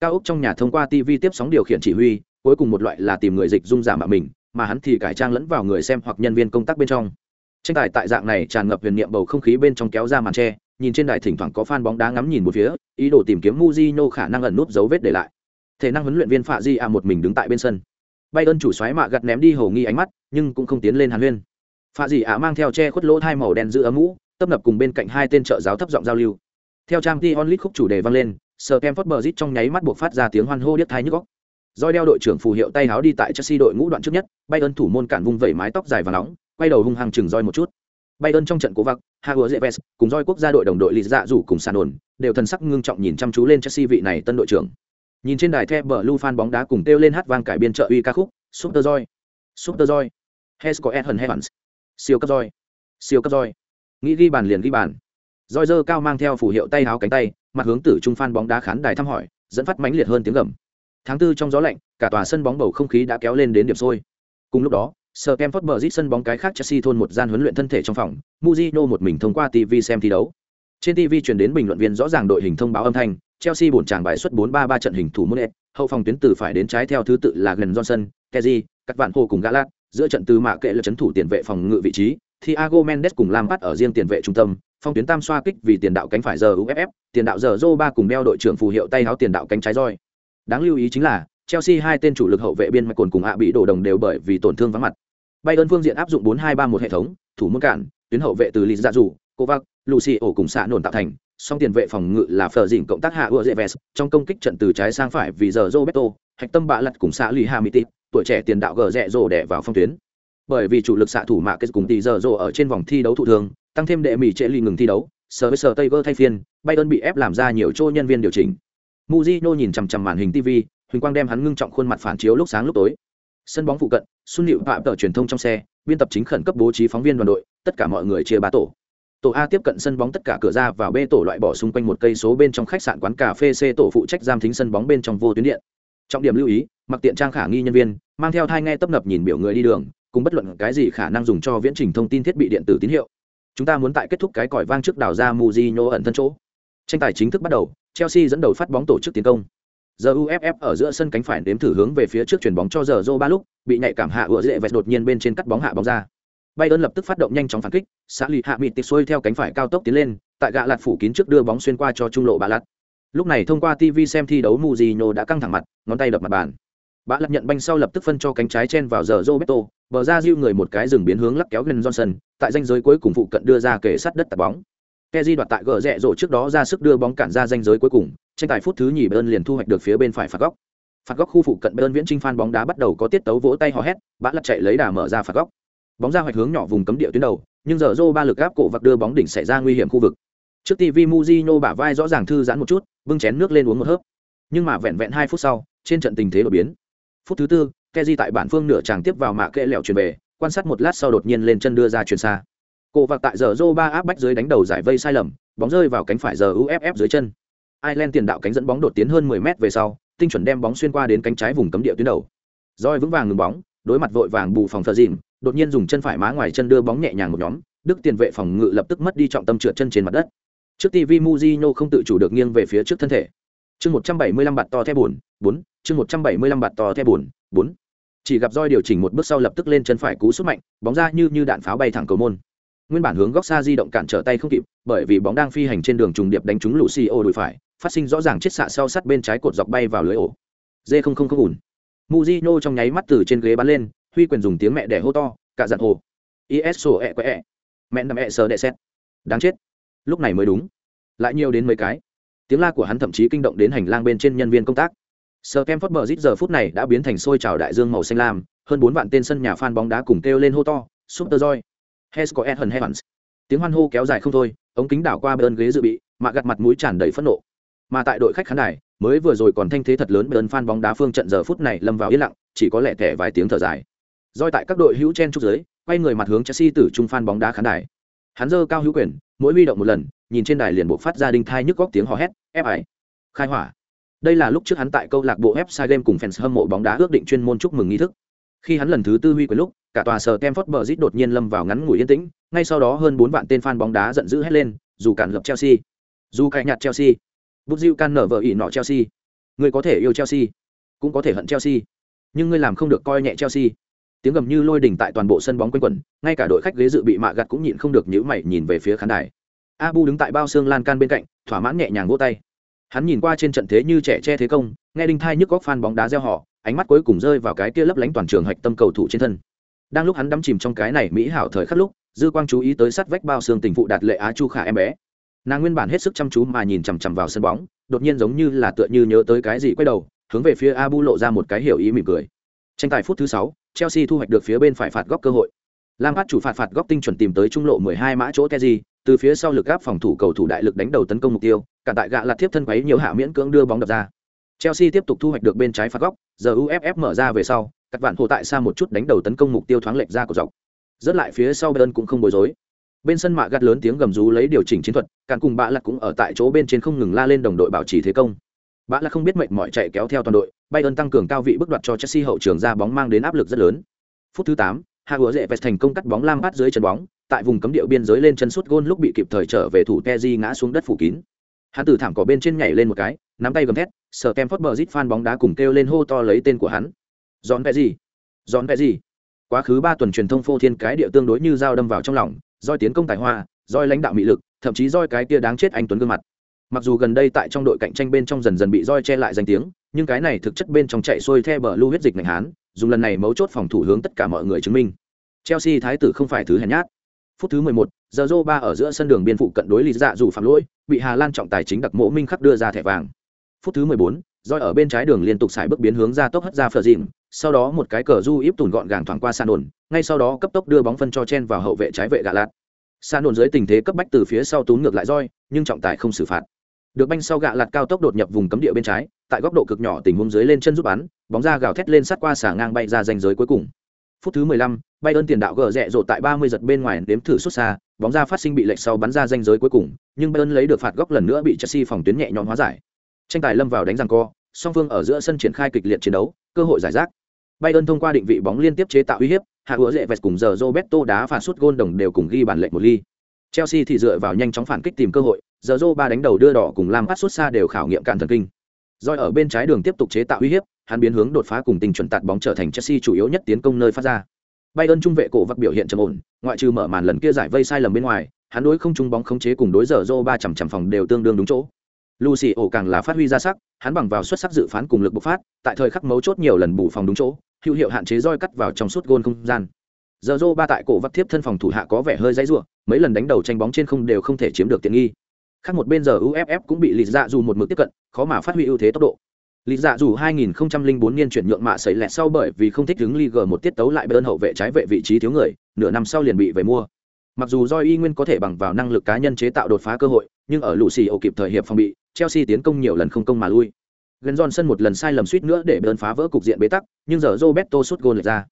cao ốc trong nhà thông qua tv tiếp sóng điều khiển chỉ huy cuối cùng một loại là tìm người dịch dung giả mạo mình mà hắn thì cải trang lẫn vào người xem hoặc nhân viên công tác bên trong tranh tài tại dạng này tràn ngập huyền niệm bầu không khí bên trong kéo ra màn tre nhìn trên đài thỉnh thoảng có fan bóng đá ngắm nhìn một phía, ý đồ tìm kiếm Mujino khả năng ẩn núp dấu vết để lại. Thể năng huấn luyện viên Phạ Di a một mình đứng tại bên sân. bay ơn chủ xoáy mạ gật ném đi hồ nghi ánh mắt, nhưng cũng không tiến lên Hàn Huyên pha dì ạ mang theo che khuất lỗ hai màu đen giữ ấm mũ, tập nập cùng bên cạnh hai tên trợ giáo thấp giọng giao lưu. Theo trang t onlit khúc chủ đề vang lên, Stamford Bridge trong nháy mắt buộc phát ra tiếng hoan hô điếc tai nhức óc. Rồi đeo đội trưởng phù hiệu tay háo đi tại Chelsea đội ngũ đoạn trước nhất, Bayern thủ môn cản vung vẩy mái tóc dài và nóng, quay đầu hung hăng chừng roi một chút. Bayern trong trận cố vặc, Hago Zeves cùng roi quốc gia đội đồng đội lì Dạ rủ cùng sàn ổn, đều thần sắc ngưng trọng nhìn chăm chú lên Chelsea vị này tân đội trưởng. Nhìn trên đài The Blue fan bóng đá cùng kêu lên hát vang cải biên trợ uy ca khúc, Super roi Super Joy, Hesco Ethan Heavens, siêu cấp roi, siêu cấp roi. Nghĩ ghi bàn liền ghi bàn. roi dơ cao mang theo phù hiệu tay áo cánh tay, mặt hướng tử trung fan bóng đá khán đài thăm hỏi, dẫn phát mãnh liệt hơn tiếng gầm. Tháng tư trong gió lạnh, cả tòa sân bóng bầu không khí đã kéo lên đến điểm sôi. Cùng lúc đó, Sir bờ rít sân bóng cái khác Chelsea thôn một gian huấn luyện thân thể trong phòng, muzino một mình thông qua TV xem thi đấu. Trên TV truyền đến bình luận viên rõ ràng đội hình thông báo âm thanh, Chelsea buồn chàng bài xuất 4-3-3 trận hình thủ môn hậu phòng tuyến từ phải đến trái theo thứ tự là gần Johnson, Kezi, các bạn hồ cùng Galat, giữa trận từ mạ kệ là trấn thủ tiền vệ phòng ngự vị trí, thì Thiago Mendes cùng Lampard ở riêng tiền vệ trung tâm, phong tuyến tam xoa kích vì tiền đạo cánh phải giờ UFF, tiền đạo giờ Zoba cùng đeo đội trưởng phù hiệu tay áo tiền đạo cánh trái roi. Đáng lưu ý chính là Chelsea hai tên chủ lực hậu vệ biên mạch cồn cùng ạ bị đổ đồng đều bởi vì tổn thương vắng mặt. Bayern phương diện áp dụng 4-2-3-1 hệ thống, thủ môn cản, tuyến hậu vệ từ Lý Dạ Dụ, Kovac, Lucio cùng xạ nổn tạo thành, song tiền vệ phòng ngự là Phở Dĩnh cộng tác hạ Ueves, trong công kích trận từ trái sang phải vì giờ Roberto, hạch tâm bạ lật cùng xạ Lý Hamiti, tuổi trẻ tiền đạo gờ rẽ rồ đè vào phong tuyến. Bởi vì chủ lực xạ thủ mạ kết cùng tỷ giờ rồ ở trên vòng thi đấu thụ thường, tăng thêm đệ mỉ trễ lì ngừng thi đấu, sờ với sờ tây gơ thay phiên, Bayern bị ép làm ra nhiều chỗ nhân viên điều chỉnh. Mujino nhìn chằm chằm màn hình TV, huỳnh quang đem hắn ngưng trọng khuôn mặt phản chiếu lúc sáng lúc tối sân bóng phụ cận xuân hiệu phạm tờ truyền thông trong xe biên tập chính khẩn cấp bố trí phóng viên đoàn đội tất cả mọi người chia ba tổ tổ a tiếp cận sân bóng tất cả cửa ra vào b tổ loại bỏ xung quanh một cây số bên trong khách sạn quán cà phê c tổ phụ trách giam thính sân bóng bên trong vô tuyến điện trọng điểm lưu ý mặc tiện trang khả nghi nhân viên mang theo thai nghe tấp nập nhìn biểu người đi đường cùng bất luận cái gì khả năng dùng cho viễn trình thông tin thiết bị điện tử tín hiệu chúng ta muốn tại kết thúc cái còi vang trước đào ra Mujinho ẩn thân chỗ tranh tài chính thức bắt đầu chelsea dẫn đầu phát bóng tổ chức tiến công giờ uff ở giữa sân cánh phải đếm thử hướng về phía trước chuyển bóng cho giờ Zô ba lúc bị nhạy cảm hạ ựa dễ vẹt đột nhiên bên trên cắt bóng hạ bóng ra Bayern lập tức phát động nhanh chóng phản kích, xã lì hạ mịt tịch xuôi theo cánh phải cao tốc tiến lên, tại gạ lạt phủ kín trước đưa bóng xuyên qua cho trung lộ bà lạt. Lúc này thông qua TV xem thi đấu Mujinho đã căng thẳng mặt, ngón tay đập mặt bàn. Bã lật nhận banh sau lập tức phân cho cánh trái chen vào giờ Roberto, bờ ra giũ người một cái dừng biến hướng lắc kéo gần Johnson, tại danh giới cuối cùng phụ cận đưa ra kề sát đất tạt bóng. Kezi đoạt tại gỡ rẽ rổ trước đó ra sức đưa bóng cản ra danh giới cuối cùng, tranh tài phút thứ nhì Bayern liền thu hoạch được phía bên phải phạt góc. Phạt góc khu phụ cận Bayern viễn trinh phan bóng đá bắt đầu có tiết tấu vỗ tay hò hét, bã lật chạy lấy đà mở ra phạt góc. Bóng ra hoạch hướng nhỏ vùng cấm địa tuyến đầu, nhưng giờ Zô ba lực áp cổ vặc đưa bóng đỉnh xảy ra nguy hiểm khu vực. Trước TV Mujino bả vai rõ ràng thư giãn một chút, bưng chén nước lên uống một hớp. Nhưng mà vẹn vẹn hai phút sau, trên trận tình thế đổi biến. Phút thứ tư, Kezi tại bản phương nửa chàng tiếp vào mạ kệ lẹo chuyển về, quan sát một lát sau đột nhiên lên chân đưa ra chuyển xa. Cổ vạc tại giờ rô ba áp bách dưới đánh đầu giải vây sai lầm, bóng rơi vào cánh phải giờ UFF dưới chân. Ireland tiền đạo cánh dẫn bóng đột tiến hơn 10 mét về sau, tinh chuẩn đem bóng xuyên qua đến cánh trái vùng cấm địa tuyến đầu. roi vững vàng ngừng bóng, đối mặt vội vàng bù phòng thờ dìm, đột nhiên dùng chân phải má ngoài chân đưa bóng nhẹ nhàng một nhóm, Đức tiền vệ phòng ngự lập tức mất đi trọng tâm trượt chân trên mặt đất. Trước TV muzino không tự chủ được nghiêng về phía trước thân thể. Chương 175 bạt to thép buồn, 4, chương 175 bạt to theo buồn, 4. Chỉ gặp roi điều chỉnh một bước sau lập tức lên chân phải cú sút mạnh, bóng ra như như đạn pháo bay thẳng cầu môn. Nguyên bản hướng góc xa di động cản trở tay không kịp, bởi vì bóng đang phi hành trên đường trùng điệp đánh trúng Lucio đùi phải, phát sinh rõ ràng chết xạ sau sát bên trái cột dọc bay vào lưới ổ. Dê không không không ủn. Mujino trong nháy mắt từ trên ghế bắn lên, huy quyền dùng tiếng mẹ đẻ hô to, cả giận hồ. ISO e quẹ e. Mẹ nằm e sờ đệ xét. Đáng chết. Lúc này mới đúng. Lại nhiều đến mấy cái. Tiếng la của hắn thậm chí kinh động đến hành lang bên trên nhân viên công tác. Sir Kemford Bridge giờ phút này đã biến thành sôi trào đại dương màu xanh lam, hơn bốn vạn tên sân nhà fan bóng đá cùng kêu lên hô to, Super Joy. Hesco Edhun Heavens. Tiếng hoan hô kéo dài không thôi, ống kính đảo qua bên ghế dự bị, mà gật mặt mũi tràn đầy phẫn nộ. Mà tại đội khách khán đài, mới vừa rồi còn thanh thế thật lớn bên fan bóng đá phương trận giờ phút này lâm vào yên lặng, chỉ có lẻ tẻ vài tiếng thở dài. Doi tại các đội hữu chen trúc dưới, quay người mặt hướng Chelsea tử trung fan bóng đá khán đài. Hắn giơ cao hữu quyền, mỗi huy động một lần, nhìn trên đài liền bộc phát ra đinh thai nhức góc tiếng hò hét, ép ải. Khai hỏa. Đây là lúc trước hắn tại câu lạc bộ Website Game cùng fans hâm mộ bóng đá ước định chuyên môn chúc mừng nghi thức. Khi hắn lần thứ tư huy quyền lúc, cả tòa sở Stamford Bridge đột nhiên lâm vào ngắn ngủi yên tĩnh, ngay sau đó hơn bốn vạn tên fan bóng đá giận dữ hét lên, dù cản lập Chelsea, dù cãi nhạt Chelsea, bút diêu can nở vợ ỉ nọ Chelsea. Người có thể yêu Chelsea, cũng có thể hận Chelsea, nhưng ngươi làm không được coi nhẹ Chelsea. Tiếng gầm như lôi đỉnh tại toàn bộ sân bóng quanh quẩn, ngay cả đội khách ghế dự bị mạ gặt cũng nhịn không được nhíu mày nhìn về phía khán đài. Abu đứng tại bao xương lan can bên cạnh, thỏa mãn nhẹ nhàng vỗ tay. Hắn nhìn qua trên trận thế như trẻ che thế công, nghe đinh thai nhức góc phan bóng đá reo hò, ánh mắt cuối cùng rơi vào cái kia lấp lánh toàn trường hạch tâm cầu thủ trên thân. Đang lúc hắn đắm chìm trong cái này mỹ hảo thời khắc lúc, dư quang chú ý tới sát vách bao xương tình phụ đạt lệ á chu khả em bé. Nàng nguyên bản hết sức chăm chú mà nhìn chằm chằm vào sân bóng, đột nhiên giống như là tựa như nhớ tới cái gì quay đầu, hướng về phía Abu lộ ra một cái hiểu ý mỉm cười. Tranh tài phút thứ sáu, Chelsea thu hoạch được phía bên phải phạt góc cơ hội. Lampard chủ phạt phạt góc tinh chuẩn tìm tới trung lộ 12 mã chỗ Kezi, từ phía sau lực áp phòng thủ cầu thủ đại lực đánh đầu tấn công mục tiêu, cả tại gạ lạt tiếp thân quấy nhiều hạ miễn cưỡng đưa bóng đập ra. Chelsea tiếp tục thu hoạch được bên trái phạt góc, giờ UFF mở ra về sau, các bạn hồ tại xa một chút đánh đầu tấn công mục tiêu thoáng lệch ra của dọc. Rất lại phía sau Bayern cũng không bối rối. Bên sân mạ gắt lớn tiếng gầm rú lấy điều chỉnh chiến thuật, càng cùng bạ lật cũng ở tại chỗ bên trên không ngừng la lên đồng đội bảo trì thế công. Bạ lật không biết mệnh mọi chạy kéo theo toàn đội, Bayern tăng cường cao vị bức đoạt cho Chelsea hậu trường ra bóng mang đến áp lực rất lớn. Phút thứ 8, Hagua dễ vẹt thành công cắt bóng lam bắt dưới chân bóng, tại vùng cấm địa biên giới lên chân sút gôn lúc bị kịp thời trở về thủ Kezi ngã xuống đất phủ kín. Hắn từ thảm cỏ bên trên nhảy lên một cái, nắm tay gầm thét, sở bờ dít fan bóng đá cùng kêu lên hô to lấy tên của hắn. Giòn vẻ gì? Giòn vẻ gì? Quá khứ ba tuần truyền thông phô thiên cái địa tương đối như dao đâm vào trong lòng, doi tiến công tài hoa, doi lãnh đạo mỹ lực, thậm chí doi cái kia đáng chết anh tuấn gương mặt. Mặc dù gần đây tại trong đội cạnh tranh bên trong dần dần bị roi che lại danh tiếng, nhưng cái này thực chất bên trong chạy xuôi theo bờ lưu huyết dịch ngành hán, dùng lần này mấu chốt phòng thủ hướng tất cả mọi người chứng minh. Chelsea thái tử không phải thứ hèn nhát. Phút thứ 11, giờ ba ở giữa sân đường biên phụ cận đối lý dạ dù phạm lỗi, bị Hà Lan trọng tài chính đặc mộ minh khắc đưa ra thẻ vàng. Phút thứ 14, Joy ở bên trái đường liên tục xài bước biến hướng ra tốc hất ra phở dìm, sau đó một cái cờ du íp tùn gọn gàng thoảng qua sàn đồn, ngay sau đó cấp tốc đưa bóng phân cho chen vào hậu vệ trái vệ gạ lạt. Sàn đồn dưới tình thế cấp bách từ phía sau tún ngược lại Joy, nhưng trọng tài không xử phạt được banh sau gạ lạt cao tốc đột nhập vùng cấm địa bên trái tại góc độ cực nhỏ tình huống dưới lên chân giúp bắn bóng ra gào thét lên sát qua xả ngang bay ra danh giới cuối cùng. Phút thứ 15, bay ơn tiền đạo gờ rẽ rộ tại 30 giật bên ngoài đếm thử xuất xa bóng ra phát sinh bị lệch sau bắn ra danh giới cuối cùng nhưng bay ơn lấy được phạt góc lần nữa bị chelsea phòng tuyến nhẹ nhõm hóa giải. Tranh tài lâm vào đánh răng co song phương ở giữa sân triển khai kịch liệt chiến đấu cơ hội giải rác. Bay ơn thông qua định vị bóng liên tiếp chế tạo uy hiếp hạ ứa rẽ vẹt cùng giờ roberto đá phạt suốt gôn đồng đều cùng ghi bàn lệnh một ly. Chelsea thì dựa vào nhanh chóng phản kích tìm cơ hội giờ dô ba đánh đầu đưa đỏ cùng Lam Phát xuất xa đều khảo nghiệm cản thần kinh. Roi ở bên trái đường tiếp tục chế tạo uy hiếp, hắn biến hướng đột phá cùng tình chuẩn tạt bóng trở thành Chelsea chủ yếu nhất tiến công nơi phát ra. Bayern trung vệ cổ vặc biểu hiện trầm ổn, ngoại trừ mở màn lần kia giải vây sai lầm bên ngoài, hắn đối không trung bóng khống chế cùng đối giờ dô ba chằm chằm phòng đều tương đương đúng chỗ. Lucy ổ càng là phát huy ra sắc, hắn bằng vào xuất sắc dự phán cùng lực bộc phát, tại thời khắc mấu chốt nhiều lần bù phòng đúng chỗ, hữu hiệu hạn chế roi cắt vào trong suốt gôn không gian. Giờ dô ba tại cổ vắt tiếp thân phòng thủ hạ có vẻ hơi dãy ruộng mấy lần đánh đầu tranh bóng trên không đều không thể chiếm được tiện nghi khác một bên giờ uff cũng bị lì dạ dù một mực tiếp cận, khó mà phát huy ưu thế tốc độ. Lì dạ dù 2004 niên chuyển nhượng mạ sấy lẹt sau bởi vì không thích đứng Liga một tiết tấu lại bên hậu vệ trái vệ vị trí thiếu người, nửa năm sau liền bị về mua. Mặc dù do y nguyên có thể bằng vào năng lực cá nhân chế tạo đột phá cơ hội, nhưng ở lũ xì ổ kịp thời hiệp phòng bị, chelsea tiến công nhiều lần không công mà lui. Gần johnson một lần sai lầm suýt nữa để bơn phá vỡ cục diện bế tắc, nhưng giờ roberto sút gôn lệch ra.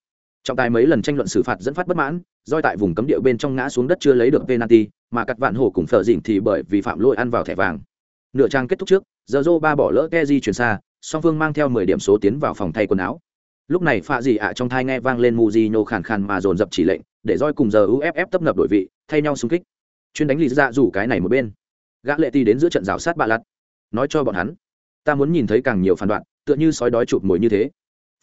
Trọng tài mấy lần tranh luận xử phạt dẫn phát bất mãn doi tại vùng cấm địa bên trong ngã xuống đất chưa lấy được penalty mà cắt vạn hổ cùng phở dỉnh thì bởi vì phạm lỗi ăn vào thẻ vàng. Nửa trang kết thúc trước, giờ dô ba bỏ lỡ keji chuyển xa, song phương mang theo mười điểm số tiến vào phòng thay quần áo. Lúc này pha dì ạ trong thai nghe vang lên Mujino khàn khàn mà dồn dập chỉ lệnh, để roi cùng giờ uff tấp nập đội vị, thay nhau xung kích. Chuyên đánh lì ra rủ cái này một bên. Gã lệ ti đến giữa trận rào sát bạ lặt nói cho bọn hắn, ta muốn nhìn thấy càng nhiều phản đoạn tựa như sói đói chụp mồi như thế.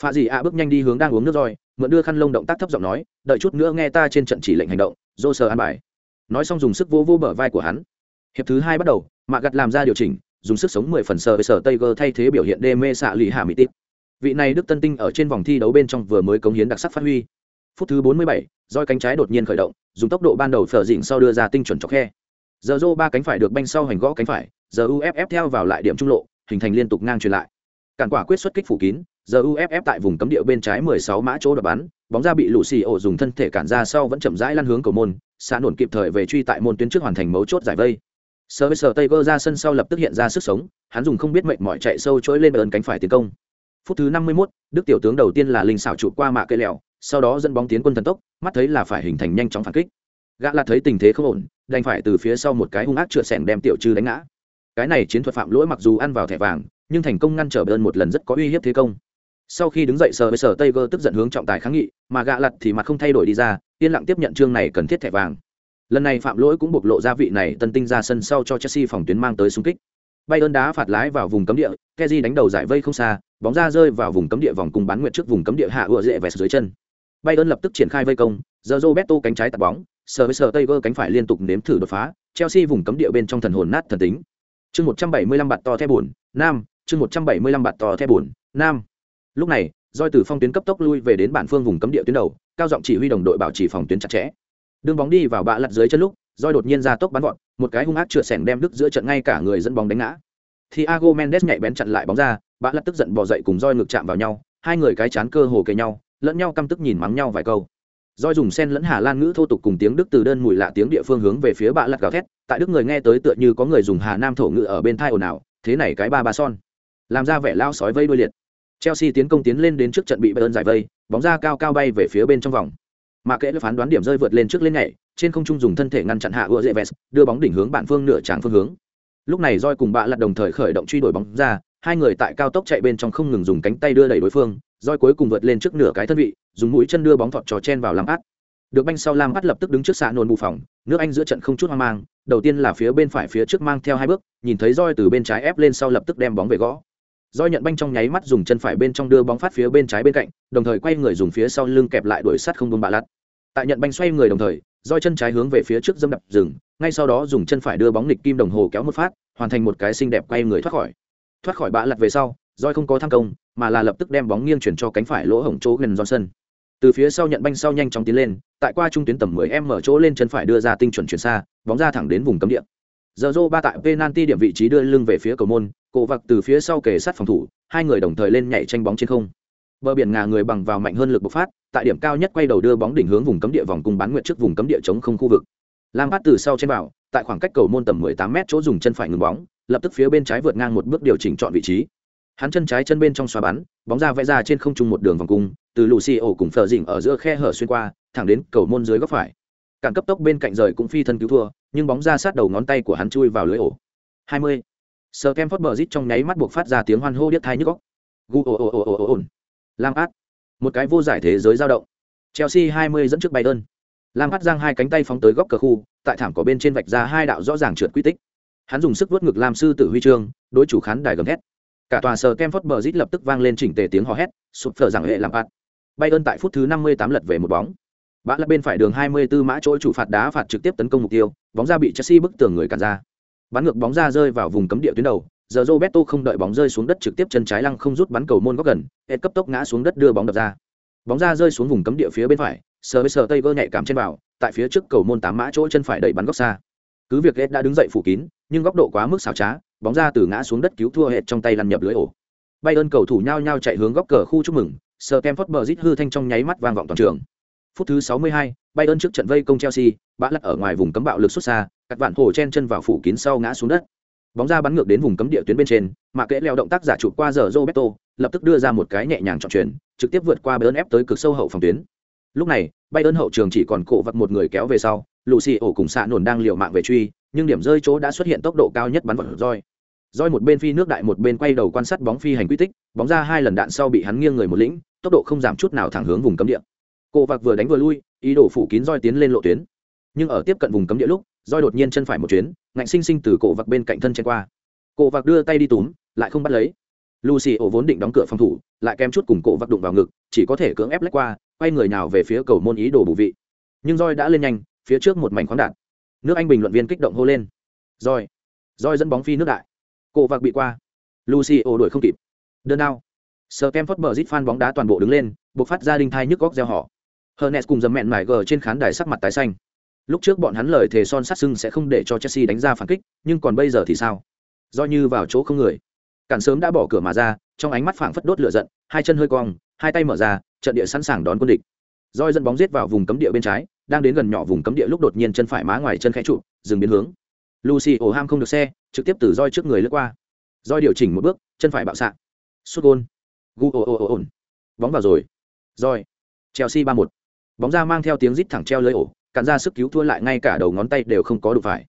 Pha dì ạ bước nhanh đi hướng đang uống nước roi mượn đưa khăn lông động tác thấp giọng nói, đợi chút nữa nghe ta trên trận chỉ lệnh hành động dô sờ an bài nói xong dùng sức vô vô bờ vai của hắn. Hiệp thứ hai bắt đầu mạ gặt làm ra điều chỉnh dùng sức sống mười phần sờ với sở tây gơ thay thế biểu hiện đê mê xạ lì hạ mỹ tít. Vị này đức tân tinh ở trên vòng thi đấu bên trong vừa mới cống hiến đặc sắc phát huy. Phút thứ bốn mươi bảy, roi cánh trái đột nhiên khởi động dùng tốc độ ban đầu phở dịnh sau đưa ra tinh chuẩn chọc khe. Giờ rô ba cánh phải được banh sau hành gõ cánh phải giờ uff theo vào lại điểm trung lộ hình thành liên tục ngang truyền lại. Cản quả quyết xuất kích phủ kín giờ uff tại vùng cấm địa bên trái 16 mã chỗ đập bắn bóng ra bị lũ xì ổ dùng thân thể cản ra sau vẫn chậm rãi lăn hướng cầu môn xa nổn kịp thời về truy tại môn tuyến trước hoàn thành mấu chốt giải vây. Sơ với sơ tay gơ ra sân sau lập tức hiện ra sức sống hắn dùng không biết mệnh mọi chạy sâu trỗi lên ơn cánh phải tiến công. Phút thứ 51, đức tiểu tướng đầu tiên là linh xảo trụ qua mạ cây lẹo sau đó dẫn bóng tiến quân thần tốc mắt thấy là phải hình thành nhanh chóng phản kích. Gã là thấy tình thế không ổn đành phải từ phía sau một cái hung ác trượt sẻng đem tiểu trư đánh ngã. Cái này chiến thuật phạm lỗi mặc dù ăn vào thẻ vàng nhưng thành công ngăn trở bơn một lần rất có uy hiếp thế công sau khi đứng dậy sờ với sở tây gơ tức giận hướng trọng tài kháng nghị, mà gạ lặt thì mặt không thay đổi đi ra, yên lặng tiếp nhận chương này cần thiết thẻ vàng. Lần này phạm lỗi cũng bộc lộ ra vị này, tân tinh ra sân sau cho chelsea phòng tuyến mang tới xung kích. Bay ơn đá phạt lái vào vùng cấm địa keji đánh đầu giải vây không xa, bóng ra rơi vào vùng cấm địa vòng cùng bán nguyệt trước vùng cấm địa hạ ựa dễ vẹt dưới chân. Bay ơn lập tức triển khai vây công, giờ roberto cánh trái tạt bóng sờ với sờ tây gơ cánh phải liên tục nếm thử đột phá, chelsea vùng cấm địa bên trong thần hồn nát thần tính. Chương một trăm bảy mươi lăm bạt to theo bùn, nam, chương một trăm bảy mươi lăm bạt to theo bùn, nam lúc này doi từ phong tuyến cấp tốc lui về đến bản phương vùng cấm địa tuyến đầu, cao giọng chỉ huy đồng đội bảo trì phòng tuyến chặt chẽ. Đường bóng đi vào bạ lặt dưới chân lúc doi đột nhiên ra tốc bắn gọn một cái hung ác trượt sẻng đem đức giữa trận ngay cả người dẫn bóng đánh ngã. Thì ago mendes nhạy bén chặn lại bóng ra, bạ lặt tức giận bỏ dậy cùng roi ngược chạm vào nhau, hai người cái chán cơ hồ kề nhau, lẫn nhau căm tức nhìn mắng nhau vài câu. Roi dùng sen lẫn hà lan ngữ thô tục cùng tiếng đức từ đơn mùi lạ tiếng địa phương hướng về phía bạ lặt gào thét, tại đức người nghe tới tựa như có người dùng hà nam thổ ngữ ở bên thai ồn ào, thế này cái ba ba son. Làm ra vẻ lao sói vây đuôi liệt chelsea tiến công tiến lên đến trước trận bị bayern giải vây, bóng ra cao cao bay về phía bên trong vòng. Mà kệ phán đoán điểm rơi vượt lên trước lên nhảy, trên không trung dùng thân thể ngăn chặn hạ ưa dễ đưa bóng đỉnh hướng bạn phương nửa tràng phương hướng. Lúc này roi cùng bạ lật đồng thời khởi động truy đuổi bóng ra, hai người tại cao tốc chạy bên trong không ngừng dùng cánh tay đưa đẩy đối phương roi cuối cùng vượt lên trước nửa cái thân vị, dùng mũi chân đưa bóng thọt trò chen vào làm át được banh sau lam át lập tức đứng trước xạ nôn bù phòng, nước anh giữa trận không chút hoang mang, đầu tiên là phía bên phải phía trước mang theo hai bước, nhìn thấy roi từ bên trái ép lên sau lập tức đem bóng về gõ. Doi nhận banh trong nháy mắt dùng chân phải bên trong đưa bóng phát phía bên trái bên cạnh, đồng thời quay người dùng phía sau lưng kẹp lại đuổi sát không buông bạ lật. Tại nhận banh xoay người đồng thời, Doi chân trái hướng về phía trước dâm đập dừng, ngay sau đó dùng chân phải đưa bóng nịch kim đồng hồ kéo một phát, hoàn thành một cái xinh đẹp quay người thoát khỏi. Thoát khỏi bạ lật về sau, Doi không có tham công, mà là lập tức đem bóng nghiêng chuyển cho cánh phải lỗ hổng chỗ gần Johnson. Từ phía sau nhận banh sau nhanh chóng tiến lên, tại qua trung tuyến tầm 10 em mở chỗ lên chân phải đưa ra tinh chuẩn chuyển xa, bóng ra thẳng đến vùng cấm địa. Giờ Zoro ba tại penalty điểm vị trí đưa lưng về phía cầu môn, cổ vặc từ phía sau kề sát phòng thủ, hai người đồng thời lên nhảy tranh bóng trên không. Bờ biển ngà người bằng vào mạnh hơn lực bộc phát, tại điểm cao nhất quay đầu đưa bóng đỉnh hướng vùng cấm địa vòng cung bán nguyệt trước vùng cấm địa chống không khu vực. Lam phát từ sau trên bảo, tại khoảng cách cầu môn tầm 18m chỗ dùng chân phải ngừng bóng, lập tức phía bên trái vượt ngang một bước điều chỉnh chọn vị trí hắn chân trái chân bên trong xóa bắn bóng ra vẽ ra trên không trung một đường vòng cung từ lù xì ổ cùng phờ dỉnh ở giữa khe hở xuyên qua thẳng đến cầu môn dưới góc phải cản cấp tốc bên cạnh rời cũng phi thân cứu thua nhưng bóng ra sát đầu ngón tay của hắn chui vào lưới ổ 20 sờ kem phớt bờ rít trong nháy mắt buộc phát ra tiếng hoan hô điếc tai nhức óc. Gu ồ ồ ồ ồ ồ ồn Lam Át. Một cái vô giải thế giới dao động. Chelsea 20 dẫn trước Bayern. Lam Át giang hai cánh tay phóng tới góc cờ khu, tại thảm cỏ bên trên vạch ra hai đạo rõ ràng trượt quy tích. Hắn dùng sức vuốt ngực làm sư tử huy chương, đối chủ khán đài gầm thét. Cả tòa sờ kem phớt bờ rít lập tức vang lên chỉnh tề tiếng hò hét, sụp phở rằng hệ Lam Át. Bayern tại phút thứ 58 lật về một bóng. Bã là bên phải đường 24 mã chỗ chủ phạt đá phạt trực tiếp tấn công mục tiêu, bóng ra bị Chelsea bức tường người cản ra. Bắn ngược bóng ra rơi vào vùng cấm địa tuyến đầu, giờ Roberto không đợi bóng rơi xuống đất trực tiếp chân trái lăng không rút bắn cầu môn góc gần, hết cấp tốc ngã xuống đất đưa bóng đập ra. Bóng ra rơi xuống vùng cấm địa phía bên phải, sờ với sờ tay vơ nhạy cảm trên vào, tại phía trước cầu môn tám mã chỗ chân phải đẩy bắn góc xa. Cứ việc Ed đã đứng dậy phủ kín, nhưng góc độ quá mức xảo trá, bóng ra từ ngã xuống đất cứu thua hết trong tay lăn nhập lưới ổ. bay ơn cầu thủ nhao nhao chạy hướng góc cờ khu chúc mừng, Sir bờ Bridge hư thanh trong nháy mắt vang vọng toàn trường. Phút thứ 62, Bayern trước trận vây công Chelsea, bã lật ở ngoài vùng cấm bạo lực xuất xa, các vạn hồ chen chân vào phủ kín sau ngã xuống đất. Bóng ra bắn ngược đến vùng cấm địa tuyến bên trên, mà kẽ leo động tác giả chụp qua giờ Roberto, lập tức đưa ra một cái nhẹ nhàng chọn chuyển, trực tiếp vượt qua Bayern ép tới cực sâu hậu phòng tuyến. Lúc này, Bayern hậu trường chỉ còn cổ vật một người kéo về sau, Lucio cùng xạ nổn đang liều mạng về truy, nhưng điểm rơi chỗ đã xuất hiện tốc độ cao nhất bắn vào roi. Roi một bên phi nước đại một bên quay đầu quan sát bóng phi hành quy tích, bóng ra hai lần đạn sau bị hắn nghiêng người một lĩnh, tốc độ không giảm chút nào thẳng hướng vùng cấm địa. Cổ vạc vừa đánh vừa lui, ý đồ phủ kín roi tiến lên lộ tuyến. Nhưng ở tiếp cận vùng cấm địa lúc, roi đột nhiên chân phải một chuyến, ngạnh sinh sinh từ cổ vạc bên cạnh thân chen qua. Cổ vạc đưa tay đi túm, lại không bắt lấy. Lucy ổ vốn định đóng cửa phòng thủ, lại kém chút cùng cổ vạc đụng vào ngực, chỉ có thể cưỡng ép lách qua, quay người nào về phía cầu môn ý đồ bù vị. Nhưng roi đã lên nhanh, phía trước một mảnh khoáng đạn. Nước Anh bình luận viên kích động hô lên. Roi, roi dẫn bóng phi nước đại. Cổ vạc bị qua. Lucy ổ đuổi không kịp. Đơn đao. phớt bờ Bridge fan bóng đá toàn bộ đứng lên, buộc phát ra đinh thai nhức góc reo họ. Hernes cùng dầm mẹn mải gờ trên khán đài sắc mặt tái xanh. Lúc trước bọn hắn lời thề son sát sưng sẽ không để cho Chelsea đánh ra phản kích, nhưng còn bây giờ thì sao? Do như vào chỗ không người. Cản sớm đã bỏ cửa mà ra, trong ánh mắt phảng phất đốt lửa giận, hai chân hơi cong, hai tay mở ra, trận địa sẵn sàng đón quân địch. Roi dẫn bóng giết vào vùng cấm địa bên trái, đang đến gần nhỏ vùng cấm địa lúc đột nhiên chân phải má ngoài chân khẽ trụ, dừng biến hướng. Lucy ổ ham không được xe, trực tiếp từ roi trước người lướt qua. Roi điều chỉnh một bước, chân phải bạo sạ. Sút gol. Gu ồ ồ ồ ồn. Bóng vào rồi. Roi. Chelsea 3-1. Bóng ra mang theo tiếng rít thẳng treo lưới ổ, cạn ra sức cứu thua lại ngay cả đầu ngón tay đều không có đủ phải.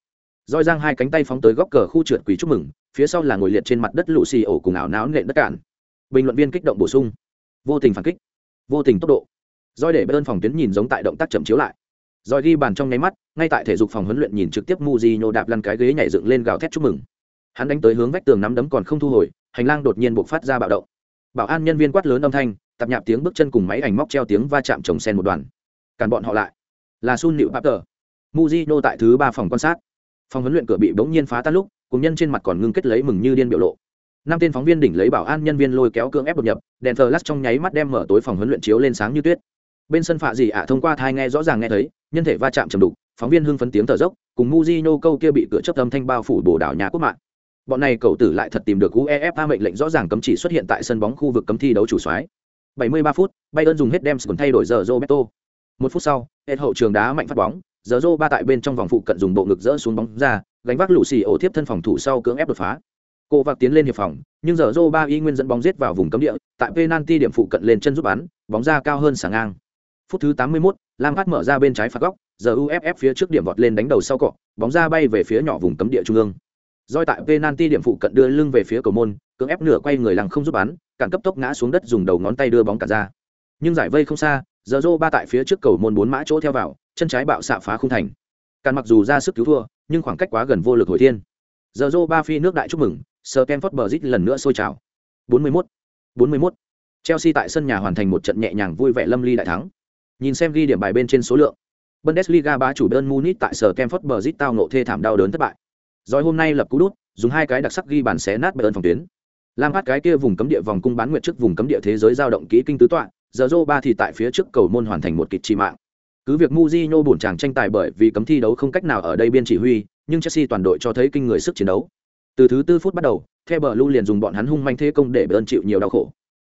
Roi giang hai cánh tay phóng tới góc cờ khu trượt quỳ chúc mừng, phía sau là ngồi liệt trên mặt đất lụ xì ổ cùng ảo não nện đất cản. Bình luận viên kích động bổ sung, vô tình phản kích, vô tình tốc độ. Roi để bên phòng tuyến nhìn giống tại động tác chậm chiếu lại. Roi ghi bàn trong nháy mắt, ngay tại thể dục phòng huấn luyện nhìn trực tiếp Mujinho đạp lăn cái ghế nhảy dựng lên gào thét chúc mừng. Hắn đánh tới hướng vách tường nắm đấm còn không thu hồi, hành lang đột nhiên bộc phát ra bạo động. Bảo an nhân viên quát lớn âm thanh, tập nhạp tiếng bước chân cùng máy ảnh móc treo tiếng va chạm chồng sen một đoàn cản bọn họ lại. Là sun nịu papter. Muzino tại thứ ba phòng quan sát. Phòng huấn luyện cửa bị bỗng nhiên phá tan lúc, cùng nhân trên mặt còn ngưng kết lấy mừng như điên biểu lộ. Năm tên phóng viên đỉnh lấy bảo an nhân viên lôi kéo cưỡng ép đột nhập, đèn thờ lắc trong nháy mắt đem mở tối phòng huấn luyện chiếu lên sáng như tuyết. Bên sân phạ gì ạ, thông qua thai nghe rõ ràng nghe thấy, nhân thể va chạm trầm đục, phóng viên hưng phấn tiếng thở dốc, cùng muzino câu kia bị cửa chấp âm thanh bao phủ bồ đảo nhà quốc mạng. Bọn này cậu tử lại thật tìm được uefa mệnh lệnh rõ ràng cấm chỉ xuất hiện tại sân bóng khu vực cấm thi đấu chủ soái. 73 phút, bayern dùng hết đem sườn thay đổi giờ roberto một phút sau hệ hậu trường đá mạnh phát bóng giờ rô ba tại bên trong vòng phụ cận dùng bộ ngực dỡ xuống bóng ra gánh vác lũ xì ổ tiếp thân phòng thủ sau cưỡng ép đột phá. Cô vạc tiến lên hiệp phòng nhưng giờ rô ba y nguyên dẫn bóng giết vào vùng cấm địa tại penalty điểm phụ cận lên chân giúp bắn bóng ra cao hơn sàng ngang. Phút thứ 81, lam phát mở ra bên trái phạt góc giờ uff phía trước điểm vọt lên đánh đầu sau cọ bóng ra bay về phía nhỏ vùng cấm địa trung ương. Doi tại penalty điểm phụ cận đưa lưng về phía cầu môn, cưỡng ép nửa quay người lằng không giúp bắn, cản cấp tốc ngã xuống đất dùng đầu ngón tay đưa bóng cả ra. Nhưng giải vây không xa, giờ Zoro ba tại phía trước cầu môn bốn mã chỗ theo vào, chân trái bạo xạ phá khung thành. Càn mặc dù ra sức cứu thua, nhưng khoảng cách quá gần vô lực hồi thiên. Giờ Zoro ba phi nước đại chúc mừng, Stamford Bridge lần nữa sôi trào. 41, 41. Chelsea tại sân nhà hoàn thành một trận nhẹ nhàng vui vẻ lâm ly đại thắng. Nhìn xem ghi điểm bài bên trên số lượng. Bundesliga bá chủ đơn Munich tại Stamford Bridge tao ngộ thê thảm đau đớn thất bại. Rồi hôm nay lập cú đút, dùng hai cái đặc sắc ghi bàn xé nát Bayern phòng tuyến. Lam phát cái kia vùng cấm địa vòng cung bán nguyệt trước vùng cấm địa thế giới giao động kỹ kinh tứ tọa, giờ Zoro ba thì tại phía trước cầu môn hoàn thành một kịch chi mạng. Cứ việc Mujinho buồn chàng tranh tài bởi vì cấm thi đấu không cách nào ở đây biên chỉ huy, nhưng Chelsea toàn đội cho thấy kinh người sức chiến đấu. Từ thứ tư phút bắt đầu, theo bờ lưu liền dùng bọn hắn hung manh thế công để bơn chịu nhiều đau khổ.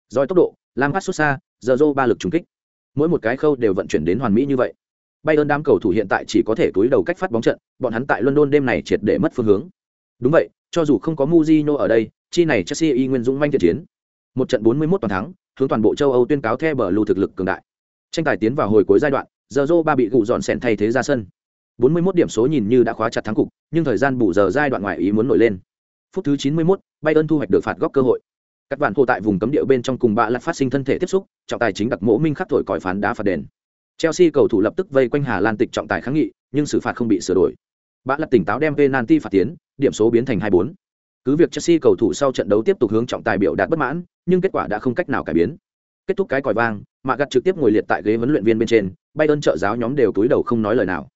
Rồi tốc độ, Lam phát xuất xa, giờ Zoro ba lực trùng kích. Mỗi một cái khâu đều vận chuyển đến hoàn mỹ như vậy. Bayern đám cầu thủ hiện tại chỉ có thể túi đầu cách phát bóng trận, bọn hắn tại London đêm này triệt để mất phương hướng. Đúng vậy, Cho dù không có Mourinho ở đây, chi này Chelsea y nguyên dũng manh thiện chiến. Một trận 41 toàn thắng, hướng toàn bộ châu Âu tuyên cáo The Blue thực lực cường đại. Tranh tài tiến vào hồi cuối giai đoạn, giờ ba bị gụ dọn sèn thay thế ra sân. 41 điểm số nhìn như đã khóa chặt thắng cục, nhưng thời gian bù giờ giai đoạn ngoại ý muốn nổi lên. Phút thứ 91, Bayern thu hoạch được phạt góc cơ hội. Các bạn hồ tại vùng cấm địa bên trong cùng bạ lật phát sinh thân thể tiếp xúc, trọng tài chính đặc mỗ minh khắc thổi còi phán đá phạt đền. Chelsea cầu thủ lập tức vây quanh Hà Lan tịch trọng tài kháng nghị, nhưng xử phạt không bị sửa đổi. Bạ lật tỉnh táo đem penalty phạt tiến, điểm số biến thành 24. Cứ việc Chelsea cầu thủ sau trận đấu tiếp tục hướng trọng tài biểu đạt bất mãn, nhưng kết quả đã không cách nào cải biến. Kết thúc cái còi vang, Mạ gặt trực tiếp ngồi liệt tại ghế huấn luyện viên bên trên, Bayern trợ giáo nhóm đều túi đầu không nói lời nào.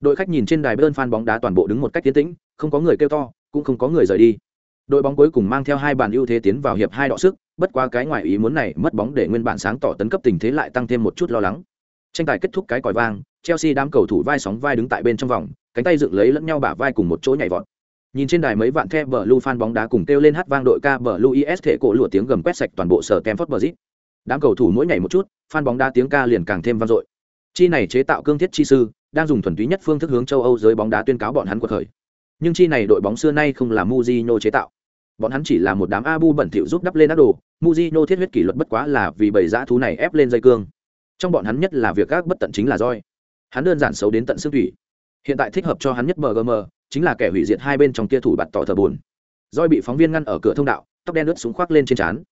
Đội khách nhìn trên đài Bayern fan bóng đá toàn bộ đứng một cách tiến tĩnh, không có người kêu to, cũng không có người rời đi. Đội bóng cuối cùng mang theo hai bàn ưu thế tiến vào hiệp hai đọ sức, bất quá cái ngoài ý muốn này mất bóng để nguyên bản sáng tỏ tấn cấp tình thế lại tăng thêm một chút lo lắng. Tranh tài kết thúc cái còi vang, Chelsea đám cầu thủ vai sóng vai đứng tại bên trong vòng, cánh tay dựng lấy lẫn nhau bả vai cùng một chỗ nhảy vọt. Nhìn trên đài mấy vạn the bờ lu fan bóng đá cùng kêu lên hát vang đội ca bờ lu is thể cổ lụa tiếng gầm quét sạch toàn bộ sở Stamford Bridge. Đám cầu thủ mỗi nhảy một chút, fan bóng đá tiếng ca liền càng thêm vang dội. Chi này chế tạo cương thiết chi sư, đang dùng thuần túy nhất phương thức hướng châu Âu giới bóng đá tuyên cáo bọn hắn quật khởi. Nhưng chi này đội bóng xưa nay không là Mujino chế tạo. Bọn hắn chỉ là một đám abu bẩn thỉu giúp đắp lên ác đồ, Mujino thiết huyết kỷ luật bất quá là vì bầy dã thú này ép lên dây cương. Trong bọn hắn nhất là việc gác bất tận chính là roi. Hắn đơn giản xấu đến tận xương thủy. Hiện tại thích hợp cho hắn nhất BGM, chính là kẻ hủy diệt hai bên trong kia thủ bạt tỏ thờ buồn. Roi bị phóng viên ngăn ở cửa thông đạo, tóc đen ướt xuống khoác lên trên trán.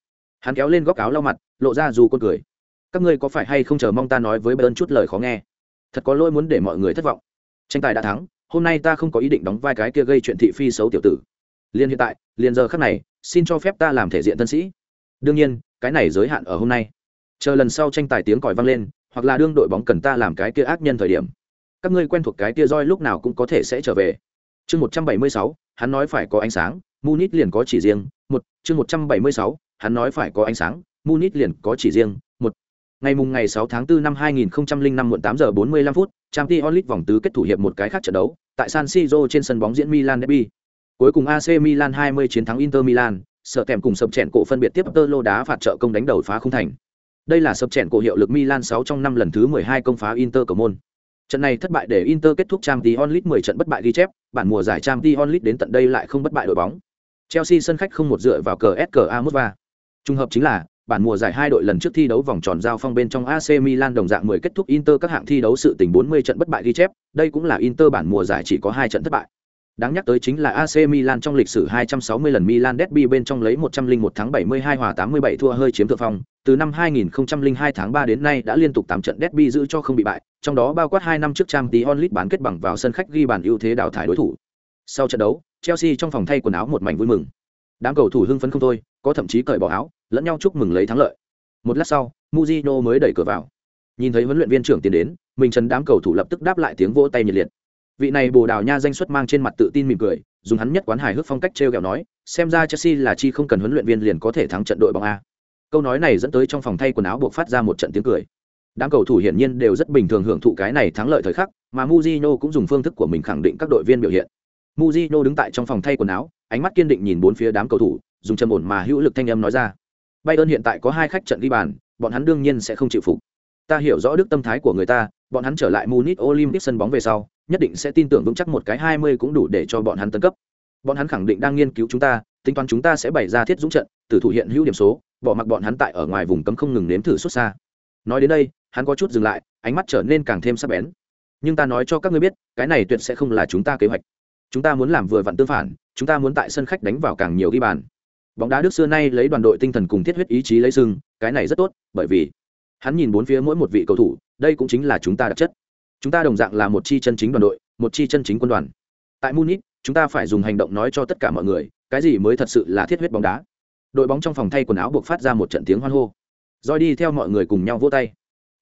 Hắn kéo lên góc áo lau mặt, lộ ra dù con cười. Các ngươi có phải hay không chờ mong ta nói với Bayern chút lời khó nghe? Thật có lỗi muốn để mọi người thất vọng. Tranh tài đã thắng, hôm nay ta không có ý định đóng vai cái kia gây chuyện thị phi xấu tiểu tử. Liên hiện tại, liền giờ khắc này, xin cho phép ta làm thể diện tân sĩ. Đương nhiên, cái này giới hạn ở hôm nay. Chờ lần sau tranh tài tiếng còi vang lên, hoặc là đương đội bóng cần ta làm cái kia ác nhân thời điểm. Các ngươi quen thuộc cái kia roi lúc nào cũng có thể sẽ trở về chương một trăm bảy mươi sáu, hắn nói phải có ánh sáng, munich liền có chỉ riêng, một, chương một trăm bảy mươi sáu, hắn nói phải có ánh sáng, munich liền có chỉ riêng, một. Ngày mùng ngày sáu tháng 4 năm hai nghìn năm muộn tám giờ bốn mươi lăm phút, Champions League vòng tứ kết thủ hiệp một cái khác trận đấu, tại San Siro trên sân bóng diễn Milan derby. Cuối cùng AC Milan 20 chiến thắng Inter Milan, sợ kèm cùng sập chèn cổ phân biệt tiếp tơ lô đá phạt trợ công đánh đầu phá không thành. Đây là sập chèn cổ hiệu lực Milan 6 trong năm lần thứ 12 công phá Inter cầu môn Trận này thất bại để Inter kết thúc Champions League 10 trận bất bại ghi chép, bản mùa giải Champions League đến tận đây lại không bất bại đội bóng. Chelsea sân khách không một dựa vào cờ SKA Mosva. Trung hợp chính là, bản mùa giải hai đội lần trước thi đấu vòng tròn giao phong bên trong AC Milan đồng dạng 10 kết thúc Inter các hạng thi đấu sự tình 40 trận bất bại ghi chép, đây cũng là Inter bản mùa giải chỉ có 2 trận thất bại. Đáng nhắc tới chính là AC Milan trong lịch sử 260 lần Milan derby bên trong lấy 101 thắng 72 hòa 87 thua hơi chiếm thượng phong, từ năm 2002 tháng 3 đến nay đã liên tục 8 trận derby giữ cho không bị bại, trong đó bao quát 2 năm trước Champions League bán kết bằng vào sân khách ghi bàn ưu thế đào thải đối thủ. Sau trận đấu, Chelsea trong phòng thay quần áo một mảnh vui mừng. Đám cầu thủ hưng phấn không thôi, có thậm chí cởi bỏ áo, lẫn nhau chúc mừng lấy thắng lợi. Một lát sau, Mujino mới đẩy cửa vào. Nhìn thấy huấn luyện viên trưởng tiến đến, mình trần đám cầu thủ lập tức đáp lại tiếng vỗ tay nhiệt liệt vị này bồ đào nha danh xuất mang trên mặt tự tin mỉm cười, dùng hắn nhất quán hài hước phong cách t r e o kẹo nói, xem ra chelsea là chi không cần huấn luyện viên liền có thể thắng trận đội bóng a. Câu nói này dẫn tới trong phòng thay quần áo buộc phát ra một trận tiếng cười. Đám cầu thủ hiển nhiên đều rất bình thường hưởng thụ cái này thắng lợi thời khắc, mà muzino cũng dùng phương thức của mình khẳng định các đội viên biểu hiện. Muzino đứng tại trong phòng thay quần áo, ánh mắt kiên định nhìn bốn phía đám cầu thủ, dùng châm ổn mà hữu lực thanh âm nói ra. Bayern hiện tại có hai khách trận ghi bàn, bọn hắn đương nhiên sẽ không chịu phục. Ta hiểu rõ đức tâm thái của người ta, bọn hắn trở lại munich olympic sân bóng về sau nhất định sẽ tin tưởng vững chắc một cái hai mươi cũng đủ để cho bọn hắn tấn cấp. Bọn hắn khẳng định đang nghiên cứu chúng ta, tính toán chúng ta sẽ bày ra thiết dũng trận, tử thủ hiện hữu điểm số, bỏ mặc bọn hắn tại ở ngoài vùng cấm không ngừng nếm thử xuất xa. Nói đến đây, hắn có chút dừng lại, ánh mắt trở nên càng thêm sắc bén. Nhưng ta nói cho các ngươi biết, cái này tuyệt sẽ không là chúng ta kế hoạch. Chúng ta muốn làm vừa vặn tương phản, chúng ta muốn tại sân khách đánh vào càng nhiều ghi bàn. Bóng đá đức xưa nay lấy đoàn đội tinh thần cùng thiết huyết ý chí lấy sưng cái này rất tốt, bởi vì hắn nhìn bốn phía mỗi một vị cầu thủ, đây cũng chính là chúng ta đặc chất chúng ta đồng dạng là một chi chân chính đoàn đội một chi chân chính quân đoàn. Tại munich chúng ta phải dùng hành động nói cho tất cả mọi người cái gì mới thật sự là thiết huyết bóng đá. Đội bóng trong phòng thay quần áo buộc phát ra một trận tiếng hoan hô. Rồi đi theo mọi người cùng nhau vỗ tay.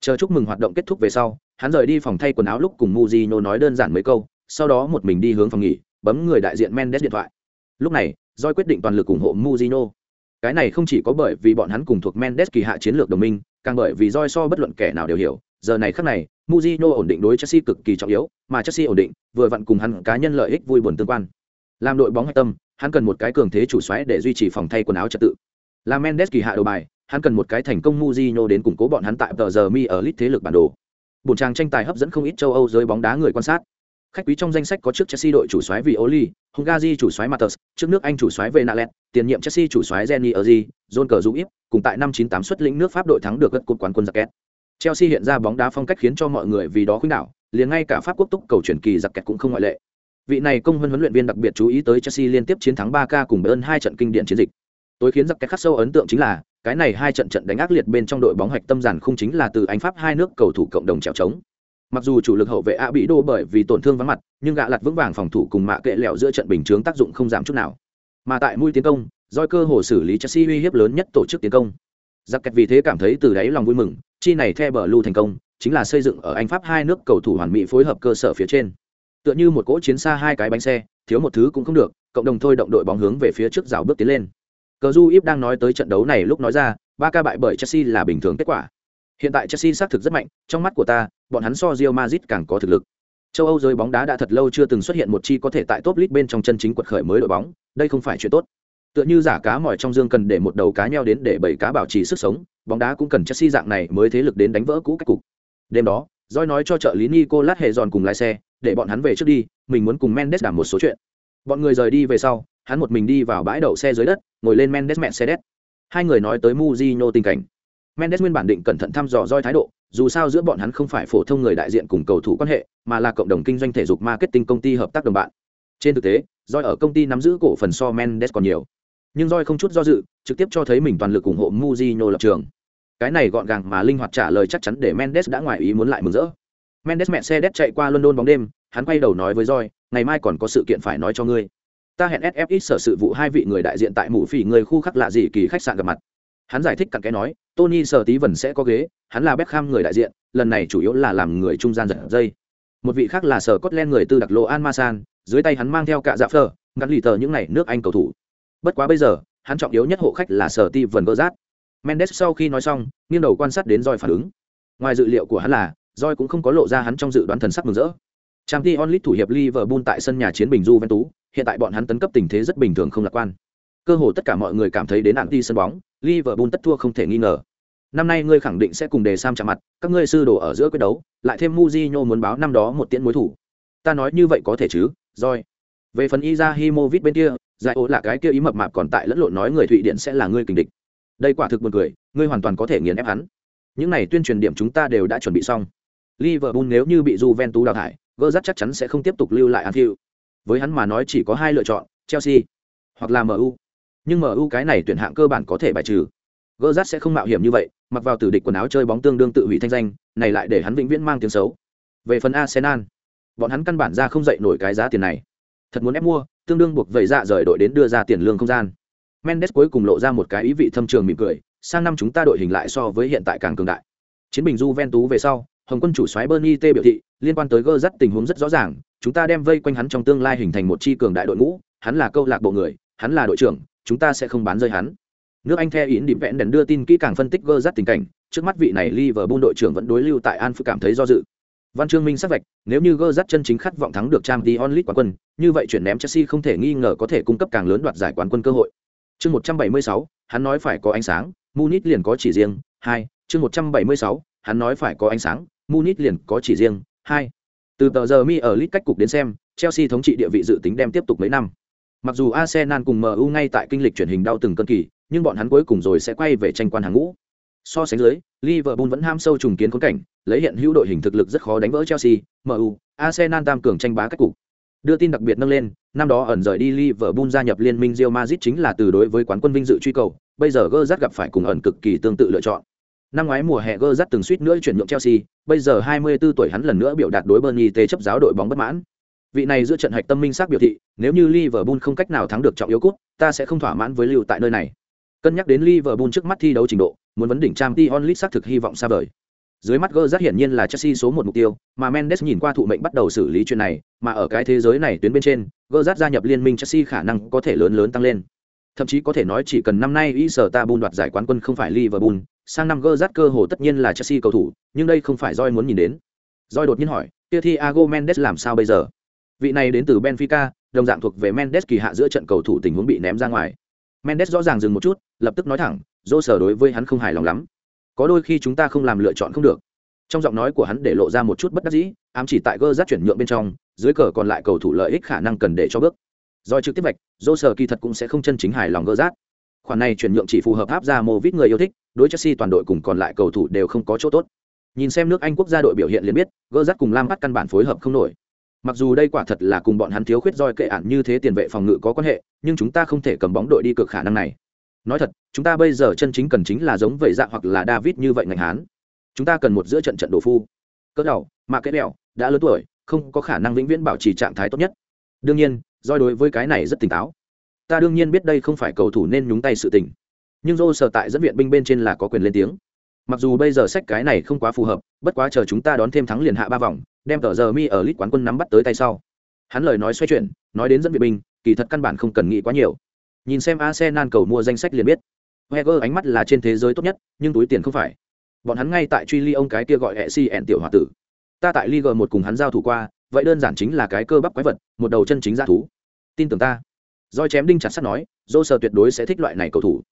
Chờ chúc mừng hoạt động kết thúc về sau hắn rời đi phòng thay quần áo lúc cùng muzino nói đơn giản mấy câu sau đó một mình đi hướng phòng nghỉ bấm người đại diện mendes điện thoại. Lúc này Doi quyết định toàn lực ủng hộ Mujino. Cái này không chỉ có bởi vì bọn hắn cùng thuộc Mendes kỳ hạ chiến lược đồng minh, càng bởi vì Doi so bất luận kẻ nào đều hiểu, giờ này khắc này, Mujino ổn định đối Chelsea cực kỳ trọng yếu, mà Chelsea ổn định, vừa vặn cùng hắn cá nhân lợi ích vui buồn tương quan. Làm đội bóng hạch tâm, hắn cần một cái cường thế chủ soái để duy trì phòng thay quần áo trật tự. Làm Mendes kỳ hạ đầu bài, hắn cần một cái thành công Mujino đến củng cố bọn hắn tại tờ giờ mi ở lít thế lực bản đồ. Buồn trang tranh tài hấp dẫn không ít châu Âu giới bóng đá người quan sát. Khách quý trong danh sách có trước Chelsea đội chủ soái Violi, Hungary chủ soái Matters, trước nước Anh chủ soái Venalet, tiền nhiệm Chelsea chủ soái Jenny Erzi, John Cờ Dũng cùng tại năm 98 xuất lĩnh nước Pháp đội thắng được gật cột quán quân giặc. Chelsea hiện ra bóng đá phong cách khiến cho mọi người vì đó khuynh đảo, liền ngay cả Pháp quốc túc cầu chuyển kỳ giặc kẹt cũng không ngoại lệ. Vị này công huấn huấn luyện viên đặc biệt chú ý tới Chelsea liên tiếp chiến thắng 3K cùng Bayern hai trận kinh điển chiến dịch. Tối khiến giặc kẹt khắc sâu ấn tượng chính là, cái này hai trận trận đánh ác liệt bên trong đội bóng hạch tâm giản không chính là từ Anh Pháp hai nước cầu thủ cộng đồng chèo chống mặc dù chủ lực hậu vệ a bị đô bởi vì tổn thương vắng mặt nhưng gạ lật vững vàng phòng thủ cùng mạ kệ lẹo giữa trận bình chướng tác dụng không giảm chút nào mà tại mũi tiến công doi cơ hồ xử lý chelsea uy hiếp lớn nhất tổ chức tiến công giặc kẹt vì thế cảm thấy từ đáy lòng vui mừng chi này theo bờ lưu thành công chính là xây dựng ở anh pháp hai nước cầu thủ hoàn mỹ phối hợp cơ sở phía trên tựa như một cỗ chiến xa hai cái bánh xe thiếu một thứ cũng không được cộng đồng thôi động đội bóng hướng về phía trước rào bước tiến lên cờ du íp đang nói tới trận đấu này lúc nói ra ba ca bại bởi chelsea là bình thường kết quả Hiện tại Chelsea xác thực rất mạnh, trong mắt của ta, bọn hắn so Real Madrid càng có thực lực. Châu Âu giới bóng đá đã thật lâu chưa từng xuất hiện một chi có thể tại top league bên trong chân chính quật khởi mới đội bóng, đây không phải chuyện tốt. Tựa như giả cá mỏi trong dương cần để một đầu cá nheo đến để bảy cá bảo trì sức sống, bóng đá cũng cần Chelsea dạng này mới thế lực đến đánh vỡ cũ cách cục. Đêm đó, Joy nói cho trợ lý Nicolas hệ giòn cùng lái xe, để bọn hắn về trước đi, mình muốn cùng Mendes đảm một số chuyện. Bọn người rời đi về sau, hắn một mình đi vào bãi đậu xe dưới đất, ngồi lên Mendes mẹ xe đét. Hai người nói tới Mujinho tình cảnh. Mendes nguyên bản định cẩn thận thăm dò Joy thái độ, dù sao giữa bọn hắn không phải phổ thông người đại diện cùng cầu thủ quan hệ, mà là cộng đồng kinh doanh thể dục marketing công ty hợp tác đồng bạn. Trên thực tế, Joy ở công ty nắm giữ cổ phần so Mendes còn nhiều. Nhưng Joy không chút do dự, trực tiếp cho thấy mình toàn lực ủng hộ Mujinho lập trường. Cái này gọn gàng mà linh hoạt trả lời chắc chắn để Mendes đã ngoài ý muốn lại mừng rỡ. Mendes mẹ xe đét chạy qua London bóng đêm, hắn quay đầu nói với roi, ngày mai còn có sự kiện phải nói cho ngươi. Ta hẹn SFX sở sự vụ hai vị người đại diện tại mũ phỉ người khu khắc lạ gì kỳ khách sạn gặp mặt hắn giải thích cặn kẽ nói tony sở tí vần sẽ có ghế hắn là Beckham người đại diện lần này chủ yếu là làm người trung gian giật dây một vị khác là sở Scotland người tư đặc lộ An Masan, dưới tay hắn mang theo cả dạ phơ ngắn lì tờ những này nước Anh cầu thủ. Bất quá bây giờ, hắn trọng yếu nhất hộ khách là sở ti vần gỡ rát. Mendes sau khi nói xong, nghiêng đầu quan sát đến Joy phản ứng. Ngoài dự liệu của hắn là, Joy cũng không có lộ ra hắn trong dự đoán thần sắc mừng rỡ. Champions League thủ hiệp Liverpool tại sân nhà chiến bình Juventus, hiện tại bọn hắn tấn cấp tình thế rất bình thường không lạc quan. Cơ hồ tất cả mọi người cảm thấy đến anti sân bóng, Liverpool tất thua không thể nghi ngờ. Năm nay ngươi khẳng định sẽ cùng đề Sam chạm mặt, các ngươi sư đồ ở giữa quyết đấu, lại thêm Mujinho muốn báo năm đó một tiễn mối thủ. Ta nói như vậy có thể chứ? roi. Về phần Izahimovic bên kia, giải ố là cái kia ý mập mạp còn tại lẫn lộn nói người Thụy Điển sẽ là ngươi kình địch. Đây quả thực buồn cười, ngươi hoàn toàn có thể nghiền ép hắn. Những này tuyên truyền điểm chúng ta đều đã chuẩn bị xong. Liverpool nếu như bị Juventus đào thải, Gerrard chắc chắn sẽ không tiếp tục lưu lại Anfield. Với hắn mà nói chỉ có hai lựa chọn, Chelsea hoặc là MU nhưng mu cái này tuyển hạng cơ bản có thể bài trừ gỡ rắt sẽ không mạo hiểm như vậy mặc vào tử địch quần áo chơi bóng tương đương tự hủy thanh danh này lại để hắn vĩnh viễn mang tiếng xấu về phần arsenal bọn hắn căn bản ra không dậy nổi cái giá tiền này thật muốn ép mua tương đương buộc vẩy dạ rời đội đến đưa ra tiền lương không gian mendes cuối cùng lộ ra một cái ý vị thâm trường mỉm cười sang năm chúng ta đội hình lại so với hiện tại càng cường đại chiến bình du ven tú về sau hồng quân chủ soái bernie t biểu thị liên quan tới gơ dắt tình huống rất rõ ràng chúng ta đem vây quanh hắn trong tương lai hình thành một chi cường đại đội ngũ hắn là câu lạc bộ người hắn là đội trưởng chúng ta sẽ không bán rơi hắn. Nước Anh theo yến điểm vẽn đèn đưa tin kỹ càng phân tích gơ rắt tình cảnh, trước mắt vị này Liverpool đội trưởng vẫn đối lưu tại An cảm thấy do dự. Văn Trương Minh sắc vạch, nếu như gơ rắt chân chính khát vọng thắng được Champions League quán quân, như vậy chuyển ném Chelsea không thể nghi ngờ có thể cung cấp càng lớn đoạt giải quán quân cơ hội. Chương 176, hắn nói phải có ánh sáng, Munich liền có chỉ riêng, 2, chương 176, hắn nói phải có ánh sáng, Munich liền có chỉ riêng, 2. Từ tờ giờ mi ở League cách cục đến xem, Chelsea thống trị địa vị dự tính đem tiếp tục mấy năm. Mặc dù Arsenal cùng MU ngay tại kinh lịch truyền hình đau từng cơn kỳ, nhưng bọn hắn cuối cùng rồi sẽ quay về tranh quan hàng ngũ. So sánh dưới, Liverpool vẫn ham sâu trùng kiến khốn cảnh, lấy hiện hữu đội hình thực lực rất khó đánh vỡ Chelsea, MU, Arsenal tam cường tranh bá cách cục. Đưa tin đặc biệt nâng lên, năm đó ẩn rời đi Liverpool gia nhập liên minh Real Madrid chính là từ đối với quán quân vinh dự truy cầu, bây giờ Gerrard gặp phải cùng ẩn cực kỳ tương tự lựa chọn. Năm ngoái mùa hè Gerrard từng suýt nữa chuyển nhượng Chelsea, bây giờ 24 tuổi hắn lần nữa biểu đạt đối Burnley tê chấp giáo đội bóng bất mãn. Vị này giữa trận hạch tâm minh xác biểu thị, nếu như Liverpool không cách nào thắng được trọng yếu cốt, ta sẽ không thỏa mãn với lưu tại nơi này. Cân nhắc đến Liverpool trước mắt thi đấu trình độ, muốn vấn đỉnh Champions League xác thực hy vọng xa vời. Dưới mắt Gerrard hiển nhiên là Chelsea số một mục tiêu, mà Mendes nhìn qua thụ mệnh bắt đầu xử lý chuyện này, mà ở cái thế giới này tuyến bên trên, Gerrard gia nhập liên minh Chelsea khả năng có thể lớn lớn tăng lên. Thậm chí có thể nói chỉ cần năm nay Istanbul đoạt giải quán quân không phải Liverpool, sang năm Gerrard cơ hồ tất nhiên là Chelsea cầu thủ, nhưng đây không phải roi muốn nhìn đến. roi đột nhiên hỏi, kia Thiago Mendes làm sao bây giờ? Vị này đến từ Benfica, đồng dạng thuộc về Mendes kỳ hạ giữa trận cầu thủ tình huống bị ném ra ngoài. Mendes rõ ràng dừng một chút, lập tức nói thẳng, dô sở đối với hắn không hài lòng lắm. Có đôi khi chúng ta không làm lựa chọn không được. trong giọng nói của hắn để lộ ra một chút bất đắc dĩ, ám chỉ tại gơ rát chuyển nhượng bên trong, dưới cờ còn lại cầu thủ lợi ích khả năng cần để cho bước. Do trực tiếp vạch dô sở kỳ thật cũng sẽ không chân chính hài lòng gơ rát. Khoản này chuyển nhượng chỉ phù hợp áp ra mô vít người yêu thích, đối chelsea toàn đội cùng còn lại cầu thủ đều không có chỗ tốt. Nhìn xem nước anh quốc gia đội biểu hiện liền biết, gơ rát cùng lam bắt căn bản phối hợp không nổi. Mặc dù đây quả thật là cùng bọn hắn thiếu khuyết roi kệ ản như thế tiền vệ phòng ngự có quan hệ, nhưng chúng ta không thể cầm bóng đội đi cực khả năng này nói thật, chúng ta bây giờ chân chính cần chính là giống vậy dạ hoặc là david như vậy ngành hán. Chúng ta cần một giữa trận trận đồ phu. Cỡ đầu mạ cái đèo, đã lớn tuổi, không có khả năng vĩnh viễn bảo trì trạng thái tốt nhất. Đương nhiên do đối với cái này rất tỉnh táo. Ta đương nhiên biết đây không phải cầu thủ nên nhúng tay sự tình. Nhưng dô sở tại dẫn viện binh bên trên là có quyền lên tiếng. Mặc dù bây giờ sách cái này không quá phù hợp, bất quá chờ chúng ta đón thêm thắng liền hạ ba vòng, đem tờ giờ mi ở lit quán quân nắm bắt tới tay sau. Hắn lời nói xoay chuyển, nói đến dẫn viện binh, kỳ thật căn bản không cần nghĩ quá nhiều nhìn xem arsenal cầu mua danh sách liền biết. Wenger ánh mắt là trên thế giới tốt nhất, nhưng túi tiền không phải. Bọn hắn ngay tại truy ly ông cái kia gọi Essien ẹn tiểu hòa tử. Ta tại liga một cùng hắn giao thủ qua, vậy đơn giản chính là cái cơ bắp quái vật, một đầu chân chính dã thú. Tin tưởng ta. Doi chém đinh chặt sắt nói, jose tuyệt đối sẽ thích loại này cầu thủ.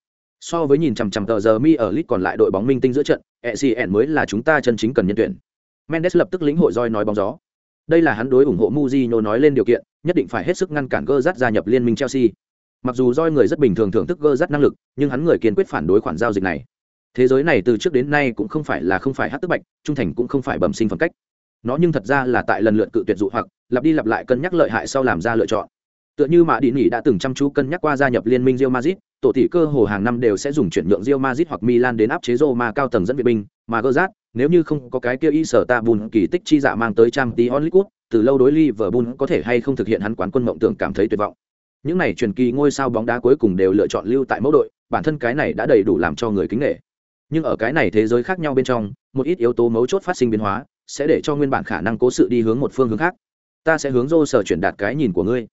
So với nhìn chằm chằm tờ giờ mi ở lit còn lại đội bóng minh tinh giữa trận, Essien mới là chúng ta chân chính cần nhân tuyển. Mendes lập tức lĩnh hội roi nói bóng gió. Đây là hắn đối ủng hộ Mujino nói lên điều kiện, nhất định phải hết sức ngăn cản gơ rắt gia nhập liên minh chelsea mặc dù roi người rất bình thường thưởng thức gơ rất năng lực, nhưng hắn người kiên quyết phản đối khoản giao dịch này. Thế giới này từ trước đến nay cũng không phải là không phải hát tức bạch, trung thành cũng không phải bẩm sinh phẩm cách. Nó nhưng thật ra là tại lần lượt cự tuyệt dụ hoặc, lặp đi lặp lại cân nhắc lợi hại sau làm ra lựa chọn. Tựa như mà đi nghỉ đã từng chăm chú cân nhắc qua gia nhập liên minh Real Madrid, tổ tỷ cơ hồ hàng năm đều sẽ dùng chuyển nhượng Real Madrid hoặc Milan đến áp chế Roma cao tầng dẫn viện binh, mà gơ rát, nếu như không có cái kia y sở ta bùn kỳ tích chi dạ mang tới trang tí onlit từ lâu đối Liverpool có thể hay không thực hiện hắn quán quân mộng tưởng cảm thấy tuyệt vọng những này truyền kỳ ngôi sao bóng đá cuối cùng đều lựa chọn lưu tại mẫu đội, bản thân cái này đã đầy đủ làm cho người kính nghệ nhưng ở cái này thế giới khác nhau bên trong, một ít yếu tố mấu chốt phát sinh biến hóa, sẽ để cho nguyên bản khả năng cố sự đi hướng một phương hướng khác. Ta sẽ hướng dô sở chuyển đạt cái nhìn của ngươi.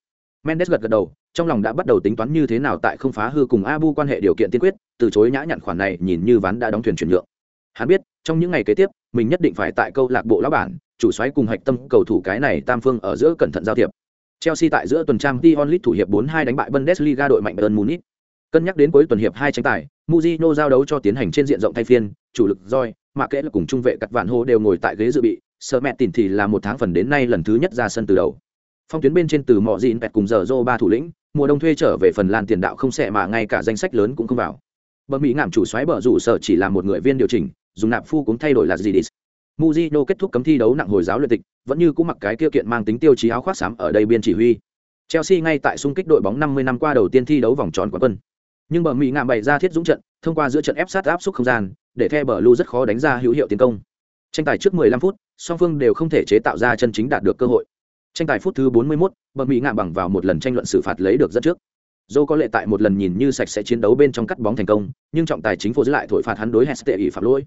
Mendes gật gật đầu, trong lòng đã bắt đầu tính toán như thế nào tại không phá hư cùng abu quan hệ điều kiện tiên quyết, từ chối nhã nhặn khoản này nhìn như ván đã đóng thuyền chuyển nhượng. Hắn biết, trong những ngày kế tiếp, mình nhất định phải tại câu lạc bộ lão bản, chủ xoáy cùng hạch tâm cầu thủ cái này tam phương ở giữa cẩn thận giao thiệp chelsea tại giữa tuần trang Dion onlit thủ hiệp 4-2 đánh bại bundesliga đội mạnh bayern munich. Cân nhắc đến cuối tuần hiệp hai tranh tài Mourinho giao đấu cho tiến hành trên diện rộng thay phiên chủ lực Roy, mà kể là cùng trung vệ cắt vạn hô đều ngồi tại ghế dự bị sợ mẹ tỉnh thì là một tháng phần đến nay lần thứ nhất ra sân từ đầu. Phong tuyến bên trên từ mọ dịn pẹt cùng giờ dô ba thủ lĩnh mùa đông thuê trở về phần lan tiền đạo không xệ mà ngay cả danh sách lớn cũng không vào. Bờ mỹ ngảm chủ xoáy bờ rủ sở chỉ là một người viên điều chỉnh dùng nạp phu cũng thay đổi là gì đi Mujino kết thúc cấm thi đấu nặng hồi giáo luyện tịch, vẫn như cũ mặc cái kia kiện mang tính tiêu chí áo khoác xám ở đây biên chỉ huy. Chelsea ngay tại xung kích đội bóng 50 năm qua đầu tiên thi đấu vòng tròn quán quân. Nhưng bờ Mỹ ngạm bày ra thiết dũng trận, thông qua giữa trận ép sát áp xúc không gian, để The Blue rất khó đánh ra hữu hiệu tiến công. Tranh tài trước 15 phút, song phương đều không thể chế tạo ra chân chính đạt được cơ hội. Tranh tài phút thứ 41, bờ Mỹ ngạm bằng vào một lần tranh luận xử phạt lấy được dẫn trước. Dô có lệ tại một lần nhìn như sạch sẽ chiến đấu bên trong cắt bóng thành công, nhưng trọng tài chính phủ giữ lại thổi phạt hắn đối Hestey phạm lỗi.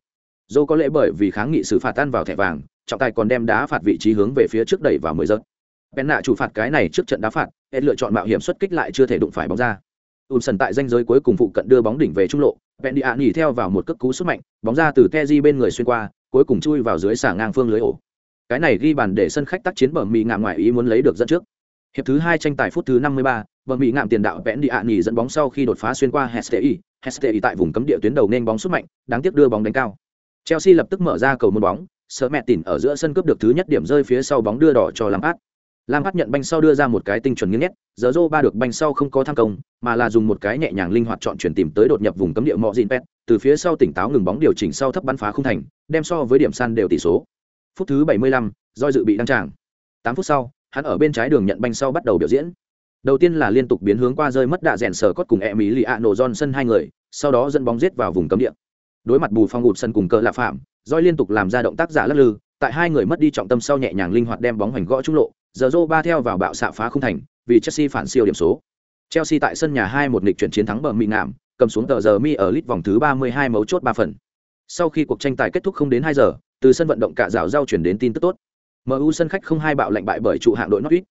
Dô có lẽ bởi vì kháng nghị xử phạt tan vào thẻ vàng, trọng tài còn đem đá phạt vị trí hướng về phía trước đẩy vào 10 giật. bèn nạ chủ phạt cái này trước trận đá phạt, Ed lựa chọn mạo hiểm xuất kích lại chưa thể đụng phải bóng ra. Ulsan tại danh giới cuối cùng phụ cận đưa bóng đỉnh về trung lộ, Pendia nhỉ theo vào một cước cú sức mạnh, bóng ra từ Teji bên người xuyên qua, cuối cùng chui vào dưới xả ngang phương lưới ổ. Cái này ghi bàn để sân khách tác chiến bờ mỹ ngạm ngoại ý muốn lấy được dẫn trước. Hiệp thứ hai tranh tài phút thứ năm mươi ba, bờ mỹ ngạm tiền đạo Pendia nhỉ dẫn bóng sau khi đột phá xuyên qua hesti hesti tại vùng cấm địa tuyến đầu nên bóng sức mạnh, đáng tiếc đưa bóng đánh cao. Chelsea lập tức mở ra cầu môn bóng, sợ mẹ tỉn ở giữa sân cướp được thứ nhất điểm rơi phía sau bóng đưa đỏ cho Lampard. Lampard nhận banh sau đưa ra một cái tinh chuẩn nghiêng nét, giờ Zoro ba được banh sau không có tham công, mà là dùng một cái nhẹ nhàng linh hoạt chọn chuyển tìm tới đột nhập vùng cấm địa mọ Pet, từ phía sau tỉnh táo ngừng bóng điều chỉnh sau thấp bắn phá không thành, đem so với điểm san đều tỷ số. Phút thứ 75, Joy dự bị đăng tràng. 8 phút sau, hắn ở bên trái đường nhận banh sau bắt đầu biểu diễn. Đầu tiên là liên tục biến hướng qua rơi mất đạ rèn sở cốt cùng Emiliano Johnson hai người, sau đó dẫn bóng giết vào vùng cấm địa đối mặt bù phong ụt sân cùng cờ lạ phạm doi liên tục làm ra động tác giả lắc lư tại hai người mất đi trọng tâm sau nhẹ nhàng linh hoạt đem bóng hoành gõ trung lộ giờ rô ba theo vào bạo xạ phá không thành vì chelsea phản siêu điểm số. Chelsea tại sân nhà hai một nghịch chuyển chiến thắng bờ mỹ nạm, cầm xuống tờ giờ mi ở lit vòng thứ ba mươi hai mấu chốt ba phần. Sau khi cuộc tranh tài kết thúc không đến hai giờ từ sân vận động cả rào giao chuyển đến tin tức tốt. Mu sân khách không hai bạo lệnh bại bởi trụ hạng đội norwich.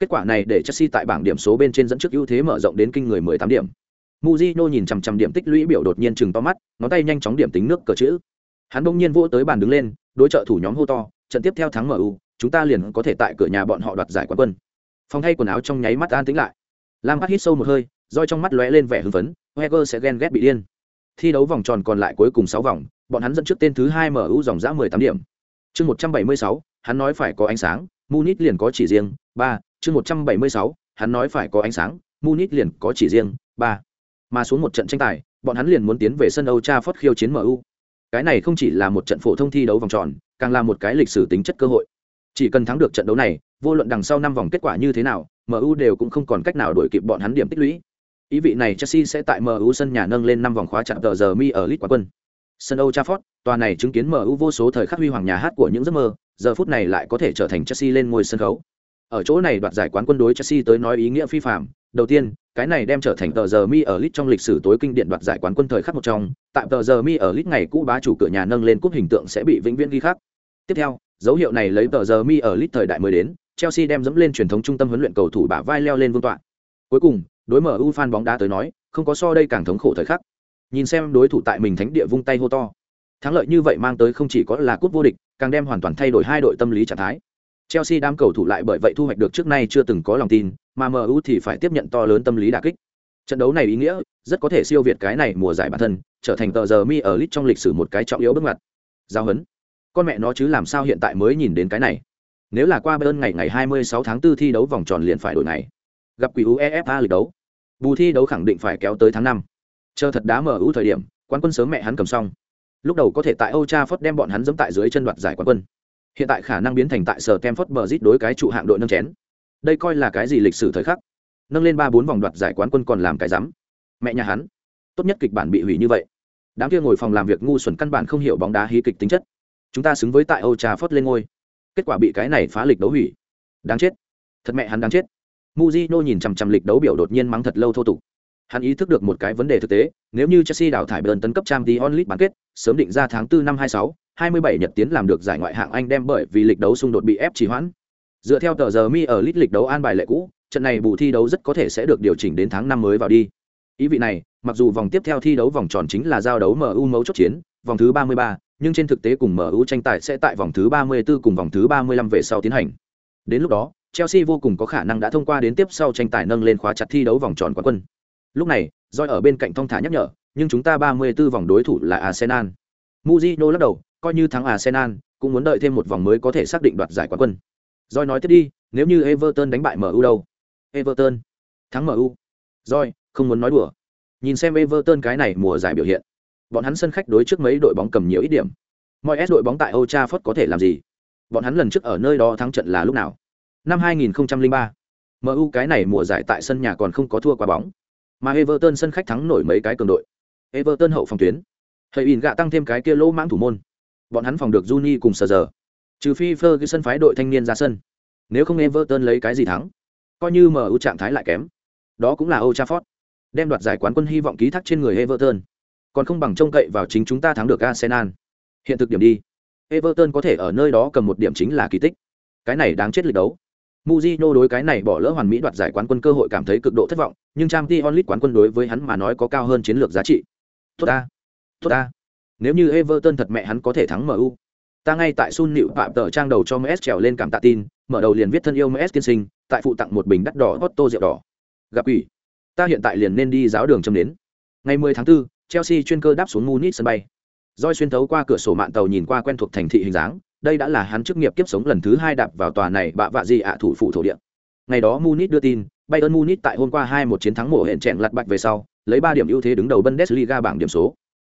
Kết quả này để chelsea tại bảng điểm số bên trên dẫn trước ưu thế mở rộng đến kinh người 18 điểm. Mujino nhìn chằm chằm điểm tích lũy biểu đột nhiên chừng to mắt, ngón tay nhanh chóng điểm tính nước cờ chữ. Hắn bỗng nhiên vỗ tới bàn đứng lên, đối trợ thủ nhóm hô to, trận tiếp theo thắng MU, chúng ta liền có thể tại cửa nhà bọn họ đoạt giải quán quân. Phòng thay quần áo trong nháy mắt an tĩnh lại. Lam hít sâu một hơi, roi trong mắt lóe lên vẻ hưng phấn, Wenger sẽ ghen ghét bị điên. Thi đấu vòng tròn còn lại cuối cùng 6 vòng, bọn hắn dẫn trước tên thứ 2 MU dòng dã 18 điểm. chương một trăm bảy mươi sáu hắn nói phải có ánh sáng munich liền có chỉ riêng ba chương một trăm bảy mươi sáu hắn nói phải có ánh sáng munich liền có chỉ riêng ba mà xuống một trận tranh tài bọn hắn liền muốn tiến về sân Âu Trafford khiêu chiến MU. Cái này không chỉ là một trận phổ thông thi đấu vòng tròn, càng là một cái lịch sử tính chất cơ hội. Chỉ cần thắng được trận đấu này, vô luận đằng sau năm vòng kết quả như thế nào, MU đều cũng không còn cách nào đuổi kịp bọn hắn điểm tích lũy. Ý vị này Chelsea sẽ tại MU sân nhà nâng lên năm vòng khóa chặn tờ giờ mi ở League quán quân. Sân Old Trafford, tòa này chứng kiến MU vô số thời khắc huy hoàng nhà hát của những giấc mơ, giờ phút này lại có thể trở thành Chelsea lên ngôi sân khấu. Ở chỗ này đoạt giải quán quân đối Chelsea tới nói ý nghĩa phi phàm. Đầu tiên, cái này đem trở thành tờ giờ mi ở lit trong lịch sử tối kinh điển đoạt giải quán quân thời khắc một trong, tại tờ giờ mi ở lit ngày cũ bá chủ cửa nhà nâng lên cúp hình tượng sẽ bị vĩnh viễn ghi khắc. Tiếp theo, dấu hiệu này lấy tờ giờ mi ở lit thời đại mới đến, Chelsea đem dẫm lên truyền thống trung tâm huấn luyện cầu thủ bả vai leo lên vương tọa. Cuối cùng, đối mở u fan bóng đá tới nói, không có so đây càng thống khổ thời khắc. Nhìn xem đối thủ tại mình thánh địa vung tay hô to. Thắng lợi như vậy mang tới không chỉ có là cúp vô địch, càng đem hoàn toàn thay đổi hai đội tâm lý trạng thái. Chelsea đám cầu thủ lại bởi vậy thu hoạch được trước nay chưa từng có lòng tin, mà MU thì phải tiếp nhận to lớn tâm lý đả kích. Trận đấu này ý nghĩa rất có thể siêu việt cái này mùa giải bản thân, trở thành tờ giờ mi ở lit trong lịch sử một cái trọng yếu bước ngoặt. Giao hấn. Con mẹ nó chứ làm sao hiện tại mới nhìn đến cái này. Nếu là qua bên ngày ngày 26 tháng 4 thi đấu vòng tròn liền phải đổi ngày. Gặp quỷ UEFA lịch đấu. Bù thi đấu khẳng định phải kéo tới tháng 5. Chờ thật đá MU thời điểm, quán quân sớm mẹ hắn cầm xong. Lúc đầu có thể tại Old Trafford đem bọn hắn giẫm tại dưới chân đoạt giải quán quân hiện tại khả năng biến thành tại sở Kemford Bridge đối cái trụ hạng đội nâng chén. Đây coi là cái gì lịch sử thời khắc? Nâng lên ba bốn vòng đoạt giải quán quân còn làm cái rắm. Mẹ nhà hắn, tốt nhất kịch bản bị hủy như vậy. Đám kia ngồi phòng làm việc ngu xuẩn căn bản không hiểu bóng đá hí kịch tính chất. Chúng ta xứng với tại âu trà phớt lên ngôi. Kết quả bị cái này phá lịch đấu hủy. Đáng chết. Thật mẹ hắn đáng chết. Mujino nhìn chằm chằm lịch đấu biểu đột nhiên mắng thật lâu thô tục. Hắn ý thức được một cái vấn đề thực tế, nếu như Chelsea đào thải bơn tấn cấp Champions League bán kết, sớm định ra tháng 4 năm 26, 27 nhật tiến làm được giải ngoại hạng Anh đem bởi vì lịch đấu xung đột bị ép trì hoãn. Dựa theo tờ giờ mi ở lít lịch đấu an bài lệ cũ, trận này bù thi đấu rất có thể sẽ được điều chỉnh đến tháng năm mới vào đi. Ý vị này, mặc dù vòng tiếp theo thi đấu vòng tròn chính là giao đấu MU mấu chốt chiến, vòng thứ 33, nhưng trên thực tế cùng MU tranh tài sẽ tại vòng thứ 34 cùng vòng thứ 35 về sau tiến hành. Đến lúc đó, Chelsea vô cùng có khả năng đã thông qua đến tiếp sau tranh tài nâng lên khóa chặt thi đấu vòng tròn quán quân. Lúc này, Joy ở bên cạnh thong thả nhắc nhở, nhưng chúng ta 34 vòng đối thủ là Arsenal. muzino lắc đầu, coi như thắng Arsenal, cũng muốn đợi thêm một vòng mới có thể xác định đoạt giải quán quân. Rồi nói tiếp đi, nếu như Everton đánh bại MU đâu? Everton thắng MU. Rồi, không muốn nói đùa. Nhìn xem Everton cái này mùa giải biểu hiện. Bọn hắn sân khách đối trước mấy đội bóng cầm nhiều ít điểm. Mọi S đội bóng tại Old Trafford có thể làm gì? Bọn hắn lần trước ở nơi đó thắng trận là lúc nào? Năm 2003. MU cái này mùa giải tại sân nhà còn không có thua qua bóng. Mà Everton sân khách thắng nổi mấy cái cường đội. Everton hậu phòng tuyến. Thầy in gạ tăng thêm cái kia lỗ mãng thủ môn bọn hắn phòng được Juni cùng Sở giờ. Trừ phi Ferguson phái đội thanh niên ra sân. Nếu không Everton lấy cái gì thắng, coi như MU trạng thái lại kém. Đó cũng là Old Trafford. Đem đoạt giải quán quân hy vọng ký thác trên người Everton. Còn không bằng trông cậy vào chính chúng ta thắng được Arsenal. Hiện thực điểm đi. Everton có thể ở nơi đó cầm một điểm chính là kỳ tích. Cái này đáng chết lịch đấu. Mujino đối cái này bỏ lỡ hoàn mỹ đoạt giải quán quân cơ hội cảm thấy cực độ thất vọng, nhưng Champions League quán quân đối với hắn mà nói có cao hơn chiến lược giá trị. Tốt ta, tốt ta. Nếu như Everton thật mẹ hắn có thể thắng MU. Ta ngay tại Sun Nịu Phạm tờ trang đầu cho MS trèo lên cảm tạ tin, mở đầu liền viết thân yêu MS tiên sinh, tại phụ tặng một bình đắt đỏ Otto rượu đỏ. Gặp ủy. Ta hiện tại liền nên đi giáo đường châm đến. Ngày 10 tháng 4, Chelsea chuyên cơ đáp xuống Munich sân bay. Doi xuyên thấu qua cửa sổ mạn tàu nhìn qua quen thuộc thành thị hình dáng, đây đã là hắn chức nghiệp kiếp sống lần thứ hai đạp vào tòa này bạ vạ gì ạ thủ phủ thổ địa. Ngày đó Munich đưa tin, Bayern Munich tại hôm qua hai một chiến thắng mổ hẹn chẹn lật bạch về sau, lấy 3 điểm ưu thế đứng đầu Bundesliga bảng điểm số.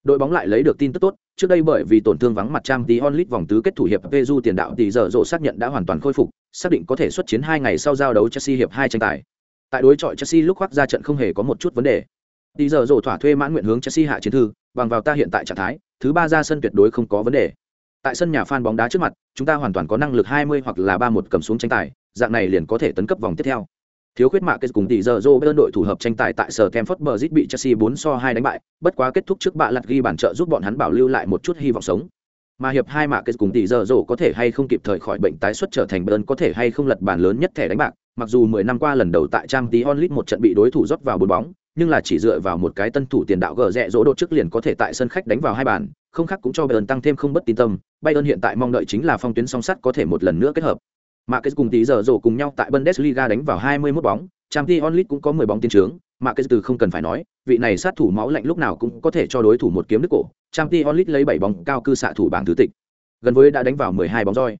Đội bóng lại lấy được tin tức tốt, trước đây bởi vì tổn thương vắng mặt trang tí onlit vòng tứ kết thủ hiệp Peju tiền đạo tỷ giờ rộ xác nhận đã hoàn toàn khôi phục, xác định có thể xuất chiến hai ngày sau giao đấu Chelsea hiệp hai tranh tài. Tại đối chọi Chelsea lúc khoác ra trận không hề có một chút vấn đề. Tỷ giờ rộ thỏa thuê mãn nguyện hướng Chelsea hạ chiến thư, bằng vào ta hiện tại trạng thái, thứ ba ra sân tuyệt đối không có vấn đề. Tại sân nhà fan bóng đá trước mặt, chúng ta hoàn toàn có năng lực 20 hoặc là 3-1 cầm xuống tranh tài, dạng này liền có thể tấn cấp vòng tiếp theo. Thiếu khuyết mạ kết cùng tỷ giờ Joe bên đội thủ hợp tranh tài tại sở Campfort Bridge bị Chelsea 4 so 2 đánh bại, bất quá kết thúc trước bạ lật ghi bàn trợ giúp bọn hắn bảo lưu lại một chút hy vọng sống. Mà hiệp hai mạ kết cùng tỷ giờ Joe có thể hay không kịp thời khỏi bệnh tái xuất trở thành Bayern có thể hay không lật bàn lớn nhất thẻ đánh bạc, mặc dù 10 năm qua lần đầu tại Champions League một trận bị đối thủ rót vào bốn bóng, nhưng là chỉ dựa vào một cái tân thủ tiền đạo gờ rẽ dỗ đột trước liền có thể tại sân khách đánh vào hai bàn, không khác cũng cho Bayern tăng thêm không bất tin tâm. Bayern hiện tại mong đợi chính là phong tuyến song sắt có thể một lần nữa kết hợp. Mà cùng tí giờ rổ cùng nhau tại Bundesliga đánh vào 21 bóng, Champions League cũng có 10 bóng tiến trướng, mà cái từ không cần phải nói, vị này sát thủ máu lạnh lúc nào cũng có thể cho đối thủ một kiếm đứt cổ. Champions League lấy 7 bóng cao cư xạ thủ bảng thứ tịch. gần với đã đánh vào 12 bóng roi.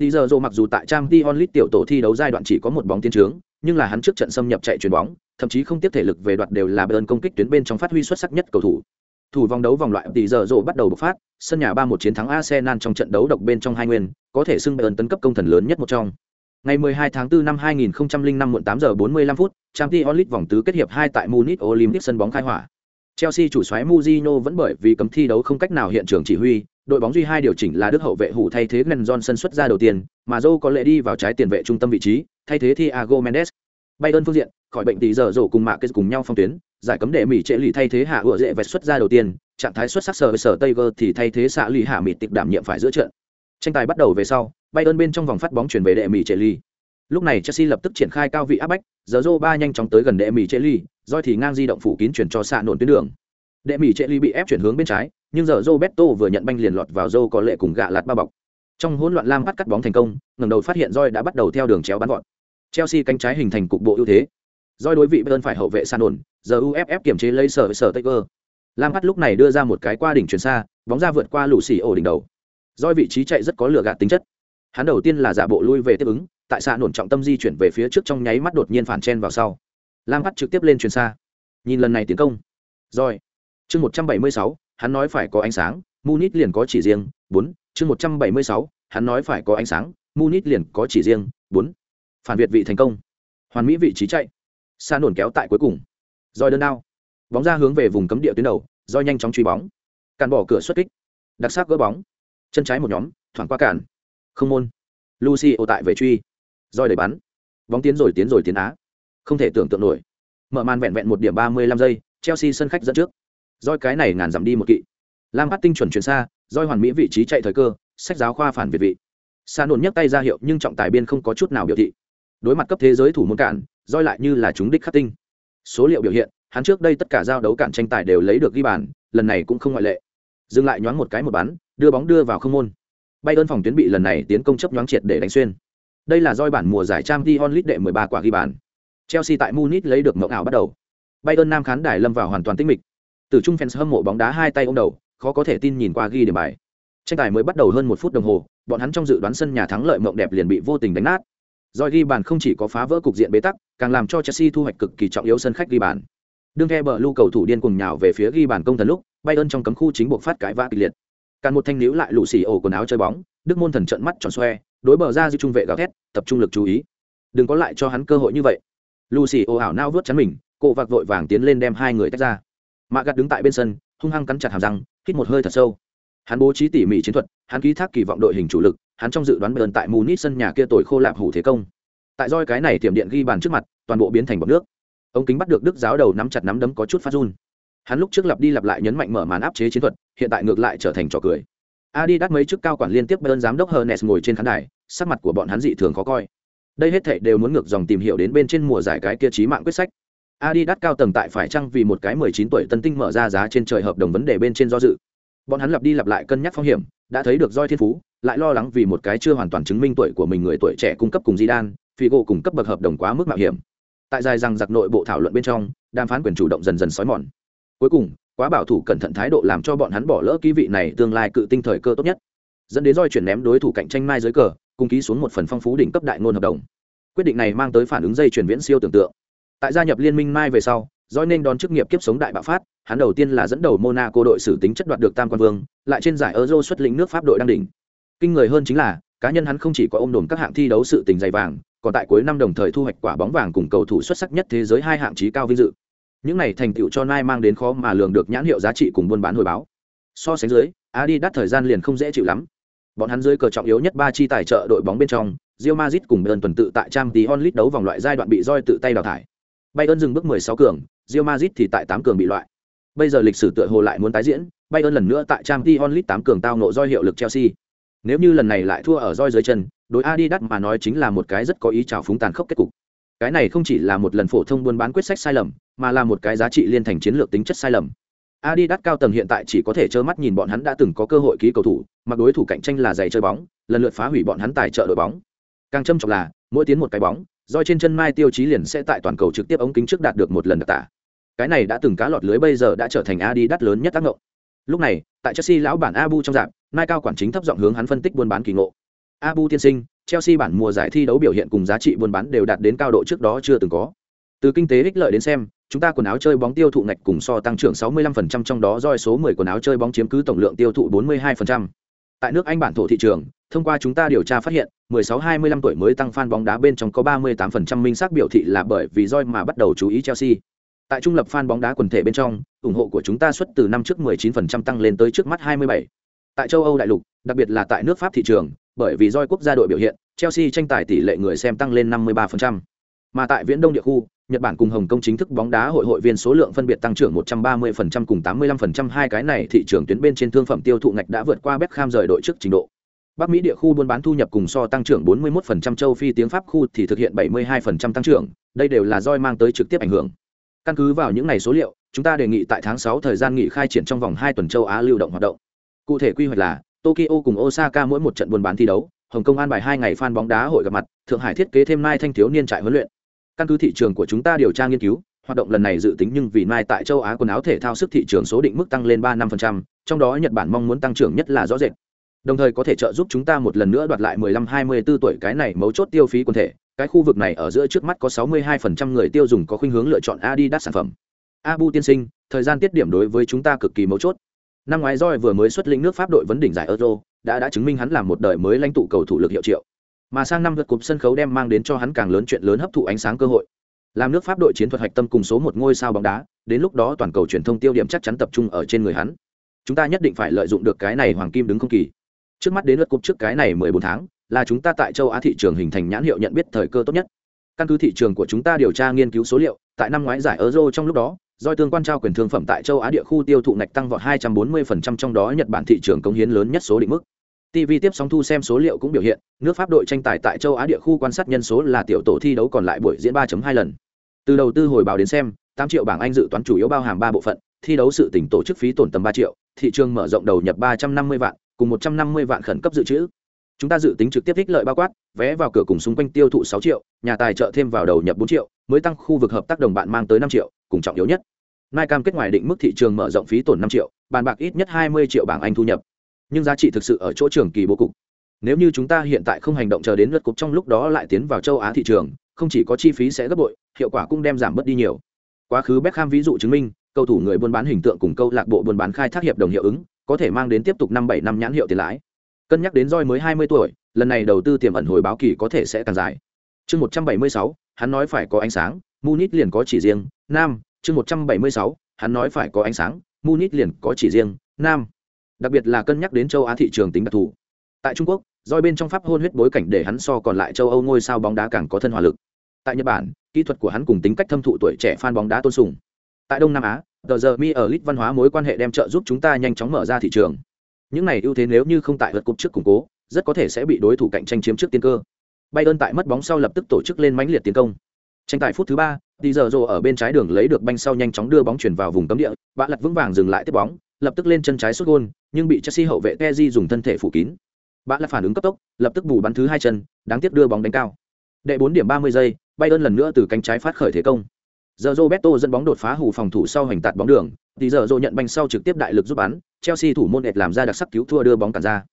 Tí giờ rổ mặc dù tại Champions League tiểu tổ thi đấu giai đoạn chỉ có một bóng tiến trướng, nhưng là hắn trước trận xâm nhập chạy chuyền bóng, thậm chí không tiếp thể lực về đoạt đều là bên công kích tuyến bên trong phát huy xuất sắc nhất cầu thủ. Thủ vòng đấu vòng loại tỷ giờ rộ bắt đầu bộc phát, sân nhà 3-1 chiến thắng Arsenal trong trận đấu độc bên trong hai nguyên, có thể xưng Bayern tấn cấp công thần lớn nhất một trong. Ngày 12 tháng 4 năm 2005 muộn 8 giờ 45 phút, Champions League vòng tứ kết hiệp 2 tại Munich Olympic sân bóng khai hỏa. Chelsea chủ soái Mourinho vẫn bởi vì cấm thi đấu không cách nào hiện trường chỉ huy, đội bóng duy hai điều chỉnh là đức hậu vệ hủ thay thế Glenn Johnson xuất ra đầu tiên, mà Joe có lệ đi vào trái tiền vệ trung tâm vị trí, thay thế Thiago Mendes. Bayern phương diện, khỏi bệnh tỷ giờ rổ cùng mạ kết cùng nhau phong tuyến, giải cấm đệ mỹ trệ lì thay thế hạ ựa dễ vẹt xuất ra đầu tiên, trạng thái xuất sắc sở với sở Tiger thì thay thế xạ lì hạ mịt tịch đảm nhiệm phải giữa trận. Tranh tài bắt đầu về sau, Bayern bên trong vòng phát bóng chuyển về đệ mỹ trệ lì. Lúc này Chelsea lập tức triển khai cao vị áp bách, giờ rô ba nhanh chóng tới gần đệ mỹ trệ lì, rồi thì ngang di động phủ kín chuyển cho xạ nổn tuyến đường. Đệ mỹ trệ lì bị ép chuyển hướng bên trái, nhưng giờ Roberto vừa nhận banh liền lọt vào rô có lệ cùng gạ lạt ba bọc. Trong hỗn loạn Lam bắt cắt bóng thành công, ngẩng đầu phát hiện roi đã bắt đầu theo đường chéo bắn gọn. Chelsea cánh trái hình thành cục bộ ưu thế. Doi đối vị Bayern phải hậu vệ san ổn, giờ UFF kiểm chế lấy sở sở Taker. Lampard lúc này đưa ra một cái qua đỉnh chuyển xa, bóng ra vượt qua lũ xỉ ổ đỉnh đầu. Doi vị trí chạy rất có lửa gạt tính chất. Hắn đầu tiên là giả bộ lui về tiếp ứng, tại xa nổn trọng tâm di chuyển về phía trước trong nháy mắt đột nhiên phản chen vào sau. Lampard trực tiếp lên chuyển xa. Nhìn lần này tiến công. Doi. Chương 176, hắn nói phải có ánh sáng, Munich liền có chỉ riêng, 4, chương 176, hắn nói phải có ánh sáng, Munich liền có chỉ riêng, 4. Phản việt vị thành công. Hoàn mỹ vị trí chạy. xa nổn kéo tại cuối cùng. roi đơn đao. Bóng ra hướng về vùng cấm địa tuyến đầu, roi nhanh chóng truy bóng. càn bỏ cửa xuất kích. Đặc sắc gỡ bóng. Chân trái một nhóm, thoảng qua cản. Không môn. Lucy ô tại về truy. roi đẩy bắn. Bóng tiến rồi tiến rồi tiến á. Không thể tưởng tượng nổi. Mở màn vẹn vẹn một điểm ba mươi lăm giây, Chelsea sân khách dẫn trước roi cái này ngàn dặm đi một kỵ lam phát tinh chuẩn chuyển xa roi hoàn mỹ vị trí chạy thời cơ sách giáo khoa phản việt vị xa nổn nhấc tay ra hiệu nhưng trọng tài biên không có chút nào biểu thị đối mặt cấp thế giới thủ môn cản, roi lại như là chúng đích khắc tinh. Số liệu biểu hiện, hắn trước đây tất cả giao đấu cản tranh tài đều lấy được ghi bàn, lần này cũng không ngoại lệ. Dừng lại nhoáng một cái một bắn, đưa bóng đưa vào không môn. Bay ơn phòng tuyến bị lần này tiến công chấp nhoáng triệt để đánh xuyên. Đây là roi bản mùa giải trang t onlit đệ 13 quả ghi bàn. Chelsea tại munich lấy được mộng ảo bắt đầu. Bay ơn nam khán đài lâm vào hoàn toàn tinh mịch. Từ trung fans hâm mộ bóng đá hai tay ôm đầu, khó có thể tin nhìn qua ghi điểm bài. Tranh tài mới bắt đầu hơn một phút đồng hồ, bọn hắn trong dự đoán sân nhà thắng lợi mộng đẹp liền bị vô tình đánh nát. Doi ghi bàn không chỉ có phá vỡ cục diện bế tắc, càng làm cho Chelsea thu hoạch cực kỳ trọng yếu sân khách ghi bàn. Đương theo bờ lưu cầu thủ điên cuồng nhào về phía ghi bàn công thần lúc, Bayern trong cấm khu chính buộc phát cãi vã kịch liệt. Càng một thanh níu lại lũ xì ổ quần áo chơi bóng, Đức môn thần trận mắt tròn xoe, đối bờ ra giữ trung vệ gào thét, tập trung lực chú ý. Đừng có lại cho hắn cơ hội như vậy. Lucy ồ ảo nao vút chắn mình, cô vạc vội vàng tiến lên đem hai người tách ra mạ gạt đứng tại bên sân hung hăng cắn chặt hàm răng hít một hơi thật sâu hắn bố trí tỉ mỉ chiến thuật hắn ký thác kỳ vọng đội hình chủ lực hắn trong dự đoán bờn tại munich sân nhà kia tội khô lạp hủ thế công. Tại roi cái này tiệm điện ghi bàn trước mặt toàn bộ biến thành bọt nước. Ông kính bắt được đức giáo đầu nắm chặt nắm đấm có chút phát run. Hắn lúc trước lặp đi lặp lại nhấn mạnh mở màn áp chế chiến thuật hiện tại ngược lại trở thành trò cười. Adi đắt mấy chức cao quản liên tiếp bơn giám đốc hernes ngồi trên khán đài sắc mặt của bọn hắn dị thường khó coi. Đây hết thảy đều muốn ngược dòng tìm hiểu đến bên trên mùa giải cái kia trí mạng quyết sách. Adidas cao tầng tại phải chăng vì một cái 19 tuổi tân tinh mở ra giá trên trời hợp đồng vấn đề bên trên do dự. Bọn hắn lặp đi lặp lại cân nhắc phong hiểm, đã thấy được roi thiên phú, lại lo lắng vì một cái chưa hoàn toàn chứng minh tuổi của mình người tuổi trẻ cung cấp cùng di đan phi gỗ cùng cấp bậc hợp đồng quá mức mạo hiểm. Tại dài rằng giặc nội bộ thảo luận bên trong, đàm phán quyền chủ động dần dần sói mòn. Cuối cùng, quá bảo thủ cẩn thận thái độ làm cho bọn hắn bỏ lỡ ký vị này tương lai cự tinh thời cơ tốt nhất. Dẫn đến roi chuyển ném đối thủ cạnh tranh mai dưới cờ, cùng ký xuống một phần phong phú đỉnh cấp đại ngôn hợp đồng. Quyết định này mang tới phản ứng dây chuyển viễn siêu tưởng tượng tại gia nhập liên minh mai về sau doi nên đón chức nghiệp kiếp sống đại bạo phát hắn đầu tiên là dẫn đầu monaco đội xử tính chất đoạt được tam quan vương lại trên giải euro xuất lĩnh nước pháp đội đang đỉnh kinh người hơn chính là cá nhân hắn không chỉ có ôm đồn các hạng thi đấu sự tình dày vàng còn tại cuối năm đồng thời thu hoạch quả bóng vàng cùng cầu thủ xuất sắc nhất thế giới hai hạng trí cao vinh dự những này thành tựu cho nai mang đến khó mà lường được nhãn hiệu giá trị cùng buôn bán hồi báo so sánh dưới adidas thời gian liền không dễ chịu lắm bọn hắn dưới cờ trọng yếu nhất ba chi tài trợ đội bóng bên trong Real Madrid cùng Bayern tuần tự tại Champions League đấu vòng loại giai đoạn bị roi tự tay đào thải Bayern dừng bước 16 cường, Real Madrid thì tại 8 cường bị loại. Bây giờ lịch sử tựa hồ lại muốn tái diễn, Bayern lần nữa tại Champions League 8 cường tao ngộ roi hiệu lực Chelsea. Nếu như lần này lại thua ở roi dưới chân, đối Adidas mà nói chính là một cái rất có ý trào phúng tàn khốc kết cục. Cái này không chỉ là một lần phổ thông buôn bán quyết sách sai lầm, mà là một cái giá trị liên thành chiến lược tính chất sai lầm. Adidas cao tầng hiện tại chỉ có thể trơ mắt nhìn bọn hắn đã từng có cơ hội ký cầu thủ, mặc đối thủ cạnh tranh là giày chơi bóng, lần lượt phá hủy bọn hắn tài trợ đội bóng. Càng châm trọng là, mỗi tiến một cái bóng, roi trên chân mai tiêu chí liền sẽ tại toàn cầu trực tiếp ống kính trước đạt được một lần đặc tả cái này đã từng cá lọt lưới bây giờ đã trở thành Adidas lớn nhất tác động lúc này tại Chelsea lão bản Abu trong dạng, Mai cao quản chính thấp giọng hướng hắn phân tích buôn bán kỳ ngộ. Abu tiên sinh, Chelsea bản mùa giải thi đấu biểu hiện cùng giá trị buôn bán đều đạt đến cao độ trước đó chưa từng có. Từ kinh tế ích lợi đến xem, chúng ta quần áo chơi bóng tiêu thụ ngạch cùng so tăng trưởng 65% trong đó roi số 10 quần áo chơi bóng chiếm cứ tổng lượng tiêu thụ 42%. Tại nước Anh bản thổ thị trường, thông qua chúng ta điều tra phát hiện, 16-25 tuổi mới tăng fan bóng đá bên trong có 38% minh xác biểu thị là bởi vì roi mà bắt đầu chú ý Chelsea. Tại trung lập fan bóng đá quần thể bên trong, ủng hộ của chúng ta xuất từ năm trước 19% tăng lên tới trước mắt 27. Tại châu Âu đại lục, đặc biệt là tại nước Pháp thị trường, bởi vì doi quốc gia đội biểu hiện, Chelsea tranh tài tỷ lệ người xem tăng lên 53%. Mà tại Viễn Đông địa khu, Nhật Bản cùng Hồng Kông chính thức bóng đá hội hội viên số lượng phân biệt tăng trưởng 130% cùng 85% hai cái này thị trường tuyến bên trên thương phẩm tiêu thụ ngạch đã vượt qua Beckham rời đội trước trình độ. Bắc Mỹ địa khu buôn bán thu nhập cùng so tăng trưởng 41% châu Phi tiếng Pháp khu thì thực hiện 72% tăng trưởng, đây đều là roi mang tới trực tiếp ảnh hưởng. Căn cứ vào những ngày số liệu, chúng ta đề nghị tại tháng sáu thời gian nghỉ khai triển trong vòng hai tuần châu Á lưu động hoạt động. Cụ thể quy hoạch là Tokyo cùng Osaka mỗi một trận buôn bán thi đấu, Hồng Kông an bài hai ngày fan bóng đá hội gặp mặt, Thượng Hải thiết kế thêm mai thanh thiếu niên trại huấn luyện. Căn cứ thị trường của chúng ta điều tra nghiên cứu, hoạt động lần này dự tính nhưng vì mai tại châu Á quần áo thể thao sức thị trường số định mức tăng lên 3 5%, trong đó Nhật Bản mong muốn tăng trưởng nhất là rõ rệt. Đồng thời có thể trợ giúp chúng ta một lần nữa đoạt lại 15-24 tuổi cái này mấu chốt tiêu phí quần thể, cái khu vực này ở giữa trước mắt có 62% người tiêu dùng có khuynh hướng lựa chọn Adidas sản phẩm. Abu tiên sinh, thời gian tiết điểm đối với chúng ta cực kỳ mấu chốt. Năm ngoái Joy vừa mới xuất lĩnh nước Pháp đội vấn đỉnh giải Euro, đã đã chứng minh hắn là một đời mới lãnh tụ cầu thủ lực hiệu triệu. Mà sang năm lượt cúp sân khấu đem mang đến cho hắn càng lớn chuyện lớn hấp thụ ánh sáng cơ hội. Làm nước Pháp đội chiến thuật hạch tâm cùng số một ngôi sao bóng đá, đến lúc đó toàn cầu truyền thông tiêu điểm chắc chắn tập trung ở trên người hắn. Chúng ta nhất định phải lợi dụng được cái này hoàng kim đứng không kỳ. Trước mắt đến lượt cúp trước cái này 14 tháng, là chúng ta tại châu Á thị trường hình thành nhãn hiệu nhận biết thời cơ tốt nhất. Căn cứ thị trường của chúng ta điều tra nghiên cứu số liệu, tại năm ngoái giải Euro trong lúc đó, doi tương quan trao quyền thương phẩm tại châu Á địa khu tiêu thụ ngạch tăng vọt 240% trong đó Nhật Bản thị trường cống hiến lớn nhất số định mức. TV tiếp sóng thu xem số liệu cũng biểu hiện, nước Pháp đội tranh tài tại châu Á địa khu quan sát nhân số là tiểu tổ thi đấu còn lại buổi diễn 3.2 lần. Từ đầu tư hồi báo đến xem, 8 triệu bảng Anh dự toán chủ yếu bao hàm 3 bộ phận, thi đấu sự tỉnh tổ chức phí tổn tầm 3 triệu, thị trường mở rộng đầu nhập 350 vạn, cùng 150 vạn khẩn cấp dự trữ. Chúng ta dự tính trực tiếp ích lợi bao quát, vé vào cửa cùng xung quanh tiêu thụ sáu triệu, nhà tài trợ thêm vào đầu nhập bốn triệu, mới tăng khu vực hợp tác đồng bạn mang tới năm triệu, cùng trọng yếu nhất. Nike cam kết ngoài định mức thị trường mở rộng phí tổn năm triệu, bàn bạc ít nhất 20 triệu bảng Anh thu nhập. Nhưng giá trị thực sự ở chỗ trường kỳ bố cục. Nếu như chúng ta hiện tại không hành động chờ đến lượt cục trong lúc đó lại tiến vào châu Á thị trường, không chỉ có chi phí sẽ gấp bội, hiệu quả cũng đem giảm bớt đi nhiều. Quá khứ Beckham ví dụ chứng minh, cầu thủ người buôn bán hình tượng cùng câu lạc bộ buôn bán khai thác hiệp đồng hiệu ứng, có thể mang đến tiếp tục năm bảy năm nhãn hiệu tiền lãi. Cân nhắc đến roi mới 20 tuổi, lần này đầu tư tiềm ẩn hồi báo kỳ có thể sẽ càng dài. Chương 176, hắn nói phải có ánh sáng, Munich liền có chỉ riêng, nam, chương 176, hắn nói phải có ánh sáng, Munich liền có chỉ riêng, nam. Đặc biệt là cân nhắc đến châu Á thị trường tính đặc thù. Tại Trung Quốc, roi bên trong pháp hôn huyết bối cảnh để hắn so còn lại châu Âu ngôi sao bóng đá càng có thân hòa lực. Tại Nhật Bản, kỹ thuật của hắn cùng tính cách thâm thụ tuổi trẻ fan bóng đá tôn sùng. Tại Đông Nam Á, tờ giờ mi ở lit văn hóa mối quan hệ đem trợ giúp chúng ta nhanh chóng mở ra thị trường. Những này ưu thế nếu như không tại vượt cục trước củng cố, rất có thể sẽ bị đối thủ cạnh tranh chiếm trước tiên cơ. Bayern tại mất bóng sau lập tức tổ chức lên mãnh liệt tiến công. Tranh tài phút thứ ba, Đi giờ rồ ở bên trái đường lấy được banh sau nhanh chóng đưa bóng chuyển vào vùng cấm địa, bạn lật vững vàng dừng lại tiếp bóng, lập tức lên chân trái sút gôn, nhưng bị Chelsea hậu vệ Kessié dùng thân thể phủ kín. Bạn lật phản ứng cấp tốc, lập tức bù bắn thứ hai chân, đáng tiếc đưa bóng đánh cao. Đệ 4 điểm 30 giây, Bayern lần nữa từ cánh trái phát khởi thế công. Giờ Roberto dẫn bóng đột phá hù phòng thủ sau hành tạt bóng đường, thì giờ Rô nhận banh sau trực tiếp đại lực giúp bắn, Chelsea thủ môn đệt làm ra đặc sắc cứu thua đưa bóng cản ra.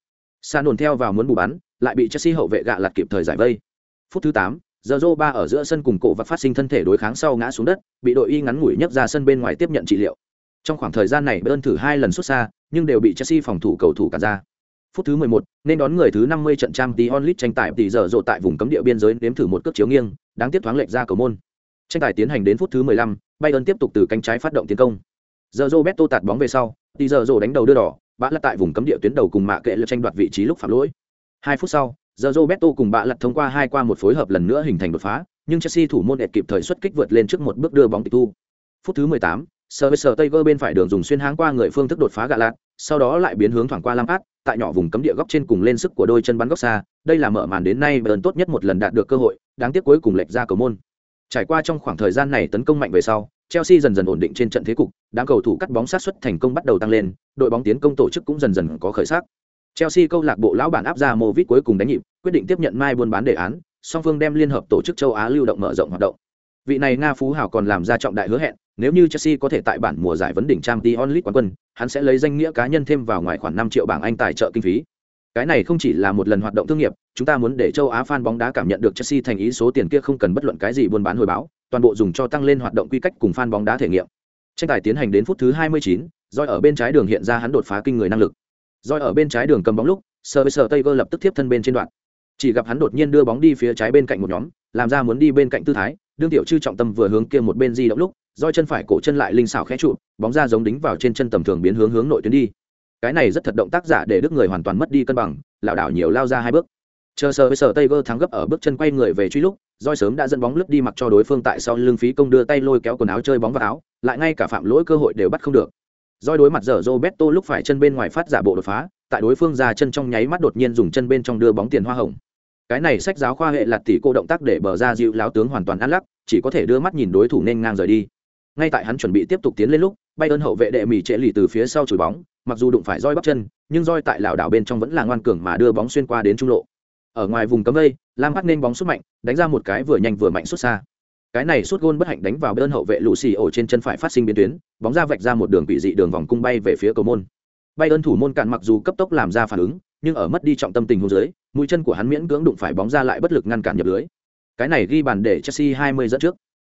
Sa nổn theo vào muốn bù bắn, lại bị Chelsea hậu vệ gạ lật kịp thời giải vây. Phút thứ 8, giờ Rô ba ở giữa sân cùng cổ vật phát sinh thân thể đối kháng sau ngã xuống đất, bị đội y ngắn ngủi nhấc ra sân bên ngoài tiếp nhận trị liệu. Trong khoảng thời gian này Bayern thử hai lần xuất xa, nhưng đều bị Chelsea phòng thủ cầu thủ cản ra. Phút thứ 11, nên đón người thứ 50 trận trang Dion Lit tranh tài tỷ giờ rộ tại vùng cấm địa biên giới nếm thử một cước chiếu nghiêng, đáng tiếc thoáng lệch ra cầu môn. Tranh tài tiến hành đến phút thứ 15, Bayern tiếp tục từ cánh trái phát động tiến công. Giờ Roberto tạt bóng về sau, đi giờ rộ đánh đầu đưa đỏ, bạ lật tại vùng cấm địa tuyến đầu cùng mạ kệ lượt tranh đoạt vị trí lúc phạm lỗi. Hai phút sau, giờ Roberto cùng bạ lật thông qua hai qua một phối hợp lần nữa hình thành đột phá, nhưng Chelsea thủ môn đẹp kịp thời xuất kích vượt lên trước một bước đưa bóng tịch thu. Phút thứ 18, Sergio Tiger bên phải đường dùng xuyên háng qua người phương thức đột phá gạ lạt, sau đó lại biến hướng thoảng qua Lampard, tại nhỏ vùng cấm địa góc trên cùng lên sức của đôi chân bắn góc xa, đây là mở màn đến nay Bayern tốt nhất một lần đạt được cơ hội, đáng tiếc cuối cùng lệch ra cầu môn. Trải qua trong khoảng thời gian này tấn công mạnh về sau, Chelsea dần dần ổn định trên trận thế cục, đám cầu thủ cắt bóng sát xuất thành công bắt đầu tăng lên, đội bóng tiến công tổ chức cũng dần dần có khởi sắc. Chelsea câu lạc bộ lão bản áp ra Movit cuối cùng đánh nhịp, quyết định tiếp nhận mai buôn bán đề án, song phương đem liên hợp tổ chức châu Á lưu động mở rộng hoạt động. Vị này Nga phú hào còn làm ra trọng đại hứa hẹn, nếu như Chelsea có thể tại bản mùa giải vấn đỉnh Champions League quán quân, hắn sẽ lấy danh nghĩa cá nhân thêm vào ngoài khoản 5 triệu bảng Anh tài trợ kinh phí. Cái này không chỉ là một lần hoạt động thương nghiệp, chúng ta muốn để châu Á fan bóng đá cảm nhận được Chelsea thành ý số tiền kia không cần bất luận cái gì buôn bán hồi báo, toàn bộ dùng cho tăng lên hoạt động quy cách cùng fan bóng đá thể nghiệm. Tranh tài tiến hành đến phút thứ 29, Joy ở bên trái đường hiện ra hắn đột phá kinh người năng lực. Joy ở bên trái đường cầm bóng lúc, Service Taylor lập tức tiếp thân bên trên đoạn. Chỉ gặp hắn đột nhiên đưa bóng đi phía trái bên cạnh một nhóm, làm ra muốn đi bên cạnh tư thái, đương tiểu chư trọng tâm vừa hướng kia một bên di động lúc, Joy chân phải cổ chân lại linh xảo khẽ trụ, bóng ra giống đính vào trên chân tầm thường biến hướng hướng nội tuyến đi. Cái này rất thật động tác giả để đức người hoàn toàn mất đi cân bằng, lảo đảo nhiều lao ra hai bước. Chờ sờ với sờ tay gơ thắng gấp ở bước chân quay người về truy lúc, roi sớm đã dẫn bóng lướt đi mặc cho đối phương tại sau lưng phí công đưa tay lôi kéo quần áo chơi bóng vào áo, lại ngay cả phạm lỗi cơ hội đều bắt không được. roi đối mặt giờ Roberto lúc phải chân bên ngoài phát giả bộ đột phá, tại đối phương ra chân trong nháy mắt đột nhiên dùng chân bên trong đưa bóng tiền hoa hồng cái này sách giáo khoa hệ lạt tỷ cô động tác để bờ ra dịu láo tướng hoàn toàn ăn lắc chỉ có thể đưa mắt nhìn đối thủ nên ngang rời đi ngay tại hắn chuẩn bị tiếp tục tiến lên lúc bay ơn hậu vệ đệ mỹ trễ lì từ phía sau chùi bóng, mặc dù đụng phải roi bắp chân, nhưng roi tại lảo đảo bên trong vẫn là ngoan cường mà đưa bóng xuyên qua đến trung lộ. Ở ngoài vùng cấm vây lam bắt nên bóng xuất mạnh, đánh ra một cái vừa nhanh vừa mạnh xuất xa. Cái này suốt gôn bất hạnh đánh vào bên hậu vệ lũ xì ổ trên chân phải phát sinh biến tuyến, bóng ra vạch ra một đường bị dị đường vòng cung bay về phía cầu môn. Bay ơn thủ môn cạn mặc dù cấp tốc làm ra phản ứng, nhưng ở mất đi trọng tâm tình huống dưới, mũi chân của hắn miễn cưỡng đụng phải bóng ra lại bất lực ngăn cản nhập lưới. Cái này ghi bàn để chelsea 20 dẫn trước.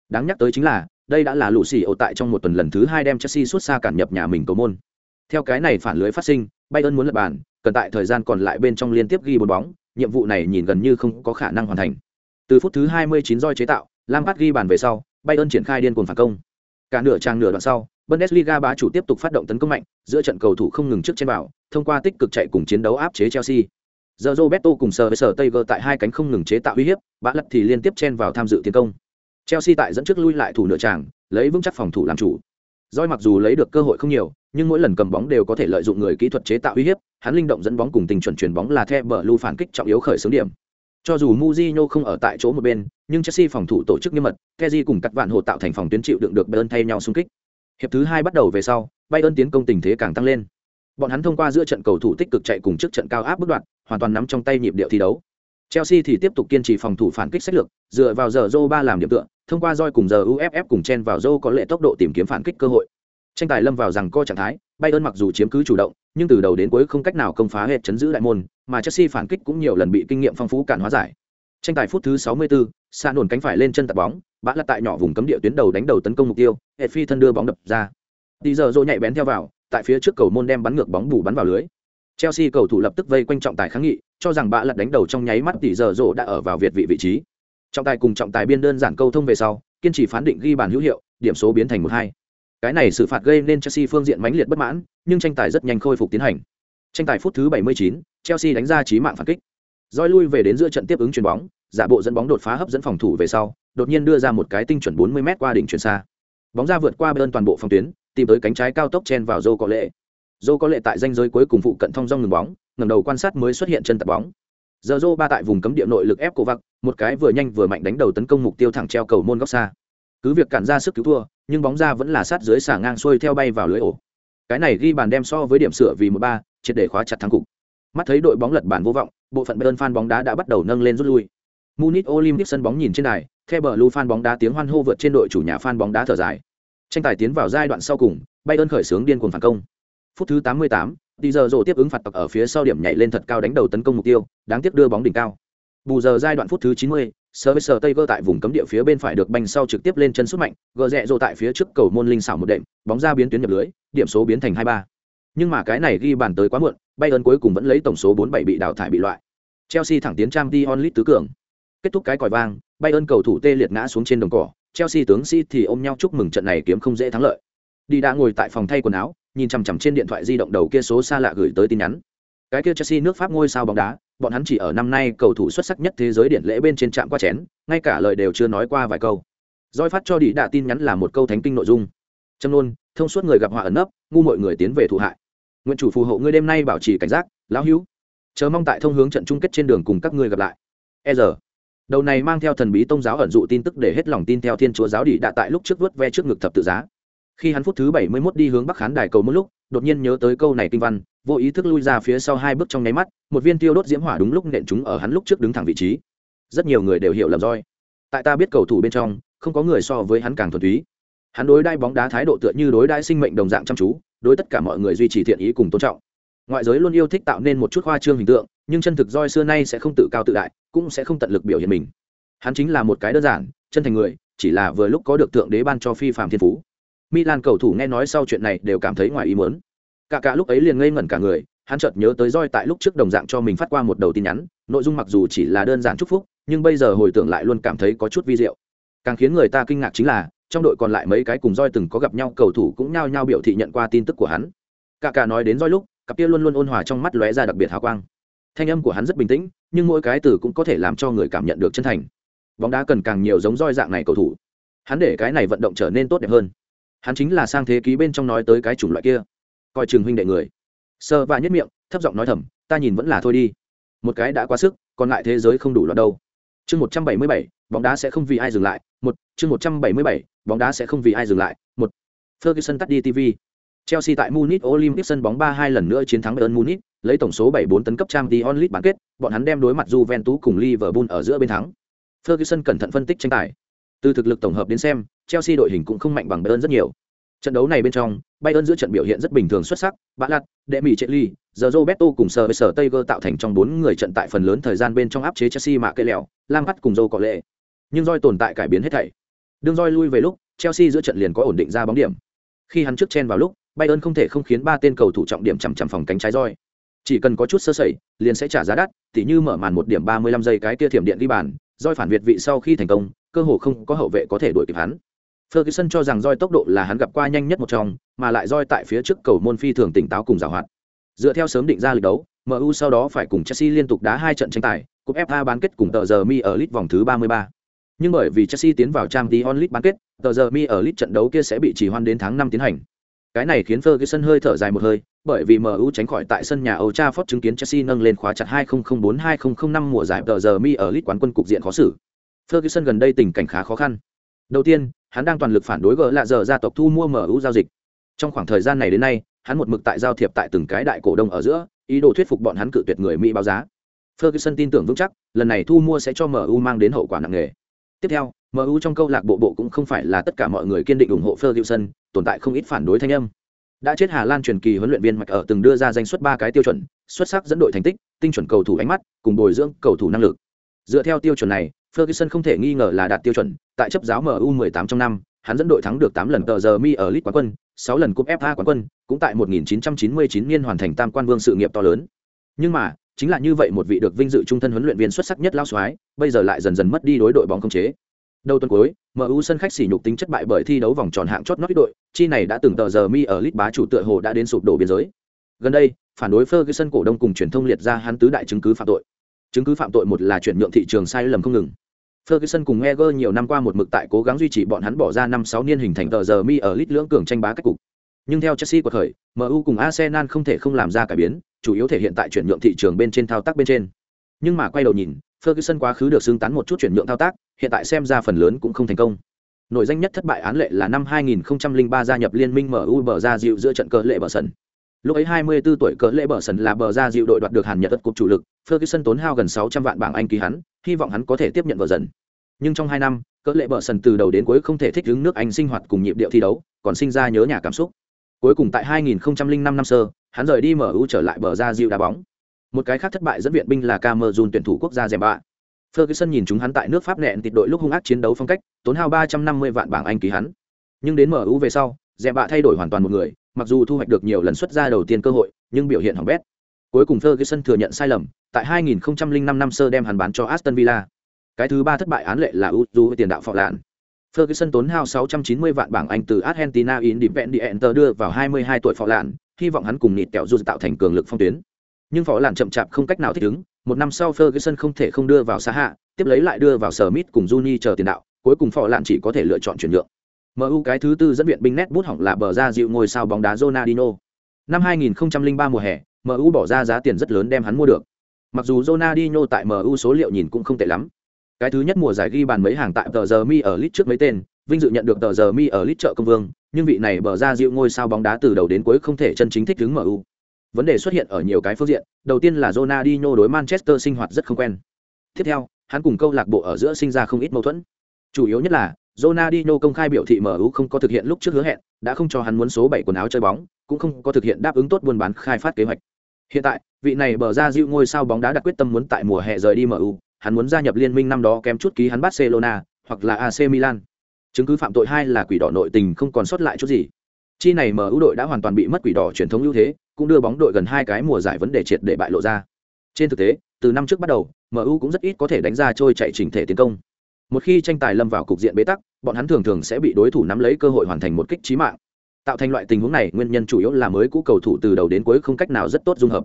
Đáng nhắc tới chính là đây đã là lũ xì ổ tại trong một tuần lần thứ hai đem chelsea xuất xa cản nhập nhà mình cầu môn theo cái này phản lưới phát sinh bayern muốn lật bàn cần tại thời gian còn lại bên trong liên tiếp ghi bốn bóng nhiệm vụ này nhìn gần như không có khả năng hoàn thành từ phút thứ 29 roi chế tạo lam ghi bàn về sau bayern triển khai điên cuồng phản công cả nửa trang nửa đoạn sau Bundesliga bá chủ tiếp tục phát động tấn công mạnh, giữa trận cầu thủ không ngừng trước trên bảo, thông qua tích cực chạy cùng chiến đấu áp chế Chelsea. Giờ Roberto cùng sở với sở Taylor tại hai cánh không ngừng chế tạo uy hiếp, bã lật thì liên tiếp chen vào tham dự tiến công. Chelsea tại dẫn trước lui lại thủ nửa tràng, lấy vững chắc phòng thủ làm chủ. Doi mặc dù lấy được cơ hội không nhiều, nhưng mỗi lần cầm bóng đều có thể lợi dụng người kỹ thuật chế tạo uy hiếp, hắn linh động dẫn bóng cùng tình chuẩn chuyển bóng là theo bờ lưu phản kích trọng yếu khởi xướng điểm. Cho dù Mujinho không ở tại chỗ một bên, nhưng Chelsea phòng thủ tổ chức nghiêm mật, Kessié cùng các vạn hộ tạo thành phòng tuyến chịu đựng được Bayern thay nhau xung kích. Hiệp thứ hai bắt đầu về sau, Bayern tiến công tình thế càng tăng lên. Bọn hắn thông qua giữa trận cầu thủ tích cực chạy cùng trước trận cao áp bước đoạn, hoàn toàn nắm trong tay nhịp điệu thi đấu. Chelsea thì tiếp tục kiên trì phòng thủ phản kích sách lược, dựa vào giờ Zô ba làm điểm tựa, thông qua roi cùng giờ UFF cùng chen vào Zô có lệ tốc độ tìm kiếm phản kích cơ hội. Tranh tài lâm vào rằng co trạng thái, Bayern mặc dù chiếm cứ chủ động, nhưng từ đầu đến cuối không cách nào công phá hết chấn giữ đại môn, mà Chelsea phản kích cũng nhiều lần bị kinh nghiệm phong phú cản hóa giải. Tranh tài phút thứ 64, Sa nổn cánh phải lên chân tạt bóng, bã lật tại nhỏ vùng cấm địa tuyến đầu đánh đầu tấn công mục tiêu, Hệt phi thân đưa bóng đập ra. Tí giờ Zô nhạy bén theo vào, tại phía trước cầu môn đem bắn ngược bóng bù bắn vào lưới. Chelsea cầu thủ lập tức vây quanh trọng tài kháng nghị, cho rằng bạ lật đánh đầu trong nháy mắt tỷ giờ rổ đã ở vào việt vị vị trí. Trọng tài cùng trọng tài biên đơn giản câu thông về sau, kiên trì phán định ghi bàn hữu hiệu, điểm số biến thành một hai. Cái này xử phạt gây nên Chelsea phương diện mãnh liệt bất mãn, nhưng tranh tài rất nhanh khôi phục tiến hành. Tranh tài phút thứ 79, Chelsea đánh ra chí mạng phản kích. Rồi lui về đến giữa trận tiếp ứng chuyền bóng, giả bộ dẫn bóng đột phá hấp dẫn phòng thủ về sau, đột nhiên đưa ra một cái tinh chuẩn 40m qua đỉnh chuyển xa. Bóng ra vượt qua bên toàn bộ phòng tuyến, tìm tới cánh trái cao tốc chen vào Zô có lệ dô có lệ tại danh giới cuối cùng phụ cận thông dong ngừng bóng, ngẩng đầu quan sát mới xuất hiện chân tập bóng. Giờ dô ba tại vùng cấm địa nội lực ép cổ vặc, một cái vừa nhanh vừa mạnh đánh đầu tấn công mục tiêu thẳng treo cầu môn góc xa. Cứ việc cản ra sức cứu thua, nhưng bóng ra vẫn là sát dưới xả ngang xuôi theo bay vào lưới ổ. Cái này ghi bàn đem so với điểm sửa vì một ba, triệt để khóa chặt thắng cục. Mắt thấy đội bóng lật bản vô vọng, bộ phận Bayern fan bóng đá đã bắt đầu nâng lên rút lui. Munich Olympic sân bóng nhìn trên đài, theo bờ lưu fan bóng đá tiếng hoan hô vượt trên đội chủ nhà fan bóng đá thở dài. Tranh tài tiến vào giai đoạn sau cùng, Bayern khởi xướng điên cuồng phản công. Phút thứ 88, Tỷ giờ rổ tiếp ứng phạt tặc ở phía sau điểm nhảy lên thật cao đánh đầu tấn công mục tiêu, đáng tiếc đưa bóng đỉnh cao. Bù giờ giai đoạn phút thứ 90, Service Taylor tại vùng cấm địa phía bên phải được banh sau trực tiếp lên chân sút mạnh, gờ rẹ rồ tại phía trước cầu môn linh xảo một đệm, bóng ra biến tuyến nhập lưới, điểm số biến thành 2-3. Nhưng mà cái này ghi bàn tới quá muộn, Bayern cuối cùng vẫn lấy tổng số 4-7 bị đào thải bị loại. Chelsea thẳng tiến Champions League tứ cường. Kết thúc cái còi vang, Bayern cầu thủ tê liệt ngã xuống trên đồng cỏ, Chelsea tướng sĩ thì ôm nhau chúc mừng trận này kiếm không dễ thắng lợi. Đi đã ngồi tại phòng thay quần áo, nhìn chằm chằm trên điện thoại di động đầu kia số xa lạ gửi tới tin nhắn. Cái kia Chelsea nước Pháp ngôi sao bóng đá, bọn hắn chỉ ở năm nay cầu thủ xuất sắc nhất thế giới điện lễ bên trên trạm qua chén, ngay cả lời đều chưa nói qua vài câu. Doi phát cho đi đã tin nhắn là một câu thánh kinh nội dung. Trâm luôn, thông suốt người gặp họa ẩn nấp, ngu mọi người tiến về thủ hại. Nguyện chủ phù hộ ngươi đêm nay bảo trì cảnh giác, lão hữu. Chờ mong tại thông hướng trận chung kết trên đường cùng các ngươi gặp lại. E giờ. Đầu này mang theo thần bí tông giáo ẩn dụ tin tức để hết lòng tin theo thiên chúa giáo đi đã tại lúc trước vớt ve trước ngực thập tự giá khi hắn phút thứ bảy mươi 71 đi hướng bắc khán đài cầu một lúc, đột nhiên nhớ tới câu này kinh văn, vô ý thức lui ra phía sau hai bước trong nháy mắt, một viên tiêu đốt diễm hỏa đúng lúc nện chúng ở hắn lúc trước đứng thẳng vị trí. Rất nhiều người đều hiểu lầm roi. Tại ta biết cầu thủ bên trong, không có người so với hắn càng thuần túy. Hắn đối đai bóng đá thái độ tựa như đối đai sinh mệnh đồng dạng chăm chú, đối tất cả mọi người duy trì thiện ý cùng tôn trọng. Ngoại giới luôn yêu thích tạo nên một chút hoa trương hình tượng, nhưng chân thực roi xưa nay sẽ không tự cao tự đại, cũng sẽ không tận lực biểu hiện mình. Hắn chính là một cái đơn giản, chân thành người, chỉ là vừa lúc có được tượng đế ban cho phi phạm thiên phú milan cầu thủ nghe nói sau chuyện này đều cảm thấy ngoài ý muốn. Cả cả lúc ấy liền ngây ngẩn cả người, hắn chợt nhớ tới roi tại lúc trước đồng dạng cho mình phát qua một đầu tin nhắn, nội dung mặc dù chỉ là đơn giản chúc phúc, nhưng bây giờ hồi tưởng lại luôn cảm thấy có chút vi diệu. Càng khiến người ta kinh ngạc chính là, trong đội còn lại mấy cái cùng roi từng có gặp nhau, cầu thủ cũng nhao nhao biểu thị nhận qua tin tức của hắn. Cả cả nói đến roi lúc, cặp kia luôn luôn ôn hòa trong mắt lóe ra đặc biệt hào quang. Thanh âm của hắn rất bình tĩnh, nhưng mỗi cái từ cũng có thể làm cho người cảm nhận được chân thành. Bóng đá cần càng nhiều giống roi dạng này cầu thủ. Hắn để cái này vận động trở nên tốt đẹp hơn hắn chính là sang thế ký bên trong nói tới cái chủng loại kia. Coi chừng huynh đệ người. Sơ và nhất miệng, thấp giọng nói thầm, ta nhìn vẫn là thôi đi. Một cái đã quá sức, còn lại thế giới không đủ loạt đâu. Chương một trăm bảy mươi bảy, bóng đá sẽ không vì ai dừng lại. Một, chương một trăm bảy mươi bảy, bóng đá sẽ không vì ai dừng lại. Một, ferguson tắt đi tv chelsea tại munich olympic sân bóng ba hai lần nữa chiến thắng bayern munich, lấy tổng số bảy bốn tấn cấp trang t onlit bán kết, bọn hắn đem đối mặt juventus cùng liverpool ở giữa bên thắng. Ferguson cẩn thận phân tích tranh tài. Từ thực lực tổng hợp đến xem chelsea đội hình cũng không mạnh bằng bayern rất nhiều. Trận đấu này bên trong bayern giữa trận biểu hiện rất bình thường xuất sắc bã lặt đệ mỹ chạy giờ roberto cùng sờ với sở tây tạo thành trong bốn người trận tại phần lớn thời gian bên trong áp chế chelsea mà cây lèo, lam bắt cùng dâu có lệ nhưng roi tồn tại cải biến hết thảy. Đường roi lui về lúc chelsea giữa trận liền có ổn định ra bóng điểm. Khi hắn trước chen vào lúc bayern không thể không khiến ba tên cầu thủ trọng điểm chằm chằm phòng cánh trái roi chỉ cần có chút sơ sẩy liền sẽ trả giá đắt tỉ như mở màn một điểm ba mươi lăm giây cái tia thiểm điện đi bàn roi phản việt vị sau khi thành công cơ hồ không có hậu vệ có thể đuổi kịp hắn. Ferguson cho rằng roi tốc độ là hắn gặp qua nhanh nhất một trong, mà lại roi tại phía trước cầu môn phi thường tỉnh táo cùng giàu hoạt. Dựa theo sớm định ra lịch đấu, MU sau đó phải cùng Chelsea liên tục đá hai trận tranh tài, cúp FA bán kết cùng tờ giờ mi ở League vòng thứ 33. Nhưng bởi vì Chelsea tiến vào Champions League bán kết, tờ giờ mi ở League trận đấu kia sẽ bị trì hoãn đến tháng 5 tiến hành. Cái này khiến Ferguson hơi thở dài một hơi, bởi vì MU tránh khỏi tại sân nhà Old Trafford chứng kiến Chelsea nâng lên khóa chặt 2004-2005 mùa giải tờ giờ mi ở League quán quân cục diện khó xử. Ferguson gần đây tình cảnh khá khó khăn. Đầu tiên, hắn đang toàn lực phản đối gỡ lạ giờ gia tộc thu mua MU giao dịch. Trong khoảng thời gian này đến nay, hắn một mực tại giao thiệp tại từng cái đại cổ đông ở giữa, ý đồ thuyết phục bọn hắn cự tuyệt người Mỹ báo giá. Ferguson tin tưởng vững chắc, lần này thu mua sẽ cho MU mang đến hậu quả nặng nề. Tiếp theo, MU trong câu lạc bộ bộ cũng không phải là tất cả mọi người kiên định ủng hộ Ferguson, tồn tại không ít phản đối thanh âm. Đã chết Hà Lan truyền kỳ huấn luyện viên Mạch ở từng đưa ra danh suất ba cái tiêu chuẩn, xuất sắc dẫn đội thành tích, tinh chuẩn cầu thủ ánh mắt, cùng bồi dưỡng cầu thủ năng lực. Dựa theo tiêu chuẩn này, Ferguson không thể nghi ngờ là đạt tiêu chuẩn, tại chấp giáo MU 18 trong năm, hắn dẫn đội thắng được 8 lần tờ giờ mi ở League quán quân, 6 lần cúp FA quán quân, cũng tại 1999 niên hoàn thành tam quan vương sự nghiệp to lớn. Nhưng mà, chính là như vậy một vị được vinh dự trung thân huấn luyện viên xuất sắc nhất lao soái, bây giờ lại dần dần mất đi đối đội bóng công chế. Đầu tuần cuối, MU sân khách sỉ nhục tính chất bại bởi thi đấu vòng tròn hạng chót nốt đội, chi này đã từng tờ giờ mi ở League bá chủ tựa hồ đã đến sụp đổ biên giới. Gần đây, phản đối Ferguson cổ đông cùng truyền thông liệt ra hắn tứ đại chứng cứ phạm tội. Chứng cứ phạm tội một là chuyển nhượng thị trường sai lầm không ngừng. Ferguson cùng Wenger nhiều năm qua một mực tại cố gắng duy trì bọn hắn bỏ ra năm sáu niên hình thành tờ giờ mi ở lít lưỡng cường tranh bá cách cục. Nhưng theo Chelsea của thời, MU cùng Arsenal không thể không làm ra cải biến, chủ yếu thể hiện tại chuyển nhượng thị trường bên trên thao tác bên trên. Nhưng mà quay đầu nhìn, Ferguson quá khứ được xưng tán một chút chuyển nhượng thao tác, hiện tại xem ra phần lớn cũng không thành công. Nội danh nhất thất bại án lệ là năm 2003 gia nhập liên minh MU bờ ra dịu giữa trận cờ lệ bờ sân. Lúc ấy 24 tuổi Cỡ lệ bờ sần là bờ ra dịu đội đoạt được Hàn Nhật đất cục chủ lực, Ferguson tốn hao gần 600 vạn bảng Anh ký hắn, hy vọng hắn có thể tiếp nhận vợ dần. Nhưng trong hai năm cỡ lệ bờ sần từ đầu đến cuối không thể thích ứng nước anh sinh hoạt cùng nhịp điệu thi đấu còn sinh ra nhớ nhà cảm xúc. Cuối cùng tại 2005 năm sơ hắn rời đi mở ưu trở lại bờ ra dịu đá bóng. Một cái khác thất bại dẫn viện binh là Cameroon tuyển thủ quốc gia dèm bạ ferguson nhìn chúng hắn tại nước pháp nẹn tịt đội lúc hung ác chiến đấu phong cách tốn hao 350 vạn bảng anh ký hắn. Nhưng đến mở ưu về sau dẹp bạ thay đổi hoàn toàn một người mặc dù thu hoạch được nhiều lần xuất ra đầu tiên cơ hội nhưng biểu hiện hỏng bét cuối cùng ferguson thừa nhận sai lầm tại 2005 năm sơ đem hắn bán cho aston villa cái thứ ba thất bại án lệ là Uzu tiền đạo phò lạn. Ferguson tốn hao 690 vạn bảng Anh từ Argentina Independiente đưa vào 22 tuổi phò lạn, hy vọng hắn cùng nịt kẹo dù tạo thành cường lực phong tuyến. Nhưng phò lạn chậm chạp không cách nào thích ứng, một năm sau Ferguson không thể không đưa vào xa hạ, tiếp lấy lại đưa vào Smith cùng Juni chờ tiền đạo, cuối cùng phò lạn chỉ có thể lựa chọn chuyển nhượng. MU cái thứ tư dẫn viện binh nét bút hỏng là bờ ra dịu ngôi sao bóng đá Ronaldinho. Năm 2003 mùa hè, MU bỏ ra giá tiền rất lớn đem hắn mua được. Mặc dù Ronaldinho tại MU số liệu nhìn cũng không tệ lắm, cái thứ nhất mùa giải ghi bàn mấy hàng tại tờ giờ mi ở lit trước mấy tên vinh dự nhận được tờ giờ mi ở lit trợ công vương nhưng vị này bờ ra dịu ngôi sao bóng đá từ đầu đến cuối không thể chân chính thích ứng mu vấn đề xuất hiện ở nhiều cái phương diện đầu tiên là Ronaldinho đối Manchester sinh hoạt rất không quen tiếp theo hắn cùng câu lạc bộ ở giữa sinh ra không ít mâu thuẫn chủ yếu nhất là Ronaldinho công khai biểu thị MU không có thực hiện lúc trước hứa hẹn, đã không cho hắn muốn số 7 quần áo chơi bóng, cũng không có thực hiện đáp ứng tốt buôn bán khai phát kế hoạch. Hiện tại, vị này bờ ra dịu ngôi sao bóng đá đặt quyết tâm muốn tại mùa hè rời đi MU, hắn muốn gia nhập liên minh năm đó kém chút ký hắn Barcelona hoặc là AC Milan. Chứng cứ phạm tội hai là quỷ đỏ nội tình không còn sót lại chút gì. Chi này MU đội đã hoàn toàn bị mất quỷ đỏ truyền thống ưu thế, cũng đưa bóng đội gần hai cái mùa giải vấn đề triệt để bại lộ ra. Trên thực tế, từ năm trước bắt đầu, MU cũng rất ít có thể đánh ra trôi chạy chỉnh thể tiến công. Một khi tranh tài lâm vào cục diện bế tắc, bọn hắn thường thường sẽ bị đối thủ nắm lấy cơ hội hoàn thành một kích trí mạng. Tạo thành loại tình huống này, nguyên nhân chủ yếu là mới cũ cầu thủ từ đầu đến cuối không cách nào rất tốt dung hợp.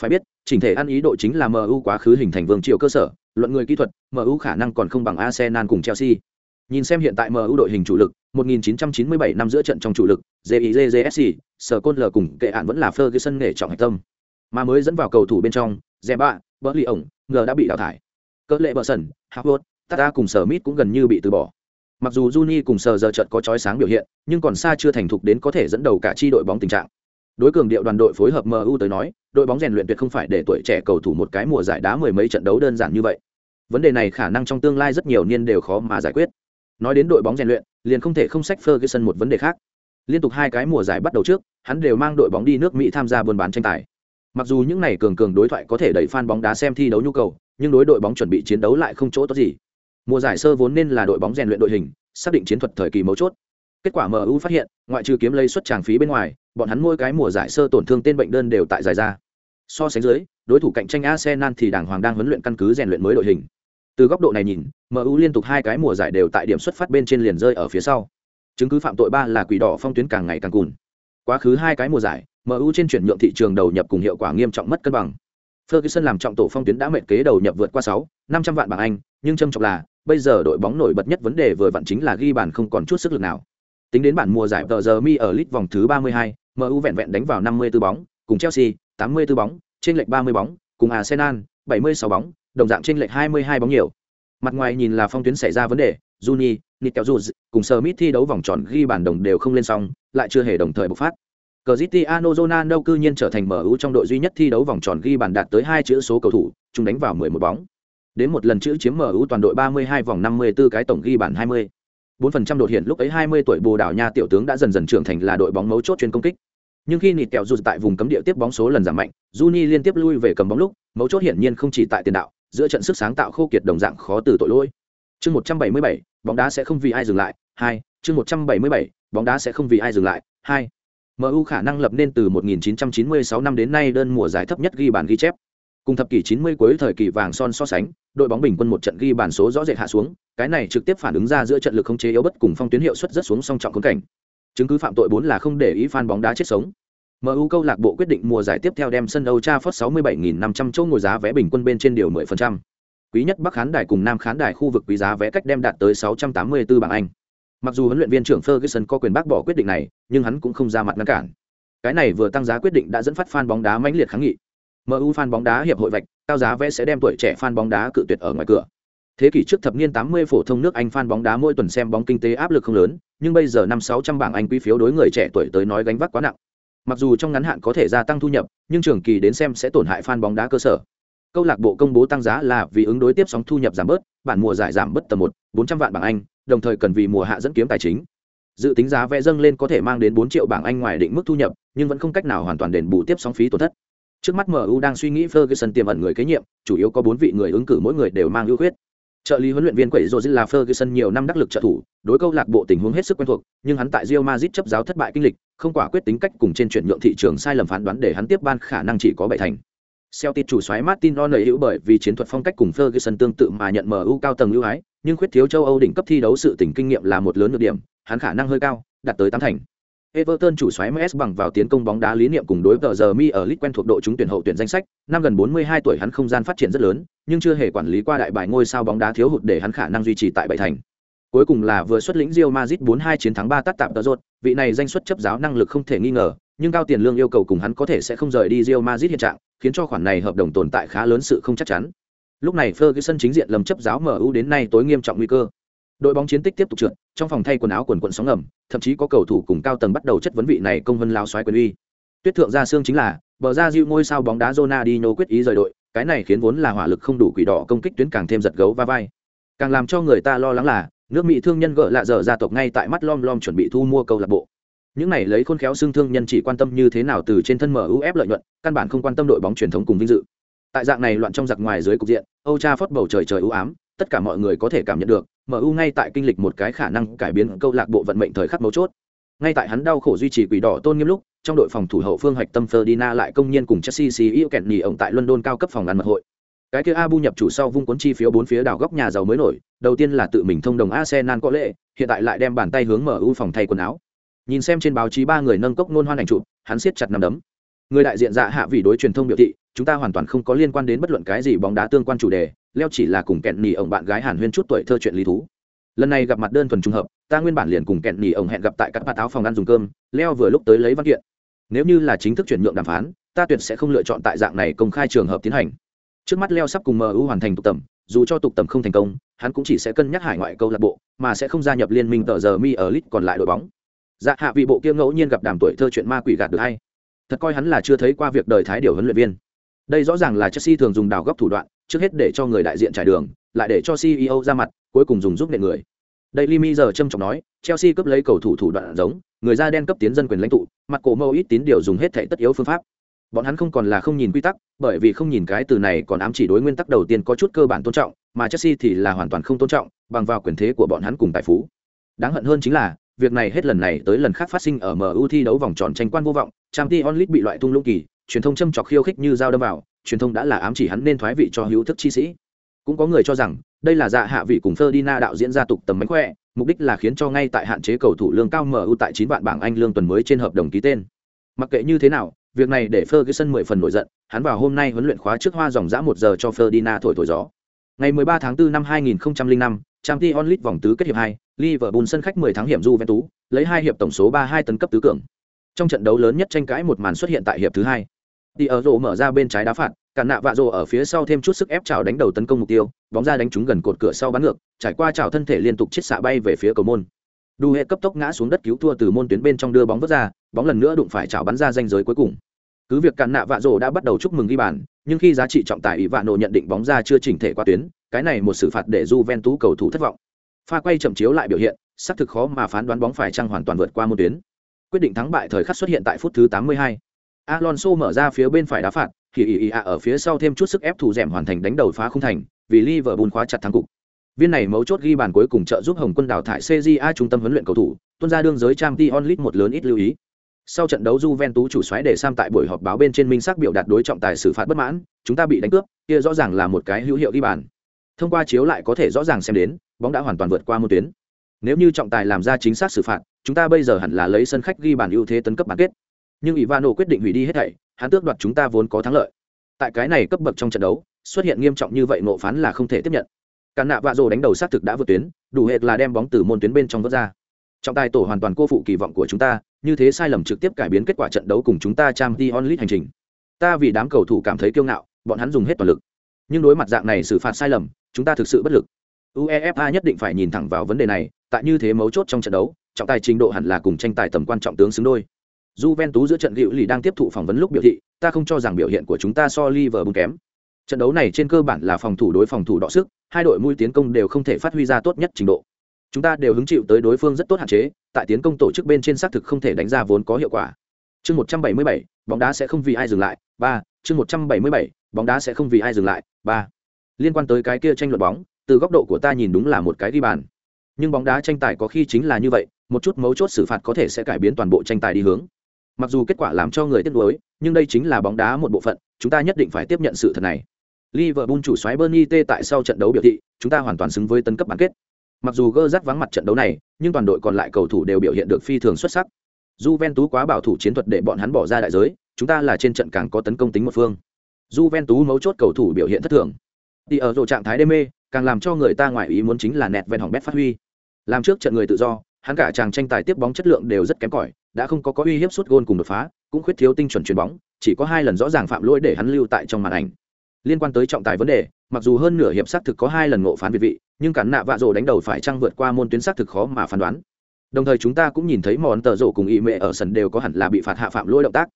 Phải biết, chỉnh thể ăn ý độ chính là MU quá khứ hình thành vương triều cơ sở, luận người kỹ thuật, MU khả năng còn không bằng Arsenal cùng Chelsea. Nhìn xem hiện tại MU đội hình chủ lực, 1997 năm giữa trận trong chủ lực, JIJJSC, Sở Côn L cùng kệ hạn vẫn là Ferguson nghề trọng hạch tâm. Mà mới dẫn vào cầu thủ bên trong, Zeba, Bỡ Lì ổng, ngờ đã bị đào thải. Cỡ lệ bờ sần, Howard, Tata cùng Sở Mít cũng gần như bị từ bỏ. Mặc dù Juni cùng Sở giờ trận có chói sáng biểu hiện, nhưng còn xa chưa thành thục đến có thể dẫn đầu cả chi đội bóng tình trạng. Đối cường điệu đoàn đội phối hợp MU tới nói, đội bóng rèn luyện tuyệt không phải để tuổi trẻ cầu thủ một cái mùa giải đá mười mấy trận đấu đơn giản như vậy. Vấn đề này khả năng trong tương lai rất nhiều niên đều khó mà giải quyết. Nói đến đội bóng rèn luyện, liền không thể không sách Ferguson một vấn đề khác. Liên tục hai cái mùa giải bắt đầu trước, hắn đều mang đội bóng đi nước Mỹ tham gia buôn bán tranh tài. Mặc dù những này cường cường đối thoại có thể đẩy fan bóng đá xem thi đấu nhu cầu, nhưng đối đội bóng chuẩn bị chiến đấu lại không chỗ tốt gì. Mùa giải sơ vốn nên là đội bóng rèn luyện đội hình, xác định chiến thuật thời kỳ mấu chốt. Kết quả MU phát hiện, ngoại trừ kiếm lấy suất tràng phí bên ngoài, bọn hắn mỗi cái mùa giải sơ tổn thương tên bệnh đơn đều tại giải ra. So sánh dưới, đối thủ cạnh tranh Arsenal thì đàng hoàng đang huấn luyện căn cứ rèn luyện mới đội hình. Từ góc độ này nhìn, MU liên tục hai cái mùa giải đều tại điểm xuất phát bên trên liền rơi ở phía sau. Chứng cứ phạm tội ba là quỷ đỏ phong tuyến càng ngày càng cùn. Quá khứ hai cái mùa giải, MU trên chuyển nhượng thị trường đầu nhập cùng hiệu quả nghiêm trọng mất cân bằng. Ferguson làm trọng tổ phong tuyến đã mệt kế đầu nhập vượt qua 6, 500 vạn bảng Anh, nhưng trâm trọng là, bây giờ đội bóng nổi bật nhất vấn đề vừa vặn chính là ghi bàn không còn chút sức lực nào. Tính đến bản mùa giải tờ giờ mi ở lit vòng thứ 32, MU vẹn vẹn đánh vào 54 bóng, cùng Chelsea 84 bóng, trên lệch 30 bóng, cùng Arsenal 76 bóng, đồng dạng trên lệch 22 bóng nhiều. Mặt ngoài nhìn là phong tuyến xảy ra vấn đề, Juni, Nikel cùng Smith thi đấu vòng tròn ghi bàn đồng đều không lên xong, lại chưa hề đồng thời bộc phát. Cristiano Ronaldo cư nhiên trở thành MU trong đội duy nhất thi đấu vòng tròn ghi bàn đạt tới hai chữ số cầu thủ, chúng đánh vào 11 bóng. Đến một lần chữ chiếm MU toàn đội 32 vòng 54 cái tổng ghi bàn 20. 4% đột hiện lúc ấy 20 tuổi Bồ Đào Nha tiểu tướng đã dần dần trưởng thành là đội bóng mấu chốt chuyên công kích. Nhưng khi nịt kẹo dù tại vùng cấm địa tiếp bóng số lần giảm mạnh, Juni liên tiếp lui về cầm bóng lúc, mấu chốt hiển nhiên không chỉ tại tiền đạo, giữa trận sức sáng tạo khô kiệt đồng dạng khó từ tội lỗi. Chương 177, bóng đá sẽ không vì ai dừng lại. 2, chương 177, bóng đá sẽ không vì ai dừng lại. 2. MU khả năng lập nên từ 1996 năm đến nay đơn mùa giải thấp nhất ghi bàn ghi chép. Cùng thập kỷ 90 cuối thời kỳ vàng son so sánh, đội bóng bình quân một trận ghi bàn số rõ rệt hạ xuống, cái này trực tiếp phản ứng ra giữa trận lực không chế yếu bất cùng phong tuyến hiệu suất rất xuống song trọng khốn cảnh. Chứng cứ phạm tội 4 là không để ý fan bóng đá chết sống. MU câu lạc bộ quyết định mùa giải tiếp theo đem sân Old Trafford 67.500 chỗ ngồi giá vé bình quân bên trên điều 10%. Quý nhất Bắc khán đài cùng Nam khán đài khu vực quý giá vé cách đem đạt tới 684 bảng Anh. Mặc dù huấn luyện viên trưởng Ferguson có quyền bác bỏ quyết định này, nhưng hắn cũng không ra mặt ngăn cản. Cái này vừa tăng giá quyết định đã dẫn phát fan bóng đá mãnh liệt kháng nghị. MU fan bóng đá hiệp hội vạch, cao giá vé sẽ đem tuổi trẻ fan bóng đá cự tuyệt ở ngoài cửa. Thế kỷ trước thập niên 80 phổ thông nước Anh fan bóng đá mỗi tuần xem bóng kinh tế áp lực không lớn, nhưng bây giờ năm 600 bảng Anh quý phiếu đối người trẻ tuổi tới nói gánh vác quá nặng. Mặc dù trong ngắn hạn có thể gia tăng thu nhập, nhưng trường kỳ đến xem sẽ tổn hại fan bóng đá cơ sở. Câu lạc bộ công bố tăng giá là vì ứng đối tiếp sóng thu nhập giảm bớt, bản mùa giải giảm bớt tầm 1, 400 vạn bảng Anh, đồng thời cần vì mùa hạ dẫn kiếm tài chính. Dự tính giá vé dâng lên có thể mang đến 4 triệu bảng Anh ngoài định mức thu nhập, nhưng vẫn không cách nào hoàn toàn đền bù tiếp sóng phí tổn thất. Trước mắt MU đang suy nghĩ Ferguson tiềm ẩn người kế nhiệm, chủ yếu có 4 vị người ứng cử mỗi người đều mang ưu khuyết. Trợ lý huấn luyện viên quẩy Rodgers là Ferguson nhiều năm đắc lực trợ thủ, đối câu lạc bộ tình huống hết sức quen thuộc, nhưng hắn tại Real Madrid chấp giáo thất bại kinh lịch, không quả quyết tính cách cùng trên chuyển nhượng thị trường sai lầm phán đoán để hắn tiếp ban khả năng chỉ có bảy thành. Celtic chủ soái Martin O'Neill hữu bởi vì chiến thuật phong cách cùng Ferguson tương tự mà nhận MU cao tầng ưu ái, nhưng khuyết thiếu châu Âu đỉnh cấp thi đấu sự tỉnh kinh nghiệm là một lớn nhược điểm, hắn khả năng hơi cao, đạt tới tám thành. Everton chủ soái MS bằng vào tiến công bóng đá lý niệm cùng đối tờ giờ mi ở League quen thuộc độ chúng tuyển hậu tuyển danh sách, năm gần 42 tuổi hắn không gian phát triển rất lớn, nhưng chưa hề quản lý qua đại bài ngôi sao bóng đá thiếu hụt để hắn khả năng duy trì tại bảy thành. Cuối cùng là vừa xuất lĩnh Real Madrid 4-2 chiến thắng 3 tắt tạm tờ rốt, vị này danh xuất chấp giáo năng lực không thể nghi ngờ, nhưng cao tiền lương yêu cầu cùng hắn có thể sẽ không rời đi Real Madrid hiện trạng, khiến cho khoản này hợp đồng tồn tại khá lớn sự không chắc chắn. Lúc này Ferguson chính diện lầm chấp giáo MU đến nay tối nghiêm trọng nguy cơ. Đội bóng chiến tích tiếp tục trượt, trong phòng thay quần áo quần quần sóng ngầm, thậm chí có cầu thủ cùng cao tầng bắt đầu chất vấn vị này công vân lao xoáy quyền uy. Tuyết thượng ra xương chính là, bờ ra dịu ngôi sao bóng đá Ronaldinho quyết ý rời đội, cái này khiến vốn là hỏa lực không đủ quỷ đỏ công kích tuyến càng thêm giật gấu va vai. Càng làm cho người ta lo lắng là, nước mỹ thương nhân gỡ lạ dở gia tộc ngay tại mắt lom lom chuẩn bị thu mua câu lạc bộ những này lấy khôn khéo xương thương nhân chỉ quan tâm như thế nào từ trên thân mu ép lợi nhuận căn bản không quan tâm đội bóng truyền thống cùng vinh dự tại dạng này loạn trong giặc ngoài dưới cục diện âu cha phớt bầu trời trời ưu ám tất cả mọi người có thể cảm nhận được mu ngay tại kinh lịch một cái khả năng cải biến câu lạc bộ vận mệnh thời khắc mấu chốt ngay tại hắn đau khổ duy trì quỷ đỏ tôn nghiêm lúc trong đội phòng thủ hậu phương hạch tâm Ferdinand lại công nhiên cùng Chelsea CEO kẹn nhì ổng tại London cao cấp phòng ăn mật hội. Cái kia Abu nhập chủ sau vung cuốn chi phiếu bốn phía đảo góc nhà giàu mới nổi, đầu tiên là tự mình thông đồng Arsenal có lệ, hiện tại lại đem bàn tay hướng mở MU phòng thay quần áo. Nhìn xem trên báo chí ba người nâng cốc nôn hoan ảnh chụp, hắn siết chặt nắm đấm. Người đại diện dạ hạ vì đối truyền thông biểu thị, chúng ta hoàn toàn không có liên quan đến bất luận cái gì bóng đá tương quan chủ đề, leo chỉ là cùng kẹn nỉ ổng bạn gái Hàn Huyên chút tuổi thơ chuyện lý thú. Lần này gặp mặt đơn thuần trùng hợp ta nguyên bản liền cùng kẹn nỉ ổng hẹn gặp tại các bát áo phòng ăn dùng cơm leo vừa lúc tới lấy văn kiện. Nếu như là chính thức chuyển nhượng đàm phán ta tuyệt sẽ không lựa chọn tại dạng này công khai trường hợp tiến hành. Trước mắt leo sắp cùng mu hoàn thành tục tầm dù cho tục tầm không thành công hắn cũng chỉ sẽ cân nhắc hải ngoại câu lạc bộ mà sẽ không gia nhập liên minh tờ giờ mi ở lit còn lại đội bóng dạ hạ vị bộ kia ngẫu nhiên gặp đàm tuổi thơ chuyện ma quỷ gạt được hay thật coi hắn là chưa thấy qua việc đời thái điều huấn luyện viên. Đây rõ ràng là chelsea thường dùng đào góc thủ đoạn, trước hết để cho người đại diện trải đường, lại để cho ceo ra mặt, cuối cùng dùng giúp nệ người. Đây limi giờ trâm trọng nói, chelsea cấp lấy cầu thủ thủ đoạn giống, người da đen cấp tiến dân quyền lãnh tụ, mặt cổ mâu ít tín điều dùng hết thể tất yếu phương pháp. Bọn hắn không còn là không nhìn quy tắc, bởi vì không nhìn cái từ này còn ám chỉ đối nguyên tắc đầu tiên có chút cơ bản tôn trọng, mà chelsea thì là hoàn toàn không tôn trọng, bằng vào quyền thế của bọn hắn cùng tài phú. Đáng hận hơn chính là việc này hết lần này tới lần khác phát sinh ở MU thi đấu vòng tròn tranh quan vô vọng, Champions League bị loại tung lũng kỳ, truyền thông châm chọc khiêu khích như dao đâm vào, truyền thông đã là ám chỉ hắn nên thoái vị cho hữu thức chi sĩ. Cũng có người cho rằng, đây là dạ hạ vị cùng Ferdinand đạo diễn gia tục tầm mánh khỏe, mục đích là khiến cho ngay tại hạn chế cầu thủ lương cao MU tại 9 vạn bảng Anh lương tuần mới trên hợp đồng ký tên. Mặc kệ như thế nào, việc này để Ferguson 10 phần nổi giận, hắn vào hôm nay huấn luyện khóa trước hoa dòng dã một giờ cho Ferdinand thổi thổi gió. Ngày 13 tháng 4 năm 2005, Champions League vòng tứ kết hiệp 2, Liverpool sân khách 10 tháng hiểm Juventus, lấy hai hiệp tổng số 32 tấn cấp tứ cường. Trong trận đấu lớn nhất tranh cãi một màn xuất hiện tại hiệp thứ hai. Đi mở ra bên trái đá phạt, cản nạ vạ rồ ở phía sau thêm chút sức ép chảo đánh đầu tấn công mục tiêu, bóng ra đánh trúng gần cột cửa sau bắn ngược, trải qua chảo thân thể liên tục chết xạ bay về phía cầu môn. Đu hệ cấp tốc ngã xuống đất cứu thua từ môn tuyến bên trong đưa bóng vớt ra, bóng lần nữa đụng phải chảo bắn ra danh giới cuối cùng. Cứ việc cản nạ vạ rồ đã bắt đầu chúc mừng ghi bàn, nhưng khi giá trị trọng tài Ivano nổ nhận định bóng ra chưa chỉnh thể qua tuyến, cái này một sự phạt để Juventus cầu thủ thất vọng. Pha quay chậm chiếu lại biểu hiện, xác thực khó mà phán đoán bóng phải chăng hoàn toàn vượt qua một tuyến. Quyết định thắng bại thời khắc xuất hiện tại phút thứ 82. Alonso mở ra phía bên phải đá phạt, thì ý ý ạ ở phía sau thêm chút sức ép thủ dẻm hoàn thành đánh đầu phá không thành, vì Liverpool khóa chặt thắng cục. Viên này mấu chốt ghi bàn cuối cùng trợ giúp Hồng Quân đào thải CJA trung tâm huấn luyện cầu thủ, tuân ra đương giới Champions League một lớn ít lưu ý. Sau trận đấu Juventus chủ soái để Sam tại buổi họp báo bên trên minh xác biểu đạt đối trọng tài xử phạt bất mãn, chúng ta bị đánh cướp, kia rõ ràng là một cái hữu hiệu ghi bàn. Thông qua chiếu lại có thể rõ ràng xem đến, bóng đã hoàn toàn vượt qua môn tuyến. Nếu như trọng tài làm ra chính xác xử phạt, chúng ta bây giờ hẳn là lấy sân khách ghi bàn ưu thế tấn cấp bán kết. Nhưng Ivano quyết định hủy đi hết thảy, hắn tước đoạt chúng ta vốn có thắng lợi. Tại cái này cấp bậc trong trận đấu, xuất hiện nghiêm trọng như vậy ngộ phán là không thể tiếp nhận. Cản nạ vạ rồ đánh đầu sát thực đã vượt tuyến, đủ hệt là đem bóng từ môn tuyến bên trong vớt ra. Trọng tài tổ hoàn toàn cô phụ kỳ vọng của chúng ta, như thế sai lầm trực tiếp cải biến kết quả trận đấu cùng chúng ta trang Champions onlit hành trình. Ta vì đám cầu thủ cảm thấy kiêu ngạo, bọn hắn dùng hết toàn lực. Nhưng đối mặt dạng này xử phạt sai lầm, chúng ta thực sự bất lực. UEFA nhất định phải nhìn thẳng vào vấn đề này, tại như thế mấu chốt trong trận đấu, trọng tài trình độ hẳn là cùng tranh tài tầm quan trọng tướng xứng đôi. Juventus giữa trận Diệu lì đang tiếp thụ phỏng vấn lúc biểu thị, ta không cho rằng biểu hiện của chúng ta so Liverpool kém. Trận đấu này trên cơ bản là phòng thủ đối phòng thủ đọ sức, hai đội mũi tiến công đều không thể phát huy ra tốt nhất trình độ. Chúng ta đều hứng chịu tới đối phương rất tốt hạn chế, tại tiến công tổ chức bên trên xác thực không thể đánh ra vốn có hiệu quả. Chương 177, bóng đá sẽ không vì ai dừng lại. Ba. chương 177, bóng đá sẽ không vì ai dừng lại. Ba. Liên quan tới cái kia tranh luận bóng, từ góc độ của ta nhìn đúng là một cái ghi bàn. Nhưng bóng đá tranh tài có khi chính là như vậy, một chút mấu chốt xử phạt có thể sẽ cải biến toàn bộ tranh tài đi hướng. Mặc dù kết quả làm cho người tiếc nuối, nhưng đây chính là bóng đá một bộ phận, chúng ta nhất định phải tiếp nhận sự thật này. Liverpool chủ soái Bernie T tại sau trận đấu biểu thị, chúng ta hoàn toàn xứng với tấn cấp bán kết. Mặc dù gơ rắc vắng mặt trận đấu này, nhưng toàn đội còn lại cầu thủ đều biểu hiện được phi thường xuất sắc. Juventus quá bảo thủ chiến thuật để bọn hắn bỏ ra đại giới, chúng ta là trên trận càng có tấn công tính một phương. Juventus mấu chốt cầu thủ biểu hiện thất thường. Đi ở độ trạng thái đê mê, càng làm cho người ta ngoài ý muốn chính là nẹt ven hỏng bét phát huy. Làm trước trận người tự do, hắn cả chàng tranh tài tiếp bóng chất lượng đều rất kém cỏi, đã không có có uy hiếp suốt gôn cùng đột phá, cũng khuyết thiếu tinh chuẩn chuyền bóng, chỉ có hai lần rõ ràng phạm lỗi để hắn lưu tại trong màn ảnh. Liên quan tới trọng tài vấn đề, mặc dù hơn nửa hiệp sát thực có hai lần ngộ phán việt vị, nhưng cản nạ vạ rổ đánh đầu phải trăng vượt qua môn tuyến sát thực khó mà phán đoán. Đồng thời chúng ta cũng nhìn thấy món tờ rổ cùng ý mẹ ở sân đều có hẳn là bị phạt hạ phạm lỗi động tác.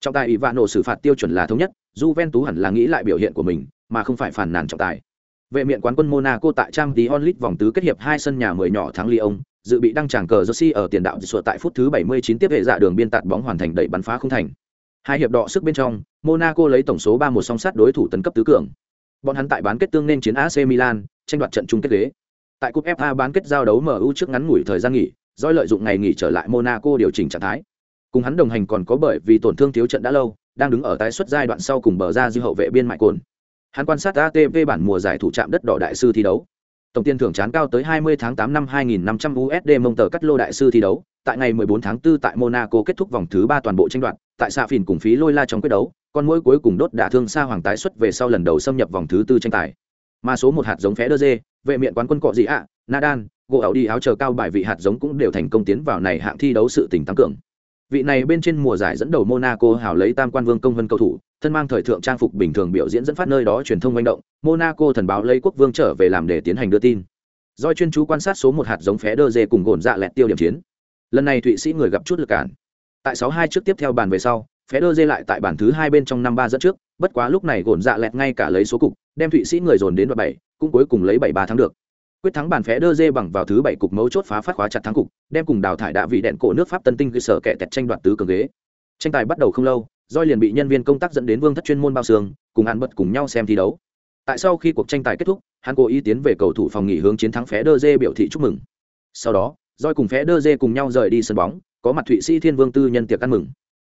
Trọng tài ý vạ nổ xử phạt tiêu chuẩn là thống nhất, Juventus hẳn là nghĩ lại biểu hiện của mình, mà không phải phản nàn trọng tài. Vệ miện quán quân Monaco tại trang tí onlit vòng tứ kết hiệp hai sân nhà mười nhỏ thắng Lyon, dự bị đăng tràng cờ Jersey ở tiền đạo sửa tại phút thứ 79 tiếp hệ dạ đường biên tạt bóng hoàn thành đẩy bắn phá không thành. Hai hiệp đọ sức bên trong, Monaco lấy tổng số 3-1 song sát đối thủ tấn cấp tứ cường. Bọn hắn tại bán kết tương nên chiến AC Milan, tranh đoạt trận chung kết ghế. Tại cúp FA bán kết giao đấu MU trước ngắn ngủi thời gian nghỉ, do lợi dụng ngày nghỉ trở lại Monaco điều chỉnh trạng thái. Cùng hắn đồng hành còn có bởi vì tổn thương thiếu trận đã lâu, đang đứng ở tái xuất giai đoạn sau cùng bờ ra dư hậu vệ biên mại cồn. Hắn quan sát ATP bản mùa giải thủ trạm đất đỏ đại sư thi đấu. Tổng tiền thưởng chán cao tới 20 tháng 8 năm 2500 USD mông tờ cắt lô đại sư thi đấu, tại ngày 14 tháng 4 tại Monaco kết thúc vòng thứ 3 toàn bộ tranh đoạt, tại xạ phìn cùng phí lôi la trong quyết đấu, con mũi cuối cùng đốt đả thương xa hoàng tái xuất về sau lần đầu xâm nhập vòng thứ tư tranh tài. Mà số một hạt giống phé đơ dê, vệ miện quán quân cọ gì ạ, nadan gỗ áo đi áo chờ cao bài vị hạt giống cũng đều thành công tiến vào này hạng thi đấu sự tỉnh tăng cường. Vị này bên trên mùa giải dẫn đầu Monaco hảo lấy tam quan vương công vân cầu thủ, thân mang thời thượng trang phục bình thường biểu diễn dẫn phát nơi đó truyền thông manh động, Monaco thần báo lấy quốc vương trở về làm để tiến hành đưa tin. Doi chuyên chú quan sát số một hạt giống phé đơ dê cùng gồn dạ lẹt tiêu điểm chiến. Lần này Thụy Sĩ người gặp chút lực cản. Tại 6-2 trước tiếp theo bàn về sau, phé đơ dê lại tại bàn thứ hai bên trong năm ba dẫn trước, bất quá lúc này gồn dạ lẹt ngay cả lấy số cục, đem Thụy Sĩ người dồn đến đoạn bảy, cũng cuối cùng lấy bảy ba thắng được. Quyết thắng bàn phé đơ dê bằng vào thứ bảy cục mấu chốt phá phát khóa chặt thắng cục, đem cùng đào thải đạ vị đèn cổ nước Pháp Tân Tinh cơ sở kẻ tẹt tranh đoạt tứ cường ghế. Tranh tài bắt đầu không lâu, Doi liền bị nhân viên công tác dẫn đến Vương thất chuyên môn bao xương, cùng ăn bật cùng nhau xem thi đấu. Tại sau khi cuộc tranh tài kết thúc, hắn cố ý tiến về cầu thủ phòng nghỉ hướng chiến thắng phé đơ dê biểu thị chúc mừng. Sau đó, Doi cùng phé đơ dê cùng nhau rời đi sân bóng, có mặt Thụy Sĩ Thiên Vương tư nhân tiệc ăn mừng.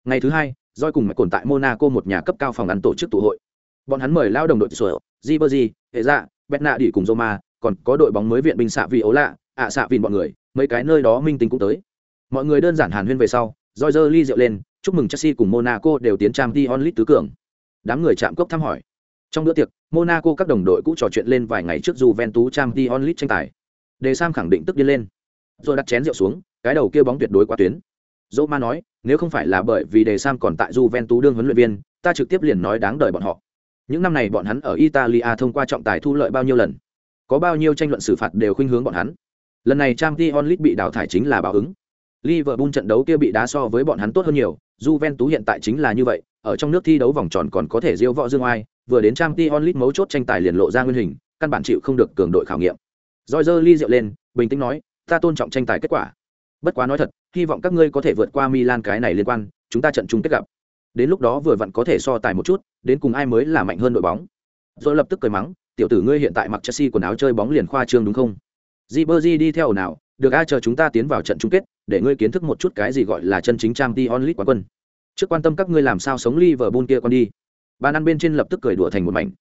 Ngày thứ hai, Doi cùng mạch cồn tại Monaco một nhà cấp cao phòng ăn tổ chức tụ hội. Bọn hắn mời lao đồng đội sửa di bơ di hệ dạ, Betna đi cùng Roma, còn có đội bóng mới viện binh xạ vì ấu lạ, ạ xạ vìn bọn người, mấy cái nơi đó minh tinh cũng tới. Mọi người đơn giản hàn huyên về sau, roi giơ ly rượu lên, chúc mừng Chelsea cùng Monaco đều tiến trang Dion onlit tứ cường. Đám người chạm cốc thăm hỏi. Trong bữa tiệc, Monaco các đồng đội cũng trò chuyện lên vài ngày trước Juventus trang Dion onlit tranh tài. Đề Sam khẳng định tức điên lên. Rồi đặt chén rượu xuống, cái đầu kia bóng tuyệt đối quá tuyến. Roma nói, nếu không phải là bởi vì Đề Sam còn tại Juventus đương huấn luyện viên, ta trực tiếp liền nói đáng đời bọn họ. Những năm này bọn hắn ở Italia thông qua trọng tài thu lợi bao nhiêu lần, có bao nhiêu tranh luận xử phạt đều khuynh hướng bọn hắn. Lần này trang t onlit bị đào thải chính là báo ứng. Liverpool trận đấu kia bị đá so với bọn hắn tốt hơn nhiều, Juventus hiện tại chính là như vậy, ở trong nước thi đấu vòng tròn còn có thể diêu võ dương oai, vừa đến Champions League mấu chốt tranh tài liền lộ ra nguyên hình, căn bản chịu không được cường đội khảo nghiệm. Rồi giơ ly rượu lên, bình tĩnh nói, ta tôn trọng tranh tài kết quả. Bất quá nói thật, hy vọng các ngươi có thể vượt qua Milan cái này liên quan, chúng ta trận chung kết gặp. Đến lúc đó vừa vặn có thể so tài một chút, đến cùng ai mới là mạnh hơn đội bóng. Rồi lập tức cười mắng, tiểu tử ngươi hiện tại mặc Chelsea quần áo chơi bóng liền khoa trương đúng không? Ribery đi theo nào, được ai chờ chúng ta tiến vào trận chung kết, để ngươi kiến thức một chút cái gì gọi là chân chính Champions League quán quân. Trước quan tâm các ngươi làm sao sống Liverpool kia con đi. Bàn ăn bên trên lập tức cười đùa thành một mảnh.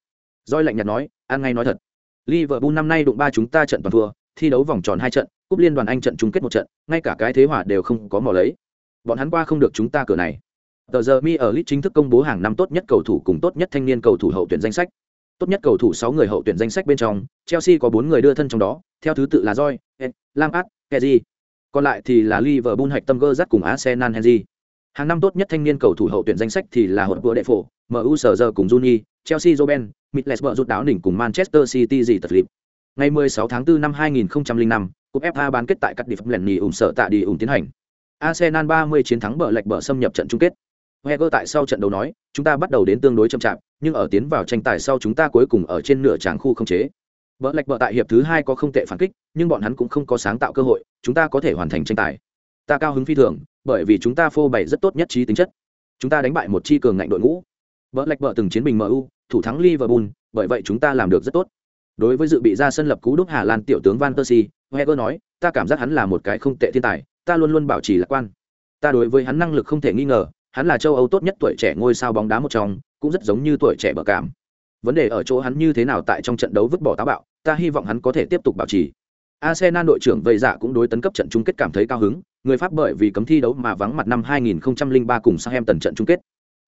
Doi lạnh nhạt nói, ăn ngay nói thật. Liverpool năm nay đụng ba chúng ta trận toàn thua, thi đấu vòng tròn hai trận, cúp liên đoàn Anh trận chung kết một trận, ngay cả cái thế hòa đều không có mò lấy. Bọn hắn qua không được chúng ta cửa này. Tờ giờ Mi ở lit chính thức công bố hàng năm tốt nhất cầu thủ cùng tốt nhất thanh niên cầu thủ hậu tuyển danh sách. Tốt nhất cầu thủ sáu người hậu tuyển danh sách bên trong, Chelsea có bốn người đưa thân trong đó, theo thứ tự là Joy, Lampard, Kessié. Còn lại thì là Liverpool hạch tâm gơ Gerrard cùng Arsenal Henry. Hàng năm tốt nhất thanh niên cầu thủ hậu tuyển danh sách thì là hột vừa đệ phổ, MU sở giờ cùng Juni, Chelsea joben Middlesbrough rút đáo đỉnh cùng Manchester City gì tật lịp. Ngày 16 tháng 4 năm 2005, cúp FA bán kết tại các địa phẩm lần nhì ủng sở tạ đi ủng tiến hành. Arsenal 30 chiến thắng bờ lệch bờ xâm nhập trận chung kết. Heger tại sau trận đấu nói, chúng ta bắt đầu đến tương đối chậm chạp, nhưng ở tiến vào tranh tài sau chúng ta cuối cùng ở trên nửa tràng khu không chế. Bỡ lệch bỡ tại hiệp thứ hai có không tệ phản kích, nhưng bọn hắn cũng không có sáng tạo cơ hội, chúng ta có thể hoàn thành tranh tài. Ta cao hứng phi thường, bởi vì chúng ta phô bày rất tốt nhất trí tính chất. Chúng ta đánh bại một chi cường ngạnh đội ngũ. Bỡ lệch bỡ từng chiến bình MU, thủ thắng Liverpool, bởi vậy chúng ta làm được rất tốt. Đối với dự bị ra sân lập cú đúc Hà Lan tiểu tướng Van Persie, Heger nói, ta cảm giác hắn là một cái không tệ thiên tài, ta luôn luôn bảo trì lạc quan. Ta đối với hắn năng lực không thể nghi ngờ, hắn là châu Âu tốt nhất tuổi trẻ ngôi sao bóng đá một trong, cũng rất giống như tuổi trẻ bờ cảm. Vấn đề ở chỗ hắn như thế nào tại trong trận đấu vứt bỏ táo bạo, ta hy vọng hắn có thể tiếp tục bảo trì. Arsenal đội trưởng Vây Dạ cũng đối tấn cấp trận chung kết cảm thấy cao hứng, người Pháp bởi vì cấm thi đấu mà vắng mặt năm 2003 cùng Southampton trận chung kết.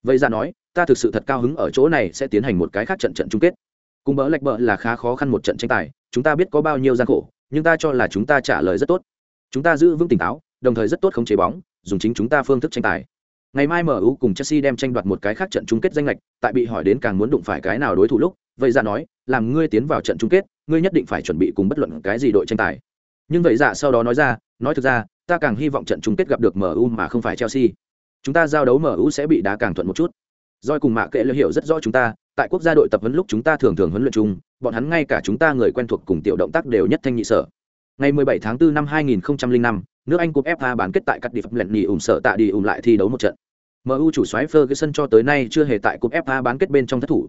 Vây Dạ nói, ta thực sự thật cao hứng ở chỗ này sẽ tiến hành một cái khác trận trận chung kết. Cùng bỡ lệch bợ là khá khó khăn một trận tranh tài, chúng ta biết có bao nhiêu gian khổ, nhưng ta cho là chúng ta trả lời rất tốt. Chúng ta giữ vững tỉnh táo, đồng thời rất tốt khống chế bóng, dùng chính chúng ta phương thức tranh tài. Ngày mai MU cùng Chelsea đem tranh đoạt một cái khác trận chung kết danh lệch, tại bị hỏi đến càng muốn đụng phải cái nào đối thủ lúc, vậy ra nói, làm ngươi tiến vào trận chung kết, ngươi nhất định phải chuẩn bị cùng bất luận cái gì đội tranh tài. Nhưng vậy dạ sau đó nói ra, nói thực ra, ta càng hy vọng trận chung kết gặp được MU mà không phải Chelsea. Chúng ta giao đấu MU sẽ bị đá càng thuận một chút. Doi cùng Mạ Kệ Lư hiểu rất rõ chúng ta, tại quốc gia đội tập huấn lúc chúng ta thường thường huấn luyện chung, bọn hắn ngay cả chúng ta người quen thuộc cùng tiểu động tác đều nhất thanh nhị sở ngày 17 tháng 4 năm 2005 nước anh cúp fa bán kết tại các địa phẩm lẹn nhì ủng sợ tạ đi ủng lại thi đấu một trận. Mu chủ soái ferguson cho tới nay chưa hề tại cúp fa bán kết bên trong thất thủ.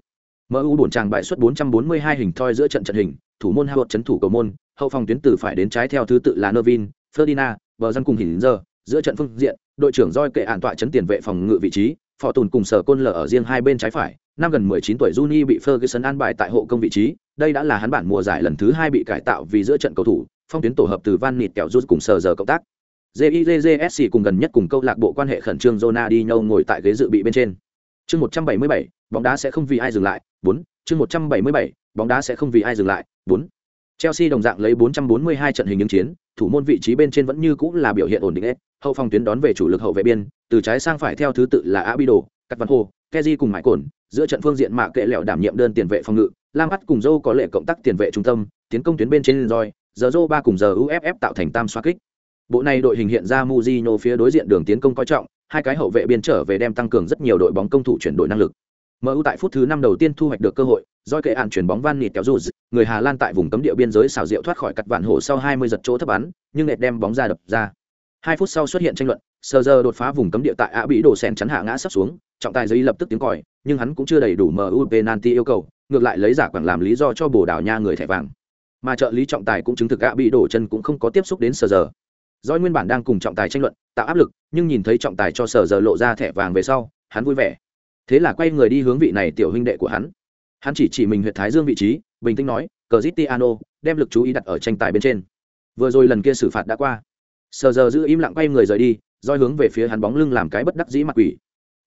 Mu bổn tràng bại suất 442 hình thoi giữa trận trận hình, thủ môn howard chấn thủ cầu môn, hậu phòng tuyến từ phải đến trái theo thứ tự là nervin, ferdinand bờ dân cùng hình giờ giữa trận phương diện, đội trưởng roi kệ ản tọa chấn tiền vệ phòng ngự vị trí phò tùn cùng sở côn lở ở riêng hai bên trái phải năm gần 19 tuổi Juni bị Ferguson an bài tại hộ công vị trí, đây đã là hắn bản mùa giải lần thứ hai bị cải tạo vì giữa trận cầu thủ, phong tuyến tổ hợp từ Van Nịt kẹo rút cùng sở giờ cộng tác. JIJJSC cùng gần nhất cùng câu lạc bộ quan hệ khẩn trương Ronaldinho ngồi tại ghế dự bị bên trên. Chương 177, bóng đá sẽ không vì ai dừng lại, 4, chương 177, bóng đá sẽ không vì ai dừng lại, 4. Chelsea đồng dạng lấy 442 trận hình những chiến, thủ môn vị trí bên trên vẫn như cũ là biểu hiện ổn định hết, hậu phòng tuyến đón về chủ lực hậu vệ biên, từ trái sang phải theo thứ tự là Abido, Cắt Văn Hồ, keji cùng mãi Cồn, giữa trận phương diện mạ kệ lẹo đảm nhiệm đơn tiền vệ phòng ngự, Lam Bắt cùng dâu có lệ cộng tác tiền vệ trung tâm, tiến công tuyến bên trên rồi, giờ dô ba cùng giờ UFF tạo thành tam xoa kích. Bộ này đội hình hiện ra Mujino phía đối diện đường tiến công coi trọng, hai cái hậu vệ biên trở về đem tăng cường rất nhiều đội bóng công thủ chuyển đổi năng lực. MU tại phút thứ năm đầu tiên thu hoạch được cơ hội, doi kệ ạn chuyển bóng van nịt kéo rụt, người Hà Lan tại vùng cấm địa biên giới xảo diệu thoát khỏi cắt vạn hổ sau 20 giật chỗ thấp bắn, nhưng nệt đem bóng ra đập ra. Hai phút sau xuất hiện tranh luận, sơ giờ đột phá vùng cấm địa tại Á bị đổ sen chắn hạ ngã sắp xuống, trọng tài giấy lập tức tiếng còi, nhưng hắn cũng chưa đầy đủ MU penalty yêu cầu, ngược lại lấy giả quảng làm lý do cho Bồ Đào Nha người thẻ vàng. Mà trợ lý trọng tài cũng chứng thực Á bị đổ chân cũng không có tiếp xúc đến sơ giờ. Doi nguyên bản đang cùng trọng tài tranh luận, tạo áp lực, nhưng nhìn thấy trọng tài cho sơ giờ lộ ra thẻ vàng về sau, hắn vui vẻ. Thế là quay người đi hướng vị này tiểu huynh đệ của hắn. Hắn chỉ chỉ mình huyệt thái dương vị trí, bình tĩnh nói, cờ Cristiano, đem lực chú ý đặt ở tranh tài bên trên. Vừa rồi lần kia xử phạt đã qua. sờ giờ giữ im lặng quay người rời đi, roi hướng về phía hắn bóng lưng làm cái bất đắc dĩ mặt quỷ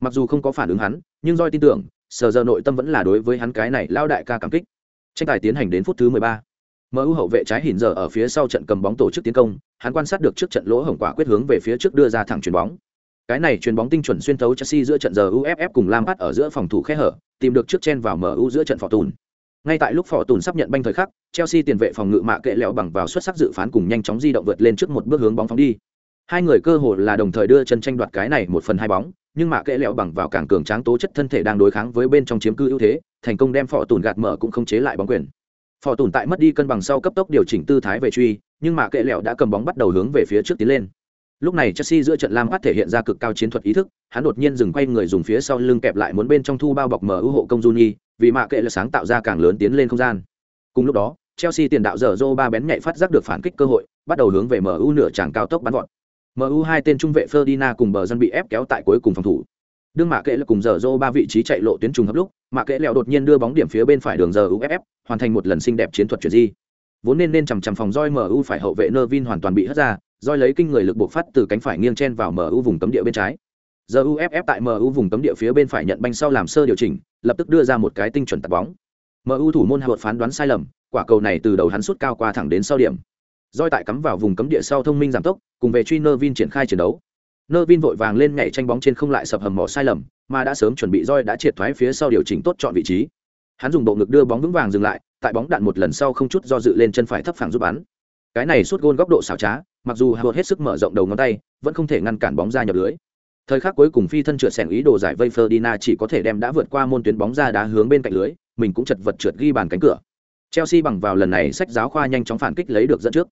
mặc dù không có phản ứng hắn nhưng roi tin tưởng sờ giờ nội tâm vẫn là đối với hắn cái này lao đại ca cảm kích tranh tài tiến hành đến phút thứ mười ba MU hậu vệ trái hình giờ ở phía sau trận cầm bóng tổ chức tiến công, hắn quan sát được trước trận lỗ hổng quả quyết hướng về phía trước đưa ra thẳng chuyền bóng. Cái này chuyền bóng tinh chuẩn xuyên thấu Chelsea giữa trận giờ UFF cùng Lampard ở giữa phòng thủ khe hở, tìm được trước chen vào MU giữa trận phò tùn. Ngay tại lúc phò tùn sắp nhận banh thời khắc, Chelsea tiền vệ phòng ngự mạ kệ lẹo bằng vào xuất sắc dự phán cùng nhanh chóng di động vượt lên trước một bước hướng bóng phóng đi. Hai người cơ hội là đồng thời đưa chân tranh đoạt cái này một phần hai bóng nhưng mạ kệ lẹo bằng vào càng cường tráng tố chất thân thể đang đối kháng với bên trong chiếm cư ưu thế thành công đem phò tùn gạt mở cũng không chế lại bóng quyền. Phò tùn tại mất đi cân bằng sau cấp tốc điều chỉnh tư thái về truy nhưng mạ kệ lẹo đã cầm bóng bắt đầu hướng về phía trước tiến lên lúc này chelsea giữa trận lam phát thể hiện ra cực cao chiến thuật ý thức hắn đột nhiên dừng quay người dùng phía sau lưng kẹp lại muốn bên trong thu bao bọc mở ưu hộ công juni vì mạ kệ là sáng tạo ra càng lớn tiến lên không gian cùng lúc đó chelsea tiền đạo dở dô ba bén nhạy phát giác được phản kích cơ hội bắt đầu hướng về mu nửa tràng cao tốc bắn vọt MU hai tên trung vệ Ferdinand cùng bờ dân bị ép kéo tại cuối cùng phòng thủ. Đương Mạ Kệ là cùng giờ Zô ba vị trí chạy lộ tuyến trùng hợp lúc, Mạ Kệ lẹo đột nhiên đưa bóng điểm phía bên phải đường giờ UFF, hoàn thành một lần xinh đẹp chiến thuật chuyển di. Vốn nên nên chằm chằm phòng roi MU phải hậu vệ Nervin hoàn toàn bị hất ra, roi lấy kinh người lực buộc phát từ cánh phải nghiêng chen vào MU vùng cấm địa bên trái. Giờ UFF tại MU vùng cấm địa phía bên phải nhận banh sau làm sơ điều chỉnh, lập tức đưa ra một cái tinh chuẩn tạt bóng. MU thủ môn Howard phán đoán sai lầm, quả cầu này từ đầu hắn sút cao qua thẳng đến sau điểm roi tại cắm vào vùng cấm địa sau thông minh giảm tốc cùng về truy nơ vin triển khai chiến đấu nơ vin vội vàng lên nhảy tranh bóng trên không lại sập hầm mỏ sai lầm mà đã sớm chuẩn bị roi đã triệt thoái phía sau điều chỉnh tốt chọn vị trí hắn dùng bộ ngực đưa bóng vững vàng dừng lại tại bóng đạn một lần sau không chút do dự lên chân phải thấp phẳng giúp bắn cái này suốt gôn góc độ xảo trá mặc dù hạ hết sức mở rộng đầu ngón tay vẫn không thể ngăn cản bóng ra nhập lưới thời khắc cuối cùng phi thân trượt sẻng ý đồ giải vây Ferdinand chỉ có thể đem đã vượt qua môn tuyến bóng ra đá hướng bên cạnh lưới mình cũng chật vật trượt ghi bàn cánh cửa Chelsea bằng vào lần này sách giáo khoa nhanh chóng phản kích lấy được dẫn trước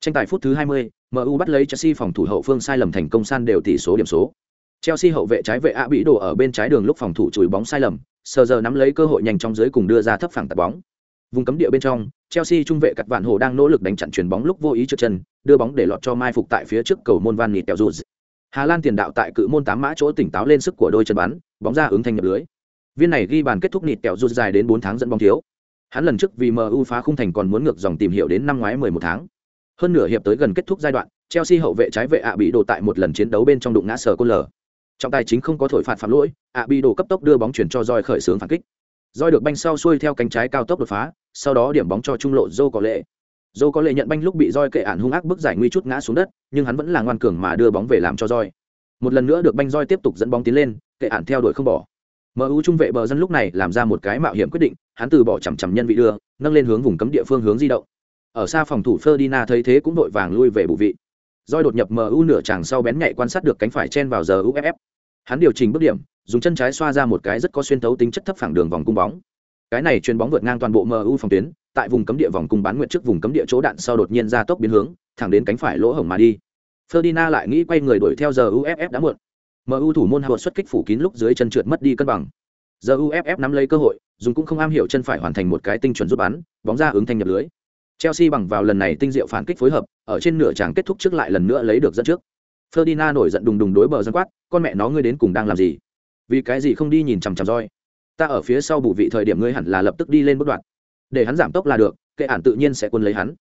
Tranh tài phút thứ 20, MU bắt lấy Chelsea phòng thủ hậu phương sai lầm thành công san đều tỷ số điểm số. Chelsea hậu vệ trái vệ ạ bị đổ ở bên trái đường lúc phòng thủ chùi bóng sai lầm, sờ giờ nắm lấy cơ hội nhanh trong dưới cùng đưa ra thấp phẳng tạt bóng. Vùng cấm địa bên trong, Chelsea trung vệ cắt vạn hồ đang nỗ lực đánh chặn chuyền bóng lúc vô ý trượt chân, đưa bóng để lọt cho mai phục tại phía trước cầu môn Van Nịt kẹo rụt. Hà Lan tiền đạo tại cự môn tám mã chỗ tỉnh táo lên sức của đôi chân bắn, bóng ra ứng thanh nhập lưới. Viên này ghi bàn kết thúc nịt kẹo rụt dài đến bốn tháng dẫn bóng thiếu. Hắn lần trước vì MU phá khung thành còn muốn ngược dòng tìm hiểu đến năm ngoái 11 tháng. Hơn nửa hiệp tới gần kết thúc giai đoạn, Chelsea hậu vệ trái vệ ạ bị đổ tại một lần chiến đấu bên trong đụng ngã sờ côn lở. Trọng tài chính không có thổi phạt phạm lỗi, ạ bị đổ cấp tốc đưa bóng chuyển cho roi khởi xướng phản kích. Roi được banh sau xuôi theo cánh trái cao tốc đột phá, sau đó điểm bóng cho trung lộ Joe có lệ. Joe có lệ nhận banh lúc bị roi kệ ản hung ác bức giải nguy chút ngã xuống đất, nhưng hắn vẫn là ngoan cường mà đưa bóng về làm cho roi. Một lần nữa được banh roi tiếp tục dẫn bóng tiến lên, kệ ản theo đuổi không bỏ. MU trung vệ bờ dân lúc này làm ra một cái mạo hiểm quyết định, hắn từ bỏ chằm chằm nhân vị đưa, nâng lên hướng vùng cấm địa phương hướng di động ở xa phòng thủ ferdina thấy thế cũng đội vàng lui về bù vị Roi đột nhập MU nửa chàng sau bén nhạy quan sát được cánh phải chen vào giờ UFF. Hắn điều chỉnh bước điểm, dùng chân trái xoa ra một cái rất có xuyên thấu, tính chất thấp phẳng đường vòng cung bóng. cái này chuyền bóng vượt ngang toàn bộ MU phòng tuyến, tại vùng cấm địa vòng cung bán nguyện trước vùng cấm địa chỗ đạn sau đột nhiên ra tốc biến hướng, thẳng đến cánh phải lỗ hổng mà đi. Ferdinand lại nghĩ quay người đuổi theo giờ UFF đã muộn. MU thủ môn hạ xuất kích phủ kín lúc dưới chân trượt mất đi cân bằng. Giờ UFF nắm lấy cơ hội, dùng cũng không am hiểu chân phải hoàn thành một cái tinh chuẩn rút bắn, bóng ra ứng thanh nhập lưới. Chelsea bằng vào lần này tinh diệu phản kích phối hợp, ở trên nửa tràng kết thúc trước lại lần nữa lấy được dẫn trước. Ferdinand nổi giận đùng đùng đối bờ dân quát, con mẹ nó ngươi đến cùng đang làm gì? Vì cái gì không đi nhìn chằm chằm roi? Ta ở phía sau bù vị thời điểm ngươi hẳn là lập tức đi lên bất đoạn. Để hắn giảm tốc là được, kệ ản tự nhiên sẽ quân lấy hắn.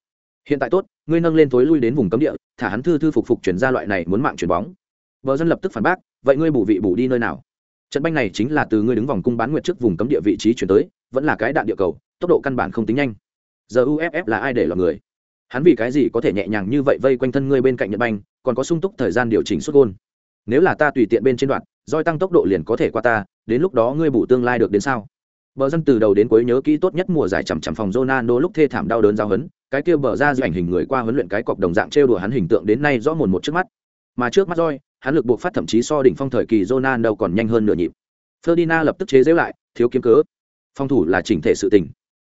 Hiện tại tốt, ngươi nâng lên tối lui đến vùng cấm địa, thả hắn thư thư phục phục chuyển ra loại này muốn mạng chuyển bóng. Bờ dân lập tức phản bác, vậy ngươi bù vị bù đi nơi nào? Trận banh này chính là từ ngươi đứng vòng cung bán nguyệt trước vùng cấm địa vị trí chuyển tới, vẫn là cái đạn địa cầu, tốc độ căn bản không tính nhanh. Giờ UFF là ai để lọt người? Hắn vì cái gì có thể nhẹ nhàng như vậy vây quanh thân ngươi bên cạnh Nhật banh, còn có sung túc thời gian điều chỉnh xuất gôn. Nếu là ta tùy tiện bên trên đoạn, roi tăng tốc độ liền có thể qua ta, đến lúc đó ngươi bù tương lai được đến sao? Bờ dân từ đầu đến cuối nhớ kỹ tốt nhất mùa giải chằm chằm phòng Ronaldo lúc thê thảm đau đớn giao hấn, cái kia bờ ra ảnh hình người qua huấn luyện cái cọc đồng dạng trêu đùa hắn hình tượng đến nay rõ mồn một trước mắt. Mà trước mắt roi, hắn lực buộc phát thậm chí so đỉnh phong thời kỳ Ronaldo còn nhanh hơn nửa nhịp. Ferdinand lập tức chế giễu lại, thiếu kiếm cớ. Phòng thủ là chỉnh thể sự tình.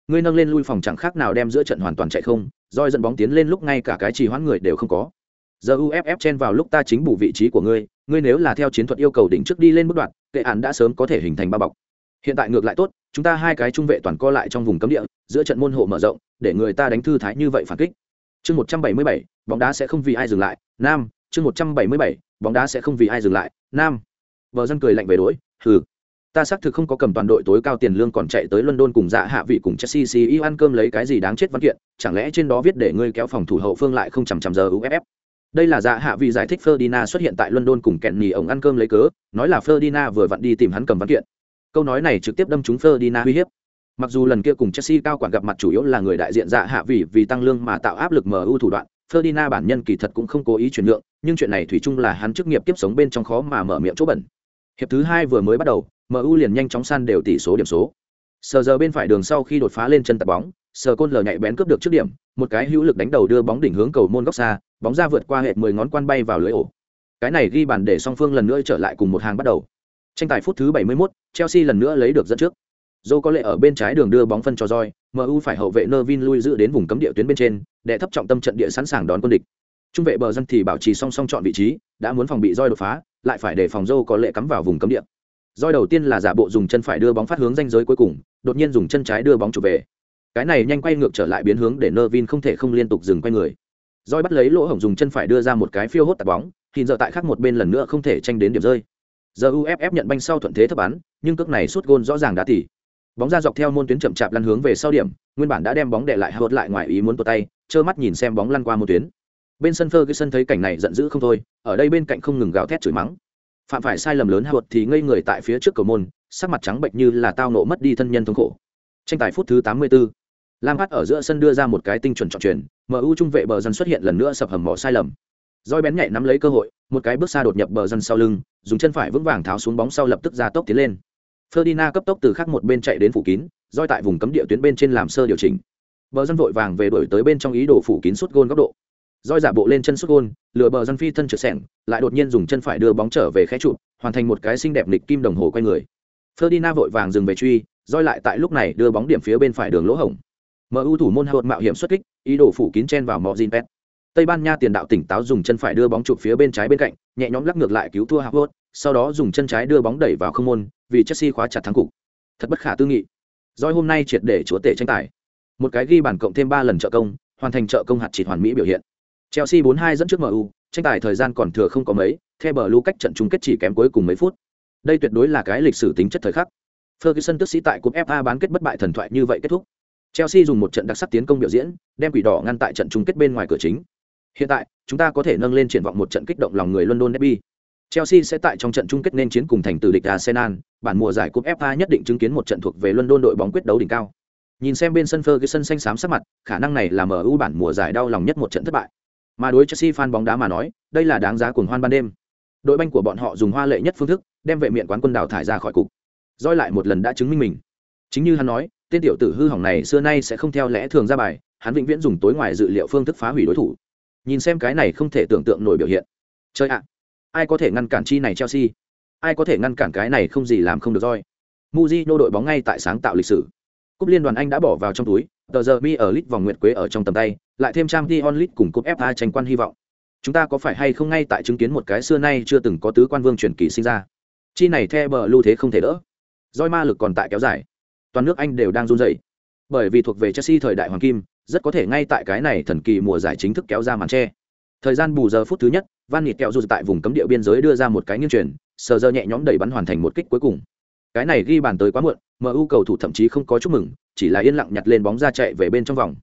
Ngươi nâng lên lui phòng chẳng khác nào đem giữa trận hoàn toàn chạy không, roi dẫn bóng tiến lên lúc ngay cả cái trì hoãn người đều không có giờ uff chen vào lúc ta chính bù vị trí của ngươi ngươi nếu là theo chiến thuật yêu cầu đỉnh trước đi lên bước đoạn, kệ án đã sớm có thể hình thành ba bọc. Hiện tại ngược lại tốt, chúng ta hai cái trung vệ toàn co lại trong vùng cấm địa, giữa trận môn hộ mở rộng, để người ta đánh thư thái như vậy phản kích. Chương một trăm bảy mươi bảy, bóng đá sẽ không vì ai dừng lại, nam. Chương một trăm bảy mươi bảy, bóng đá sẽ không vì ai dừng lại, nam. Vợ dân cười lạnh về đỗi hừ. Ta xác thực không có cầm toàn đội tối cao tiền lương còn chạy tới london cùng dạ hạ vị cùng chelsea ceo ăn cơm lấy cái gì đáng chết văn kiện, chẳng lẽ trên đó viết để ngươi kéo phòng thủ hậu phương lại không chằm chằm giờ uff đây là dạ hạ vì giải thích Ferdinand xuất hiện tại London cùng kẹn nhì ổng ăn cơm lấy cớ, nói là Ferdinand vừa vặn đi tìm hắn cầm văn kiện. Câu nói này trực tiếp đâm trúng Ferdinand uy hiếp. Mặc dù lần kia cùng Chelsea cao quản gặp mặt chủ yếu là người đại diện dạ hạ vì vì tăng lương mà tạo áp lực MU thủ đoạn, Ferdinand bản nhân kỳ thật cũng không cố ý chuyển nhượng, nhưng chuyện này thủy chung là hắn chức nghiệp tiếp sống bên trong khó mà mở miệng chỗ bẩn. Hiệp thứ hai vừa mới bắt đầu, MU liền nhanh chóng san đều tỷ số điểm số. Sờ giờ bên phải đường sau khi đột phá lên chân tập bóng, sờ côn lờ nhạy bén cướp được trước điểm, một cái hữu lực đánh đầu đưa bóng đỉnh hướng cầu môn góc xa, bóng ra vượt qua hệ mười ngón quan bay vào lưới ổ. Cái này ghi bàn để song phương lần nữa trở lại cùng một hàng bắt đầu. Tranh tài phút thứ 71, Chelsea lần nữa lấy được dẫn trước. Dô có lệ ở bên trái đường đưa bóng phân cho roi, MU phải hậu vệ Nervin lui giữ đến vùng cấm địa tuyến bên trên, để thấp trọng tâm trận địa sẵn sàng đón quân địch. Trung vệ bờ dân thì bảo trì song song chọn vị trí, đã muốn phòng bị roi đột phá, lại phải để phòng Dô có lệ cắm vào vùng cấm địa. Roi đầu tiên là giả bộ dùng chân phải đưa bóng phát hướng ranh giới cuối cùng, đột nhiên dùng chân trái đưa bóng chụp về. Cái này nhanh quay ngược trở lại biến hướng để Nervin không thể không liên tục dừng quay người roi bắt lấy lỗ hổng dùng chân phải đưa ra một cái phiêu hốt tạt bóng, thì giờ tại khác một bên lần nữa không thể tranh đến điểm rơi. Giờ uff nhận banh sau thuận thế thấp bắn, nhưng cước này suốt gôn rõ ràng đã tỉ. Bóng ra dọc theo môn tuyến chậm chạp lăn hướng về sau điểm, nguyên bản đã đem bóng để lại hợt lại ngoài ý muốn tụt tay, trơ mắt nhìn xem bóng lăn qua môn tuyến. Bên sân phơ cái sân thấy cảnh này giận dữ không thôi, ở đây bên cạnh không ngừng gào thét chửi mắng. Phạm phải sai lầm lớn hợt thì ngây người tại phía trước cầu môn, sắc mặt trắng bệnh như là tao nộ mất đi thân nhân thống khổ. Tranh tài phút thứ 84. Lam Phát ở giữa sân đưa ra một cái tinh chuẩn chọn chuyển, MU trung vệ bờ dân xuất hiện lần nữa sập hầm mỏ sai lầm. Roi bén nhạy nắm lấy cơ hội, một cái bước xa đột nhập bờ dân sau lưng, dùng chân phải vững vàng tháo xuống bóng sau lập tức ra tốc tiến lên. Ferdinand cấp tốc từ khác một bên chạy đến phủ kín, roi tại vùng cấm địa tuyến bên trên làm sơ điều chỉnh. Bờ dân vội vàng về đuổi tới bên trong ý đồ phủ kín sút gôn góc độ. Roi giả bộ lên chân sút gôn, lừa bờ dân phi thân trượt sẹn, lại đột nhiên dùng chân phải đưa bóng trở về khẽ trụ, hoàn thành một cái xinh đẹp lịch kim đồng hồ quay người. Ferdinand vội vàng dừng về truy, roi lại tại lúc này đưa bóng điểm phía bên phải đường lỗ hổng. MU thủ môn Howard mạo hiểm xuất kích, ý đồ phủ kín chen vào Mojinpet. Tây Ban Nha tiền đạo tỉnh táo dùng chân phải đưa bóng chụp phía bên trái bên cạnh, nhẹ nhõm lắc ngược lại cứu thua Howard, sau đó dùng chân trái đưa bóng đẩy vào không môn, vì Chelsea khóa chặt thắng cục. Thật bất khả tư nghị. Rồi hôm nay triệt để chúa tể tranh tài. Một cái ghi bàn cộng thêm 3 lần trợ công, hoàn thành trợ công hạt chỉ hoàn mỹ biểu hiện. Chelsea 4-2 dẫn trước MU, tranh tài thời gian còn thừa không có mấy, theo bờ lưu cách trận chung kết chỉ kém cuối cùng mấy phút. Đây tuyệt đối là cái lịch sử tính chất thời khắc. Ferguson tức sĩ tại cúp FA bán kết bất bại thần thoại như vậy kết thúc. Chelsea dùng một trận đặc sắc tiến công biểu diễn, đem quỷ đỏ ngăn tại trận chung kết bên ngoài cửa chính. Hiện tại, chúng ta có thể nâng lên triển vọng một trận kích động lòng người London Derby. Chelsea sẽ tại trong trận chung kết nên chiến cùng thành tử địch Arsenal, bản mùa giải cúp FA nhất định chứng kiến một trận thuộc về London đội bóng quyết đấu đỉnh cao. Nhìn xem bên sân Ferguson xanh xám sắc mặt, khả năng này là MU bản mùa giải đau lòng nhất một trận thất bại. Mà đối Chelsea fan bóng đá mà nói, đây là đáng giá cuồng hoan ban đêm. Đội banh của bọn họ dùng hoa lệ nhất phương thức, đem vệ miện quán quân đào thải ra khỏi cục. Doi lại một lần đã chứng minh mình. Chính như hắn nói, tên tiểu tử hư hỏng này xưa nay sẽ không theo lẽ thường ra bài, hắn vĩnh viễn dùng tối ngoài dự liệu phương thức phá hủy đối thủ. Nhìn xem cái này không thể tưởng tượng nổi biểu hiện. Chơi ạ, ai có thể ngăn cản chi này chelsea? Ai có thể ngăn cản cái này không gì làm không được roi? Mujino đội bóng ngay tại sáng tạo lịch sử. Cúp liên đoàn anh đã bỏ vào trong túi, tờ giờ mi ở lit vòng nguyệt quế ở trong tầm tay, lại thêm trang t onlit cùng cúp fa tranh quan hy vọng. Chúng ta có phải hay không ngay tại chứng kiến một cái xưa nay chưa từng có tứ quan vương truyền kỳ sinh ra? Chi này theo bờ lưu thế không thể đỡ. Roi ma lực còn tại kéo dài toàn nước anh đều đang run rẩy, bởi vì thuộc về chelsea thời đại hoàng kim rất có thể ngay tại cái này thần kỳ mùa giải chính thức kéo ra màn che. thời gian bù giờ phút thứ nhất van nịt kẹo dù tại vùng cấm địa biên giới đưa ra một cái nghiêng truyền sờ giờ nhẹ nhõm đẩy bắn hoàn thành một kích cuối cùng. Cái này ghi bàn tới quá muộn mu cầu thủ thậm chí không có chúc mừng chỉ là yên lặng nhặt lên bóng ra chạy về bên trong vòng.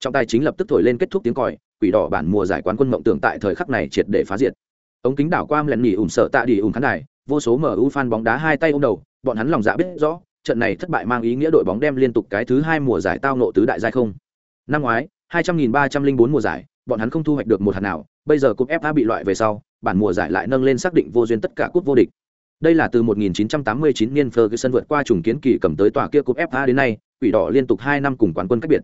Trọng tài chính lập tức thổi lên kết thúc tiếng còi quỷ đỏ bản mùa giải quán quân mộng tưởng tại thời khắc này triệt để phá diệt. Ống kính đảo qua lần nhỉ ủng sợ tạ đi ủng khán đài vô số mu fan bóng đá hai tay ôm đầu bọn hắn lòng dạ biết rõ trận này thất bại mang ý nghĩa đội bóng đem liên tục cái thứ hai mùa giải tao nộ tứ đại giai không năm ngoái hai trăm nghìn ba trăm linh bốn mùa giải bọn hắn không thu hoạch được một hạt nào bây giờ cúp fa bị loại về sau bản mùa giải lại nâng lên xác định vô duyên tất cả cúp vô địch đây là từ 1989 niên Ferguson vượt qua trùng kiến kỳ cầm tới tòa kia cúp FA đến nay, quỷ đỏ liên tục 2 năm cùng quán quân cách biệt.